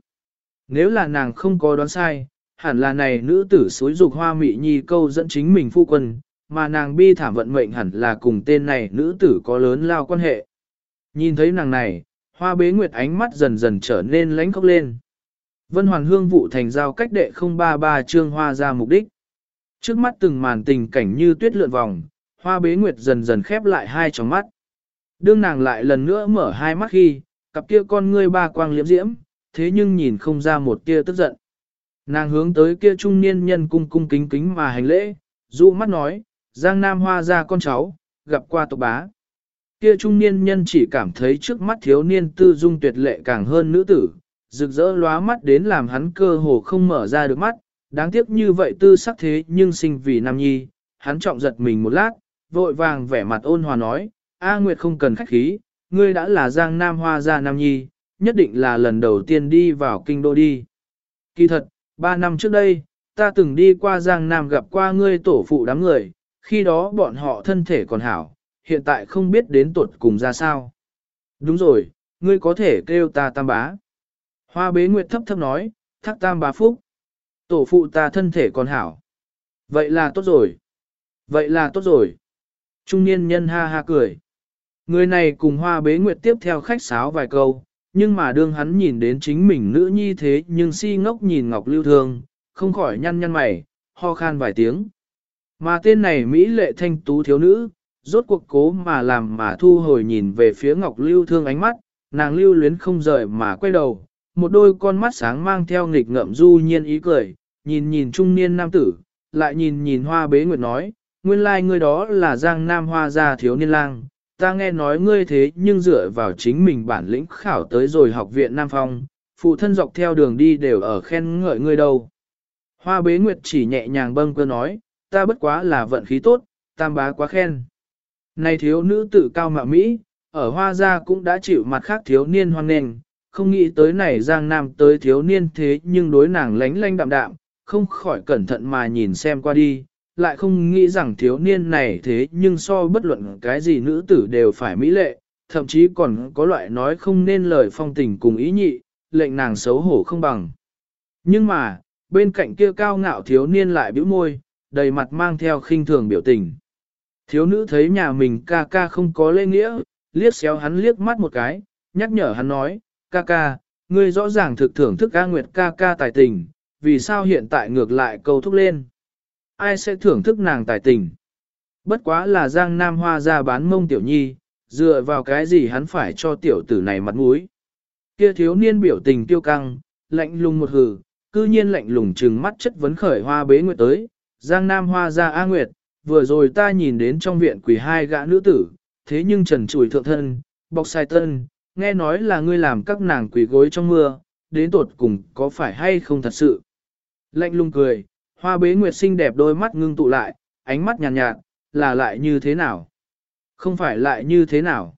Nếu là nàng không có đoán sai, hẳn là này nữ tử xối dục hoa mị nhi câu dẫn chính mình phu quân, mà nàng bi thảm vận mệnh hẳn là cùng tên này nữ tử có lớn lao quan hệ. Nhìn thấy nàng này, hoa bế nguyệt ánh mắt dần dần trở nên lánh khóc lên. Vân hoàn hương vụ thành giao cách đệ 033 trương hoa ra mục đích. Trước mắt từng màn tình cảnh như tuyết lượn vòng, hoa bế nguyệt dần dần khép lại hai tròng mắt. Đương nàng lại lần nữa mở hai mắt khi, cặp kia con ngươi ba quang liễm diễm, thế nhưng nhìn không ra một tia tức giận. Nàng hướng tới kia trung niên nhân cung cung kính kính mà hành lễ, dụ mắt nói, Giang Nam Hoa ra con cháu, gặp qua tộc bá. Kia trung niên nhân chỉ cảm thấy trước mắt thiếu niên tư dung tuyệt lệ càng hơn nữ tử, rực rỡ lóa mắt đến làm hắn cơ hồ không mở ra được mắt, đáng tiếc như vậy tư sắc thế nhưng sinh vì nam nhi, hắn trọng giật mình một lát, vội vàng vẻ mặt ôn hòa nói, A Nguyệt không cần khách khí, ngươi đã là Giang Nam Hoa gia Nam Nhi, nhất định là lần đầu tiên đi vào kinh đô đi. Kỳ thật, ba năm trước đây, ta từng đi qua Giang Nam gặp qua ngươi tổ phụ đám người, khi đó bọn họ thân thể còn hảo, hiện tại không biết đến tuột cùng ra sao. Đúng rồi, ngươi có thể kêu ta tam bá. Hoa bế nguyệt thấp thấp nói, thác tam bá phúc. Tổ phụ ta thân thể còn hảo. Vậy là tốt rồi. Vậy là tốt rồi. Trung niên nhân ha ha cười. Người này cùng hoa bế nguyệt tiếp theo khách sáo vài câu, nhưng mà đương hắn nhìn đến chính mình nữ nhi thế nhưng si ngốc nhìn Ngọc Lưu Thương, không khỏi nhăn nhăn mày, ho khan vài tiếng. Mà tên này Mỹ lệ thanh tú thiếu nữ, rốt cuộc cố mà làm mà thu hồi nhìn về phía Ngọc Lưu Thương ánh mắt, nàng lưu luyến không rời mà quay đầu, một đôi con mắt sáng mang theo nghịch ngợm du nhiên ý cười, nhìn nhìn trung niên nam tử, lại nhìn nhìn hoa bế nguyệt nói, nguyên lai like ngươi đó là giang nam hoa gia thiếu niên lang, ta nghe nói ngươi thế nhưng dựa vào chính mình bản lĩnh khảo tới rồi học viện Nam Phong, phụ thân dọc theo đường đi đều ở khen ngợi ngươi đâu. Hoa bế nguyệt chỉ nhẹ nhàng bâng cơ nói, ta bất quá là vận khí tốt, tam bá quá khen. Này thiếu nữ tự cao mạo Mỹ, ở hoa gia cũng đã chịu mặt khác thiếu niên hoan nền, không nghĩ tới này giang nam tới thiếu niên thế nhưng đối nàng lánh lánh đạm đạm, không khỏi cẩn thận mà nhìn xem qua đi, lại không nghĩ rằng thiếu niên này thế nhưng so bất luận cái gì nữ tử đều phải mỹ lệ, thậm chí còn có loại nói không nên lời phong tình cùng ý nhị, lệnh nàng xấu hổ không bằng. Nhưng mà, bên cạnh kia cao ngạo thiếu niên lại bĩu môi, đầy mặt mang theo khinh thường biểu tình. Thiếu nữ thấy nhà mình ca ca không có lễ nghĩa, liếc xéo hắn liếc mắt một cái, nhắc nhở hắn nói, ca ca, ngươi rõ ràng thực thưởng thức ca nguyệt ca ca tài tình, vì sao hiện tại ngược lại câu thúc lên ai sẽ thưởng thức nàng tài tình. Bất quá là Giang Nam Hoa ra bán mông tiểu nhi, dựa vào cái gì hắn phải cho tiểu tử này mặt mũi. Kia thiếu niên biểu tình tiêu căng, lạnh lùng một hừ, cư nhiên lạnh lùng trừng mắt chất vấn khởi hoa bế nguyệt tới, Giang Nam Hoa ra A Nguyệt, vừa rồi ta nhìn đến trong viện quỷ hai gã nữ tử, thế nhưng trần chùi thượng thân, bọc sai tân, nghe nói là ngươi làm các nàng quỷ gối trong mưa, đến tột cùng có phải hay không thật sự. Lạnh lùng cười, Hoa bế nguyệt xinh đẹp đôi mắt ngưng tụ lại, ánh mắt nhàn nhạt, nhạt, là lại như thế nào? Không phải lại như thế nào?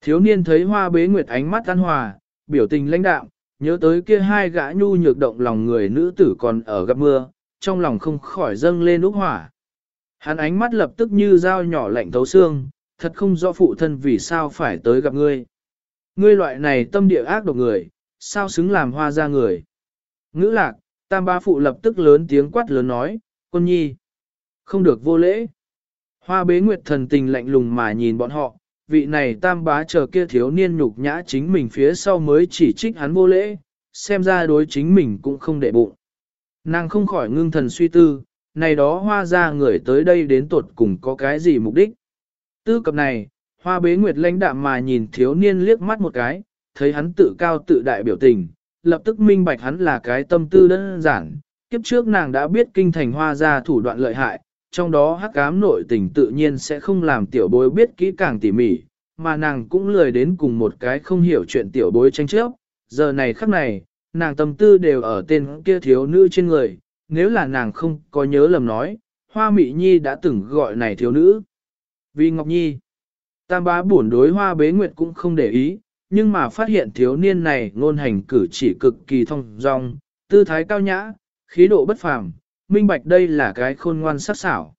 Thiếu niên thấy hoa bế nguyệt ánh mắt tan hòa, biểu tình lãnh đạm, nhớ tới kia hai gã nhu nhược động lòng người nữ tử còn ở gặp mưa, trong lòng không khỏi dâng lên úc hỏa. Hắn ánh mắt lập tức như dao nhỏ lạnh thấu xương, thật không rõ phụ thân vì sao phải tới gặp ngươi. Ngươi loại này tâm địa ác độc người, sao xứng làm hoa ra người. Ngữ lạc, Tam ba phụ lập tức lớn tiếng quát lớn nói, quân nhi, không được vô lễ. Hoa bế nguyệt thần tình lạnh lùng mà nhìn bọn họ, vị này tam bá chờ kia thiếu niên nhục nhã chính mình phía sau mới chỉ trích hắn vô lễ, xem ra đối chính mình cũng không để bụng. Nàng không khỏi ngưng thần suy tư, này đó hoa ra người tới đây đến tột cùng có cái gì mục đích. Tư cập này, hoa bế nguyệt lãnh đạm mà nhìn thiếu niên liếc mắt một cái, thấy hắn tự cao tự đại biểu tình, lập tức minh bạch hắn là cái tâm tư đơn giản. Kiếp trước nàng đã biết kinh thành hoa ra thủ đoạn lợi hại, trong đó hắc ám nội tình tự nhiên sẽ không làm tiểu bối biết kỹ càng tỉ mỉ, mà nàng cũng lười đến cùng một cái không hiểu chuyện tiểu bối tranh chấp. Giờ này khắc này, nàng tâm tư đều ở tên kia thiếu nữ trên người, nếu là nàng không có nhớ lầm nói, Hoa Mị Nhi đã từng gọi này thiếu nữ. Vì Ngọc Nhi, tam bá buồn đối Hoa Bế Nguyệt cũng không để ý, nhưng mà phát hiện thiếu niên này ngôn hành cử chỉ cực kỳ thông dong, tư thái cao nhã, khí độ bất phàm, minh bạch đây là cái khôn ngoan sắc sảo.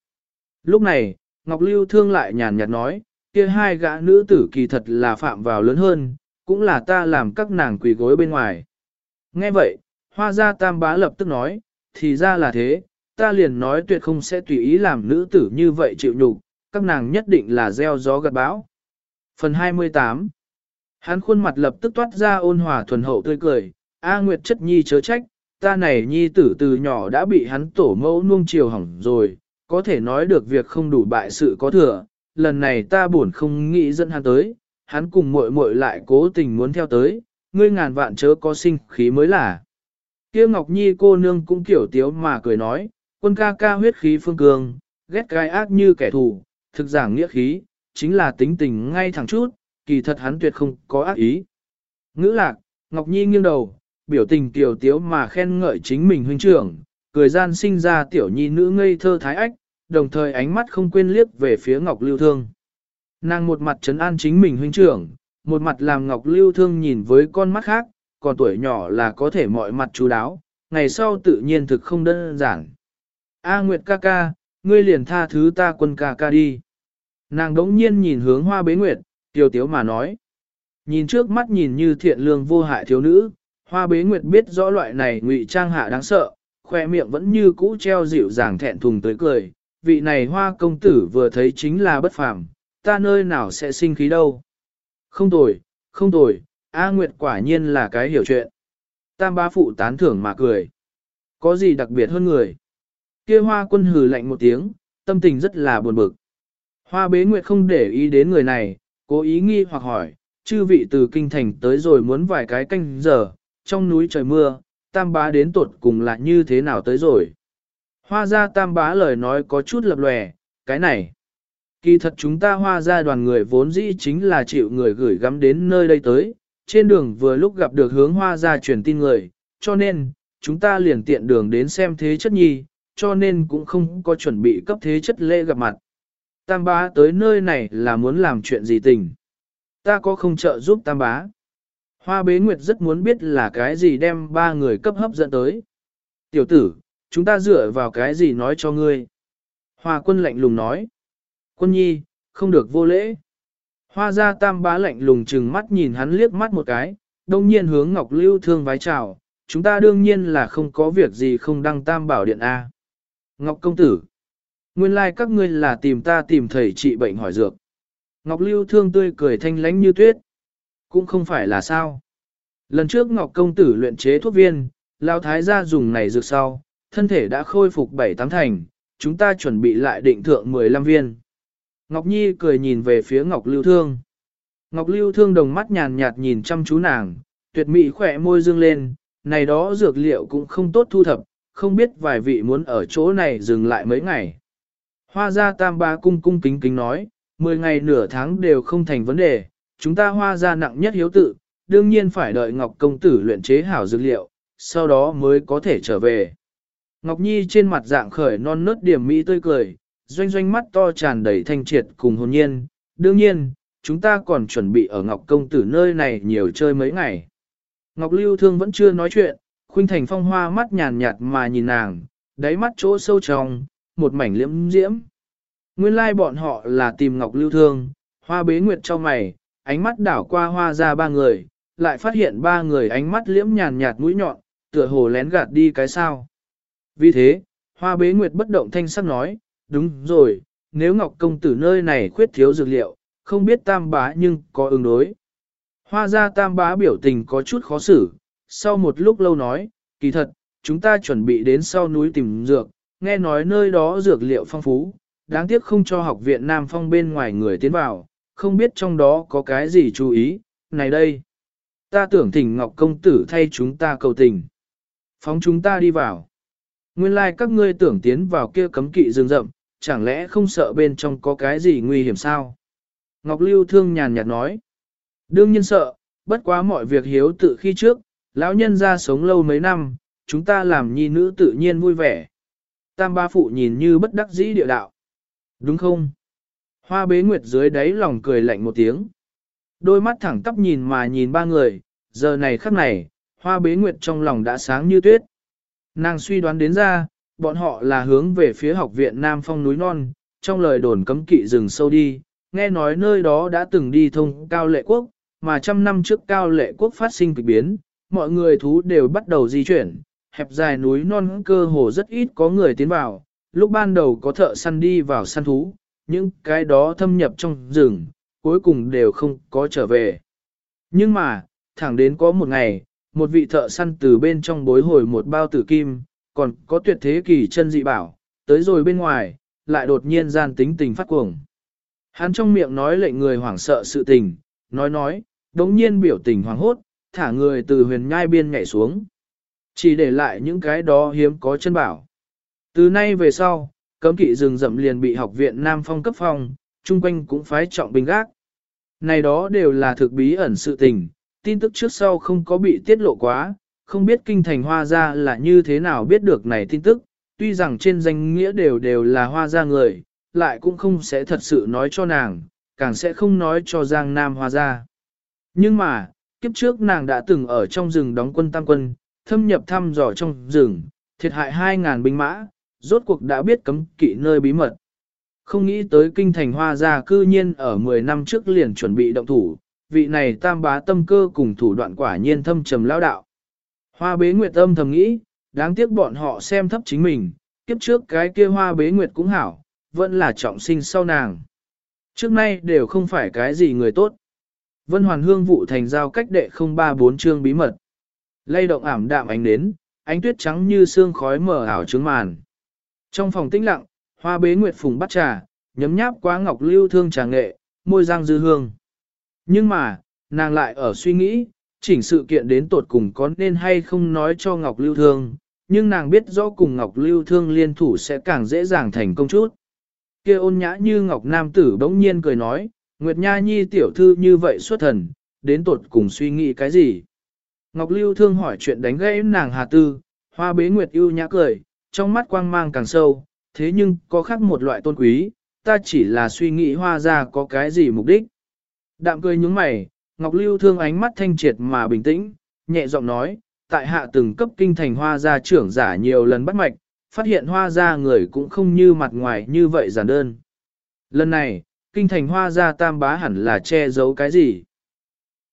Lúc này, Ngọc Lưu Thương lại nhàn nhạt nói, kia hai gã nữ tử kỳ thật là phạm vào lớn hơn, cũng là ta làm các nàng quỳ gối bên ngoài. Nghe vậy, hoa gia tam bá lập tức nói, thì ra là thế, ta liền nói tuyệt không sẽ tùy ý làm nữ tử như vậy chịu nhục, các nàng nhất định là gieo gió gặt bão. Phần 28 Hắn khuôn mặt lập tức toát ra ôn hòa thuần hậu tươi cười, A Nguyệt chất nhi chớ trách, ta này nhi tử từ nhỏ đã bị hắn tổ mẫu nuông chiều hỏng rồi, có thể nói được việc không đủ bại sự có thừa, lần này ta buồn không nghĩ dẫn hắn tới, hắn cùng muội muội lại cố tình muốn theo tới, ngươi ngàn vạn chớ có sinh khí mới là. Kia Ngọc Nhi cô nương cũng kiểu tiếu mà cười nói, quân ca ca huyết khí phương cường, ghét gai ác như kẻ thù, thực giảng nghĩa khí, chính là tính tình ngay thẳng chút, kỳ thật hắn tuyệt không có ác ý. Ngữ lạc, Ngọc Nhi nghiêng đầu, biểu tình tiểu tiếu mà khen ngợi chính mình huynh trưởng, cười gian sinh ra tiểu nhi nữ ngây thơ thái ách, đồng thời ánh mắt không quên liếc về phía Ngọc Lưu Thương. Nàng một mặt trấn an chính mình huynh trưởng, một mặt làm Ngọc Lưu Thương nhìn với con mắt khác, còn tuổi nhỏ là có thể mọi mặt chú đáo, ngày sau tự nhiên thực không đơn giản. A Nguyệt ca ca, ngươi liền tha thứ ta quân ca ca đi. Nàng đống nhiên nhìn hướng hoa bế nguyệt, tiêu tiếu mà nói. Nhìn trước mắt nhìn như thiện lương vô hại thiếu nữ, hoa bế nguyệt biết rõ loại này ngụy trang hạ đáng sợ, khoe miệng vẫn như cũ treo dịu dàng thẹn thùng tới cười. Vị này hoa công tử vừa thấy chính là bất phàm, ta nơi nào sẽ sinh khí đâu. Không tồi, không tồi, A Nguyệt quả nhiên là cái hiểu chuyện. Tam bá phụ tán thưởng mà cười. Có gì đặc biệt hơn người? Kia hoa quân hừ lạnh một tiếng, tâm tình rất là buồn bực. Hoa bế Nguyệt không để ý đến người này, cố ý nghi hoặc hỏi, chư vị từ kinh thành tới rồi muốn vài cái canh giờ, trong núi trời mưa, tam bá đến tuột cùng là như thế nào tới rồi. Hoa ra tam bá lời nói có chút lập lòe, cái này. Kỳ thật chúng ta hoa ra đoàn người vốn dĩ chính là chịu người gửi gắm đến nơi đây tới, trên đường vừa lúc gặp được hướng hoa ra truyền tin người, cho nên, chúng ta liền tiện đường đến xem thế chất nhi, cho nên cũng không có chuẩn bị cấp thế chất lễ gặp mặt. Tam bá tới nơi này là muốn làm chuyện gì tình. Ta có không trợ giúp tam bá. Hoa bế nguyệt rất muốn biết là cái gì đem ba người cấp hấp dẫn tới. Tiểu tử, chúng ta dựa vào cái gì nói cho ngươi. Hoa quân lạnh lùng nói. Quân nhi, không được vô lễ. Hoa ra tam bá lạnh lùng chừng mắt nhìn hắn liếc mắt một cái, đông nhiên hướng Ngọc Lưu thương vái chào, chúng ta đương nhiên là không có việc gì không đăng tam bảo điện A. Ngọc công tử, nguyên lai like các ngươi là tìm ta tìm thầy trị bệnh hỏi dược. Ngọc Lưu thương tươi cười thanh lánh như tuyết. Cũng không phải là sao. Lần trước Ngọc công tử luyện chế thuốc viên, Lao Thái gia dùng này dược sau, thân thể đã khôi phục bảy tám thành, chúng ta chuẩn bị lại định thượng 15 viên. Ngọc Nhi cười nhìn về phía Ngọc Lưu Thương. Ngọc Lưu Thương đồng mắt nhàn nhạt nhìn chăm chú nàng, tuyệt mỹ khỏe môi dương lên, này đó dược liệu cũng không tốt thu thập, không biết vài vị muốn ở chỗ này dừng lại mấy ngày. Hoa gia tam ba cung cung kính kính nói, 10 ngày nửa tháng đều không thành vấn đề, chúng ta hoa gia nặng nhất hiếu tự, đương nhiên phải đợi Ngọc công tử luyện chế hảo dược liệu, sau đó mới có thể trở về. Ngọc Nhi trên mặt dạng khởi non nớt điểm mỹ tươi cười, doanh doanh mắt to tràn đầy thanh triệt cùng hồn nhiên. Đương nhiên, chúng ta còn chuẩn bị ở Ngọc Công Tử nơi này nhiều chơi mấy ngày. Ngọc Lưu Thương vẫn chưa nói chuyện, Khuynh Thành Phong hoa mắt nhàn nhạt mà nhìn nàng, đáy mắt chỗ sâu trong, một mảnh liễm diễm. Nguyên lai like bọn họ là tìm Ngọc Lưu Thương, hoa bế nguyệt cho mày, ánh mắt đảo qua hoa ra ba người, lại phát hiện ba người ánh mắt liễm nhàn nhạt mũi nhọn, tựa hồ lén gạt đi cái sao. Vì thế, hoa bế nguyệt bất động thanh sắc nói, đúng rồi, nếu Ngọc Công Tử nơi này khuyết thiếu dược liệu, không biết tam bá nhưng có ứng đối. Hoa ra tam bá biểu tình có chút khó xử, sau một lúc lâu nói, kỳ thật, chúng ta chuẩn bị đến sau núi tìm dược, nghe nói nơi đó dược liệu phong phú, đáng tiếc không cho học viện Nam Phong bên ngoài người tiến vào, không biết trong đó có cái gì chú ý, này đây. Ta tưởng thỉnh Ngọc Công Tử thay chúng ta cầu tình. Phóng chúng ta đi vào. Nguyên lai like các ngươi tưởng tiến vào kia cấm kỵ rừng rậm, chẳng lẽ không sợ bên trong có cái gì nguy hiểm sao? Ngọc Lưu Thương nhàn nhạt nói. Đương nhiên sợ, bất quá mọi việc hiếu tự khi trước, lão nhân ra sống lâu mấy năm, chúng ta làm nhi nữ tự nhiên vui vẻ. Tam ba phụ nhìn như bất đắc dĩ địa đạo. Đúng không? Hoa bế nguyệt dưới đáy lòng cười lạnh một tiếng. Đôi mắt thẳng tắp nhìn mà nhìn ba người, giờ này khắc này, hoa bế nguyệt trong lòng đã sáng như tuyết. Nàng suy đoán đến ra, bọn họ là hướng về phía học viện Nam Phong núi non, trong lời đồn cấm kỵ rừng sâu đi, nghe nói nơi đó đã từng đi thông cao lệ quốc, mà trăm năm trước cao lệ quốc phát sinh kịch biến, mọi người thú đều bắt đầu di chuyển, hẹp dài núi non cơ hồ rất ít có người tiến vào, lúc ban đầu có thợ săn đi vào săn thú, những cái đó thâm nhập trong rừng, cuối cùng đều không có trở về. Nhưng mà, thẳng đến có một ngày, một vị thợ săn từ bên trong bối hồi một bao tử kim, còn có tuyệt thế kỳ chân dị bảo, tới rồi bên ngoài, lại đột nhiên gian tính tình phát cuồng. Hắn trong miệng nói lệnh người hoảng sợ sự tình, nói nói, đống nhiên biểu tình hoảng hốt, thả người từ huyền nhai biên nhảy xuống. Chỉ để lại những cái đó hiếm có chân bảo. Từ nay về sau, cấm kỵ rừng rậm liền bị học viện Nam Phong cấp phong, chung quanh cũng phái trọng binh gác. Này đó đều là thực bí ẩn sự tình, tin tức trước sau không có bị tiết lộ quá, không biết kinh thành hoa gia là như thế nào biết được này tin tức, tuy rằng trên danh nghĩa đều đều là hoa gia người, lại cũng không sẽ thật sự nói cho nàng, càng sẽ không nói cho Giang Nam hoa gia. Nhưng mà, kiếp trước nàng đã từng ở trong rừng đóng quân tam quân, thâm nhập thăm dò trong rừng, thiệt hại 2.000 binh mã, rốt cuộc đã biết cấm kỵ nơi bí mật. Không nghĩ tới kinh thành hoa gia cư nhiên ở 10 năm trước liền chuẩn bị động thủ, vị này tam bá tâm cơ cùng thủ đoạn quả nhiên thâm trầm lao đạo. Hoa bế nguyệt âm thầm nghĩ, đáng tiếc bọn họ xem thấp chính mình, kiếp trước cái kia hoa bế nguyệt cũng hảo, vẫn là trọng sinh sau nàng. Trước nay đều không phải cái gì người tốt. Vân Hoàn Hương vụ thành giao cách đệ 034 chương bí mật. Lay động ảm đạm ánh đến, ánh tuyết trắng như sương khói mờ ảo trướng màn. Trong phòng tĩnh lặng, hoa bế nguyệt phùng bắt trà, nhấm nháp quá ngọc lưu thương trà nghệ, môi răng dư hương. Nhưng mà, nàng lại ở suy nghĩ, chỉnh sự kiện đến tột cùng có nên hay không nói cho ngọc lưu thương, nhưng nàng biết rõ cùng ngọc lưu thương liên thủ sẽ càng dễ dàng thành công chút. kia ôn nhã như ngọc nam tử bỗng nhiên cười nói, Nguyệt Nha Nhi tiểu thư như vậy xuất thần, đến tột cùng suy nghĩ cái gì? Ngọc Lưu Thương hỏi chuyện đánh gãy nàng Hà Tư, hoa bế Nguyệt yêu nhã cười, trong mắt quang mang càng sâu, thế nhưng có khác một loại tôn quý, ta chỉ là suy nghĩ hoa ra có cái gì mục đích. Đạm cười nhúng mày, Ngọc Lưu Thương ánh mắt thanh triệt mà bình tĩnh, nhẹ giọng nói, tại hạ từng cấp kinh thành hoa gia trưởng giả nhiều lần bắt mạch, phát hiện hoa gia người cũng không như mặt ngoài như vậy giản đơn. Lần này, kinh thành hoa gia tam bá hẳn là che giấu cái gì?